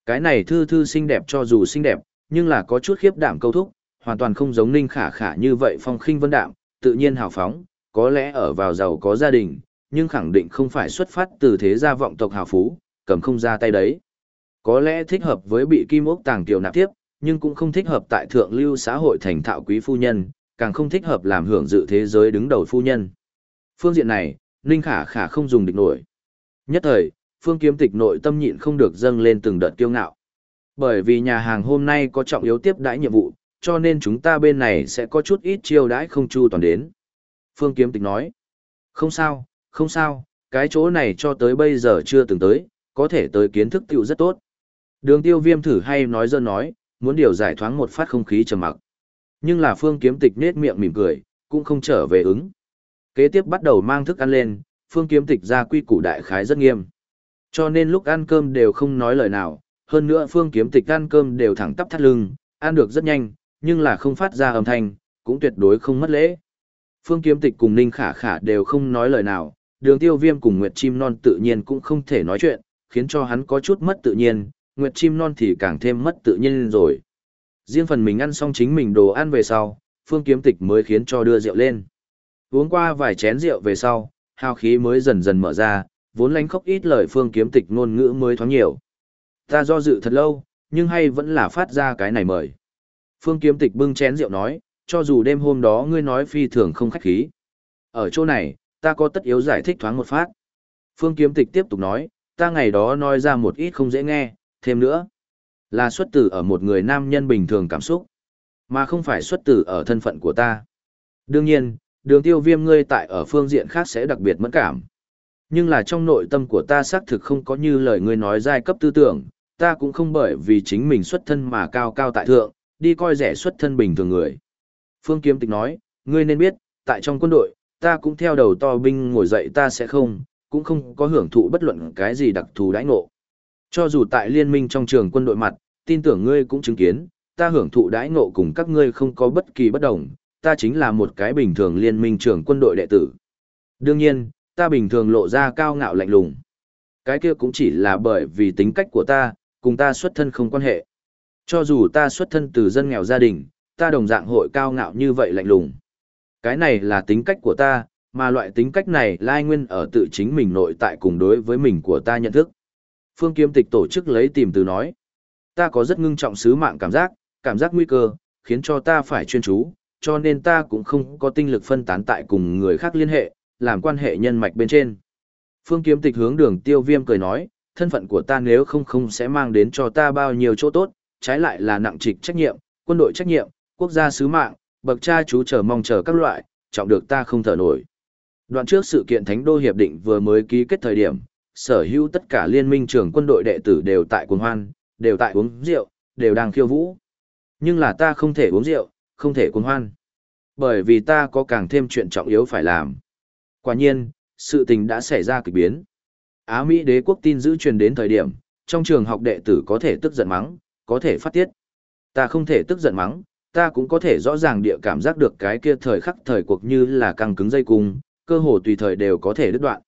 Cái này thư thư xinh đẹp cho dù xinh đẹp, nhưng là có chút khiếp đảm câu thúc, hoàn toàn không giống Ninh Khả Khả như vậy phong khinh vân đạm, tự nhiên hào phóng, có lẽ ở vào giàu có gia đình, nhưng khẳng định không phải xuất phát từ thế gia vọng tộc hào phú, cầm không ra tay đấy. Có lẽ thích hợp với bị kim ốc tàng tiểu nạp tiếp, nhưng cũng không thích hợp tại thượng lưu xã hội thành thạo quý phu nhân, càng không thích hợp làm hưởng dự thế giới đứng đầu phu nhân. Phương diện này, Ninh Khả Khả không dùng địch nổi. Nhất thời, Phương Kiếm Tịch nội tâm nhịn không được dâng lên từng đợt kiêu ngạo. Bởi vì nhà hàng hôm nay có trọng yếu tiếp đãi nhiệm vụ, cho nên chúng ta bên này sẽ có chút ít chiêu đãi không chu toàn đến. Phương Kiếm Tịch nói, không sao, không sao, cái chỗ này cho tới bây giờ chưa từng tới, có thể tới kiến thức tiểu rất tốt. Đường tiêu viêm thử hay nói dơ nói, muốn điều giải thoáng một phát không khí trầm mặc. Nhưng là phương kiếm tịch nết miệng mỉm cười, cũng không trở về ứng. Kế tiếp bắt đầu mang thức ăn lên, phương kiếm tịch ra quy củ đại khái rất nghiêm. Cho nên lúc ăn cơm đều không nói lời nào, hơn nữa phương kiếm tịch ăn cơm đều thẳng tắp thắt lưng, ăn được rất nhanh, nhưng là không phát ra âm thanh, cũng tuyệt đối không mất lễ. Phương kiếm tịch cùng Ninh Khả Khả đều không nói lời nào, đường tiêu viêm cùng Nguyệt Chim Non tự nhiên cũng không thể nói chuyện, khiến cho hắn có chút mất tự nhiên, Nguyệt Chim Non thì càng thêm mất tự nhiên rồi. Riêng phần mình ăn xong chính mình đồ ăn về sau, Phương Kiếm Tịch mới khiến cho đưa rượu lên. Uống qua vài chén rượu về sau, hào khí mới dần dần mở ra, vốn lánh khóc ít lời Phương Kiếm Tịch ngôn ngữ mới thoáng nhiều. Ta do dự thật lâu, nhưng hay vẫn là phát ra cái này mời. Phương Kiếm Tịch bưng chén rượu nói, cho dù đêm hôm đó ngươi nói phi thường không khách khí. Ở chỗ này, ta có tất yếu giải thích thoáng một phát. Phương Kiếm Tịch tiếp tục nói, ta ngày đó nói ra một ít không dễ nghe, thêm nữa, là xuất tử ở một người nam nhân bình thường cảm xúc, mà không phải xuất tử ở thân phận của ta. Đương nhiên, đường tiêu viêm ngươi tại ở phương diện khác sẽ đặc biệt mẫn cảm. Nhưng là trong nội tâm của ta xác thực không có như lời ngươi nói giai cấp tư tưởng, ta cũng không bởi vì chính mình xuất thân mà cao cao tại thượng, đi coi rẻ xuất thân bình thường người. Phương Kiếm Tịch nói, ngươi nên biết, tại trong quân đội, ta cũng theo đầu to binh ngồi dậy ta sẽ không, cũng không có hưởng thụ bất luận cái gì đặc thù đãi ngộ. Cho dù tại liên minh trong trường quân đội mặt, tin tưởng ngươi cũng chứng kiến, ta hưởng thụ đãi ngộ cùng các ngươi không có bất kỳ bất đồng, ta chính là một cái bình thường liên minh trưởng quân đội đệ tử. Đương nhiên, ta bình thường lộ ra cao ngạo lạnh lùng. Cái kia cũng chỉ là bởi vì tính cách của ta, cùng ta xuất thân không quan hệ. Cho dù ta xuất thân từ dân nghèo gia đình, ta đồng dạng hội cao ngạo như vậy lạnh lùng. Cái này là tính cách của ta, mà loại tính cách này lai nguyên ở tự chính mình nội tại cùng đối với mình của ta nhận thức. Phương Kiếm Tịch tổ chức lấy tìm từ nói. Ta có rất ngưng trọng sứ mạng cảm giác, cảm giác nguy cơ, khiến cho ta phải chuyên chú, cho nên ta cũng không có tinh lực phân tán tại cùng người khác liên hệ, làm quan hệ nhân mạch bên trên. Phương Kiếm Tịch hướng đường tiêu viêm cười nói, thân phận của ta nếu không không sẽ mang đến cho ta bao nhiêu chỗ tốt, trái lại là nặng trịch trách nhiệm, quân đội trách nhiệm, quốc gia sứ mạng, bậc cha chú chờ mong chờ các loại, trọng được ta không thở nổi. Đoạn trước sự kiện Thánh Đô Hiệp định vừa mới ký kết thời điểm, sở hữu tất cả liên minh trưởng quân đội đệ tử đều tại cuồng hoan, đều tại uống rượu, đều đang khiêu vũ. Nhưng là ta không thể uống rượu, không thể cuồng hoan. Bởi vì ta có càng thêm chuyện trọng yếu phải làm. Quả nhiên, sự tình đã xảy ra kỳ biến. Á Mỹ đế quốc tin giữ truyền đến thời điểm, trong trường học đệ tử có thể tức giận mắng, có thể phát tiết. Ta không thể tức giận mắng, ta cũng có thể rõ ràng địa cảm giác được cái kia thời khắc thời cuộc như là căng cứng dây cung, cơ hồ tùy thời đều có thể đứt đoạn.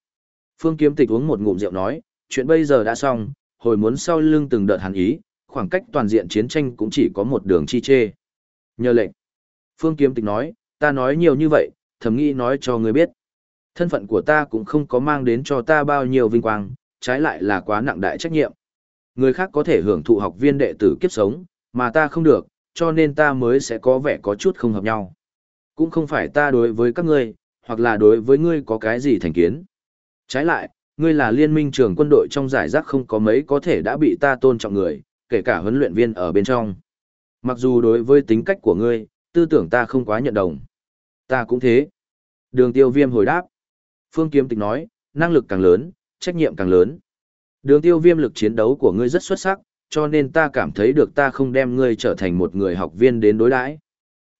Phương Kiếm Tịch uống một ngụm rượu nói, chuyện bây giờ đã xong, hồi muốn sau lưng từng đợt hàn ý, khoảng cách toàn diện chiến tranh cũng chỉ có một đường chi chê. Nhờ lệnh. Phương Kiếm Tịch nói, ta nói nhiều như vậy, thầm nghĩ nói cho ngươi biết. Thân phận của ta cũng không có mang đến cho ta bao nhiêu vinh quang, trái lại là quá nặng đại trách nhiệm. Người khác có thể hưởng thụ học viên đệ tử kiếp sống, mà ta không được, cho nên ta mới sẽ có vẻ có chút không hợp nhau. Cũng không phải ta đối với các ngươi, hoặc là đối với ngươi có cái gì thành kiến. Trái lại, ngươi là liên minh trường quân đội trong giải rác không có mấy có thể đã bị ta tôn trọng người, kể cả huấn luyện viên ở bên trong. Mặc dù đối với tính cách của ngươi, tư tưởng ta không quá nhận đồng. Ta cũng thế. Đường tiêu viêm hồi đáp. Phương Kiếm Tịch nói, năng lực càng lớn, trách nhiệm càng lớn. Đường tiêu viêm lực chiến đấu của ngươi rất xuất sắc, cho nên ta cảm thấy được ta không đem ngươi trở thành một người học viên đến đối đãi.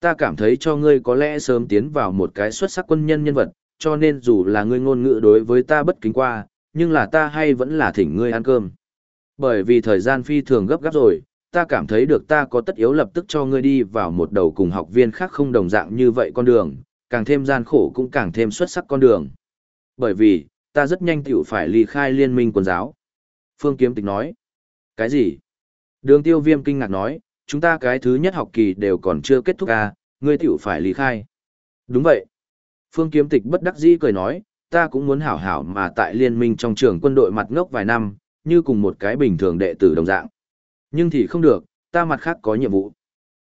Ta cảm thấy cho ngươi có lẽ sớm tiến vào một cái xuất sắc quân nhân nhân vật, cho nên dù là ngươi ngôn ngữ đối với ta bất kính qua, nhưng là ta hay vẫn là thỉnh ngươi ăn cơm. Bởi vì thời gian phi thường gấp gáp rồi, ta cảm thấy được ta có tất yếu lập tức cho ngươi đi vào một đầu cùng học viên khác không đồng dạng như vậy con đường, càng thêm gian khổ cũng càng thêm xuất sắc con đường. Bởi vì, ta rất nhanh tiểu phải ly khai liên minh quần giáo. Phương Kiếm Tịch nói. Cái gì? Đường tiêu viêm kinh ngạc nói, chúng ta cái thứ nhất học kỳ đều còn chưa kết thúc à, ngươi tiểu phải lý khai. Đúng vậy. Phương Kiếm Tịch bất đắc dĩ cười nói, ta cũng muốn hảo hảo mà tại liên minh trong trường quân đội mặt ngốc vài năm, như cùng một cái bình thường đệ tử đồng dạng. Nhưng thì không được, ta mặt khác có nhiệm vụ.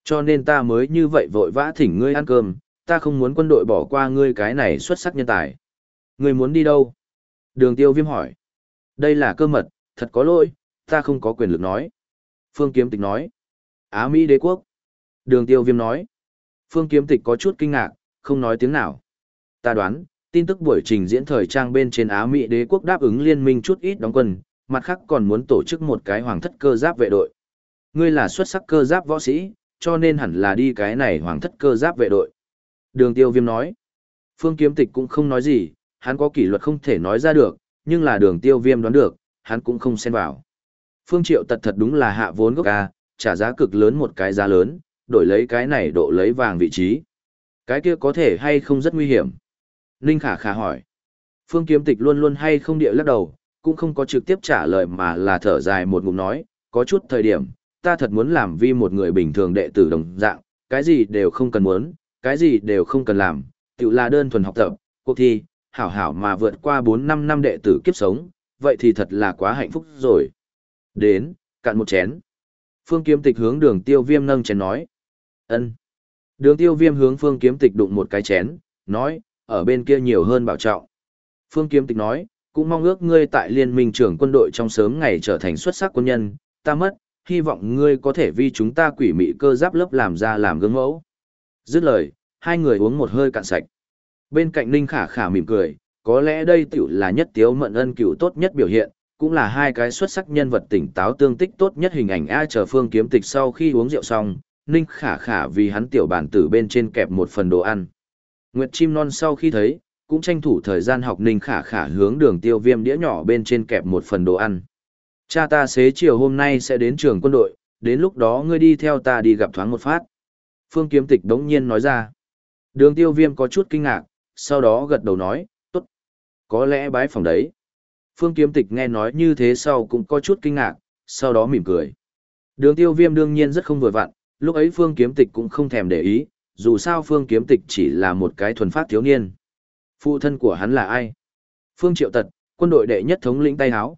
Cho nên ta mới như vậy vội vã thỉnh ngươi ăn cơm, ta không muốn quân đội bỏ qua ngươi cái này xuất sắc nhân tài. Ngươi muốn đi đâu? Đường tiêu viêm hỏi. Đây là cơ mật, thật có lỗi, ta không có quyền lực nói. Phương Kiếm Tịch nói. Á Mỹ đế quốc. Đường tiêu viêm nói. Phương Kiếm Tịch có chút kinh ngạc, không nói tiếng nào. Ta đoán, tin tức buổi trình diễn thời trang bên trên Á Mỹ đế quốc đáp ứng liên minh chút ít đóng quân, mặt khác còn muốn tổ chức một cái hoàng thất cơ giáp vệ đội. Ngươi là xuất sắc cơ giáp võ sĩ, cho nên hẳn là đi cái này hoàng thất cơ giáp vệ đội. Đường tiêu viêm nói. Phương Kiếm Tịch cũng không nói gì, hắn có kỷ luật không thể nói ra được, nhưng là đường tiêu viêm đoán được, hắn cũng không xen vào. Phương Triệu tật thật đúng là hạ vốn gốc A, trả giá cực lớn một cái giá lớn, đổi lấy cái này độ lấy vàng vị trí. Cái kia có thể hay không rất nguy hiểm? Ninh Khả Khả hỏi. Phương Kiếm Tịch luôn luôn hay không địa lắc đầu, cũng không có trực tiếp trả lời mà là thở dài một ngụm nói, có chút thời điểm, ta thật muốn làm vi một người bình thường đệ tử đồng dạng, cái gì đều không cần muốn, cái gì đều không cần làm, tự là đơn thuần học tập, cuộc thi, hảo hảo mà vượt qua 4-5 năm đệ tử kiếp sống, vậy thì thật là quá hạnh phúc rồi. Đến, cạn một chén. Phương Kiếm Tịch hướng đường tiêu viêm nâng chén nói. ân Đường tiêu viêm hướng Phương Kiếm Tịch đụng một cái chén, nói, ở bên kia nhiều hơn bảo trọng. Phương Kiếm Tịch nói, cũng mong ước ngươi tại liên minh trưởng quân đội trong sớm ngày trở thành xuất sắc quân nhân, ta mất, hy vọng ngươi có thể vi chúng ta quỷ mị cơ giáp lớp làm ra làm gương mẫu. Dứt lời, hai người uống một hơi cạn sạch. Bên cạnh Ninh Khả Khả mỉm cười, có lẽ đây tiểu là nhất tiếu mận ân cửu tốt nhất biểu hiện, cũng là hai cái xuất sắc nhân vật tỉnh táo tương tích tốt nhất hình ảnh A chờ phương kiếm tịch sau khi uống rượu xong, Ninh Khả Khả vì hắn tiểu bản tử bên trên kẹp một phần đồ ăn. Nguyệt chim non sau khi thấy, cũng tranh thủ thời gian học Ninh Khả Khả hướng đường tiêu viêm đĩa nhỏ bên trên kẹp một phần đồ ăn. Cha ta xế chiều hôm nay sẽ đến trường quân đội, đến lúc đó ngươi đi theo ta đi gặp thoáng một phát. Phương kiếm tịch đống nhiên nói ra. Đường tiêu viêm có chút kinh ngạc, sau đó gật đầu nói, tốt. Có lẽ bái phòng đấy. Phương kiếm tịch nghe nói như thế sau cũng có chút kinh ngạc, sau đó mỉm cười. Đường tiêu viêm đương nhiên rất không vừa vặn, lúc ấy phương kiếm tịch cũng không thèm để ý, dù sao phương kiếm tịch chỉ là một cái thuần phát thiếu niên. Phụ thân của hắn là ai? Phương Triệu Tật, quân đội đệ nhất thống lĩnh tay háo.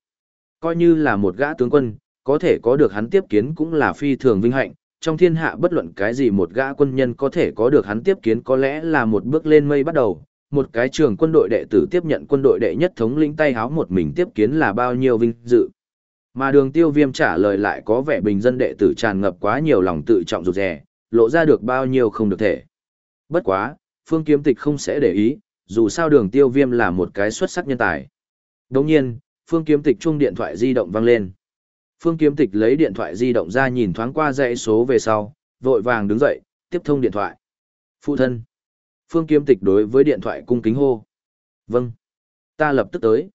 Coi như là một gã tướng quân, có thể có được hắn tiếp kiến cũng là phi thường vinh hạnh, trong thiên hạ bất luận cái gì một gã quân nhân có thể có được hắn tiếp kiến có lẽ là một bước lên mây bắt đầu, một cái trường quân đội đệ tử tiếp nhận quân đội đệ nhất thống lĩnh tay háo một mình tiếp kiến là bao nhiêu vinh dự. Mà đường tiêu viêm trả lời lại có vẻ bình dân đệ tử tràn ngập quá nhiều lòng tự trọng rụt rè, lộ ra được bao nhiêu không được thể. Bất quá, phương kiếm tịch không sẽ để ý, dù sao đường tiêu viêm là một cái xuất sắc nhân tài. Đồng nhiên, phương kiếm tịch chung điện thoại di động vang lên. Phương kiếm tịch lấy điện thoại di động ra nhìn thoáng qua dãy số về sau, vội vàng đứng dậy, tiếp thông điện thoại. Phụ thân. Phương kiếm tịch đối với điện thoại cung kính hô. Vâng. Ta lập tức tới.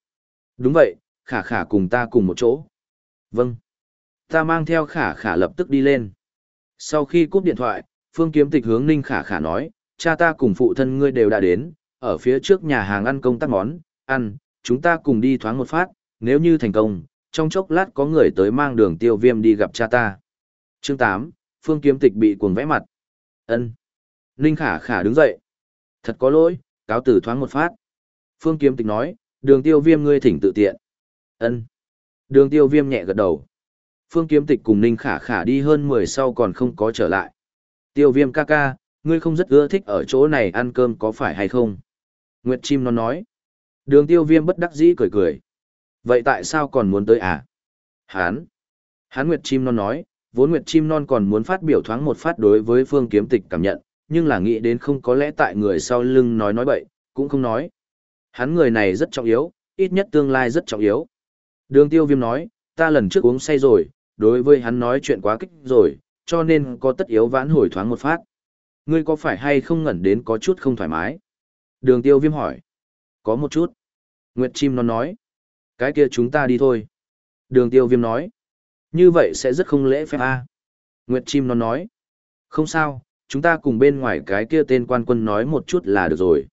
Đúng vậy, khả khả cùng ta cùng một chỗ. Vâng. Ta mang theo khả khả lập tức đi lên. Sau khi cúp điện thoại, Phương kiếm tịch hướng Ninh khả khả nói, cha ta cùng phụ thân ngươi đều đã đến, ở phía trước nhà hàng ăn công tác món, ăn, chúng ta cùng đi thoáng một phát, nếu như thành công, trong chốc lát có người tới mang đường tiêu viêm đi gặp cha ta. Chương 8, Phương Kiếm Tịch bị cuồng vẽ mặt. ân Ninh Khả Khả đứng dậy. Thật có lỗi, cáo tử thoáng một phát. Phương Kiếm Tịch nói, đường tiêu viêm ngươi thỉnh tự tiện. ân Đường tiêu viêm nhẹ gật đầu. Phương Kiếm Tịch cùng Ninh Khả Khả đi hơn 10 sau còn không có trở lại. Tiêu viêm ca ca, ngươi không rất ưa thích ở chỗ này ăn cơm có phải hay không? Nguyệt Chim nó nói. Đường tiêu viêm bất đắc dĩ cười cười. Vậy tại sao còn muốn tới à? Hán. Hán Nguyệt Chim non nói, vốn Nguyệt Chim non còn muốn phát biểu thoáng một phát đối với phương kiếm tịch cảm nhận, nhưng là nghĩ đến không có lẽ tại người sau lưng nói nói bậy, cũng không nói. Hắn người này rất trọng yếu, ít nhất tương lai rất trọng yếu. Đường tiêu viêm nói, ta lần trước uống say rồi, đối với hắn nói chuyện quá kích rồi, cho nên có tất yếu vãn hồi thoáng một phát. Ngươi có phải hay không ngẩn đến có chút không thoải mái? Đường tiêu viêm hỏi. Có một chút. Nguyệt chim nó nói. Cái kia chúng ta đi thôi. Đường tiêu viêm nói. Như vậy sẽ rất không lễ phép a Nguyệt chim nó nói. Không sao, chúng ta cùng bên ngoài cái kia tên quan quân nói một chút là được rồi.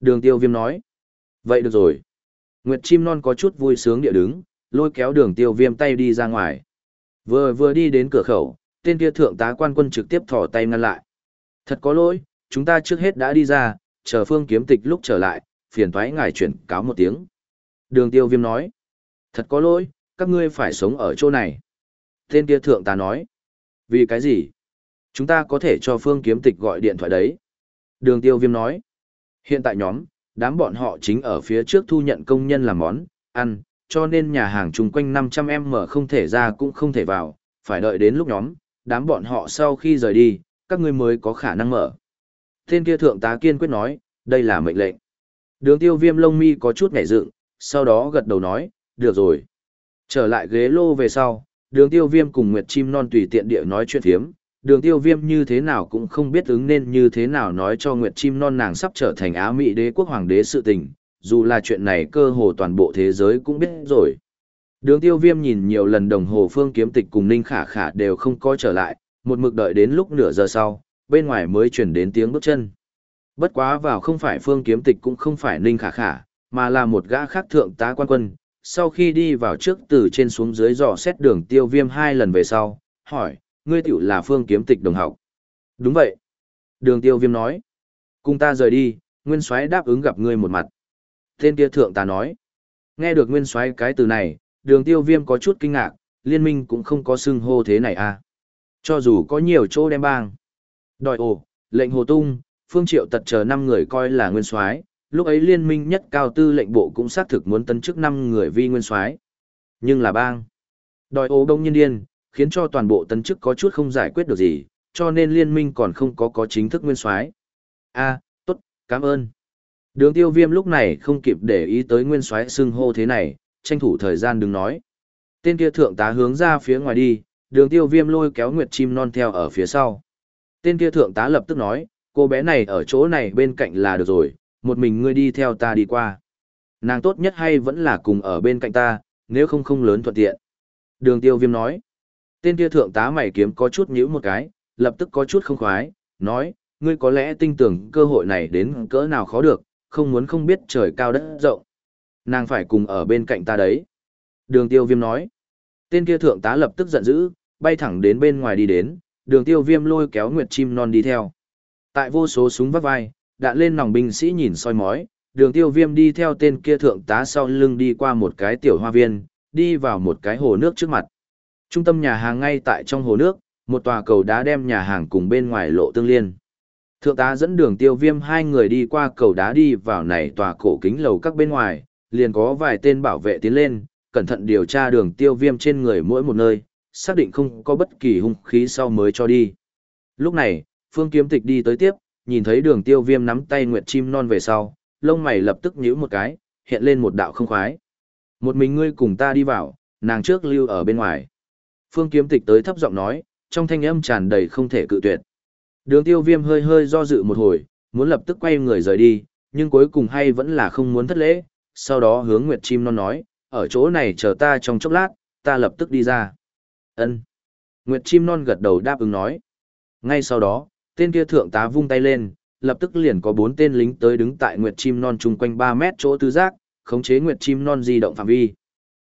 Đường tiêu viêm nói. Vậy được rồi. Nguyệt chim non có chút vui sướng địa đứng, lôi kéo đường tiêu viêm tay đi ra ngoài. Vừa vừa đi đến cửa khẩu, tên kia thượng tá quan quân trực tiếp thỏ tay ngăn lại. Thật có lỗi, chúng ta trước hết đã đi ra, chờ phương kiếm tịch lúc trở lại, phiền thoái ngài chuyển cáo một tiếng. Đường tiêu viêm nói. Thật có lỗi, các ngươi phải sống ở chỗ này. Tên kia thượng tá nói. Vì cái gì? Chúng ta có thể cho phương kiếm tịch gọi điện thoại đấy. Đường tiêu viêm nói. Hiện tại nhóm, đám bọn họ chính ở phía trước thu nhận công nhân làm món, ăn, cho nên nhà hàng chung quanh 500M không thể ra cũng không thể vào, phải đợi đến lúc nhóm, đám bọn họ sau khi rời đi, các ngươi mới có khả năng mở. Tên kia thượng tá kiên quyết nói, đây là mệnh lệnh. Đường tiêu viêm lông mi có chút ngảy dựng, sau đó gật đầu nói, được rồi. Trở lại ghế lô về sau, đường tiêu viêm cùng Nguyệt Chim Non tùy tiện địa nói chuyện thiếm. Đường tiêu viêm như thế nào cũng không biết ứng nên như thế nào nói cho Nguyệt Chim Non nàng sắp trở thành Á Mỹ đế quốc hoàng đế sự tình, dù là chuyện này cơ hồ toàn bộ thế giới cũng biết rồi. Đường tiêu viêm nhìn nhiều lần đồng hồ phương kiếm tịch cùng Ninh Khả Khả đều không có trở lại, một mực đợi đến lúc nửa giờ sau, bên ngoài mới chuyển đến tiếng bước chân. Bất quá vào không phải phương kiếm tịch cũng không phải Ninh Khả Khả, mà là một gã khác thượng tá quan quân. Sau khi đi vào trước từ trên xuống dưới dò xét đường tiêu viêm hai lần về sau, hỏi, ngươi tiểu là phương kiếm tịch đồng học. Đúng vậy. Đường tiêu viêm nói. Cùng ta rời đi, nguyên soái đáp ứng gặp ngươi một mặt. Tên kia thượng ta nói. Nghe được nguyên soái cái từ này, đường tiêu viêm có chút kinh ngạc, liên minh cũng không có xưng hô thế này à. Cho dù có nhiều chỗ đem bang. Đòi ổ, lệnh hồ tung, phương triệu tật chờ năm người coi là nguyên soái lúc ấy liên minh nhất cao tư lệnh bộ cũng xác thực muốn tân chức năm người vi nguyên soái nhưng là bang đòi ố đông nhiên điên khiến cho toàn bộ tân chức có chút không giải quyết được gì cho nên liên minh còn không có có chính thức nguyên soái a tốt cảm ơn đường tiêu viêm lúc này không kịp để ý tới nguyên soái xưng hô thế này tranh thủ thời gian đừng nói tên kia thượng tá hướng ra phía ngoài đi đường tiêu viêm lôi kéo nguyệt chim non theo ở phía sau tên kia thượng tá lập tức nói cô bé này ở chỗ này bên cạnh là được rồi, một mình ngươi đi theo ta đi qua. Nàng tốt nhất hay vẫn là cùng ở bên cạnh ta, nếu không không lớn thuận tiện. Đường tiêu viêm nói. Tên kia thượng tá mày kiếm có chút nhíu một cái, lập tức có chút không khoái, nói, ngươi có lẽ tin tưởng cơ hội này đến cỡ nào khó được, không muốn không biết trời cao đất rộng. Nàng phải cùng ở bên cạnh ta đấy. Đường tiêu viêm nói. Tên kia thượng tá lập tức giận dữ, bay thẳng đến bên ngoài đi đến, đường tiêu viêm lôi kéo nguyệt chim non đi theo. Tại vô số súng vắt vai, đạn lên nòng binh sĩ nhìn soi mói, đường tiêu viêm đi theo tên kia thượng tá sau lưng đi qua một cái tiểu hoa viên, đi vào một cái hồ nước trước mặt. Trung tâm nhà hàng ngay tại trong hồ nước, một tòa cầu đá đem nhà hàng cùng bên ngoài lộ tương liên. Thượng tá dẫn đường tiêu viêm hai người đi qua cầu đá đi vào này tòa cổ kính lầu các bên ngoài, liền có vài tên bảo vệ tiến lên, cẩn thận điều tra đường tiêu viêm trên người mỗi một nơi, xác định không có bất kỳ hung khí sau mới cho đi. Lúc này, Phương Kiếm Tịch đi tới tiếp, nhìn thấy đường tiêu viêm nắm tay Nguyệt Chim Non về sau, lông mày lập tức nhíu một cái, hiện lên một đạo không khoái. Một mình ngươi cùng ta đi vào, nàng trước lưu ở bên ngoài. Phương Kiếm Tịch tới thấp giọng nói, trong thanh âm tràn đầy không thể cự tuyệt. Đường tiêu viêm hơi hơi do dự một hồi, muốn lập tức quay người rời đi, nhưng cuối cùng hay vẫn là không muốn thất lễ, sau đó hướng Nguyệt Chim Non nói, ở chỗ này chờ ta trong chốc lát, ta lập tức đi ra. Ân. Nguyệt Chim Non gật đầu đáp ứng nói. Ngay sau đó, tên kia thượng tá vung tay lên, lập tức liền có bốn tên lính tới đứng tại Nguyệt Chim Non chung quanh 3 mét chỗ tư giác, khống chế Nguyệt Chim Non di động phạm vi.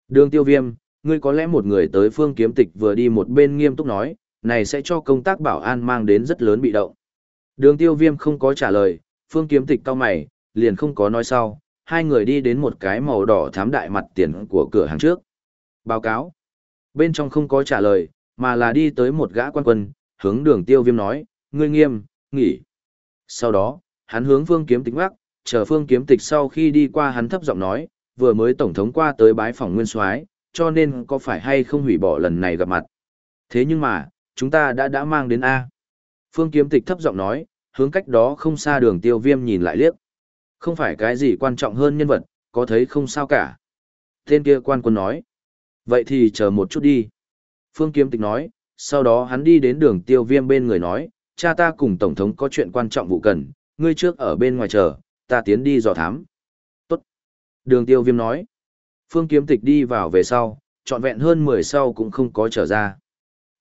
Đường tiêu viêm, ngươi có lẽ một người tới phương kiếm tịch vừa đi một bên nghiêm túc nói, này sẽ cho công tác bảo an mang đến rất lớn bị động. Đường tiêu viêm không có trả lời, phương kiếm tịch cao mày, liền không có nói sau, hai người đi đến một cái màu đỏ thám đại mặt tiền của cửa hàng trước. Báo cáo. Bên trong không có trả lời, mà là đi tới một gã quan quân, hướng đường tiêu viêm nói, ngươi nghiêm, nghỉ. Sau đó, hắn hướng phương kiếm tịch ngoắc, chờ phương kiếm tịch sau khi đi qua hắn thấp giọng nói, vừa mới tổng thống qua tới bái phòng nguyên soái cho nên có phải hay không hủy bỏ lần này gặp mặt. Thế nhưng mà, chúng ta đã đã mang đến A. Phương kiếm tịch thấp giọng nói, hướng cách đó không xa đường tiêu viêm nhìn lại liếc. Không phải cái gì quan trọng hơn nhân vật, có thấy không sao cả. Tên kia quan quân nói. Vậy thì chờ một chút đi. Phương kiếm tịch nói, sau đó hắn đi đến đường tiêu viêm bên người nói, cha ta cùng Tổng thống có chuyện quan trọng vụ cần, ngươi trước ở bên ngoài chờ, ta tiến đi dò thám. Tốt. Đường tiêu viêm nói. Phương kiếm tịch đi vào về sau, trọn vẹn hơn 10 sau cũng không có trở ra.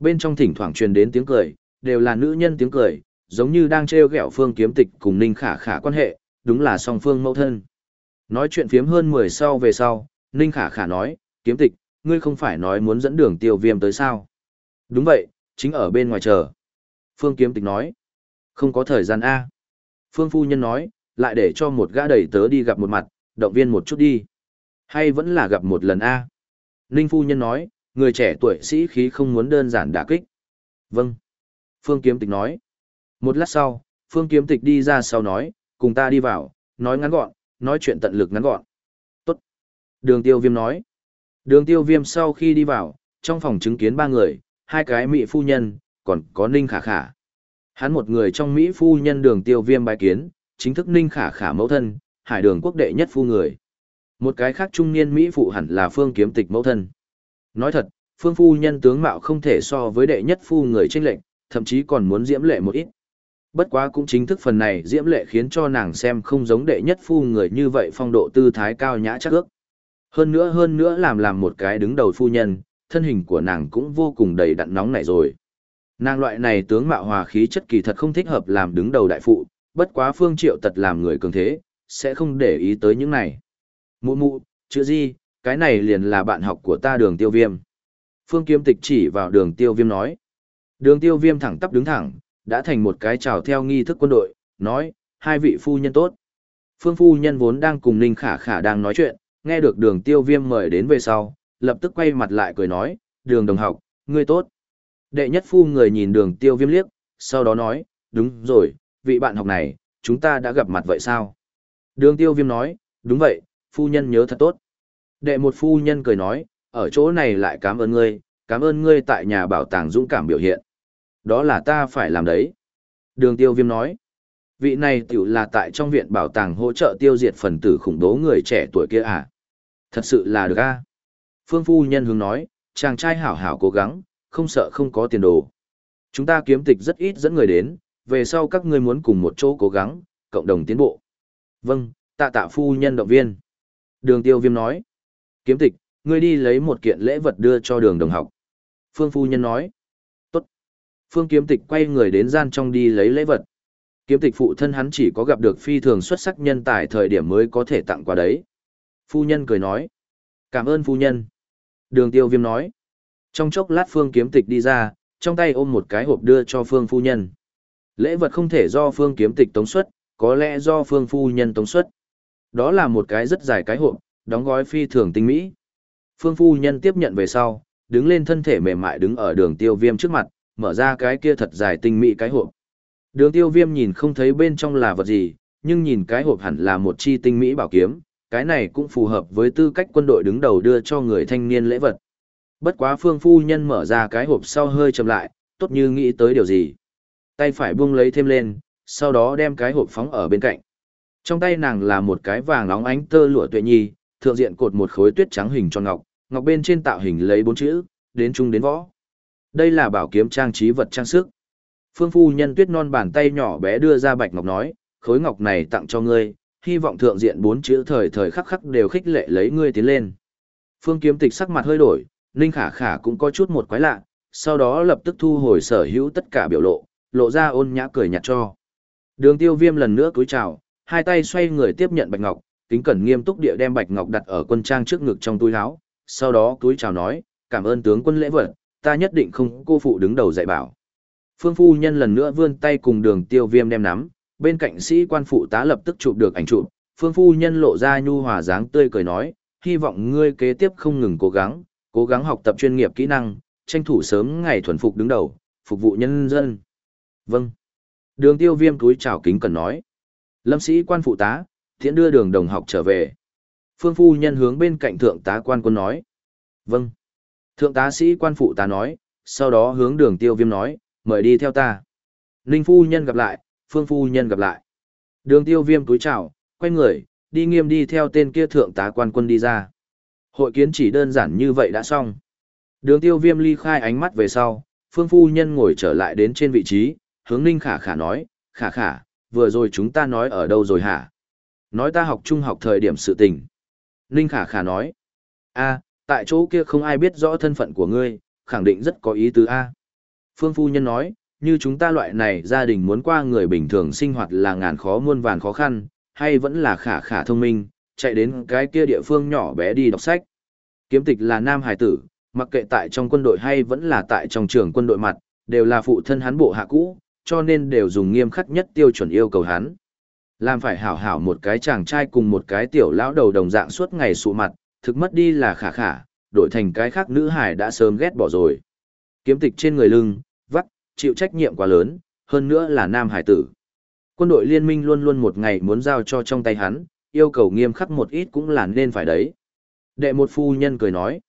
Bên trong thỉnh thoảng truyền đến tiếng cười, đều là nữ nhân tiếng cười, giống như đang trêu ghẹo Phương kiếm tịch cùng Ninh Khả Khả quan hệ, đúng là song phương mẫu thân. Nói chuyện phiếm hơn 10 sau về sau, Ninh Khả Khả nói, kiếm tịch, ngươi không phải nói muốn dẫn đường tiêu viêm tới sao? Đúng vậy, chính ở bên ngoài chờ. Phương kiếm tịch nói, không có thời gian A. Phương phu nhân nói, lại để cho một gã đầy tớ đi gặp một mặt, động viên một chút đi. Hay vẫn là gặp một lần A. Ninh phu nhân nói, người trẻ tuổi sĩ khí không muốn đơn giản đả kích. Vâng. Phương kiếm tịch nói. Một lát sau, Phương kiếm tịch đi ra sau nói, cùng ta đi vào, nói ngắn gọn, nói chuyện tận lực ngắn gọn. Tốt. Đường tiêu viêm nói. Đường tiêu viêm sau khi đi vào, trong phòng chứng kiến ba người, hai cái mỹ phu nhân, còn có ninh khả khả. Hắn một người trong Mỹ phu nhân đường tiêu viêm bài kiến, chính thức ninh khả khả mẫu thân, hải đường quốc đệ nhất phu người. Một cái khác trung niên Mỹ phụ hẳn là phương kiếm tịch mẫu thân. Nói thật, phương phu nhân tướng mạo không thể so với đệ nhất phu người tranh lệnh, thậm chí còn muốn diễm lệ một ít. Bất quá cũng chính thức phần này diễm lệ khiến cho nàng xem không giống đệ nhất phu người như vậy phong độ tư thái cao nhã chắc ước. Hơn nữa hơn nữa làm làm một cái đứng đầu phu nhân, thân hình của nàng cũng vô cùng đầy đặn nóng nảy rồi. Nàng loại này tướng mạo hòa khí chất kỳ thật không thích hợp làm đứng đầu đại phụ, bất quá phương triệu tật làm người cường thế, sẽ không để ý tới những này. Mụ mụ, chữ gì, cái này liền là bạn học của ta đường tiêu viêm. Phương kiếm tịch chỉ vào đường tiêu viêm nói. Đường tiêu viêm thẳng tắp đứng thẳng, đã thành một cái chào theo nghi thức quân đội, nói, hai vị phu nhân tốt. Phương phu nhân vốn đang cùng Ninh Khả Khả đang nói chuyện, nghe được đường tiêu viêm mời đến về sau, lập tức quay mặt lại cười nói, đường đồng học, ngươi tốt. Đệ nhất phu người nhìn đường tiêu viêm liếc, sau đó nói, đúng rồi, vị bạn học này, chúng ta đã gặp mặt vậy sao? Đường tiêu viêm nói, đúng vậy, phu nhân nhớ thật tốt. Đệ một phu nhân cười nói, ở chỗ này lại cảm ơn ngươi, cảm ơn ngươi tại nhà bảo tàng dũng cảm biểu hiện. Đó là ta phải làm đấy. Đường tiêu viêm nói, vị này tiểu là tại trong viện bảo tàng hỗ trợ tiêu diệt phần tử khủng bố người trẻ tuổi kia à? Thật sự là được a Phương phu nhân hướng nói, chàng trai hảo hảo cố gắng, không sợ không có tiền đồ. Chúng ta kiếm tịch rất ít dẫn người đến, về sau các ngươi muốn cùng một chỗ cố gắng, cộng đồng tiến bộ. Vâng, tạ tạ phu nhân động viên. Đường tiêu viêm nói. Kiếm tịch, ngươi đi lấy một kiện lễ vật đưa cho đường đồng học. Phương phu nhân nói. Tốt. Phương kiếm tịch quay người đến gian trong đi lấy lễ vật. Kiếm tịch phụ thân hắn chỉ có gặp được phi thường xuất sắc nhân tài thời điểm mới có thể tặng qua đấy. Phu nhân cười nói. Cảm ơn phu nhân. Đường tiêu viêm nói. Trong chốc lát phương kiếm tịch đi ra, trong tay ôm một cái hộp đưa cho phương phu nhân. Lễ vật không thể do phương kiếm tịch tống xuất, có lẽ do phương phu nhân tống xuất. Đó là một cái rất dài cái hộp, đóng gói phi thường tinh mỹ. Phương phu nhân tiếp nhận về sau, đứng lên thân thể mềm mại đứng ở đường tiêu viêm trước mặt, mở ra cái kia thật dài tinh mỹ cái hộp. Đường tiêu viêm nhìn không thấy bên trong là vật gì, nhưng nhìn cái hộp hẳn là một chi tinh mỹ bảo kiếm, cái này cũng phù hợp với tư cách quân đội đứng đầu đưa cho người thanh niên lễ vật. Bất quá phương phu nhân mở ra cái hộp sau hơi chậm lại, tốt như nghĩ tới điều gì. Tay phải buông lấy thêm lên, sau đó đem cái hộp phóng ở bên cạnh. Trong tay nàng là một cái vàng nóng ánh tơ lụa tuệ nhi, thượng diện cột một khối tuyết trắng hình tròn ngọc, ngọc bên trên tạo hình lấy bốn chữ, đến trung đến võ. Đây là bảo kiếm trang trí vật trang sức. Phương phu nhân tuyết non bàn tay nhỏ bé đưa ra bạch ngọc nói, khối ngọc này tặng cho ngươi, hy vọng thượng diện bốn chữ thời thời khắc khắc đều khích lệ lấy ngươi tiến lên. Phương kiếm tịch sắc mặt hơi đổi, Ninh Khả Khả cũng có chút một quái lạ, sau đó lập tức thu hồi sở hữu tất cả biểu lộ, lộ ra ôn nhã cười nhạt cho. Đường tiêu viêm lần nữa cúi chào, hai tay xoay người tiếp nhận bạch ngọc, kính cẩn nghiêm túc địa đem bạch ngọc đặt ở quân trang trước ngực trong túi áo, sau đó túi chào nói, cảm ơn tướng quân lễ vật, ta nhất định không cô phụ đứng đầu dạy bảo. Phương phu nhân lần nữa vươn tay cùng đường tiêu viêm đem nắm, bên cạnh sĩ quan phụ tá lập tức chụp được ảnh chụp, phương phu nhân lộ ra nhu hòa dáng tươi cười nói, hy vọng ngươi kế tiếp không ngừng cố gắng, cố gắng học tập chuyên nghiệp kỹ năng, tranh thủ sớm ngày thuần phục đứng đầu, phục vụ nhân dân. Vâng. Đường tiêu viêm túi chào kính cần nói. Lâm sĩ quan phụ tá, thiện đưa đường đồng học trở về. Phương phu nhân hướng bên cạnh thượng tá quan quân nói. Vâng. Thượng tá sĩ quan phụ tá nói, sau đó hướng đường tiêu viêm nói, mời đi theo ta. Ninh phu nhân gặp lại, phương phu nhân gặp lại. Đường tiêu viêm túi chào, quay người, đi nghiêm đi theo tên kia thượng tá quan quân đi ra. Hội kiến chỉ đơn giản như vậy đã xong. Đường tiêu viêm ly khai ánh mắt về sau, phương phu nhân ngồi trở lại đến trên vị trí, hướng ninh khả khả nói, khả khả, vừa rồi chúng ta nói ở đâu rồi hả? Nói ta học trung học thời điểm sự tình. Ninh khả khả nói, a tại chỗ kia không ai biết rõ thân phận của ngươi, khẳng định rất có ý tứ a Phương phu nhân nói, như chúng ta loại này gia đình muốn qua người bình thường sinh hoạt là ngàn khó muôn vàn khó khăn, hay vẫn là khả khả thông minh, chạy đến cái kia địa phương nhỏ bé đi đọc sách. Kiếm tịch là nam hải tử, mặc kệ tại trong quân đội hay vẫn là tại trong trường quân đội mặt, đều là phụ thân hắn bộ hạ cũ, cho nên đều dùng nghiêm khắc nhất tiêu chuẩn yêu cầu hắn. Làm phải hảo hảo một cái chàng trai cùng một cái tiểu lão đầu đồng dạng suốt ngày sụ mặt, thực mất đi là khả khả, đổi thành cái khác nữ hải đã sớm ghét bỏ rồi. Kiếm tịch trên người lưng, vắt, chịu trách nhiệm quá lớn, hơn nữa là nam hải tử. Quân đội liên minh luôn luôn một ngày muốn giao cho trong tay hắn, yêu cầu nghiêm khắc một ít cũng là nên phải đấy. Đệ một phu nhân cười nói.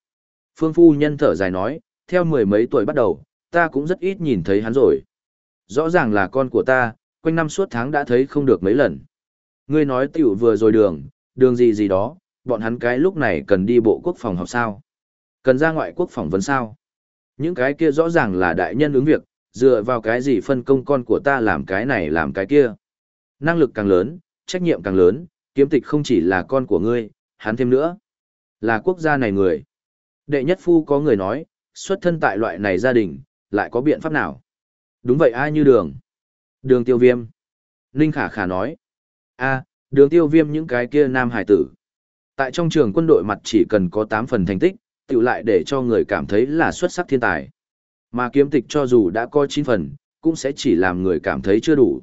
Phương phu nhân thở dài nói, theo mười mấy tuổi bắt đầu, ta cũng rất ít nhìn thấy hắn rồi. Rõ ràng là con của ta, quanh năm suốt tháng đã thấy không được mấy lần. Ngươi nói tiểu vừa rồi đường, đường gì gì đó, bọn hắn cái lúc này cần đi bộ quốc phòng học sao? Cần ra ngoại quốc phòng vấn sao? Những cái kia rõ ràng là đại nhân ứng việc, dựa vào cái gì phân công con của ta làm cái này làm cái kia. Năng lực càng lớn, trách nhiệm càng lớn, kiếm tịch không chỉ là con của ngươi, hắn thêm nữa. Là quốc gia này người. Đệ nhất phu có người nói, xuất thân tại loại này gia đình, lại có biện pháp nào? Đúng vậy ai như đường? Đường tiêu viêm. Ninh khả khả nói. a đường tiêu viêm những cái kia nam hải tử. Tại trong trường quân đội mặt chỉ cần có 8 phần thành tích, tự lại để cho người cảm thấy là xuất sắc thiên tài. Mà kiếm tịch cho dù đã có 9 phần, cũng sẽ chỉ làm người cảm thấy chưa đủ.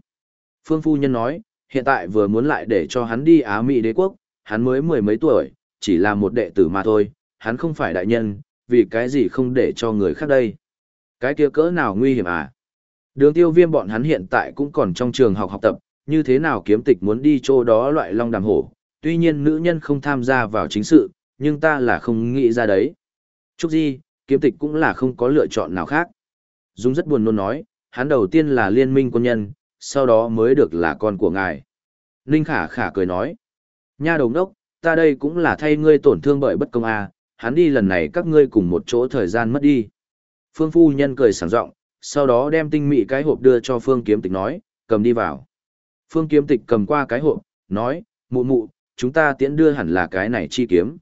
Phương Phu Nhân nói, hiện tại vừa muốn lại để cho hắn đi Á Mỹ đế quốc, hắn mới mười mấy tuổi, chỉ là một đệ tử mà thôi, hắn không phải đại nhân, vì cái gì không để cho người khác đây. Cái kia cỡ nào nguy hiểm à? Đường tiêu viêm bọn hắn hiện tại cũng còn trong trường học học tập, như thế nào kiếm tịch muốn đi chỗ đó loại long đàm hổ, tuy nhiên nữ nhân không tham gia vào chính sự, nhưng ta là không nghĩ ra đấy. Chúc gì, kiếm tịch cũng là không có lựa chọn nào khác. Dung rất buồn nôn nói, hắn đầu tiên là liên minh quân nhân, sau đó mới được là con của ngài. Ninh khả khả cười nói, nha đồng đốc, ta đây cũng là thay ngươi tổn thương bởi bất công à, hắn đi lần này các ngươi cùng một chỗ thời gian mất đi. Phương phu nhân cười sảng giọng, sau đó đem tinh mỹ cái hộp đưa cho Phương kiếm tịch nói, cầm đi vào. Phương kiếm tịch cầm qua cái hộp, nói, mụ mụ, chúng ta tiễn đưa hẳn là cái này chi kiếm.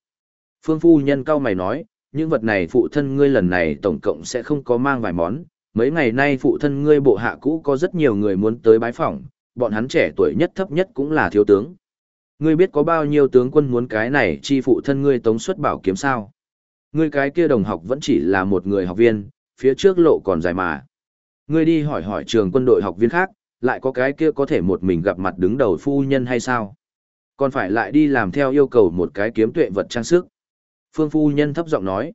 Phương phu nhân cao mày nói, những vật này phụ thân ngươi lần này tổng cộng sẽ không có mang vài món. Mấy ngày nay phụ thân ngươi bộ hạ cũ có rất nhiều người muốn tới bái phỏng, bọn hắn trẻ tuổi nhất thấp nhất cũng là thiếu tướng. Ngươi biết có bao nhiêu tướng quân muốn cái này chi phụ thân ngươi tống xuất bảo kiếm sao? Ngươi cái kia đồng học vẫn chỉ là một người học viên, phía trước lộ còn dài mà. Ngươi đi hỏi hỏi trường quân đội học viên khác, lại có cái kia có thể một mình gặp mặt đứng đầu phu nhân hay sao? Còn phải lại đi làm theo yêu cầu một cái kiếm tuệ vật trang sức. Phương phu nhân thấp giọng nói.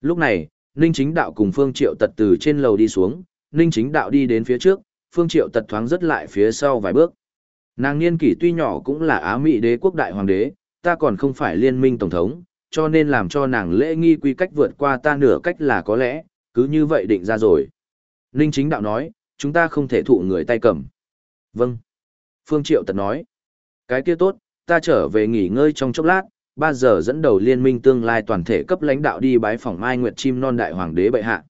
Lúc này, Ninh chính đạo cùng Phương triệu tật từ trên lầu đi xuống, Ninh chính đạo đi đến phía trước, Phương triệu tật thoáng rất lại phía sau vài bước. Nàng niên kỷ tuy nhỏ cũng là Á Mỹ đế quốc đại hoàng đế, ta còn không phải liên minh tổng thống, cho nên làm cho nàng lễ nghi quy cách vượt qua ta nửa cách là có lẽ, cứ như vậy định ra rồi. Ninh chính đạo nói, chúng ta không thể thụ người tay cầm. Vâng. Phương Triệu Tật nói, cái kia tốt, ta trở về nghỉ ngơi trong chốc lát, 3 giờ dẫn đầu liên minh tương lai toàn thể cấp lãnh đạo đi bái phỏng Mai Nguyệt Chim Non Đại Hoàng đế bệ hạ.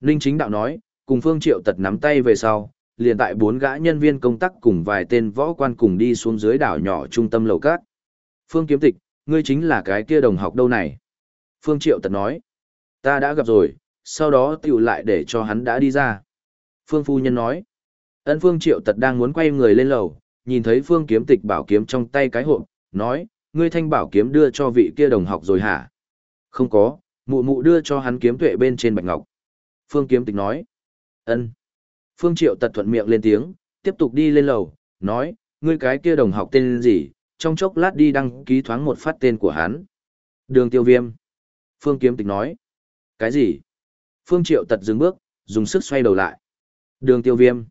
Ninh chính đạo nói, cùng Phương Triệu Tật nắm tay về sau, liền tại bốn gã nhân viên công tác cùng vài tên võ quan cùng đi xuống dưới đảo nhỏ trung tâm lầu cát. Phương Kiếm Tịch, ngươi chính là cái kia đồng học đâu này? Phương Triệu Tật nói, ta đã gặp rồi, sau đó tiểu lại để cho hắn đã đi ra. Phương Phu Nhân nói, Ân Phương Triệu Tật đang muốn quay người lên lầu, nhìn thấy Phương Kiếm Tịch bảo kiếm trong tay cái hộp, nói, ngươi thanh bảo kiếm đưa cho vị kia đồng học rồi hả? Không có, mụ mụ đưa cho hắn kiếm tuệ bên trên bạch ngọc. Phương Kiếm Tịch nói, ân. Phương Triệu Tật thuận miệng lên tiếng, tiếp tục đi lên lầu, nói, ngươi cái kia đồng học tên gì, trong chốc lát đi đăng ký thoáng một phát tên của hắn. Đường tiêu viêm. Phương Kiếm Tịch nói, cái gì? Phương Triệu Tật dừng bước, dùng sức xoay đầu lại. Đường tiêu viêm.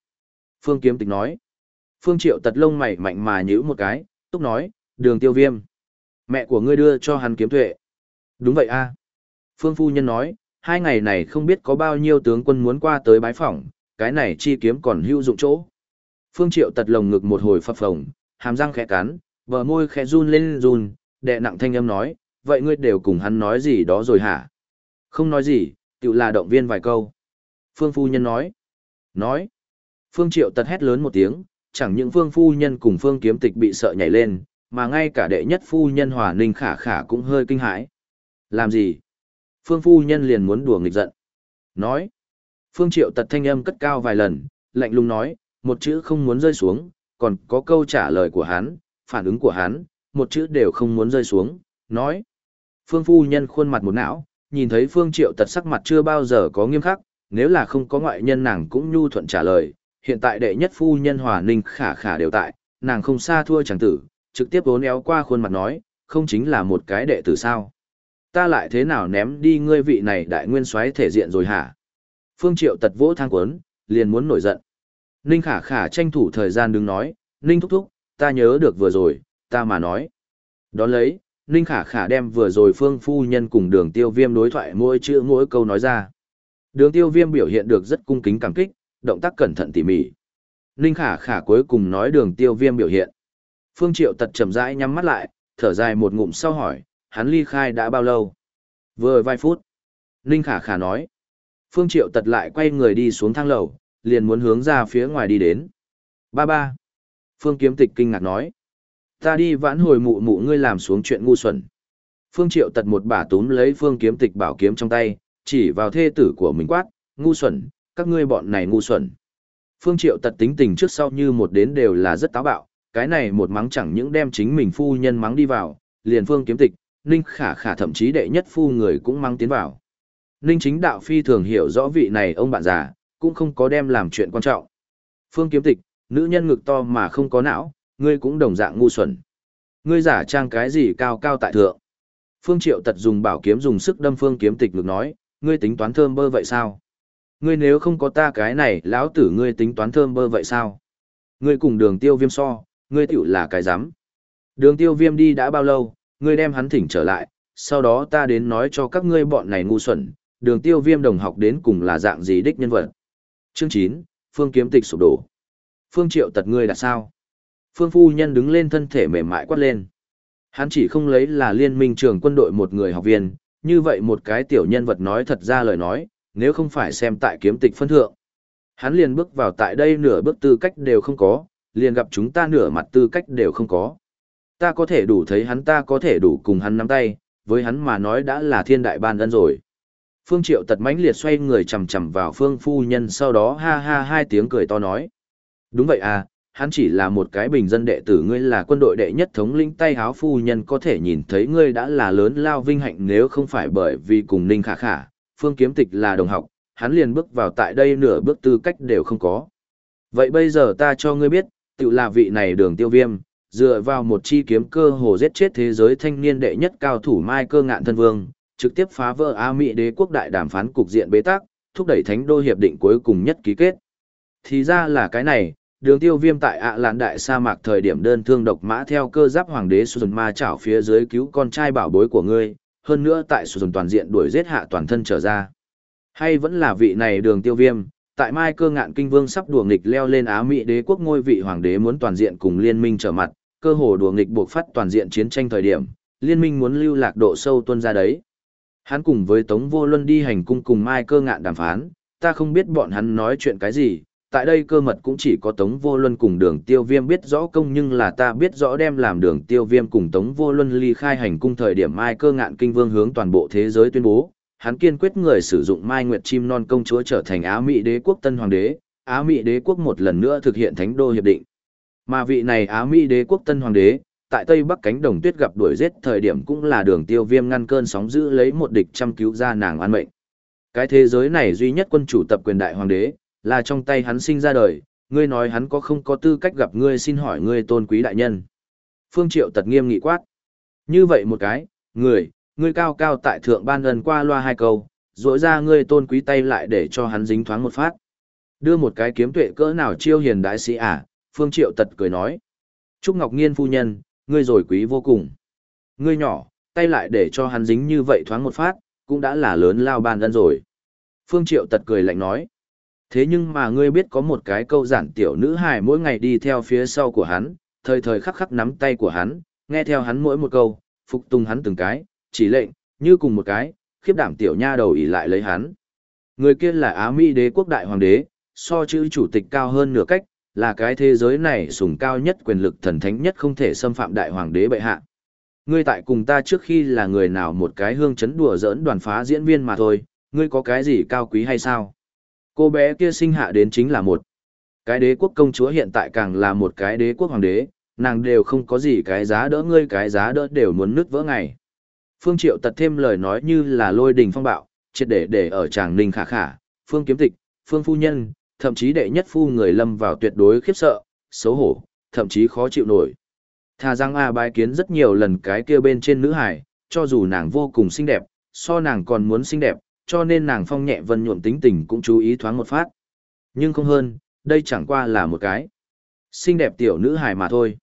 Phương Kiếm Tịch nói. Phương Triệu tật lông mày mạnh mà nhíu một cái, túc nói, đường tiêu viêm. Mẹ của ngươi đưa cho hắn kiếm tuệ. Đúng vậy a Phương Phu Nhân nói, hai ngày này không biết có bao nhiêu tướng quân muốn qua tới bái phỏng, cái này chi kiếm còn hữu dụng chỗ. Phương Triệu tật lồng ngực một hồi phập phồng, hàm răng khẽ cắn, bờ môi khẽ run lên run, đệ nặng thanh âm nói, vậy ngươi đều cùng hắn nói gì đó rồi hả? Không nói gì, tự là động viên vài câu. Phương Phu Nhân nói, nói, Phương Triệu tật hét lớn một tiếng, chẳng những Phương Phu Nhân cùng Phương Kiếm Tịch bị sợ nhảy lên, mà ngay cả đệ nhất Phu Nhân Hòa Ninh Khả Khả cũng hơi kinh hãi. Làm gì? Phương Phu Nhân liền muốn đùa nghịch giận. Nói. Phương Triệu tật thanh âm cất cao vài lần, lạnh lùng nói, một chữ không muốn rơi xuống, còn có câu trả lời của hắn, phản ứng của hắn, một chữ đều không muốn rơi xuống, nói. Phương Phu Nhân khuôn mặt một não, nhìn thấy Phương Triệu tật sắc mặt chưa bao giờ có nghiêm khắc, nếu là không có ngoại nhân nàng cũng nhu thuận trả lời, hiện tại đệ nhất phu nhân hòa ninh khả khả đều tại, nàng không xa thua chẳng tử, trực tiếp bốn éo qua khuôn mặt nói, không chính là một cái đệ tử sao. Ta lại thế nào ném đi ngươi vị này đại nguyên soái thể diện rồi hả? Phương Triệu tật vỗ thang quấn, liền muốn nổi giận. Ninh khả khả tranh thủ thời gian đứng nói, Ninh thúc thúc, ta nhớ được vừa rồi, ta mà nói. Đón lấy, Ninh khả khả đem vừa rồi phương phu nhân cùng đường tiêu viêm đối thoại mỗi chữ mỗi câu nói ra. Đường tiêu viêm biểu hiện được rất cung kính cảm kích, động tác cẩn thận tỉ mỉ. Ninh khả khả cuối cùng nói đường tiêu viêm biểu hiện. Phương Triệu tật chậm rãi nhắm mắt lại, thở dài một ngụm sau hỏi, hắn ly khai đã bao lâu? Vừa vài phút. Ninh khả khả nói. Phương Triệu tật lại quay người đi xuống thang lầu, liền muốn hướng ra phía ngoài đi đến. Ba ba. Phương kiếm tịch kinh ngạc nói. Ta đi vãn hồi mụ mụ ngươi làm xuống chuyện ngu xuẩn. Phương Triệu tật một bả túm lấy Phương kiếm tịch bảo kiếm trong tay, chỉ vào thê tử của mình quát, ngu xuẩn, các ngươi bọn này ngu xuẩn. Phương Triệu tật tính tình trước sau như một đến đều là rất táo bạo, cái này một mắng chẳng những đem chính mình phu nhân mắng đi vào, liền Phương kiếm tịch, Ninh khả khả thậm chí đệ nhất phu người cũng mắng tiến vào. Ninh chính đạo phi thường hiểu rõ vị này ông bạn già, cũng không có đem làm chuyện quan trọng. Phương kiếm tịch, nữ nhân ngực to mà không có não, ngươi cũng đồng dạng ngu xuẩn. Ngươi giả trang cái gì cao cao tại thượng. Phương Triệu tật dùng bảo kiếm dùng sức đâm Phương kiếm tịch ngực nói, ngươi tính toán thơm bơ vậy sao? Ngươi nếu không có ta cái này, lão tử ngươi tính toán thơm bơ vậy sao? Ngươi cùng đường tiêu viêm so, ngươi tiểu là cái giám. Đường tiêu viêm đi đã bao lâu, ngươi đem hắn thỉnh trở lại, sau đó ta đến nói cho các ngươi bọn này ngu xuẩn, đường tiêu viêm đồng học đến cùng là dạng gì đích nhân vật. Chương 9, Phương kiếm tịch sụp đổ. Phương triệu tật ngươi là sao? Phương phu nhân đứng lên thân thể mềm mại quát lên. Hắn chỉ không lấy là liên minh trường quân đội một người học viên, như vậy một cái tiểu nhân vật nói thật ra lời nói, nếu không phải xem tại kiếm tịch phân thượng. Hắn liền bước vào tại đây nửa bước tư cách đều không có, liền gặp chúng ta nửa mặt tư cách đều không có. Ta có thể đủ thấy hắn ta có thể đủ cùng hắn nắm tay, với hắn mà nói đã là thiên đại ban ân rồi. Phương Triệu tật mãnh liệt xoay người chầm chầm vào Phương Phu Nhân sau đó ha ha hai tiếng cười to nói. Đúng vậy à, hắn chỉ là một cái bình dân đệ tử ngươi là quân đội đệ nhất thống lĩnh tay háo phu nhân có thể nhìn thấy ngươi đã là lớn lao vinh hạnh nếu không phải bởi vì cùng ninh khả khả, phương kiếm tịch là đồng học, hắn liền bước vào tại đây nửa bước tư cách đều không có. Vậy bây giờ ta cho ngươi biết, tự là vị này đường tiêu viêm, dựa vào một chi kiếm cơ hồ giết chết thế giới thanh niên đệ nhất cao thủ Mai cơ ngạn thân vương, trực tiếp phá vỡ A Mỹ đế quốc đại đàm phán cục diện bế tắc, thúc đẩy thánh đô hiệp định cuối cùng nhất ký kết. Thì ra là cái này, đường tiêu viêm tại ạ lạn đại sa mạc thời điểm đơn thương độc mã theo cơ giáp hoàng đế sụt ma chảo phía dưới cứu con trai bảo bối của ngươi, hơn nữa tại sụt toàn diện đuổi giết hạ toàn thân trở ra. Hay vẫn là vị này đường tiêu viêm, tại mai cơ ngạn kinh vương sắp đùa nghịch leo lên Á Mỹ đế quốc ngôi vị hoàng đế muốn toàn diện cùng liên minh trở mặt, cơ hồ đùa nghịch buộc phát toàn diện chiến tranh thời điểm, liên minh muốn lưu lạc độ sâu tuân ra đấy. Hắn cùng với Tống Vô Luân đi hành cung cùng mai cơ ngạn đàm phán, ta không biết bọn hắn nói chuyện cái gì, tại đây cơ mật cũng chỉ có Tống Vô Luân cùng đường tiêu viêm biết rõ công nhưng là ta biết rõ đem làm đường tiêu viêm cùng Tống Vô Luân ly khai hành cung thời điểm Mai cơ ngạn kinh vương hướng toàn bộ thế giới tuyên bố, hắn kiên quyết người sử dụng Mai Nguyệt Chim Non công chúa trở thành Á Mỹ đế quốc tân hoàng đế, Á Mỹ đế quốc một lần nữa thực hiện thánh đô hiệp định. Mà vị này Á Mỹ đế quốc tân hoàng đế, tại Tây Bắc cánh đồng tuyết gặp đuổi giết thời điểm cũng là đường tiêu viêm ngăn cơn sóng giữ lấy một địch chăm cứu ra nàng an mệnh. Cái thế giới này duy nhất quân chủ tập quyền đại hoàng đế, là trong tay hắn sinh ra đời, ngươi nói hắn có không có tư cách gặp ngươi xin hỏi ngươi tôn quý đại nhân. Phương Triệu tật nghiêm nghị quát. Như vậy một cái, người, ngươi cao cao tại thượng ban ân qua loa hai câu, rỗi ra ngươi tôn quý tay lại để cho hắn dính thoáng một phát. Đưa một cái kiếm tuệ cỡ nào chiêu hiền đại sĩ à, Phương Triệu tật cười nói. Trúc Ngọc Nghiên phu nhân, ngươi rồi quý vô cùng. Ngươi nhỏ, tay lại để cho hắn dính như vậy thoáng một phát, cũng đã là lớn lao ban ân rồi. Phương Triệu tật cười lạnh nói. Thế nhưng mà ngươi biết có một cái câu giản tiểu nữ hài mỗi ngày đi theo phía sau của hắn, thời thời khắc khắc nắm tay của hắn, nghe theo hắn mỗi một câu, phục tùng hắn từng cái, chỉ lệnh, như cùng một cái, khiếp đảm tiểu nha đầu ỉ lại lấy hắn. Người kia là Á Mỹ đế quốc đại hoàng đế, so chữ chủ tịch cao hơn nửa cách, là cái thế giới này sùng cao nhất quyền lực thần thánh nhất không thể xâm phạm đại hoàng đế bệ hạ. Ngươi tại cùng ta trước khi là người nào một cái hương chấn đùa giỡn đoàn phá diễn viên mà thôi, ngươi có cái gì cao quý hay sao? Cô bé kia sinh hạ đến chính là một cái đế quốc công chúa hiện tại càng là một cái đế quốc hoàng đế, nàng đều không có gì cái giá đỡ ngươi cái giá đỡ đều muốn nứt vỡ ngày. Phương Triệu tật thêm lời nói như là lôi đình phong bạo, triệt để để ở tràng ninh khả khả, Phương kiếm tịch, Phương phu nhân, thậm chí đệ nhất phu người lâm vào tuyệt đối khiếp sợ, xấu hổ, thậm chí khó chịu nổi. Thà rằng A bái kiến rất nhiều lần cái kia bên trên nữ hải, cho dù nàng vô cùng xinh đẹp, so nàng còn muốn xinh đẹp, cho nên nàng phong nhẹ vân nhuộm tính tình cũng chú ý thoáng một phát. Nhưng không hơn, đây chẳng qua là một cái xinh đẹp tiểu nữ hài mà thôi.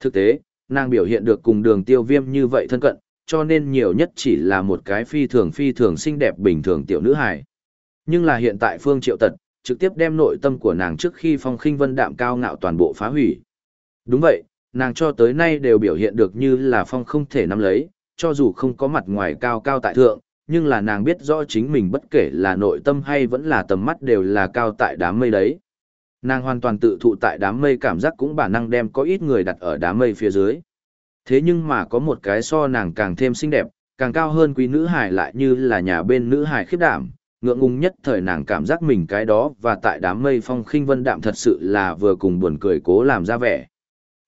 Thực tế, nàng biểu hiện được cùng đường tiêu viêm như vậy thân cận, cho nên nhiều nhất chỉ là một cái phi thường phi thường xinh đẹp bình thường tiểu nữ hài. Nhưng là hiện tại Phương Triệu Tật, trực tiếp đem nội tâm của nàng trước khi phong khinh vân đạm cao ngạo toàn bộ phá hủy. Đúng vậy, nàng cho tới nay đều biểu hiện được như là phong không thể nắm lấy, cho dù không có mặt ngoài cao cao tại thượng, nhưng là nàng biết rõ chính mình bất kể là nội tâm hay vẫn là tầm mắt đều là cao tại đám mây đấy. Nàng hoàn toàn tự thụ tại đám mây cảm giác cũng bản năng đem có ít người đặt ở đám mây phía dưới. Thế nhưng mà có một cái so nàng càng thêm xinh đẹp, càng cao hơn quý nữ hải lại như là nhà bên nữ hải khiếp đảm, ngượng ngùng nhất thời nàng cảm giác mình cái đó và tại đám mây phong khinh vân đạm thật sự là vừa cùng buồn cười cố làm ra vẻ.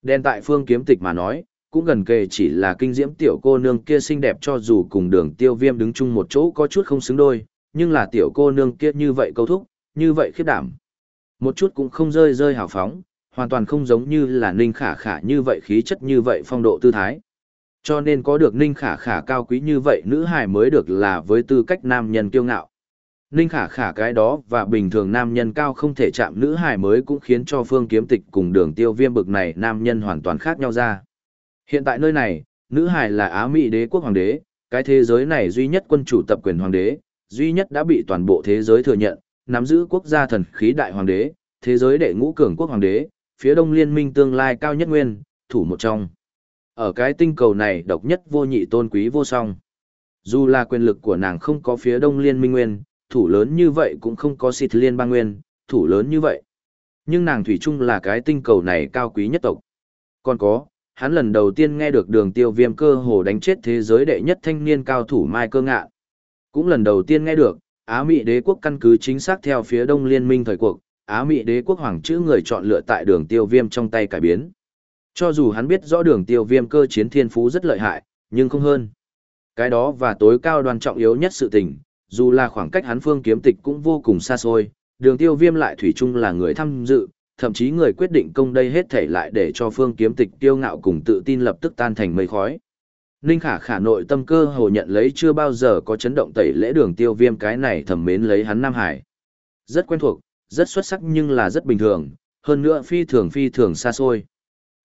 Đen tại phương kiếm tịch mà nói, cũng gần kề chỉ là kinh diễm tiểu cô nương kia xinh đẹp cho dù cùng đường tiêu viêm đứng chung một chỗ có chút không xứng đôi, nhưng là tiểu cô nương kia như vậy câu thúc, như vậy khiếp đảm. Một chút cũng không rơi rơi hào phóng, hoàn toàn không giống như là ninh khả khả như vậy khí chất như vậy phong độ tư thái. Cho nên có được ninh khả khả cao quý như vậy nữ hài mới được là với tư cách nam nhân kiêu ngạo. Ninh khả khả cái đó và bình thường nam nhân cao không thể chạm nữ hài mới cũng khiến cho phương kiếm tịch cùng đường tiêu viêm bực này nam nhân hoàn toàn khác nhau ra. Hiện tại nơi này, nữ hài là Á Mỹ đế quốc hoàng đế, cái thế giới này duy nhất quân chủ tập quyền hoàng đế, duy nhất đã bị toàn bộ thế giới thừa nhận, nắm giữ quốc gia thần khí đại hoàng đế, thế giới đệ ngũ cường quốc hoàng đế, phía đông liên minh tương lai cao nhất nguyên, thủ một trong. Ở cái tinh cầu này độc nhất vô nhị tôn quý vô song. Dù là quyền lực của nàng không có phía đông liên minh nguyên, thủ lớn như vậy cũng không có xịt liên bang nguyên, thủ lớn như vậy. Nhưng nàng thủy chung là cái tinh cầu này cao quý nhất tộc. Còn có, hắn lần đầu tiên nghe được đường tiêu viêm cơ hồ đánh chết thế giới đệ nhất thanh niên cao thủ Mai Cơ Ngạ. Cũng lần đầu tiên nghe được, Á Mỹ đế quốc căn cứ chính xác theo phía đông liên minh thời cuộc, Á Mỹ đế quốc hoàng chữ người chọn lựa tại đường tiêu viêm trong tay cải biến. Cho dù hắn biết rõ đường tiêu viêm cơ chiến thiên phú rất lợi hại, nhưng không hơn. Cái đó và tối cao đoàn trọng yếu nhất sự tình, dù là khoảng cách hắn phương kiếm tịch cũng vô cùng xa xôi, đường tiêu viêm lại thủy chung là người tham dự, thậm chí người quyết định công đây hết thể lại để cho phương kiếm tịch tiêu ngạo cùng tự tin lập tức tan thành mây khói. Ninh khả khả nội tâm cơ hồ nhận lấy chưa bao giờ có chấn động tẩy lễ đường tiêu viêm cái này thầm mến lấy hắn Nam Hải. Rất quen thuộc, rất xuất sắc nhưng là rất bình thường, hơn nữa phi thường phi thường xa xôi.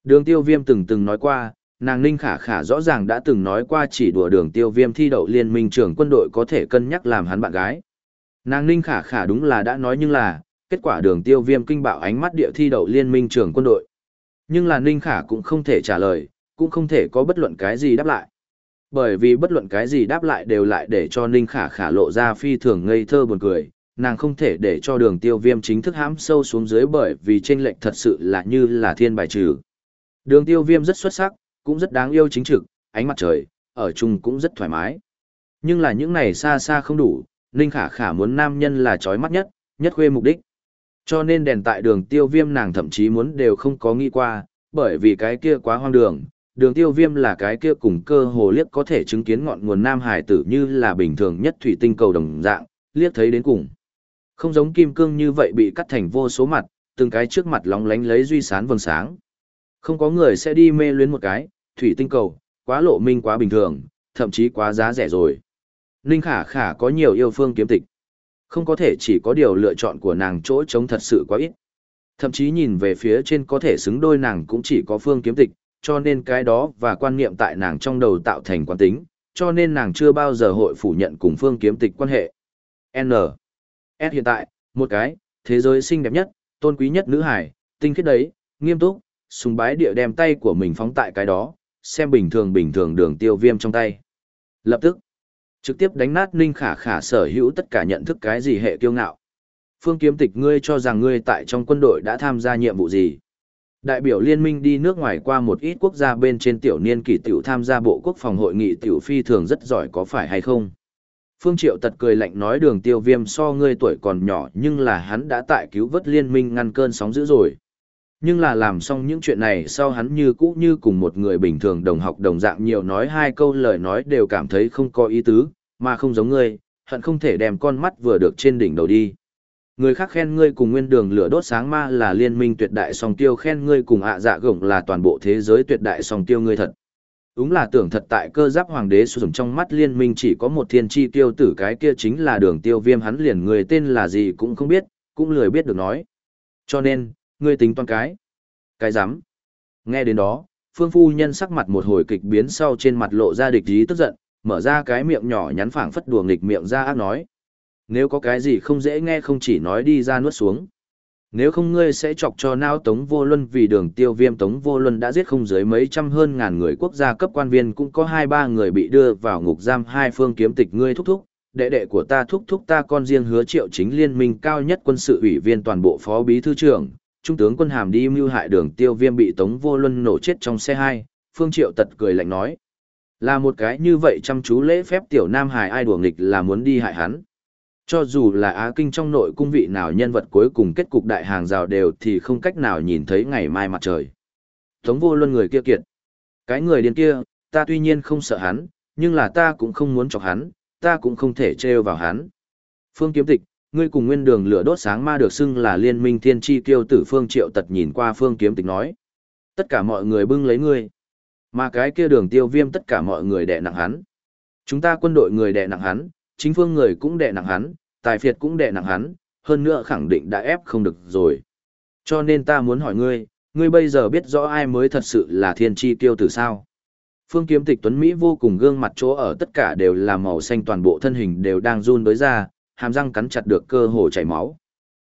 Đường tiêu viêm từng từng nói qua, nàng Ninh khả khả rõ ràng đã từng nói qua chỉ đùa đường tiêu viêm thi đậu liên minh trưởng quân đội có thể cân nhắc làm hắn bạn gái. Nàng Ninh khả khả đúng là đã nói nhưng là, kết quả đường tiêu viêm kinh bạo ánh mắt địa thi đậu liên minh trưởng quân đội. Nhưng là Ninh Khả cũng không thể trả lời, cũng không thể có bất luận cái gì đáp lại. Bởi vì bất luận cái gì đáp lại đều lại để cho Ninh Khả khả lộ ra phi thường ngây thơ buồn cười, nàng không thể để cho đường tiêu viêm chính thức hãm sâu xuống dưới bởi vì chênh lệch thật sự là như là thiên bài trừ. Đường tiêu viêm rất xuất sắc, cũng rất đáng yêu chính trực, ánh mặt trời, ở chung cũng rất thoải mái. Nhưng là những này xa xa không đủ, Ninh Khả khả muốn nam nhân là chói mắt nhất, nhất khuê mục đích. Cho nên đèn tại đường tiêu viêm nàng thậm chí muốn đều không có nghĩ qua, bởi vì cái kia quá hoang đường. Đường tiêu viêm là cái kia cùng cơ hồ liếc có thể chứng kiến ngọn nguồn nam hải tử như là bình thường nhất thủy tinh cầu đồng dạng, liếc thấy đến cùng. Không giống kim cương như vậy bị cắt thành vô số mặt, từng cái trước mặt lóng lánh lấy duy sán vầng sáng. Không có người sẽ đi mê luyến một cái, thủy tinh cầu, quá lộ minh quá bình thường, thậm chí quá giá rẻ rồi. Ninh Khả Khả có nhiều yêu phương kiếm tịch. Không có thể chỉ có điều lựa chọn của nàng chỗ trống thật sự quá ít. Thậm chí nhìn về phía trên có thể xứng đôi nàng cũng chỉ có phương kiếm tịch, cho nên cái đó và quan niệm tại nàng trong đầu tạo thành quan tính, cho nên nàng chưa bao giờ hội phủ nhận cùng phương kiếm tịch quan hệ. N. S hiện tại, một cái, thế giới xinh đẹp nhất, tôn quý nhất nữ hải, tinh khiết đấy, nghiêm túc, sùng bái địa đem tay của mình phóng tại cái đó, xem bình thường bình thường đường tiêu viêm trong tay. Lập tức, trực tiếp đánh nát Ninh Khả Khả sở hữu tất cả nhận thức cái gì hệ kiêu ngạo. Phương kiếm tịch, ngươi cho rằng ngươi tại trong quân đội đã tham gia nhiệm vụ gì? Đại biểu liên minh đi nước ngoài qua một ít quốc gia bên trên tiểu niên kỷ tiểu tham gia bộ quốc phòng hội nghị tiểu phi thường rất giỏi có phải hay không? Phương Triệu tật cười lạnh nói đường tiêu viêm so ngươi tuổi còn nhỏ nhưng là hắn đã tại cứu vớt liên minh ngăn cơn sóng dữ rồi. Nhưng là làm xong những chuyện này sau hắn như cũ như cùng một người bình thường đồng học đồng dạng nhiều nói hai câu lời nói đều cảm thấy không có ý tứ, mà không giống ngươi, hận không thể đem con mắt vừa được trên đỉnh đầu đi. Người khác khen ngươi cùng nguyên đường lửa đốt sáng ma là liên minh tuyệt đại song tiêu khen ngươi cùng ạ dạ gổng là toàn bộ thế giới tuyệt đại song tiêu ngươi thật. Đúng là tưởng thật tại cơ giáp hoàng đế sử dụng trong mắt liên minh chỉ có một thiên chi tiêu tử cái kia chính là đường tiêu viêm hắn liền người tên là gì cũng không biết, cũng lười biết được nói. Cho nên, ngươi tính toán cái. Cái rắm Nghe đến đó, phương phu nhân sắc mặt một hồi kịch biến sau trên mặt lộ ra địch ý tức giận, mở ra cái miệng nhỏ nhắn phảng phất đùa nghịch miệng ra ác nói. Nếu có cái gì không dễ nghe không chỉ nói đi ra nuốt xuống. Nếu không ngươi sẽ chọc cho nao Tống Vô Luân vì đường tiêu viêm Tống Vô Luân đã giết không dưới mấy trăm hơn ngàn người quốc gia cấp quan viên cũng có hai ba người bị đưa vào ngục giam hai phương kiếm tịch ngươi thúc thúc. Đệ đệ của ta thúc thúc ta con riêng hứa triệu chính liên minh cao nhất quân sự ủy viên toàn bộ phó bí thư trưởng, trung tướng quân hàm đi mưu hại đường tiêu viêm bị Tống Vô Luân nổ chết trong xe hai, phương triệu tật cười lạnh nói. Là một cái như vậy chăm chú lễ phép tiểu nam hài ai đùa nghịch là muốn đi hại hắn. Cho dù là Á Kinh trong nội cung vị nào nhân vật cuối cùng kết cục đại hàng rào đều thì không cách nào nhìn thấy ngày mai mặt trời. Tống vô luân người kia kiệt. Cái người điên kia, ta tuy nhiên không sợ hắn, nhưng là ta cũng không muốn chọc hắn, ta cũng không thể trêu vào hắn. Phương kiếm tịch, ngươi cùng nguyên đường lửa đốt sáng ma được xưng là liên minh thiên tri kiêu tử phương triệu tật nhìn qua phương kiếm tịch nói. Tất cả mọi người bưng lấy ngươi. Mà cái kia đường tiêu viêm tất cả mọi người đè nặng hắn. Chúng ta quân đội người đè nặng hắn, chính phương người cũng đè nặng hắn, tài phiệt cũng đè nặng hắn, hơn nữa khẳng định đã ép không được rồi. Cho nên ta muốn hỏi ngươi, ngươi bây giờ biết rõ ai mới thật sự là thiên tri tiêu tử sao? Phương kiếm tịch tuấn Mỹ vô cùng gương mặt chỗ ở tất cả đều là màu xanh toàn bộ thân hình đều đang run đối ra, hàm răng cắn chặt được cơ hồ chảy máu.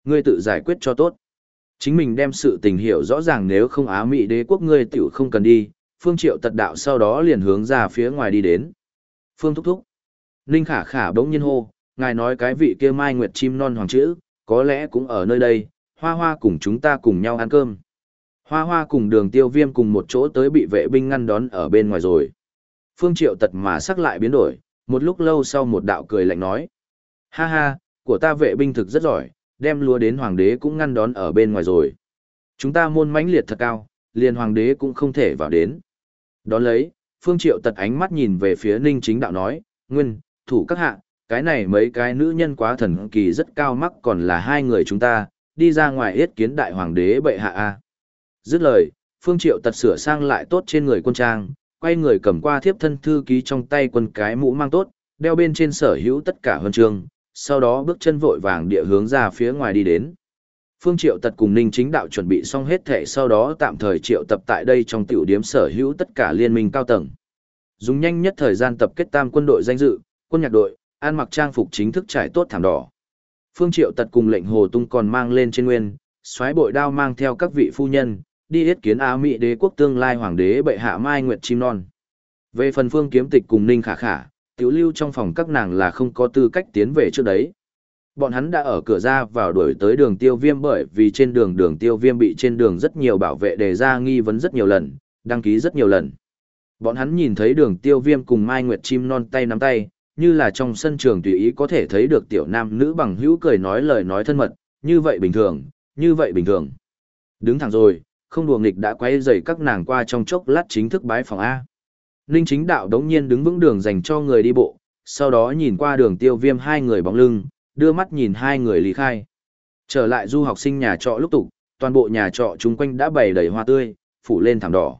Ngươi tự giải quyết cho tốt. Chính mình đem sự tình hiểu rõ ràng nếu không Á Mỹ đế quốc ngươi tiểu không cần đi, Phương Triệu tật đạo sau đó liền hướng ra phía ngoài đi đến. Phương thúc thúc. Ninh khả khả bỗng nhiên hô, ngài nói cái vị kia mai nguyệt chim non hoàng chữ, có lẽ cũng ở nơi đây, hoa hoa cùng chúng ta cùng nhau ăn cơm. Hoa hoa cùng đường tiêu viêm cùng một chỗ tới bị vệ binh ngăn đón ở bên ngoài rồi. Phương triệu tật mà sắc lại biến đổi, một lúc lâu sau một đạo cười lạnh nói. Ha ha, của ta vệ binh thực rất giỏi, đem lúa đến hoàng đế cũng ngăn đón ở bên ngoài rồi. Chúng ta môn mãnh liệt thật cao, liền hoàng đế cũng không thể vào đến. Đón lấy, Phương Triệu tật ánh mắt nhìn về phía Ninh Chính Đạo nói, Nguyên, thủ các hạ, cái này mấy cái nữ nhân quá thần kỳ rất cao mắc còn là hai người chúng ta, đi ra ngoài yết kiến đại hoàng đế bệ hạ a. Dứt lời, Phương Triệu tật sửa sang lại tốt trên người quân trang, quay người cầm qua thiếp thân thư ký trong tay quân cái mũ mang tốt, đeo bên trên sở hữu tất cả huân chương, sau đó bước chân vội vàng địa hướng ra phía ngoài đi đến. Phương Triệu Tật cùng Ninh Chính Đạo chuẩn bị xong hết thể sau đó tạm thời triệu tập tại đây trong tiểu điếm sở hữu tất cả liên minh cao tầng. Dùng nhanh nhất thời gian tập kết tam quân đội danh dự, quân nhạc đội, an mặc trang phục chính thức trải tốt thảm đỏ. Phương Triệu Tật cùng lệnh Hồ Tung còn mang lên trên nguyên, xoáy bội đao mang theo các vị phu nhân, đi yết kiến Á Mỹ đế quốc tương lai hoàng đế bệ hạ Mai Nguyệt Chim Non. Về phần Phương Kiếm Tịch cùng Ninh Khả Khả, tiểu lưu trong phòng các nàng là không có tư cách tiến về trước đấy. Bọn hắn đã ở cửa ra vào đuổi tới đường tiêu viêm bởi vì trên đường đường tiêu viêm bị trên đường rất nhiều bảo vệ đề ra nghi vấn rất nhiều lần, đăng ký rất nhiều lần. Bọn hắn nhìn thấy đường tiêu viêm cùng Mai Nguyệt chim non tay nắm tay, như là trong sân trường tùy ý có thể thấy được tiểu nam nữ bằng hữu cười nói lời nói thân mật, như vậy bình thường, như vậy bình thường. Đứng thẳng rồi, không đùa nghịch đã quay dày các nàng qua trong chốc lát chính thức bái phòng A. Ninh chính đạo đống nhiên đứng vững đường dành cho người đi bộ, sau đó nhìn qua đường tiêu viêm hai người bóng lưng, đưa mắt nhìn hai người lý khai. Trở lại du học sinh nhà trọ lúc tục, toàn bộ nhà trọ chung quanh đã bày đầy hoa tươi, phủ lên thảm đỏ.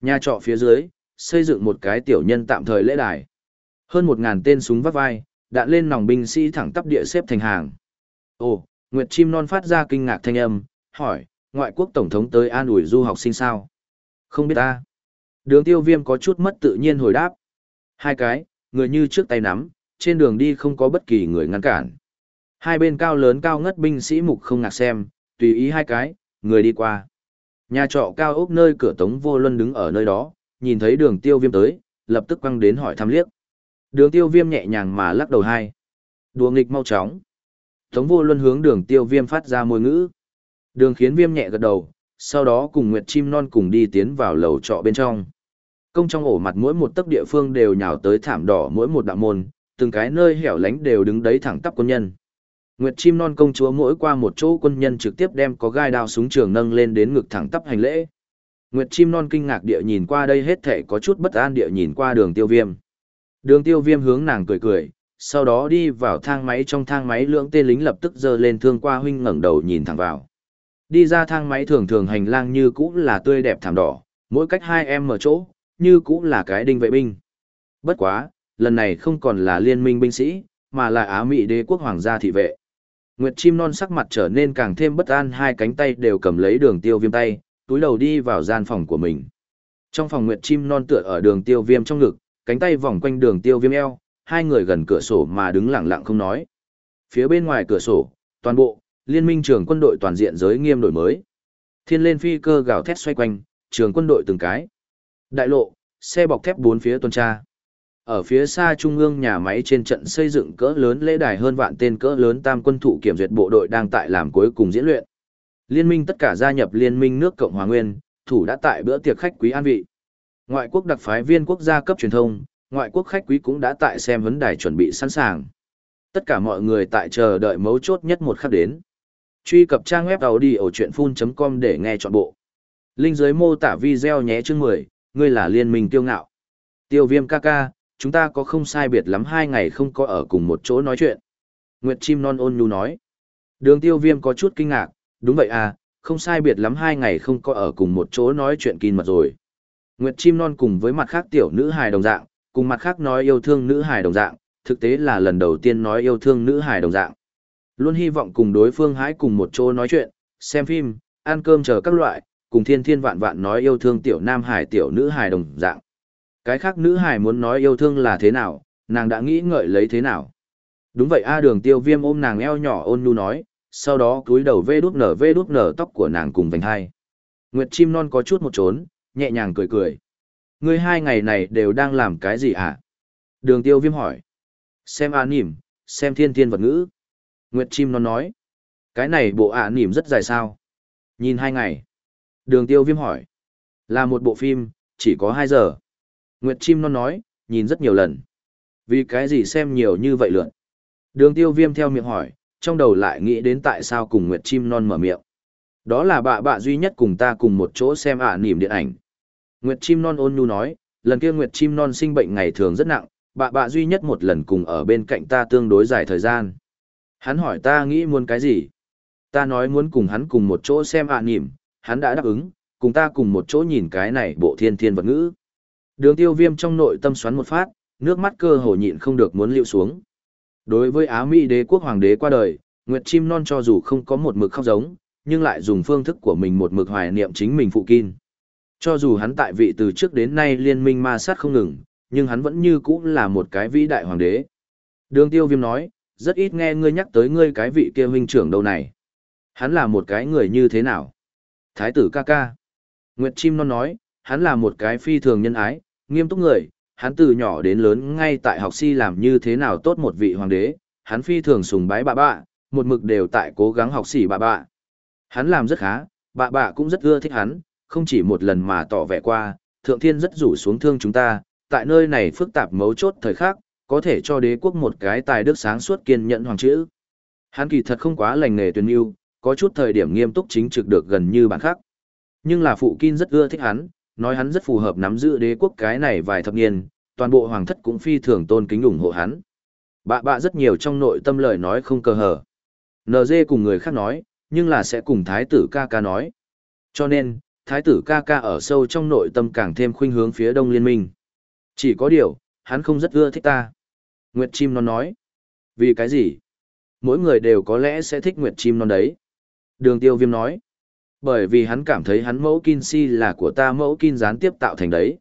Nhà trọ phía dưới, xây dựng một cái tiểu nhân tạm thời lễ đài. Hơn một ngàn tên súng vắt vai, đạn lên nòng binh sĩ thẳng tắp địa xếp thành hàng. Ồ, Nguyệt Chim Non phát ra kinh ngạc thanh âm, hỏi, ngoại quốc tổng thống tới an ủi du học sinh sao? Không biết ta. Đường tiêu viêm có chút mất tự nhiên hồi đáp. Hai cái, người như trước tay nắm, trên đường đi không có bất kỳ người ngăn cản. Hai bên cao lớn cao ngất binh sĩ mục không ngạc xem, tùy ý hai cái, người đi qua. Nhà trọ cao ốc nơi cửa tống vô luân đứng ở nơi đó, nhìn thấy đường tiêu viêm tới, lập tức quăng đến hỏi thăm liếc. Đường tiêu viêm nhẹ nhàng mà lắc đầu hai. Đùa nghịch mau chóng. Tống vô luân hướng đường tiêu viêm phát ra môi ngữ. Đường khiến viêm nhẹ gật đầu, sau đó cùng Nguyệt Chim Non cùng đi tiến vào lầu trọ bên trong. Công trong ổ mặt mỗi một tấc địa phương đều nhào tới thảm đỏ mỗi một đạo môn, từng cái nơi hẻo lánh đều đứng đấy thẳng tắp quân nhân. Nguyệt chim non công chúa mỗi qua một chỗ quân nhân trực tiếp đem có gai đao súng trường nâng lên đến ngực thẳng tắp hành lễ. Nguyệt chim non kinh ngạc địa nhìn qua đây hết thể có chút bất an địa nhìn qua đường tiêu viêm. Đường tiêu viêm hướng nàng cười cười, sau đó đi vào thang máy trong thang máy lưỡng tên lính lập tức dơ lên thương qua huynh ngẩng đầu nhìn thẳng vào. Đi ra thang máy thường thường hành lang như cũ là tươi đẹp thảm đỏ, mỗi cách hai em mở chỗ, như cũng là cái đinh vệ binh. Bất quá, lần này không còn là liên minh binh sĩ, mà là Á Mỹ đế quốc hoàng gia thị vệ. Nguyệt chim non sắc mặt trở nên càng thêm bất an hai cánh tay đều cầm lấy đường tiêu viêm tay, túi đầu đi vào gian phòng của mình. Trong phòng Nguyệt chim non tựa ở đường tiêu viêm trong ngực, cánh tay vòng quanh đường tiêu viêm eo, hai người gần cửa sổ mà đứng lặng lặng không nói. Phía bên ngoài cửa sổ, toàn bộ, liên minh trường quân đội toàn diện giới nghiêm đổi mới. Thiên lên phi cơ gào thét xoay quanh, trường quân đội từng cái. Đại lộ, xe bọc thép bốn phía tuần tra. Ở phía xa trung ương nhà máy trên trận xây dựng cỡ lớn lễ đài hơn vạn tên cỡ lớn tam quân thủ kiểm duyệt bộ đội đang tại làm cuối cùng diễn luyện. Liên minh tất cả gia nhập liên minh nước Cộng hòa Nguyên, thủ đã tại bữa tiệc khách quý an vị. Ngoại quốc đặc phái viên quốc gia cấp truyền thông, ngoại quốc khách quý cũng đã tại xem vấn đài chuẩn bị sẵn sàng. Tất cả mọi người tại chờ đợi mấu chốt nhất một khắc đến. Truy cập trang web audiochuyenphun.com để nghe trọn bộ. Linh dưới mô tả video nhé chương 10, ngươi là liên minh tiêu ngạo. Tiêu viêm ca ca, chúng ta có không sai biệt lắm hai ngày không có ở cùng một chỗ nói chuyện. Nguyệt chim non ôn nhu nói. Đường tiêu viêm có chút kinh ngạc, đúng vậy à, không sai biệt lắm hai ngày không có ở cùng một chỗ nói chuyện kinh mật rồi. Nguyệt chim non cùng với mặt khác tiểu nữ hài đồng dạng, cùng mặt khác nói yêu thương nữ hài đồng dạng, thực tế là lần đầu tiên nói yêu thương nữ hài đồng dạng. Luôn hy vọng cùng đối phương hãy cùng một chỗ nói chuyện, xem phim, ăn cơm chờ các loại, cùng thiên thiên vạn vạn nói yêu thương tiểu nam hải tiểu nữ hải đồng dạng. Cái khác nữ hải muốn nói yêu thương là thế nào, nàng đã nghĩ ngợi lấy thế nào. Đúng vậy A đường tiêu viêm ôm nàng eo nhỏ ôn nhu nói, sau đó cúi đầu vê đút nở vê đút nở tóc của nàng cùng vành hai. Nguyệt chim non có chút một trốn, nhẹ nhàng cười cười. Ngươi hai ngày này đều đang làm cái gì hả? Đường tiêu viêm hỏi. Xem a nỉm, xem thiên thiên vật ngữ. Nguyệt chim non nói. Cái này bộ A nỉm rất dài sao? Nhìn hai ngày. Đường tiêu viêm hỏi. Là một bộ phim, chỉ có hai giờ. Nguyệt chim non nói, nhìn rất nhiều lần. Vì cái gì xem nhiều như vậy lượn? Đường tiêu viêm theo miệng hỏi, trong đầu lại nghĩ đến tại sao cùng Nguyệt chim non mở miệng. Đó là bạ bạ duy nhất cùng ta cùng một chỗ xem ả nỉm điện ảnh. Nguyệt chim non ôn nhu nói, lần kia Nguyệt chim non sinh bệnh ngày thường rất nặng, bạ bạ duy nhất một lần cùng ở bên cạnh ta tương đối dài thời gian. Hắn hỏi ta nghĩ muốn cái gì? Ta nói muốn cùng hắn cùng một chỗ xem ả nỉm, hắn đã đáp ứng, cùng ta cùng một chỗ nhìn cái này bộ thiên thiên vật ngữ. Đường tiêu viêm trong nội tâm xoắn một phát, nước mắt cơ hồ nhịn không được muốn liệu xuống. Đối với Á Mỹ đế quốc hoàng đế qua đời, Nguyệt Chim Non cho dù không có một mực khóc giống, nhưng lại dùng phương thức của mình một mực hoài niệm chính mình phụ kin. Cho dù hắn tại vị từ trước đến nay liên minh ma sát không ngừng, nhưng hắn vẫn như cũ là một cái vĩ đại hoàng đế. Đường tiêu viêm nói, rất ít nghe ngươi nhắc tới ngươi cái vị kia huynh trưởng đâu này. Hắn là một cái người như thế nào? Thái tử ca ca. Nguyệt Chim Non nói, hắn là một cái phi thường nhân ái, nghiêm túc người, hắn từ nhỏ đến lớn ngay tại học si làm như thế nào tốt một vị hoàng đế, hắn phi thường sùng bái bà bạ, một mực đều tại cố gắng học sĩ bà bạ. Hắn làm rất khá, bà bạ cũng rất ưa thích hắn, không chỉ một lần mà tỏ vẻ qua, thượng thiên rất rủ xuống thương chúng ta, tại nơi này phức tạp mấu chốt thời khắc, có thể cho đế quốc một cái tài đức sáng suốt kiên nhẫn hoàng chữ. Hắn kỳ thật không quá lành nghề tuyên yêu, có chút thời điểm nghiêm túc chính trực được gần như bản khác. Nhưng là phụ kin rất ưa thích hắn, nói hắn rất phù hợp nắm giữ đế quốc cái này vài thập niên, toàn bộ hoàng thất cũng phi thường tôn kính ủng hộ hắn. Bạ bạ rất nhiều trong nội tâm lời nói không cơ hở. NG cùng người khác nói, nhưng là sẽ cùng thái tử ca ca nói. Cho nên, thái tử ca ca ở sâu trong nội tâm càng thêm khuynh hướng phía đông liên minh. Chỉ có điều, hắn không rất ưa thích ta. Nguyệt chim non nói. Vì cái gì? Mỗi người đều có lẽ sẽ thích Nguyệt chim non đấy. Đường tiêu viêm nói. Bởi vì hắn cảm thấy hắn mẫu kin si là của ta mẫu kin gián tiếp tạo thành đấy.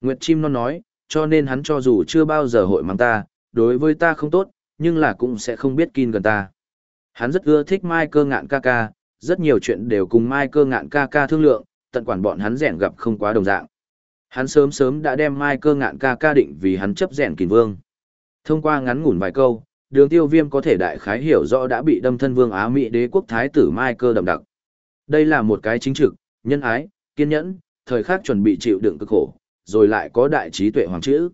Nguyệt chim non nói, cho nên hắn cho dù chưa bao giờ hội mang ta, đối với ta không tốt, nhưng là cũng sẽ không biết kin gần ta. Hắn rất ưa thích Mai cơ ngạn ca ca, rất nhiều chuyện đều cùng Mai cơ ngạn ca ca thương lượng, tận quản bọn hắn rèn gặp không quá đồng dạng. Hắn sớm sớm đã đem Mai cơ ngạn ca ca định vì hắn chấp rèn kình vương. Thông qua ngắn ngủn vài câu, đường tiêu viêm có thể đại khái hiểu rõ đã bị đâm thân vương Á Mỹ đế quốc thái tử Mai cơ đậm đặc. Đây là một cái chính trực, nhân ái, kiên nhẫn, thời khắc chuẩn bị chịu đựng cực khổ, rồi lại có đại trí tuệ hoàng chữ.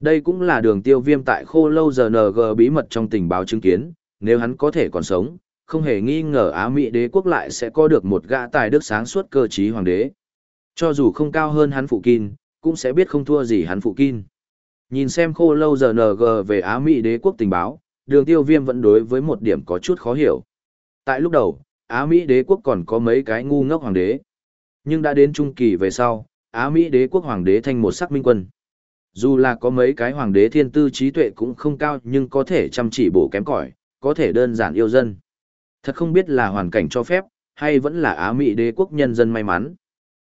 Đây cũng là đường tiêu viêm tại khô lâu giờ NG bí mật trong tình báo chứng kiến, nếu hắn có thể còn sống, không hề nghi ngờ Á Mỹ đế quốc lại sẽ có được một gã tài đức sáng suốt cơ trí hoàng đế. Cho dù không cao hơn hắn phụ kin, cũng sẽ biết không thua gì hắn phụ kin. Nhìn xem khô lâu giờ NG về Á Mỹ đế quốc tình báo, đường tiêu viêm vẫn đối với một điểm có chút khó hiểu. Tại lúc đầu, Á Mỹ đế quốc còn có mấy cái ngu ngốc hoàng đế. Nhưng đã đến trung kỳ về sau, Á Mỹ đế quốc hoàng đế thành một sắc minh quân. Dù là có mấy cái hoàng đế thiên tư trí tuệ cũng không cao nhưng có thể chăm chỉ bổ kém cỏi, có thể đơn giản yêu dân. Thật không biết là hoàn cảnh cho phép, hay vẫn là Á Mỹ đế quốc nhân dân may mắn.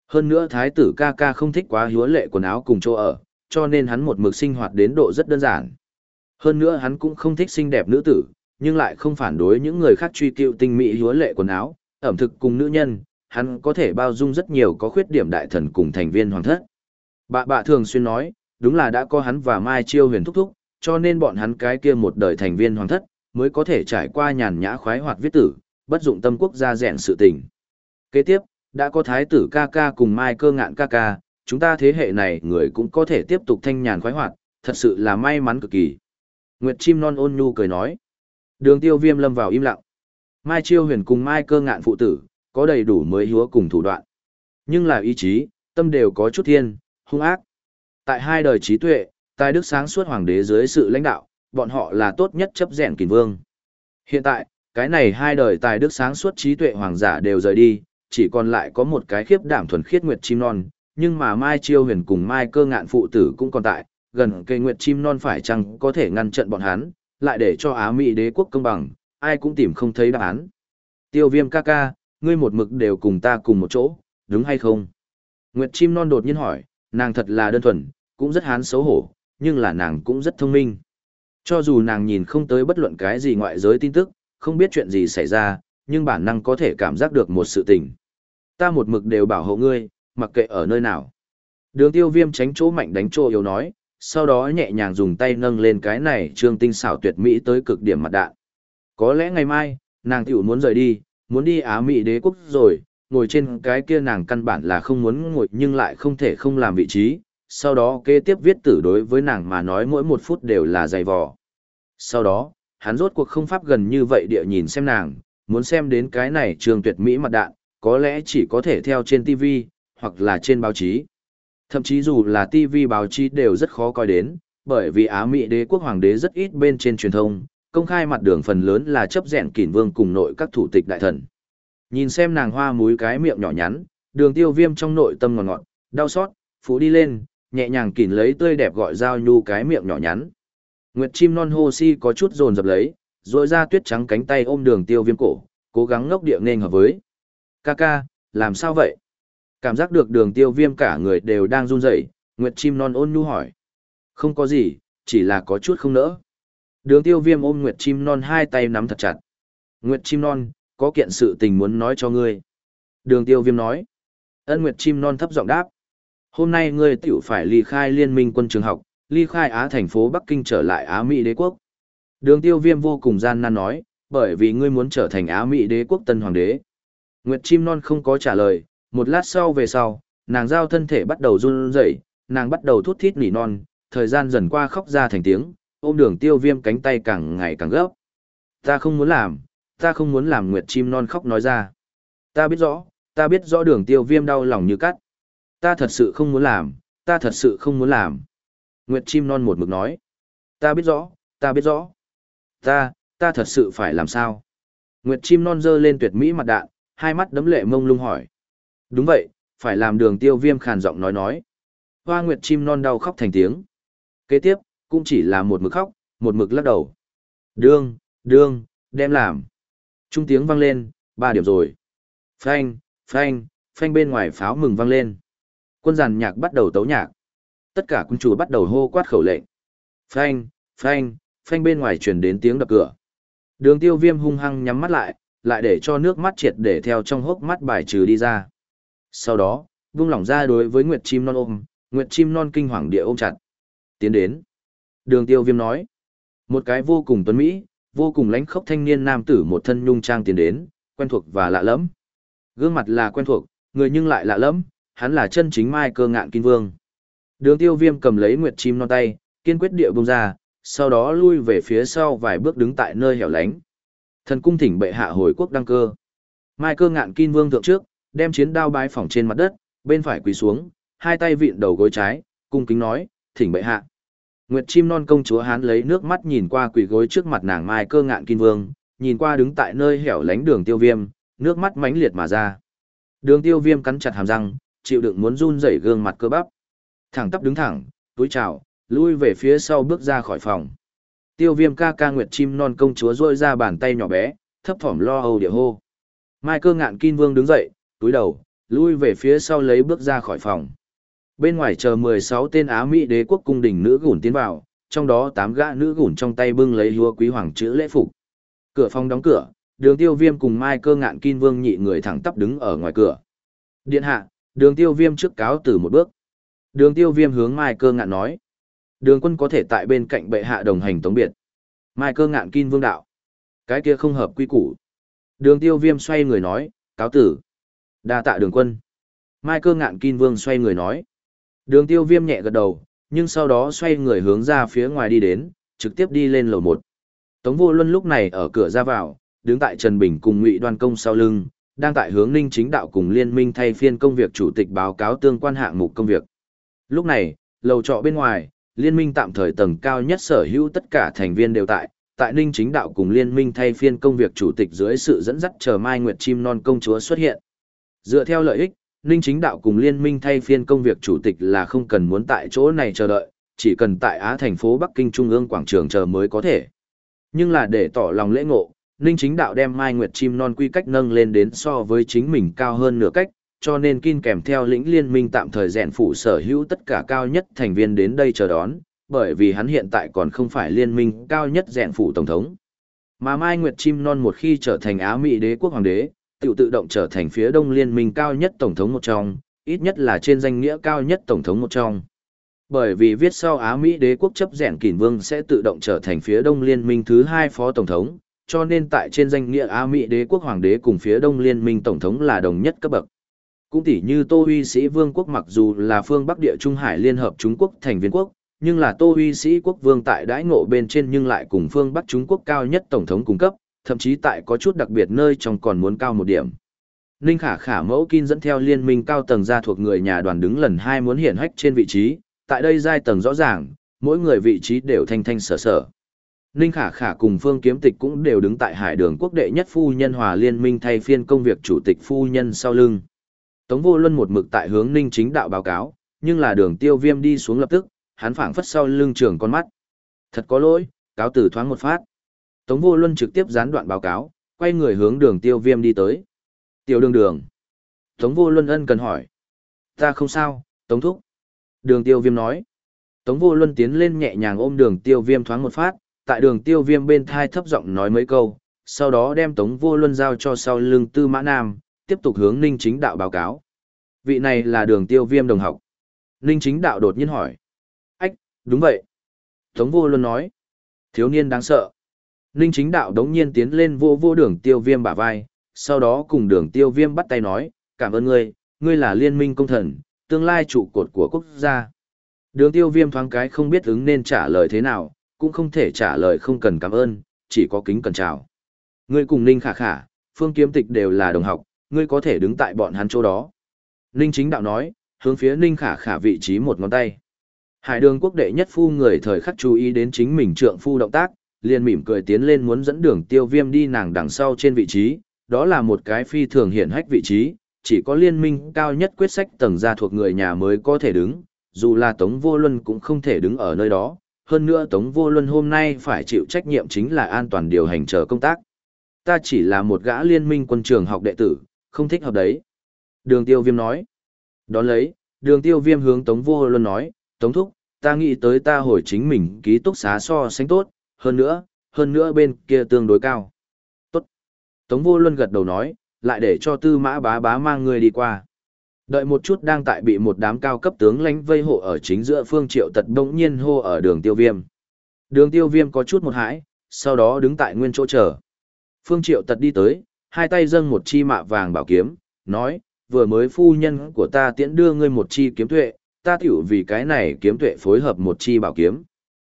Hơn nữa thái tử ca ca không thích quá hứa lệ quần áo cùng chỗ ở, cho nên hắn một mực sinh hoạt đến độ rất đơn giản. Hơn nữa hắn cũng không thích xinh đẹp nữ tử, nhưng lại không phản đối những người khác truy cứu tinh mỹ hứa lệ quần áo, ẩm thực cùng nữ nhân, hắn có thể bao dung rất nhiều có khuyết điểm đại thần cùng thành viên hoàng thất. Bà bà thường xuyên nói, đúng là đã có hắn và Mai Chiêu huyền thúc thúc, cho nên bọn hắn cái kia một đời thành viên hoàng thất, mới có thể trải qua nhàn nhã khoái hoạt viết tử, bất dụng tâm quốc gia rèn sự tình. Kế tiếp, đã có thái tử ca ca cùng Mai cơ ngạn ca ca, chúng ta thế hệ này người cũng có thể tiếp tục thanh nhàn khoái hoạt, thật sự là may mắn cực kỳ. Nguyệt chim non ôn nhu cười nói. Đường tiêu viêm lâm vào im lặng. Mai chiêu huyền cùng Mai cơ ngạn phụ tử, có đầy đủ mới hứa cùng thủ đoạn. Nhưng là ý chí, tâm đều có chút thiên, hung ác. Tại hai đời trí tuệ, tài đức sáng suốt hoàng đế dưới sự lãnh đạo, bọn họ là tốt nhất chấp rèn kình vương. Hiện tại, cái này hai đời tài đức sáng suốt trí tuệ hoàng giả đều rời đi, chỉ còn lại có một cái khiếp đảm thuần khiết nguyệt chim non, nhưng mà Mai Chiêu Huyền cùng Mai Cơ Ngạn phụ tử cũng còn tại, gần cây nguyệt chim non phải chăng có thể ngăn trận bọn hắn, lại để cho Á Mỹ đế quốc công bằng, ai cũng tìm không thấy đáp án. Tiêu Viêm ca ca, ngươi một mực đều cùng ta cùng một chỗ, đúng hay không? Nguyệt chim non đột nhiên hỏi, nàng thật là đơn thuần, cũng rất hán xấu hổ, nhưng là nàng cũng rất thông minh. Cho dù nàng nhìn không tới bất luận cái gì ngoại giới tin tức, không biết chuyện gì xảy ra, nhưng bản năng có thể cảm giác được một sự tình. Ta một mực đều bảo hộ ngươi, mặc kệ ở nơi nào. Đường tiêu viêm tránh chỗ mạnh đánh chỗ yếu nói, sau đó nhẹ nhàng dùng tay nâng lên cái này trương tinh xảo tuyệt mỹ tới cực điểm mặt đạn. Có lẽ ngày mai, nàng tiểu muốn rời đi, muốn đi Á Mỹ đế quốc rồi, ngồi trên cái kia nàng căn bản là không muốn ngồi nhưng lại không thể không làm vị trí, sau đó kế tiếp viết tử đối với nàng mà nói mỗi một phút đều là dày vò. Sau đó, hắn rốt cuộc không pháp gần như vậy địa nhìn xem nàng, muốn xem đến cái này trường tuyệt mỹ mặt đạn, có lẽ chỉ có thể theo trên TV, hoặc là trên báo chí. Thậm chí dù là TV báo chí đều rất khó coi đến, bởi vì Á Mỹ đế quốc hoàng đế rất ít bên trên truyền thông, công khai mặt đường phần lớn là chấp rèn kỷ vương cùng nội các thủ tịch đại thần. Nhìn xem nàng hoa múi cái miệng nhỏ nhắn, đường tiêu viêm trong nội tâm ngọt ngọt, đau xót, phú đi lên, nhẹ nhàng kỉn lấy tươi đẹp gọi giao nhu cái miệng nhỏ nhắn. Nguyệt chim non hô si có chút dồn dập lấy, rồi ra tuyết trắng cánh tay ôm đường tiêu viêm cổ, cố gắng ngốc địa nên hợp với. Ca ca, làm sao vậy? Cảm giác được đường tiêu viêm cả người đều đang run rẩy Nguyệt chim non ôn nhu hỏi. Không có gì, chỉ là có chút không nỡ. Đường tiêu viêm ôm Nguyệt chim non hai tay nắm thật chặt. Nguyệt chim non, có kiện sự tình muốn nói cho ngươi. Đường tiêu viêm nói. Ân Nguyệt chim non thấp giọng đáp. Hôm nay ngươi tiểu phải ly khai liên minh quân trường học, ly khai Á thành phố Bắc Kinh trở lại Á Mỹ đế quốc. Đường tiêu viêm vô cùng gian nan nói, bởi vì ngươi muốn trở thành Á Mỹ đế quốc tân hoàng đế. Nguyệt chim non không có trả lời, một lát sau về sau, nàng giao thân thể bắt đầu run rẩy, nàng bắt đầu thút thít nỉ non, thời gian dần qua khóc ra thành tiếng, ôm đường tiêu viêm cánh tay càng ngày càng gấp. Ta không muốn làm, ta không muốn làm nguyệt chim non khóc nói ra. Ta biết rõ, ta biết rõ đường tiêu viêm đau lòng như cắt. Ta thật sự không muốn làm, ta thật sự không muốn làm. Nguyệt chim non một mực nói. Ta biết rõ, ta biết rõ. Ta, ta thật sự phải làm sao? Nguyệt chim non dơ lên tuyệt mỹ mặt đạn, hai mắt đấm lệ mông lung hỏi. Đúng vậy, phải làm đường tiêu viêm khàn giọng nói nói. Hoa Nguyệt chim non đau khóc thành tiếng. Kế tiếp, cũng chỉ là một mực khóc, một mực lắc đầu. Đương, đương, đem làm. Trung tiếng vang lên, ba điểm rồi. Phanh, phanh, phanh bên ngoài pháo mừng vang lên. Quân giàn nhạc bắt đầu tấu nhạc. Tất cả quân chủ bắt đầu hô quát khẩu lệnh. Phanh, phanh, phanh bên ngoài truyền đến tiếng đập cửa. Đường tiêu viêm hung hăng nhắm mắt lại, lại để cho nước mắt triệt để theo trong hốc mắt bài trừ đi ra. Sau đó, vung lỏng ra đối với Nguyệt Chim Non ôm, Nguyệt Chim Non kinh hoàng địa ôm chặt. Tiến đến. Đường tiêu viêm nói. Một cái vô cùng tuấn Mỹ, vô cùng lánh khốc thanh niên nam tử một thân nhung trang tiến đến, quen thuộc và lạ lẫm. Gương mặt là quen thuộc, người nhưng lại lạ lẫm, hắn là chân chính mai cơ ngạn kinh vương. Đường tiêu viêm cầm lấy Nguyệt Chim Non tay, kiên quyết địa bông ra, sau đó lui về phía sau vài bước đứng tại nơi hẻo lánh. Thần cung thỉnh bệ hạ hồi quốc đăng cơ. Mai cơ ngạn kim vương thượng trước, đem chiến đao bái phỏng trên mặt đất, bên phải quỳ xuống, hai tay vịn đầu gối trái, cung kính nói, thỉnh bệ hạ. Nguyệt chim non công chúa hán lấy nước mắt nhìn qua quỳ gối trước mặt nàng mai cơ ngạn kim vương, nhìn qua đứng tại nơi hẻo lánh đường tiêu viêm, nước mắt mãnh liệt mà ra. Đường tiêu viêm cắn chặt hàm răng, chịu đựng muốn run rẩy gương mặt cơ bắp. Thẳng tắp đứng thẳng, túi chào, lui về phía sau bước ra khỏi phòng. Tiêu viêm ca ca nguyệt chim non công chúa rôi ra bàn tay nhỏ bé, thấp thỏm lo âu địa hô. Mai cơ ngạn kim vương đứng dậy, túi đầu, lui về phía sau lấy bước ra khỏi phòng. Bên ngoài chờ 16 tên Á Mỹ đế quốc cung đình nữ gùn tiến vào, trong đó 8 gã nữ gùn trong tay bưng lấy húa quý hoàng chữ lễ phục. Cửa phòng đóng cửa, đường tiêu viêm cùng Mai cơ ngạn kim vương nhị người thẳng tắp đứng ở ngoài cửa. Điện hạ, đường tiêu viêm trước cáo từ một bước. Đường tiêu viêm hướng Mai cơ ngạn nói. Đường quân có thể tại bên cạnh bệ hạ đồng hành tống biệt. Mai cơ ngạn kim vương đạo. Cái kia không hợp quy củ. Đường tiêu viêm xoay người nói, cáo tử đa tạ đường quân. Mai cơ ngạn kim vương xoay người nói. Đường tiêu viêm nhẹ gật đầu, nhưng sau đó xoay người hướng ra phía ngoài đi đến, trực tiếp đi lên lầu một. Tống vô luân lúc này ở cửa ra vào, đứng tại Trần Bình cùng Ngụy Đoan Công sau lưng, đang tại hướng ninh chính đạo cùng liên minh thay phiên công việc chủ tịch báo cáo tương quan hạng mục công việc. Lúc này, lầu trọ bên ngoài, liên minh tạm thời tầng cao nhất sở hữu tất cả thành viên đều tại, tại Ninh Chính Đạo cùng liên minh thay phiên công việc chủ tịch dưới sự dẫn dắt chờ Mai Nguyệt Chim Non công chúa xuất hiện. Dựa theo lợi ích, Ninh Chính Đạo cùng liên minh thay phiên công việc chủ tịch là không cần muốn tại chỗ này chờ đợi, chỉ cần tại Á thành phố Bắc Kinh Trung ương quảng trường chờ mới có thể. Nhưng là để tỏ lòng lễ ngộ, Ninh Chính Đạo đem Mai Nguyệt Chim Non quy cách nâng lên đến so với chính mình cao hơn nửa cách, cho nên Kin kèm theo lĩnh liên minh tạm thời rèn phủ sở hữu tất cả cao nhất thành viên đến đây chờ đón, bởi vì hắn hiện tại còn không phải liên minh cao nhất rèn phủ tổng thống. Mà Mai Nguyệt Chim Non một khi trở thành Á Mỹ đế quốc hoàng đế, tự tự động trở thành phía đông liên minh cao nhất tổng thống một trong, ít nhất là trên danh nghĩa cao nhất tổng thống một trong. Bởi vì viết sau Á Mỹ đế quốc chấp rèn kỷ vương sẽ tự động trở thành phía đông liên minh thứ hai phó tổng thống, cho nên tại trên danh nghĩa Á Mỹ đế quốc hoàng đế cùng phía đông liên minh tổng thống là đồng nhất cấp bậc. Cũng tỉ như Tô Huy Sĩ Vương quốc mặc dù là phương Bắc địa Trung Hải Liên hợp Trung Quốc thành viên quốc, nhưng là Tô Huy Sĩ quốc vương tại đãi ngộ bên trên nhưng lại cùng phương Bắc Trung Quốc cao nhất tổng thống cung cấp, thậm chí tại có chút đặc biệt nơi trong còn muốn cao một điểm. Ninh Khả Khả mẫu kim dẫn theo liên minh cao tầng gia thuộc người nhà đoàn đứng lần hai muốn hiển hách trên vị trí, tại đây giai tầng rõ ràng, mỗi người vị trí đều thanh thanh sở sở. Ninh Khả Khả cùng Phương Kiếm Tịch cũng đều đứng tại hải đường quốc đệ nhất phu nhân hòa liên minh thay phiên công việc chủ tịch phu nhân sau lưng. Tống vô luân một mực tại hướng ninh chính đạo báo cáo, nhưng là đường tiêu viêm đi xuống lập tức, hắn phảng phất sau lưng trưởng con mắt. Thật có lỗi, cáo tử thoáng một phát. Tống vô luân trực tiếp gián đoạn báo cáo, quay người hướng đường tiêu viêm đi tới. Tiểu đường đường. Tống vô luân ân cần hỏi. Ta không sao, tống thúc. Đường tiêu viêm nói. Tống vô luân tiến lên nhẹ nhàng ôm đường tiêu viêm thoáng một phát, tại đường tiêu viêm bên thai thấp giọng nói mấy câu, sau đó đem tống vô luân giao cho sau lưng tư mã nam, tiếp tục hướng Ninh Chính Đạo báo cáo. Vị này là đường tiêu viêm đồng học. Ninh Chính Đạo đột nhiên hỏi. Ách, đúng vậy. Tống vô Luân nói. Thiếu niên đáng sợ. Ninh Chính Đạo đống nhiên tiến lên vô vô đường tiêu viêm bả vai, sau đó cùng đường tiêu viêm bắt tay nói, cảm ơn ngươi, ngươi là liên minh công thần, tương lai trụ cột của quốc gia. Đường tiêu viêm thoáng cái không biết ứng nên trả lời thế nào, cũng không thể trả lời không cần cảm ơn, chỉ có kính cần chào. Ngươi cùng Ninh Khả Khả, Phương Kiếm Tịch đều là đồng học, ngươi có thể đứng tại bọn hắn chỗ đó. Ninh Chính Đạo nói, hướng phía Ninh Khả Khả vị trí một ngón tay. Hải đường quốc đệ nhất phu người thời khắc chú ý đến chính mình trượng phu động tác, liền mỉm cười tiến lên muốn dẫn đường tiêu viêm đi nàng đằng sau trên vị trí, đó là một cái phi thường hiển hách vị trí, chỉ có liên minh cao nhất quyết sách tầng gia thuộc người nhà mới có thể đứng, dù là Tống Vô Luân cũng không thể đứng ở nơi đó, hơn nữa Tống Vô Luân hôm nay phải chịu trách nhiệm chính là an toàn điều hành chờ công tác. Ta chỉ là một gã liên minh quân trường học đệ tử, không thích hợp đấy. Đường tiêu viêm nói. Đón lấy, đường tiêu viêm hướng Tống Vô Luân nói, Tống Thúc, ta nghĩ tới ta hồi chính mình ký túc xá so sánh tốt, hơn nữa, hơn nữa bên kia tương đối cao. Tốt. Tống Vô Luân gật đầu nói, lại để cho tư mã bá bá mang người đi qua. Đợi một chút đang tại bị một đám cao cấp tướng lãnh vây hộ ở chính giữa phương triệu tật đông nhiên hô ở đường tiêu viêm. Đường tiêu viêm có chút một hãi, sau đó đứng tại nguyên chỗ chờ. Phương triệu tật đi tới, hai tay dâng một chi mạ vàng bảo kiếm, nói, vừa mới phu nhân của ta tiễn đưa ngươi một chi kiếm tuệ, ta tiểu vì cái này kiếm tuệ phối hợp một chi bảo kiếm.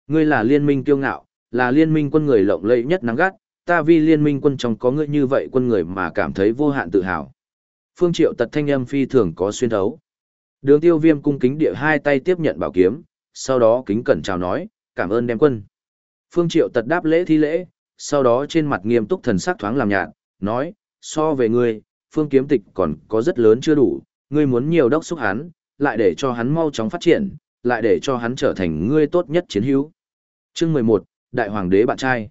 Ngươi là liên minh kiêu ngạo, là liên minh quân người lộng lẫy nhất nắng gắt, ta vì liên minh quân trong có ngươi như vậy quân người mà cảm thấy vô hạn tự hào. Phương Triệu tật thanh âm phi thường có xuyên thấu. Đường tiêu viêm cung kính địa hai tay tiếp nhận bảo kiếm, sau đó kính cẩn chào nói, cảm ơn đem quân. Phương Triệu tật đáp lễ thi lễ, sau đó trên mặt nghiêm túc thần sắc thoáng làm nhạt, nói, so về ngươi, phương kiếm tịch còn có rất lớn chưa đủ, ngươi muốn nhiều đốc xúc hắn, lại để cho hắn mau chóng phát triển, lại để cho hắn trở thành ngươi tốt nhất chiến hữu. Chương 11, Đại Hoàng đế bạn trai.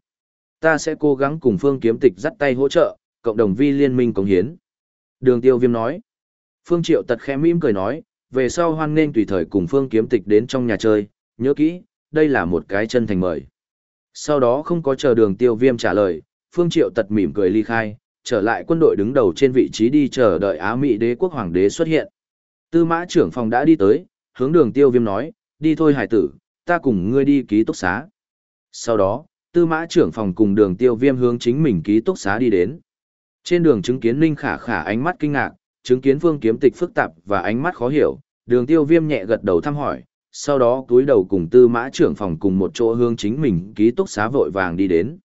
Ta sẽ cố gắng cùng phương kiếm tịch dắt tay hỗ trợ, cộng đồng vi liên minh công hiến. Đường tiêu viêm nói. Phương triệu tật khẽ mỉm cười nói, về sau hoan nên tùy thời cùng phương kiếm tịch đến trong nhà chơi, nhớ kỹ, đây là một cái chân thành mời. Sau đó không có chờ đường tiêu viêm trả lời, phương triệu tật mỉm cười ly khai, trở lại quân đội đứng đầu trên vị trí đi chờ đợi Á Mỹ đế quốc hoàng đế xuất hiện. Tư mã trưởng phòng đã đi tới, hướng đường tiêu viêm nói, đi thôi hải tử, ta cùng ngươi đi ký túc xá. Sau đó, tư mã trưởng phòng cùng đường tiêu viêm hướng chính mình ký túc xá đi đến. Trên đường chứng kiến Ninh Khả Khả ánh mắt kinh ngạc, chứng kiến Phương Kiếm Tịch phức tạp và ánh mắt khó hiểu, Đường Tiêu Viêm nhẹ gật đầu thăm hỏi, sau đó túi đầu cùng Tư Mã trưởng phòng cùng một chỗ hướng chính mình ký túc xá vội vàng đi đến.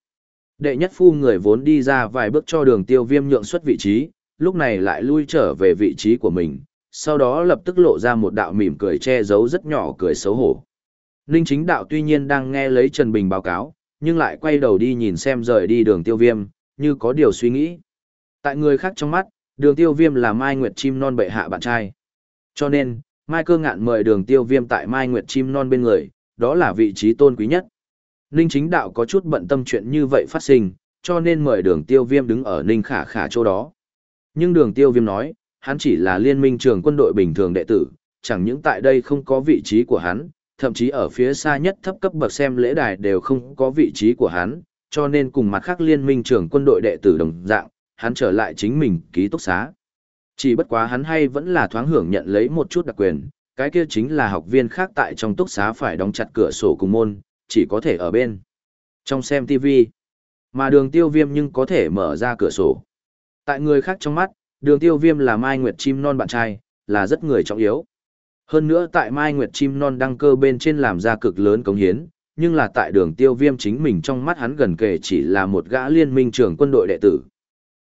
Đệ nhất phu người vốn đi ra vài bước cho Đường Tiêu Viêm nhượng xuất vị trí, lúc này lại lui trở về vị trí của mình, sau đó lập tức lộ ra một đạo mỉm cười che giấu rất nhỏ cười xấu hổ. Ninh Chính Đạo tuy nhiên đang nghe lấy Trần Bình báo cáo, nhưng lại quay đầu đi nhìn xem rời đi Đường Tiêu Viêm, như có điều suy nghĩ. Tại người khác trong mắt, đường tiêu viêm là Mai Nguyệt Chim Non bệ hạ bạn trai. Cho nên, Mai cơ ngạn mời đường tiêu viêm tại Mai Nguyệt Chim Non bên người, đó là vị trí tôn quý nhất. Ninh chính đạo có chút bận tâm chuyện như vậy phát sinh, cho nên mời đường tiêu viêm đứng ở Ninh khả khả chỗ đó. Nhưng đường tiêu viêm nói, hắn chỉ là liên minh trường quân đội bình thường đệ tử, chẳng những tại đây không có vị trí của hắn, thậm chí ở phía xa nhất thấp cấp bậc xem lễ đài đều không có vị trí của hắn, cho nên cùng mặt khác liên minh trưởng quân đội đệ tử đồng dạng, hắn trở lại chính mình ký túc xá. Chỉ bất quá hắn hay vẫn là thoáng hưởng nhận lấy một chút đặc quyền, cái kia chính là học viên khác tại trong túc xá phải đóng chặt cửa sổ cùng môn, chỉ có thể ở bên. Trong xem TV, mà đường tiêu viêm nhưng có thể mở ra cửa sổ. Tại người khác trong mắt, đường tiêu viêm là Mai Nguyệt Chim Non bạn trai, là rất người trọng yếu. Hơn nữa tại Mai Nguyệt Chim Non đăng cơ bên trên làm ra cực lớn cống hiến, nhưng là tại đường tiêu viêm chính mình trong mắt hắn gần kề chỉ là một gã liên minh trưởng quân đội đệ tử.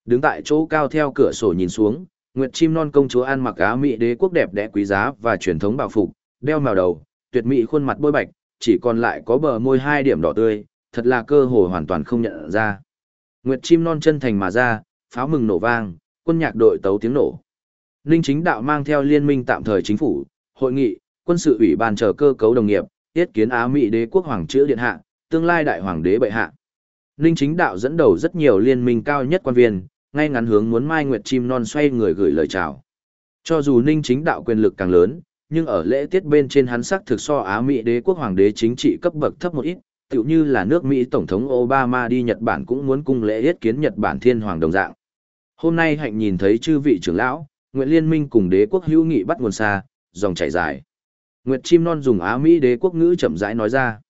Đứng tại chỗ cao theo cửa sổ nhìn xuống, Nguyệt chim non công chúa ăn mặc á mỹ đế quốc đẹp đẽ quý giá và truyền thống bảo phục, đeo màu đầu, tuyệt mỹ khuôn mặt bôi bạch, chỉ còn lại có bờ môi hai điểm đỏ tươi, thật là cơ hội hoàn toàn không nhận ra. Nguyệt chim non chân thành mà ra, pháo mừng nổ vang, quân nhạc đội tấu tiếng nổ. Ninh chính đạo mang theo liên minh tạm thời chính phủ, hội nghị, quân sự ủy ban chờ cơ cấu đồng nghiệp, tiết kiến Á Mỹ đế quốc hoàng chữ điện hạ, tương lai đại hoàng đế bệ hạ. Ninh chính đạo dẫn đầu rất nhiều liên minh cao nhất quan viên, ngay ngắn hướng muốn Mai Nguyệt chim non xoay người gửi lời chào. Cho dù Ninh chính đạo quyền lực càng lớn, nhưng ở lễ tiết bên trên hắn sắc thực so Á Mỹ đế quốc hoàng đế chính trị cấp bậc thấp một ít, tựu như là nước Mỹ Tổng thống Obama đi Nhật Bản cũng muốn cung lễ yết kiến Nhật Bản thiên hoàng đồng dạng. Hôm nay hạnh nhìn thấy chư vị trưởng lão, nguyện Liên minh cùng đế quốc hữu nghị bắt nguồn xa, dòng chảy dài. Nguyệt chim non dùng Á Mỹ đế quốc ngữ chậm rãi nói ra.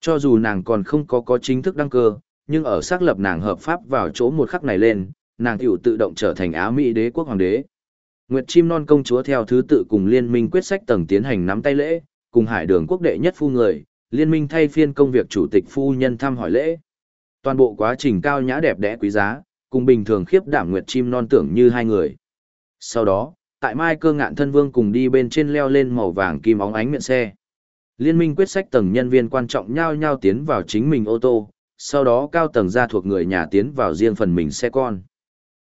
Cho dù nàng còn không có có chính thức đăng cơ, nhưng ở xác lập nàng hợp pháp vào chỗ một khắc này lên, nàng tiểu tự động trở thành Á Mỹ đế quốc hoàng đế. Nguyệt chim non công chúa theo thứ tự cùng liên minh quyết sách tầng tiến hành nắm tay lễ, cùng hải đường quốc đệ nhất phu người, liên minh thay phiên công việc chủ tịch phu nhân thăm hỏi lễ. Toàn bộ quá trình cao nhã đẹp đẽ quý giá, cùng bình thường khiếp đảm nguyệt chim non tưởng như hai người. Sau đó, tại mai cơ ngạn thân vương cùng đi bên trên leo lên màu vàng kim óng ánh miệng xe. Liên minh quyết sách tầng nhân viên quan trọng nhau nhau tiến vào chính mình ô tô, sau đó cao tầng gia thuộc người nhà tiến vào riêng phần mình xe con.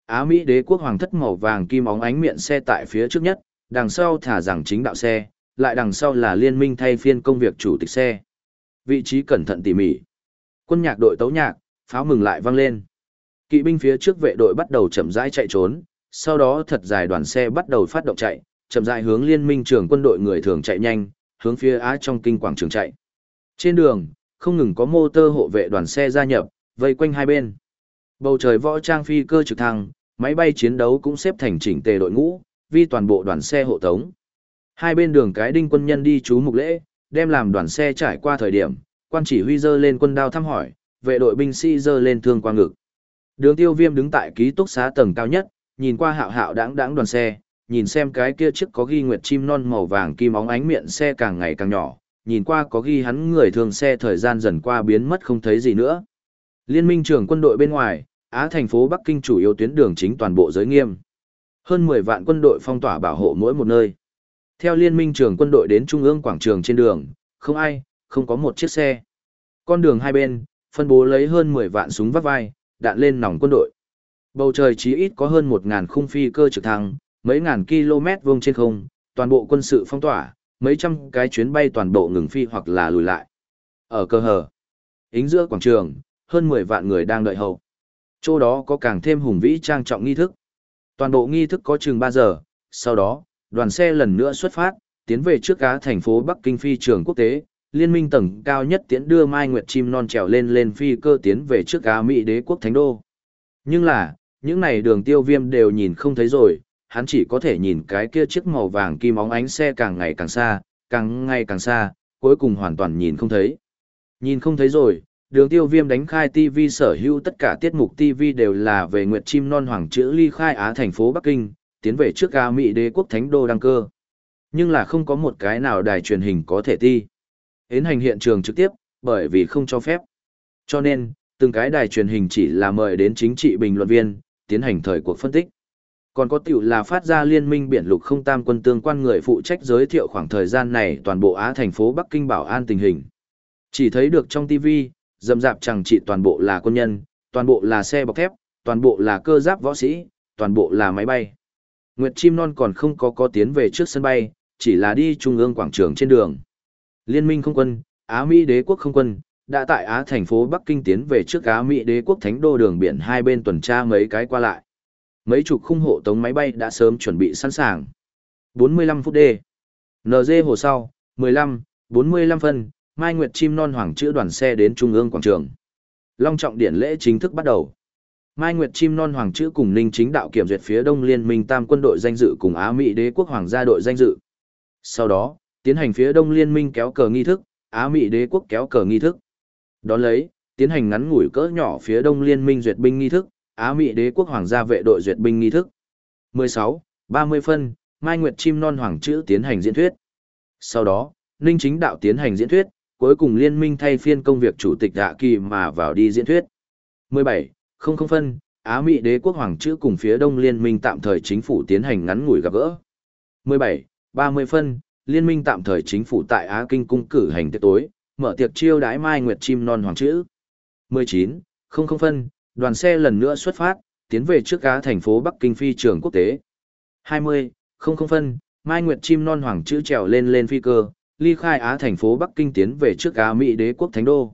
Á Mỹ đế quốc hoàng thất màu vàng kim óng ánh miệng xe tại phía trước nhất, đằng sau thả rằng chính đạo xe, lại đằng sau là liên minh thay phiên công việc chủ tịch xe. Vị trí cẩn thận tỉ mỉ. Quân nhạc đội tấu nhạc, pháo mừng lại vang lên. Kỵ binh phía trước vệ đội bắt đầu chậm rãi chạy trốn, sau đó thật dài đoàn xe bắt đầu phát động chạy, chậm rãi hướng liên minh trường quân đội người thường chạy nhanh, hướng phía Á trong kinh quảng trường chạy. Trên đường, không ngừng có mô tơ hộ vệ đoàn xe gia nhập, vây quanh hai bên. Bầu trời võ trang phi cơ trực thăng, máy bay chiến đấu cũng xếp thành chỉnh tề đội ngũ, vi toàn bộ đoàn xe hộ tống. Hai bên đường cái đinh quân nhân đi chú mục lễ, đem làm đoàn xe trải qua thời điểm, quan chỉ huy dơ lên quân đao thăm hỏi, vệ đội binh sĩ dơ lên thương qua ngực. Đường tiêu viêm đứng tại ký túc xá tầng cao nhất, nhìn qua hạo hạo đáng đáng đoàn xe, nhìn xem cái kia chiếc có ghi nguyệt chim non màu vàng kim óng ánh miệng xe càng ngày càng nhỏ, nhìn qua có ghi hắn người thường xe thời gian dần qua biến mất không thấy gì nữa. Liên minh trưởng quân đội bên ngoài, Á thành phố Bắc Kinh chủ yếu tuyến đường chính toàn bộ giới nghiêm. Hơn 10 vạn quân đội phong tỏa bảo hộ mỗi một nơi. Theo liên minh trưởng quân đội đến trung ương quảng trường trên đường, không ai, không có một chiếc xe. Con đường hai bên, phân bố lấy hơn 10 vạn súng vắt vai, đạn lên nòng quân đội. Bầu trời chí ít có hơn 1.000 khung phi cơ trực thăng, mấy ngàn km vuông trên không, toàn bộ quân sự phong tỏa, mấy trăm cái chuyến bay toàn bộ ngừng phi hoặc là lùi lại. Ở cơ hở, ính giữa quảng trường, hơn 10 vạn người đang đợi hậu. Chỗ đó có càng thêm hùng vĩ trang trọng nghi thức. Toàn bộ nghi thức có chừng 3 giờ, sau đó, đoàn xe lần nữa xuất phát, tiến về trước cá thành phố Bắc Kinh phi trường quốc tế, liên minh tầng cao nhất tiến đưa Mai Nguyệt chim non trèo lên lên phi cơ tiến về trước cá Mỹ đế quốc thánh đô. Nhưng là, những này đường tiêu viêm đều nhìn không thấy rồi, hắn chỉ có thể nhìn cái kia chiếc màu vàng kim óng ánh xe càng ngày càng xa, càng ngày càng xa, cuối cùng hoàn toàn nhìn không thấy. Nhìn không thấy rồi, đường tiêu viêm đánh khai TV sở hữu tất cả tiết mục TV đều là về Nguyệt Chim Non Hoàng chữ ly khai Á thành phố Bắc Kinh, tiến về trước ca Mỹ đế quốc thánh đô đăng cơ. Nhưng là không có một cái nào đài truyền hình có thể ti. Hến hành hiện trường trực tiếp, bởi vì không cho phép. Cho nên, từng cái đài truyền hình chỉ là mời đến chính trị bình luận viên, tiến hành thời cuộc phân tích. Còn có tiểu là phát ra liên minh biển lục không tam quân tương quan người phụ trách giới thiệu khoảng thời gian này toàn bộ Á thành phố Bắc Kinh bảo an tình hình. Chỉ thấy được trong TV, dầm dạp chẳng chỉ toàn bộ là quân nhân, toàn bộ là xe bọc thép, toàn bộ là cơ giáp võ sĩ, toàn bộ là máy bay. Nguyệt Chim Non còn không có có tiến về trước sân bay, chỉ là đi trung ương quảng trường trên đường. Liên minh không quân, Á Mỹ đế quốc không quân, đã tại Á thành phố Bắc Kinh tiến về trước Á Mỹ đế quốc thánh đô đường biển hai bên tuần tra mấy cái qua lại. Mấy chục khung hộ tống máy bay đã sớm chuẩn bị sẵn sàng. 45 phút D. NG hồ sau, 15, 45 phân, Mai Nguyệt chim non hoàng chữ đoàn xe đến trung ương quảng trường. Long trọng điển lễ chính thức bắt đầu. Mai Nguyệt chim non hoàng chữ cùng Ninh Chính đạo kiểm duyệt phía Đông Liên minh Tam quân đội danh dự cùng Á Mỹ đế quốc hoàng gia đội danh dự. Sau đó, tiến hành phía Đông Liên minh kéo cờ nghi thức, Á Mỹ đế quốc kéo cờ nghi thức. Đón lấy, tiến hành ngắn ngủi cỡ nhỏ phía Đông Liên minh duyệt binh nghi thức, Á Mỹ đế quốc hoàng gia vệ đội duyệt binh nghi thức. 16, 30 phân, Mai Nguyệt chim non hoàng chữ tiến hành diễn thuyết. Sau đó, Ninh Chính đạo tiến hành diễn thuyết, cuối cùng liên minh thay phiên công việc chủ tịch hạ kỳ mà vào đi diễn thuyết. 17, không không phân, Á Mỹ đế quốc hoàng chữ cùng phía đông liên minh tạm thời chính phủ tiến hành ngắn ngủi gặp gỡ. 17, 30 phân, liên minh tạm thời chính phủ tại Á Kinh cung cử hành tiệc tối, mở tiệc chiêu đái mai nguyệt chim non hoàng chữ. 19, không không phân, đoàn xe lần nữa xuất phát, tiến về trước cá thành phố Bắc Kinh phi trường quốc tế. 20, không không phân, mai nguyệt chim non hoàng chữ trèo lên lên phi cơ, ly khai Á thành phố Bắc Kinh tiến về trước Á Mỹ đế quốc thánh đô.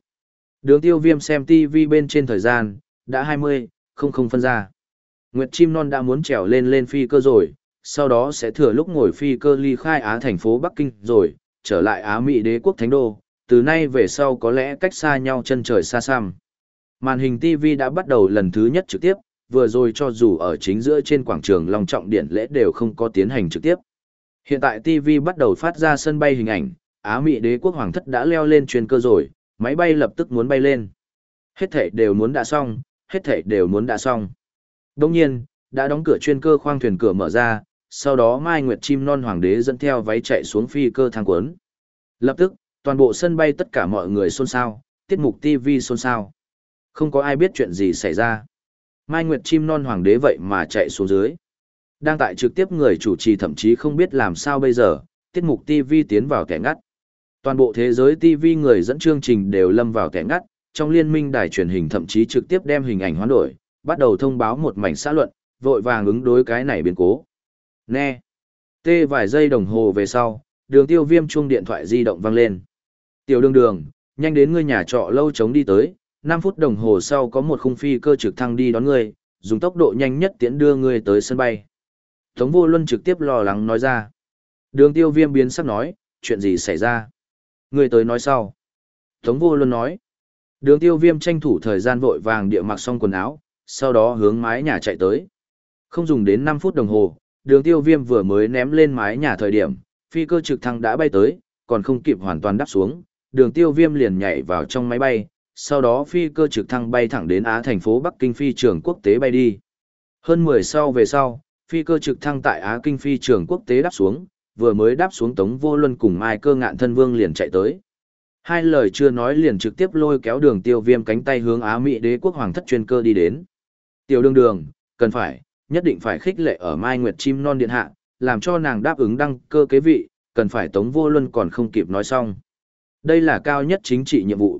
Đường tiêu viêm xem TV bên trên thời gian, đã 20, không không phân ra. Nguyệt chim non đã muốn trèo lên lên phi cơ rồi, sau đó sẽ thừa lúc ngồi phi cơ ly khai Á thành phố Bắc Kinh rồi, trở lại Á Mỹ đế quốc thánh đô, từ nay về sau có lẽ cách xa nhau chân trời xa xăm. Màn hình TV đã bắt đầu lần thứ nhất trực tiếp, vừa rồi cho dù ở chính giữa trên quảng trường Long Trọng Điện lễ đều không có tiến hành trực tiếp. Hiện tại TV bắt đầu phát ra sân bay hình ảnh, Á Mỹ đế quốc hoàng thất đã leo lên chuyên cơ rồi, máy bay lập tức muốn bay lên. Hết thể đều muốn đã xong, hết thể đều muốn đã xong. Đồng nhiên, đã đóng cửa chuyên cơ khoang thuyền cửa mở ra, sau đó Mai Nguyệt chim non hoàng đế dẫn theo váy chạy xuống phi cơ thang cuốn. Lập tức, toàn bộ sân bay tất cả mọi người xôn xao, tiết mục TV xôn xao. Không có ai biết chuyện gì xảy ra. Mai Nguyệt chim non hoàng đế vậy mà chạy xuống dưới. Đang tại trực tiếp người chủ trì thậm chí không biết làm sao bây giờ, tiết mục TV tiến vào kẻ ngắt. Toàn bộ thế giới TV người dẫn chương trình đều lâm vào kẻ ngắt, trong liên minh đài truyền hình thậm chí trực tiếp đem hình ảnh hoán đổi, bắt đầu thông báo một mảnh xã luận, vội vàng ứng đối cái này biến cố. Nè! Tê vài giây đồng hồ về sau, đường tiêu viêm chuông điện thoại di động vang lên. Tiểu đường đường, nhanh đến ngươi nhà trọ lâu chống đi tới, 5 phút đồng hồ sau có một khung phi cơ trực thăng đi đón ngươi, dùng tốc độ nhanh nhất tiễn đưa ngươi tới sân bay. Tống vô luân trực tiếp lo lắng nói ra. Đường tiêu viêm biến sắc nói, chuyện gì xảy ra? Ngươi tới nói sau. Tống vô luân nói. Đường tiêu viêm tranh thủ thời gian vội vàng địa mặc xong quần áo, sau đó hướng mái nhà chạy tới. Không dùng đến 5 phút đồng hồ, đường tiêu viêm vừa mới ném lên mái nhà thời điểm, phi cơ trực thăng đã bay tới, còn không kịp hoàn toàn đáp xuống, đường tiêu viêm liền nhảy vào trong máy bay, sau đó phi cơ trực thăng bay thẳng đến Á thành phố Bắc Kinh phi trường quốc tế bay đi. Hơn 10 sau về sau, phi cơ trực thăng tại Á Kinh phi trường quốc tế đáp xuống, vừa mới đáp xuống Tống Vô Luân cùng Mai Cơ Ngạn Thân Vương liền chạy tới. Hai lời chưa nói liền trực tiếp lôi kéo đường tiêu viêm cánh tay hướng Á Mỹ đế quốc hoàng thất chuyên cơ đi đến. Tiểu đường đường, cần phải, nhất định phải khích lệ ở Mai Nguyệt Chim Non Điện Hạ, làm cho nàng đáp ứng đăng cơ kế vị, cần phải Tống Vô Luân còn không kịp nói xong. Đây là cao nhất chính trị nhiệm vụ.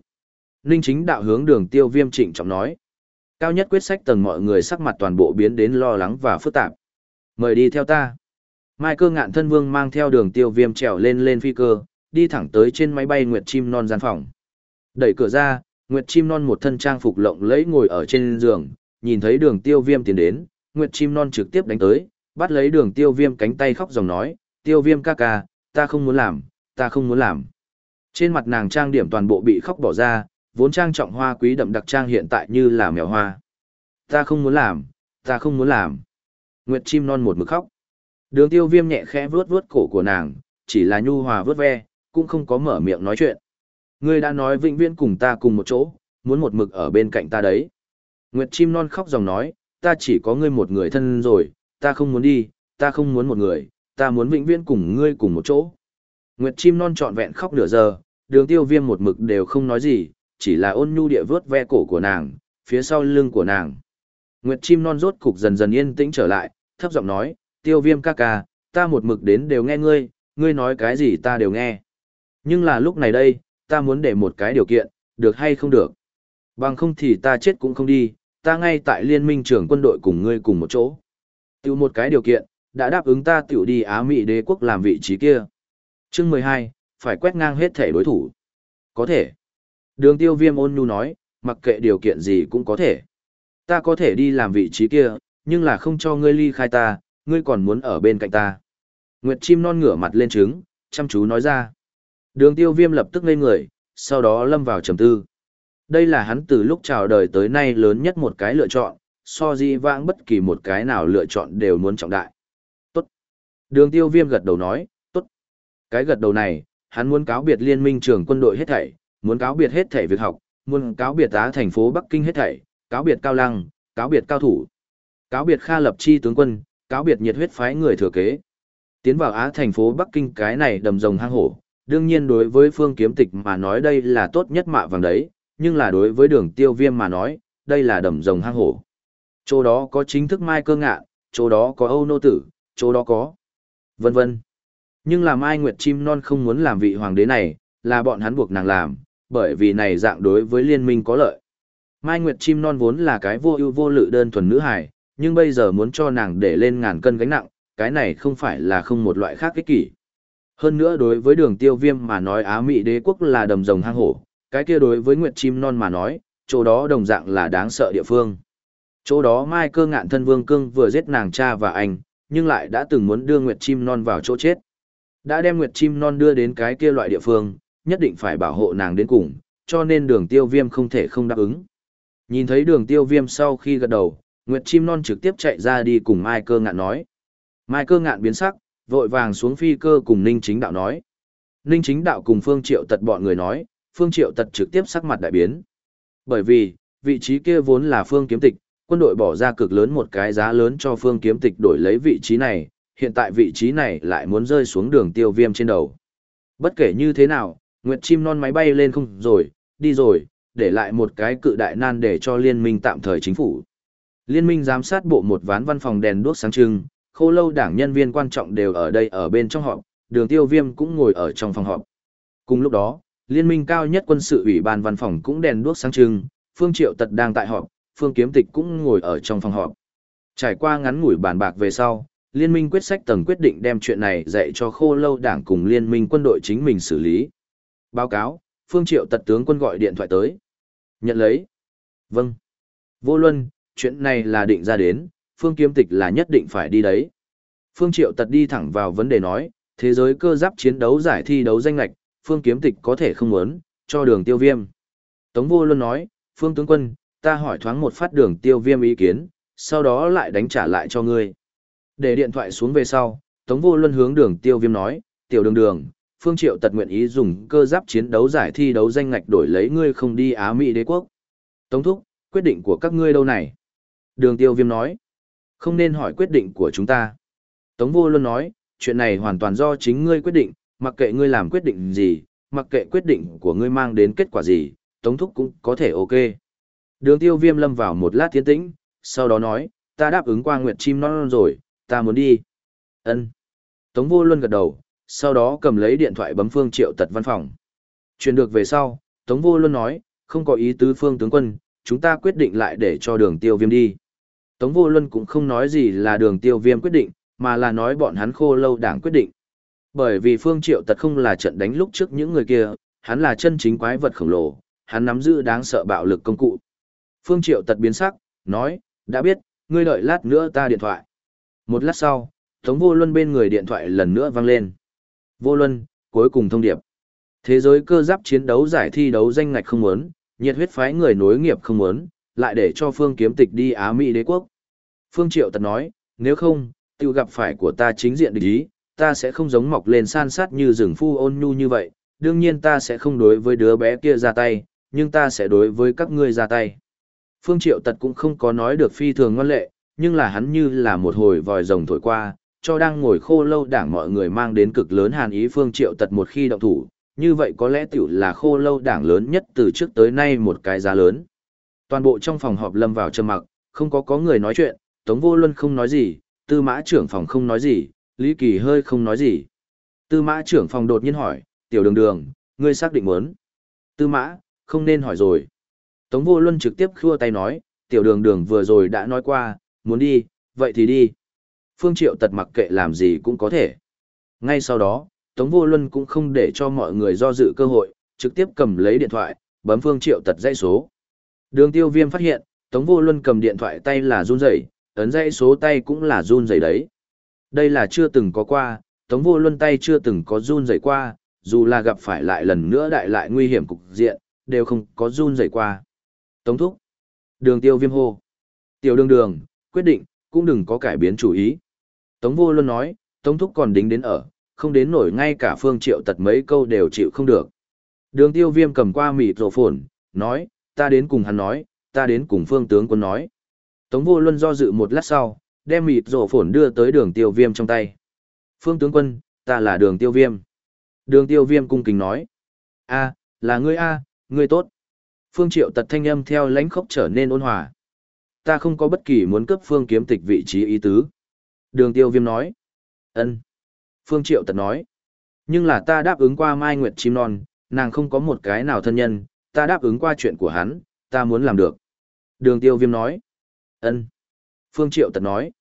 Ninh chính đạo hướng đường tiêu viêm trịnh trọng nói. Cao nhất quyết sách tầng mọi người sắc mặt toàn bộ biến đến lo lắng và phức tạp. Mời đi theo ta. Mai cơ ngạn thân vương mang theo đường tiêu viêm trèo lên lên phi cơ, đi thẳng tới trên máy bay Nguyệt Chim Non gian phòng. Đẩy cửa ra, Nguyệt Chim Non một thân trang phục lộng lẫy ngồi ở trên giường, nhìn thấy đường tiêu viêm tiến đến, Nguyệt Chim Non trực tiếp đánh tới, bắt lấy đường tiêu viêm cánh tay khóc dòng nói, tiêu viêm ca ca, ta không muốn làm, ta không muốn làm. Trên mặt nàng trang điểm toàn bộ bị khóc bỏ ra, vốn trang trọng hoa quý đậm đặc trang hiện tại như là mèo hoa. Ta không muốn làm, ta không muốn làm. Nguyệt chim non một mực khóc. Đường tiêu viêm nhẹ khẽ vướt vướt cổ của nàng, chỉ là nhu hòa vướt ve, cũng không có mở miệng nói chuyện. Ngươi đã nói vĩnh viễn cùng ta cùng một chỗ, muốn một mực ở bên cạnh ta đấy. Nguyệt chim non khóc dòng nói, ta chỉ có ngươi một người thân rồi, ta không muốn đi, ta không muốn một người, ta muốn vĩnh viễn cùng ngươi cùng một chỗ. Nguyệt chim non trọn vẹn khóc nửa giờ, đường tiêu viêm một mực đều không nói gì, chỉ là ôn nhu địa vớt ve cổ của nàng, phía sau lưng của nàng. Nguyệt chim non rốt cục dần dần yên tĩnh trở lại, thấp giọng nói, tiêu viêm ca ca, ta một mực đến đều nghe ngươi, ngươi nói cái gì ta đều nghe. Nhưng là lúc này đây, ta muốn để một cái điều kiện, được hay không được. Bằng không thì ta chết cũng không đi, ta ngay tại liên minh trưởng quân đội cùng ngươi cùng một chỗ. Tiểu một cái điều kiện, đã đáp ứng ta tiểu đi Á Mỹ đế quốc làm vị trí kia. Chương 12, phải quét ngang hết thể đối thủ. Có thể. Đường tiêu viêm ôn nhu nói, mặc kệ điều kiện gì cũng có thể. Ta có thể đi làm vị trí kia, nhưng là không cho ngươi ly khai ta, ngươi còn muốn ở bên cạnh ta. Nguyệt chim non ngửa mặt lên trứng, chăm chú nói ra. Đường tiêu viêm lập tức ngây người, sau đó lâm vào trầm tư. Đây là hắn từ lúc chào đời tới nay lớn nhất một cái lựa chọn, so di vãng bất kỳ một cái nào lựa chọn đều muốn trọng đại. Tốt. Đường tiêu viêm gật đầu nói, tốt. Cái gật đầu này, hắn muốn cáo biệt liên minh trưởng quân đội hết thảy, muốn cáo biệt hết thảy việc học, muốn cáo biệt á thành phố Bắc Kinh hết thảy, cáo biệt cao lăng, cáo biệt cao thủ, cáo biệt Kha Lập Chi tướng quân, cáo biệt nhiệt huyết phái người thừa kế. Tiến vào Á thành phố Bắc Kinh cái này đầm rồng hang hổ, đương nhiên đối với phương kiếm tịch mà nói đây là tốt nhất mạ vàng đấy, nhưng là đối với đường tiêu viêm mà nói, đây là đầm rồng hang hổ. Chỗ đó có chính thức Mai Cơ Ngạ, chỗ đó có Âu Nô Tử, chỗ đó có vân vân. Nhưng là Mai Nguyệt Chim Non không muốn làm vị hoàng đế này, là bọn hắn buộc nàng làm, bởi vì này dạng đối với liên minh có lợi. Mai Nguyệt Chim Non vốn là cái vô ưu vô lự đơn thuần nữ hài, nhưng bây giờ muốn cho nàng để lên ngàn cân gánh nặng, cái này không phải là không một loại khác ích kỷ. Hơn nữa đối với đường tiêu viêm mà nói Á Mỹ đế quốc là đầm rồng hang hổ, cái kia đối với Nguyệt Chim Non mà nói, chỗ đó đồng dạng là đáng sợ địa phương. Chỗ đó Mai cơ ngạn thân vương cưng vừa giết nàng cha và anh, nhưng lại đã từng muốn đưa Nguyệt Chim Non vào chỗ chết. Đã đem Nguyệt Chim Non đưa đến cái kia loại địa phương, nhất định phải bảo hộ nàng đến cùng, cho nên đường tiêu viêm không thể không đáp ứng. Nhìn thấy đường tiêu viêm sau khi gật đầu, Nguyệt Chim Non trực tiếp chạy ra đi cùng Mai Cơ Ngạn nói. Mai Cơ Ngạn biến sắc, vội vàng xuống phi cơ cùng Ninh Chính Đạo nói. Ninh Chính Đạo cùng Phương Triệu Tật bọn người nói, Phương Triệu Tật trực tiếp sắc mặt đại biến. Bởi vì, vị trí kia vốn là Phương Kiếm Tịch, quân đội bỏ ra cực lớn một cái giá lớn cho Phương Kiếm Tịch đổi lấy vị trí này, hiện tại vị trí này lại muốn rơi xuống đường tiêu viêm trên đầu. Bất kể như thế nào, Nguyệt chim non máy bay lên không rồi, đi rồi, để lại một cái cự đại nan để cho liên minh tạm thời chính phủ. Liên minh giám sát bộ một ván văn phòng đèn đuốc sáng trưng, khô lâu đảng nhân viên quan trọng đều ở đây ở bên trong họp, đường tiêu viêm cũng ngồi ở trong phòng họp. Cùng lúc đó, liên minh cao nhất quân sự ủy ban văn phòng cũng đèn đuốc sáng trưng, Phương Triệu Tật đang tại họp, Phương Kiếm Tịch cũng ngồi ở trong phòng họp. Trải qua ngắn ngủi bàn bạc về sau, liên minh quyết sách tầng quyết định đem chuyện này dạy cho khô lâu đảng cùng liên minh quân đội chính mình xử lý. Báo cáo, Phương Triệu Tật tướng quân gọi điện thoại tới. Nhận lấy. Vâng. Vô luân, chuyện này là định ra đến, Phương Kiếm Tịch là nhất định phải đi đấy. Phương Triệu Tật đi thẳng vào vấn đề nói, thế giới cơ giáp chiến đấu giải thi đấu danh lạch, Phương Kiếm Tịch có thể không muốn, cho đường tiêu viêm. Tống Vô Luân nói, Phương Tướng Quân, ta hỏi thoáng một phát đường tiêu viêm ý kiến, sau đó lại đánh trả lại cho ngươi. Để điện thoại xuống về sau, Tống Vô Luân hướng đường tiêu viêm nói, tiểu đường đường, Phương Triệu tật nguyện ý dùng cơ giáp chiến đấu giải thi đấu danh ngạch đổi lấy ngươi không đi Á Mỹ đế quốc. Tống Thúc, quyết định của các ngươi đâu này? Đường tiêu viêm nói, không nên hỏi quyết định của chúng ta. Tống Vô Luân nói, chuyện này hoàn toàn do chính ngươi quyết định, mặc kệ ngươi làm quyết định gì, mặc kệ quyết định của ngươi mang đến kết quả gì, Tống Thúc cũng có thể ok. Đường tiêu viêm lâm vào một lát tiến tĩnh, sau đó nói, ta đáp ứng qua Nguyệt Chim Non, non rồi, ta muốn đi. ân Tống vô luân gật đầu, sau đó cầm lấy điện thoại bấm phương triệu tật văn phòng. Truyền được về sau, Tống vô luân nói, không có ý tứ phương tướng quân, chúng ta quyết định lại để cho đường tiêu viêm đi. Tống vô luân cũng không nói gì là đường tiêu viêm quyết định, mà là nói bọn hắn khô lâu đảng quyết định. Bởi vì phương triệu tật không là trận đánh lúc trước những người kia, hắn là chân chính quái vật khổng lồ, hắn nắm giữ đáng sợ bạo lực công cụ. Phương triệu tật biến sắc, nói, đã biết, ngươi đợi lát nữa ta điện thoại. Một lát sau, Tống Vô Luân bên người điện thoại lần nữa vang lên. Vô Luân, cuối cùng thông điệp. Thế giới cơ giáp chiến đấu giải thi đấu danh ngạch không muốn, nhiệt huyết phái người nối nghiệp không muốn, lại để cho Phương Kiếm Tịch đi Á Mỹ đế quốc. Phương Triệu Tật nói, nếu không, tiêu gặp phải của ta chính diện địch ý, ta sẽ không giống mọc lên san sát như rừng phu ôn nhu như vậy, đương nhiên ta sẽ không đối với đứa bé kia ra tay, nhưng ta sẽ đối với các ngươi ra tay. Phương Triệu Tật cũng không có nói được phi thường ngoan lệ, nhưng là hắn như là một hồi vòi rồng thổi qua, cho đang ngồi khô lâu đảng mọi người mang đến cực lớn hàn ý Phương Triệu Tật một khi động thủ, như vậy có lẽ tiểu là khô lâu đảng lớn nhất từ trước tới nay một cái giá lớn. Toàn bộ trong phòng họp lâm vào trầm mặc, không có có người nói chuyện, Tống Vô Luân không nói gì, Tư Mã trưởng phòng không nói gì, Lý Kỳ hơi không nói gì. Tư Mã trưởng phòng đột nhiên hỏi, "Tiểu Đường Đường, ngươi xác định muốn?" Tư Mã, không nên hỏi rồi. Tống Vô Luân trực tiếp khua tay nói, tiểu đường đường vừa rồi đã nói qua, muốn đi, vậy thì đi. Phương Triệu tật mặc kệ làm gì cũng có thể. Ngay sau đó, Tống Vô Luân cũng không để cho mọi người do dự cơ hội, trực tiếp cầm lấy điện thoại, bấm Phương Triệu tật dãy số. Đường tiêu viêm phát hiện, Tống Vô Luân cầm điện thoại tay là run rẩy, ấn dãy số tay cũng là run rẩy đấy. Đây là chưa từng có qua, Tống Vô Luân tay chưa từng có run rẩy qua, dù là gặp phải lại lần nữa đại lại nguy hiểm cục diện, đều không có run rẩy qua. Tống thúc. Đường tiêu viêm hô. Tiểu đường đường, quyết định, cũng đừng có cải biến chủ ý. Tống vô luôn nói, Tống thúc còn đính đến ở, không đến nổi ngay cả phương triệu tật mấy câu đều chịu không được. Đường tiêu viêm cầm qua mịt rổ phồn, nói, ta đến cùng hắn nói, ta đến cùng phương tướng quân nói. Tống vô luân do dự một lát sau, đem mịt rổ phồn đưa tới đường tiêu viêm trong tay. Phương tướng quân, ta là đường tiêu viêm. Đường tiêu viêm cung kính nói. a là ngươi a ngươi tốt. Phương Triệu tật thanh âm theo lãnh khốc trở nên ôn hòa. Ta không có bất kỳ muốn cấp Phương kiếm tịch vị trí ý tứ. Đường tiêu viêm nói. ân. Phương Triệu tật nói. Nhưng là ta đáp ứng qua Mai Nguyệt Chim Non, nàng không có một cái nào thân nhân, ta đáp ứng qua chuyện của hắn, ta muốn làm được. Đường tiêu viêm nói. ân. Phương Triệu tật nói.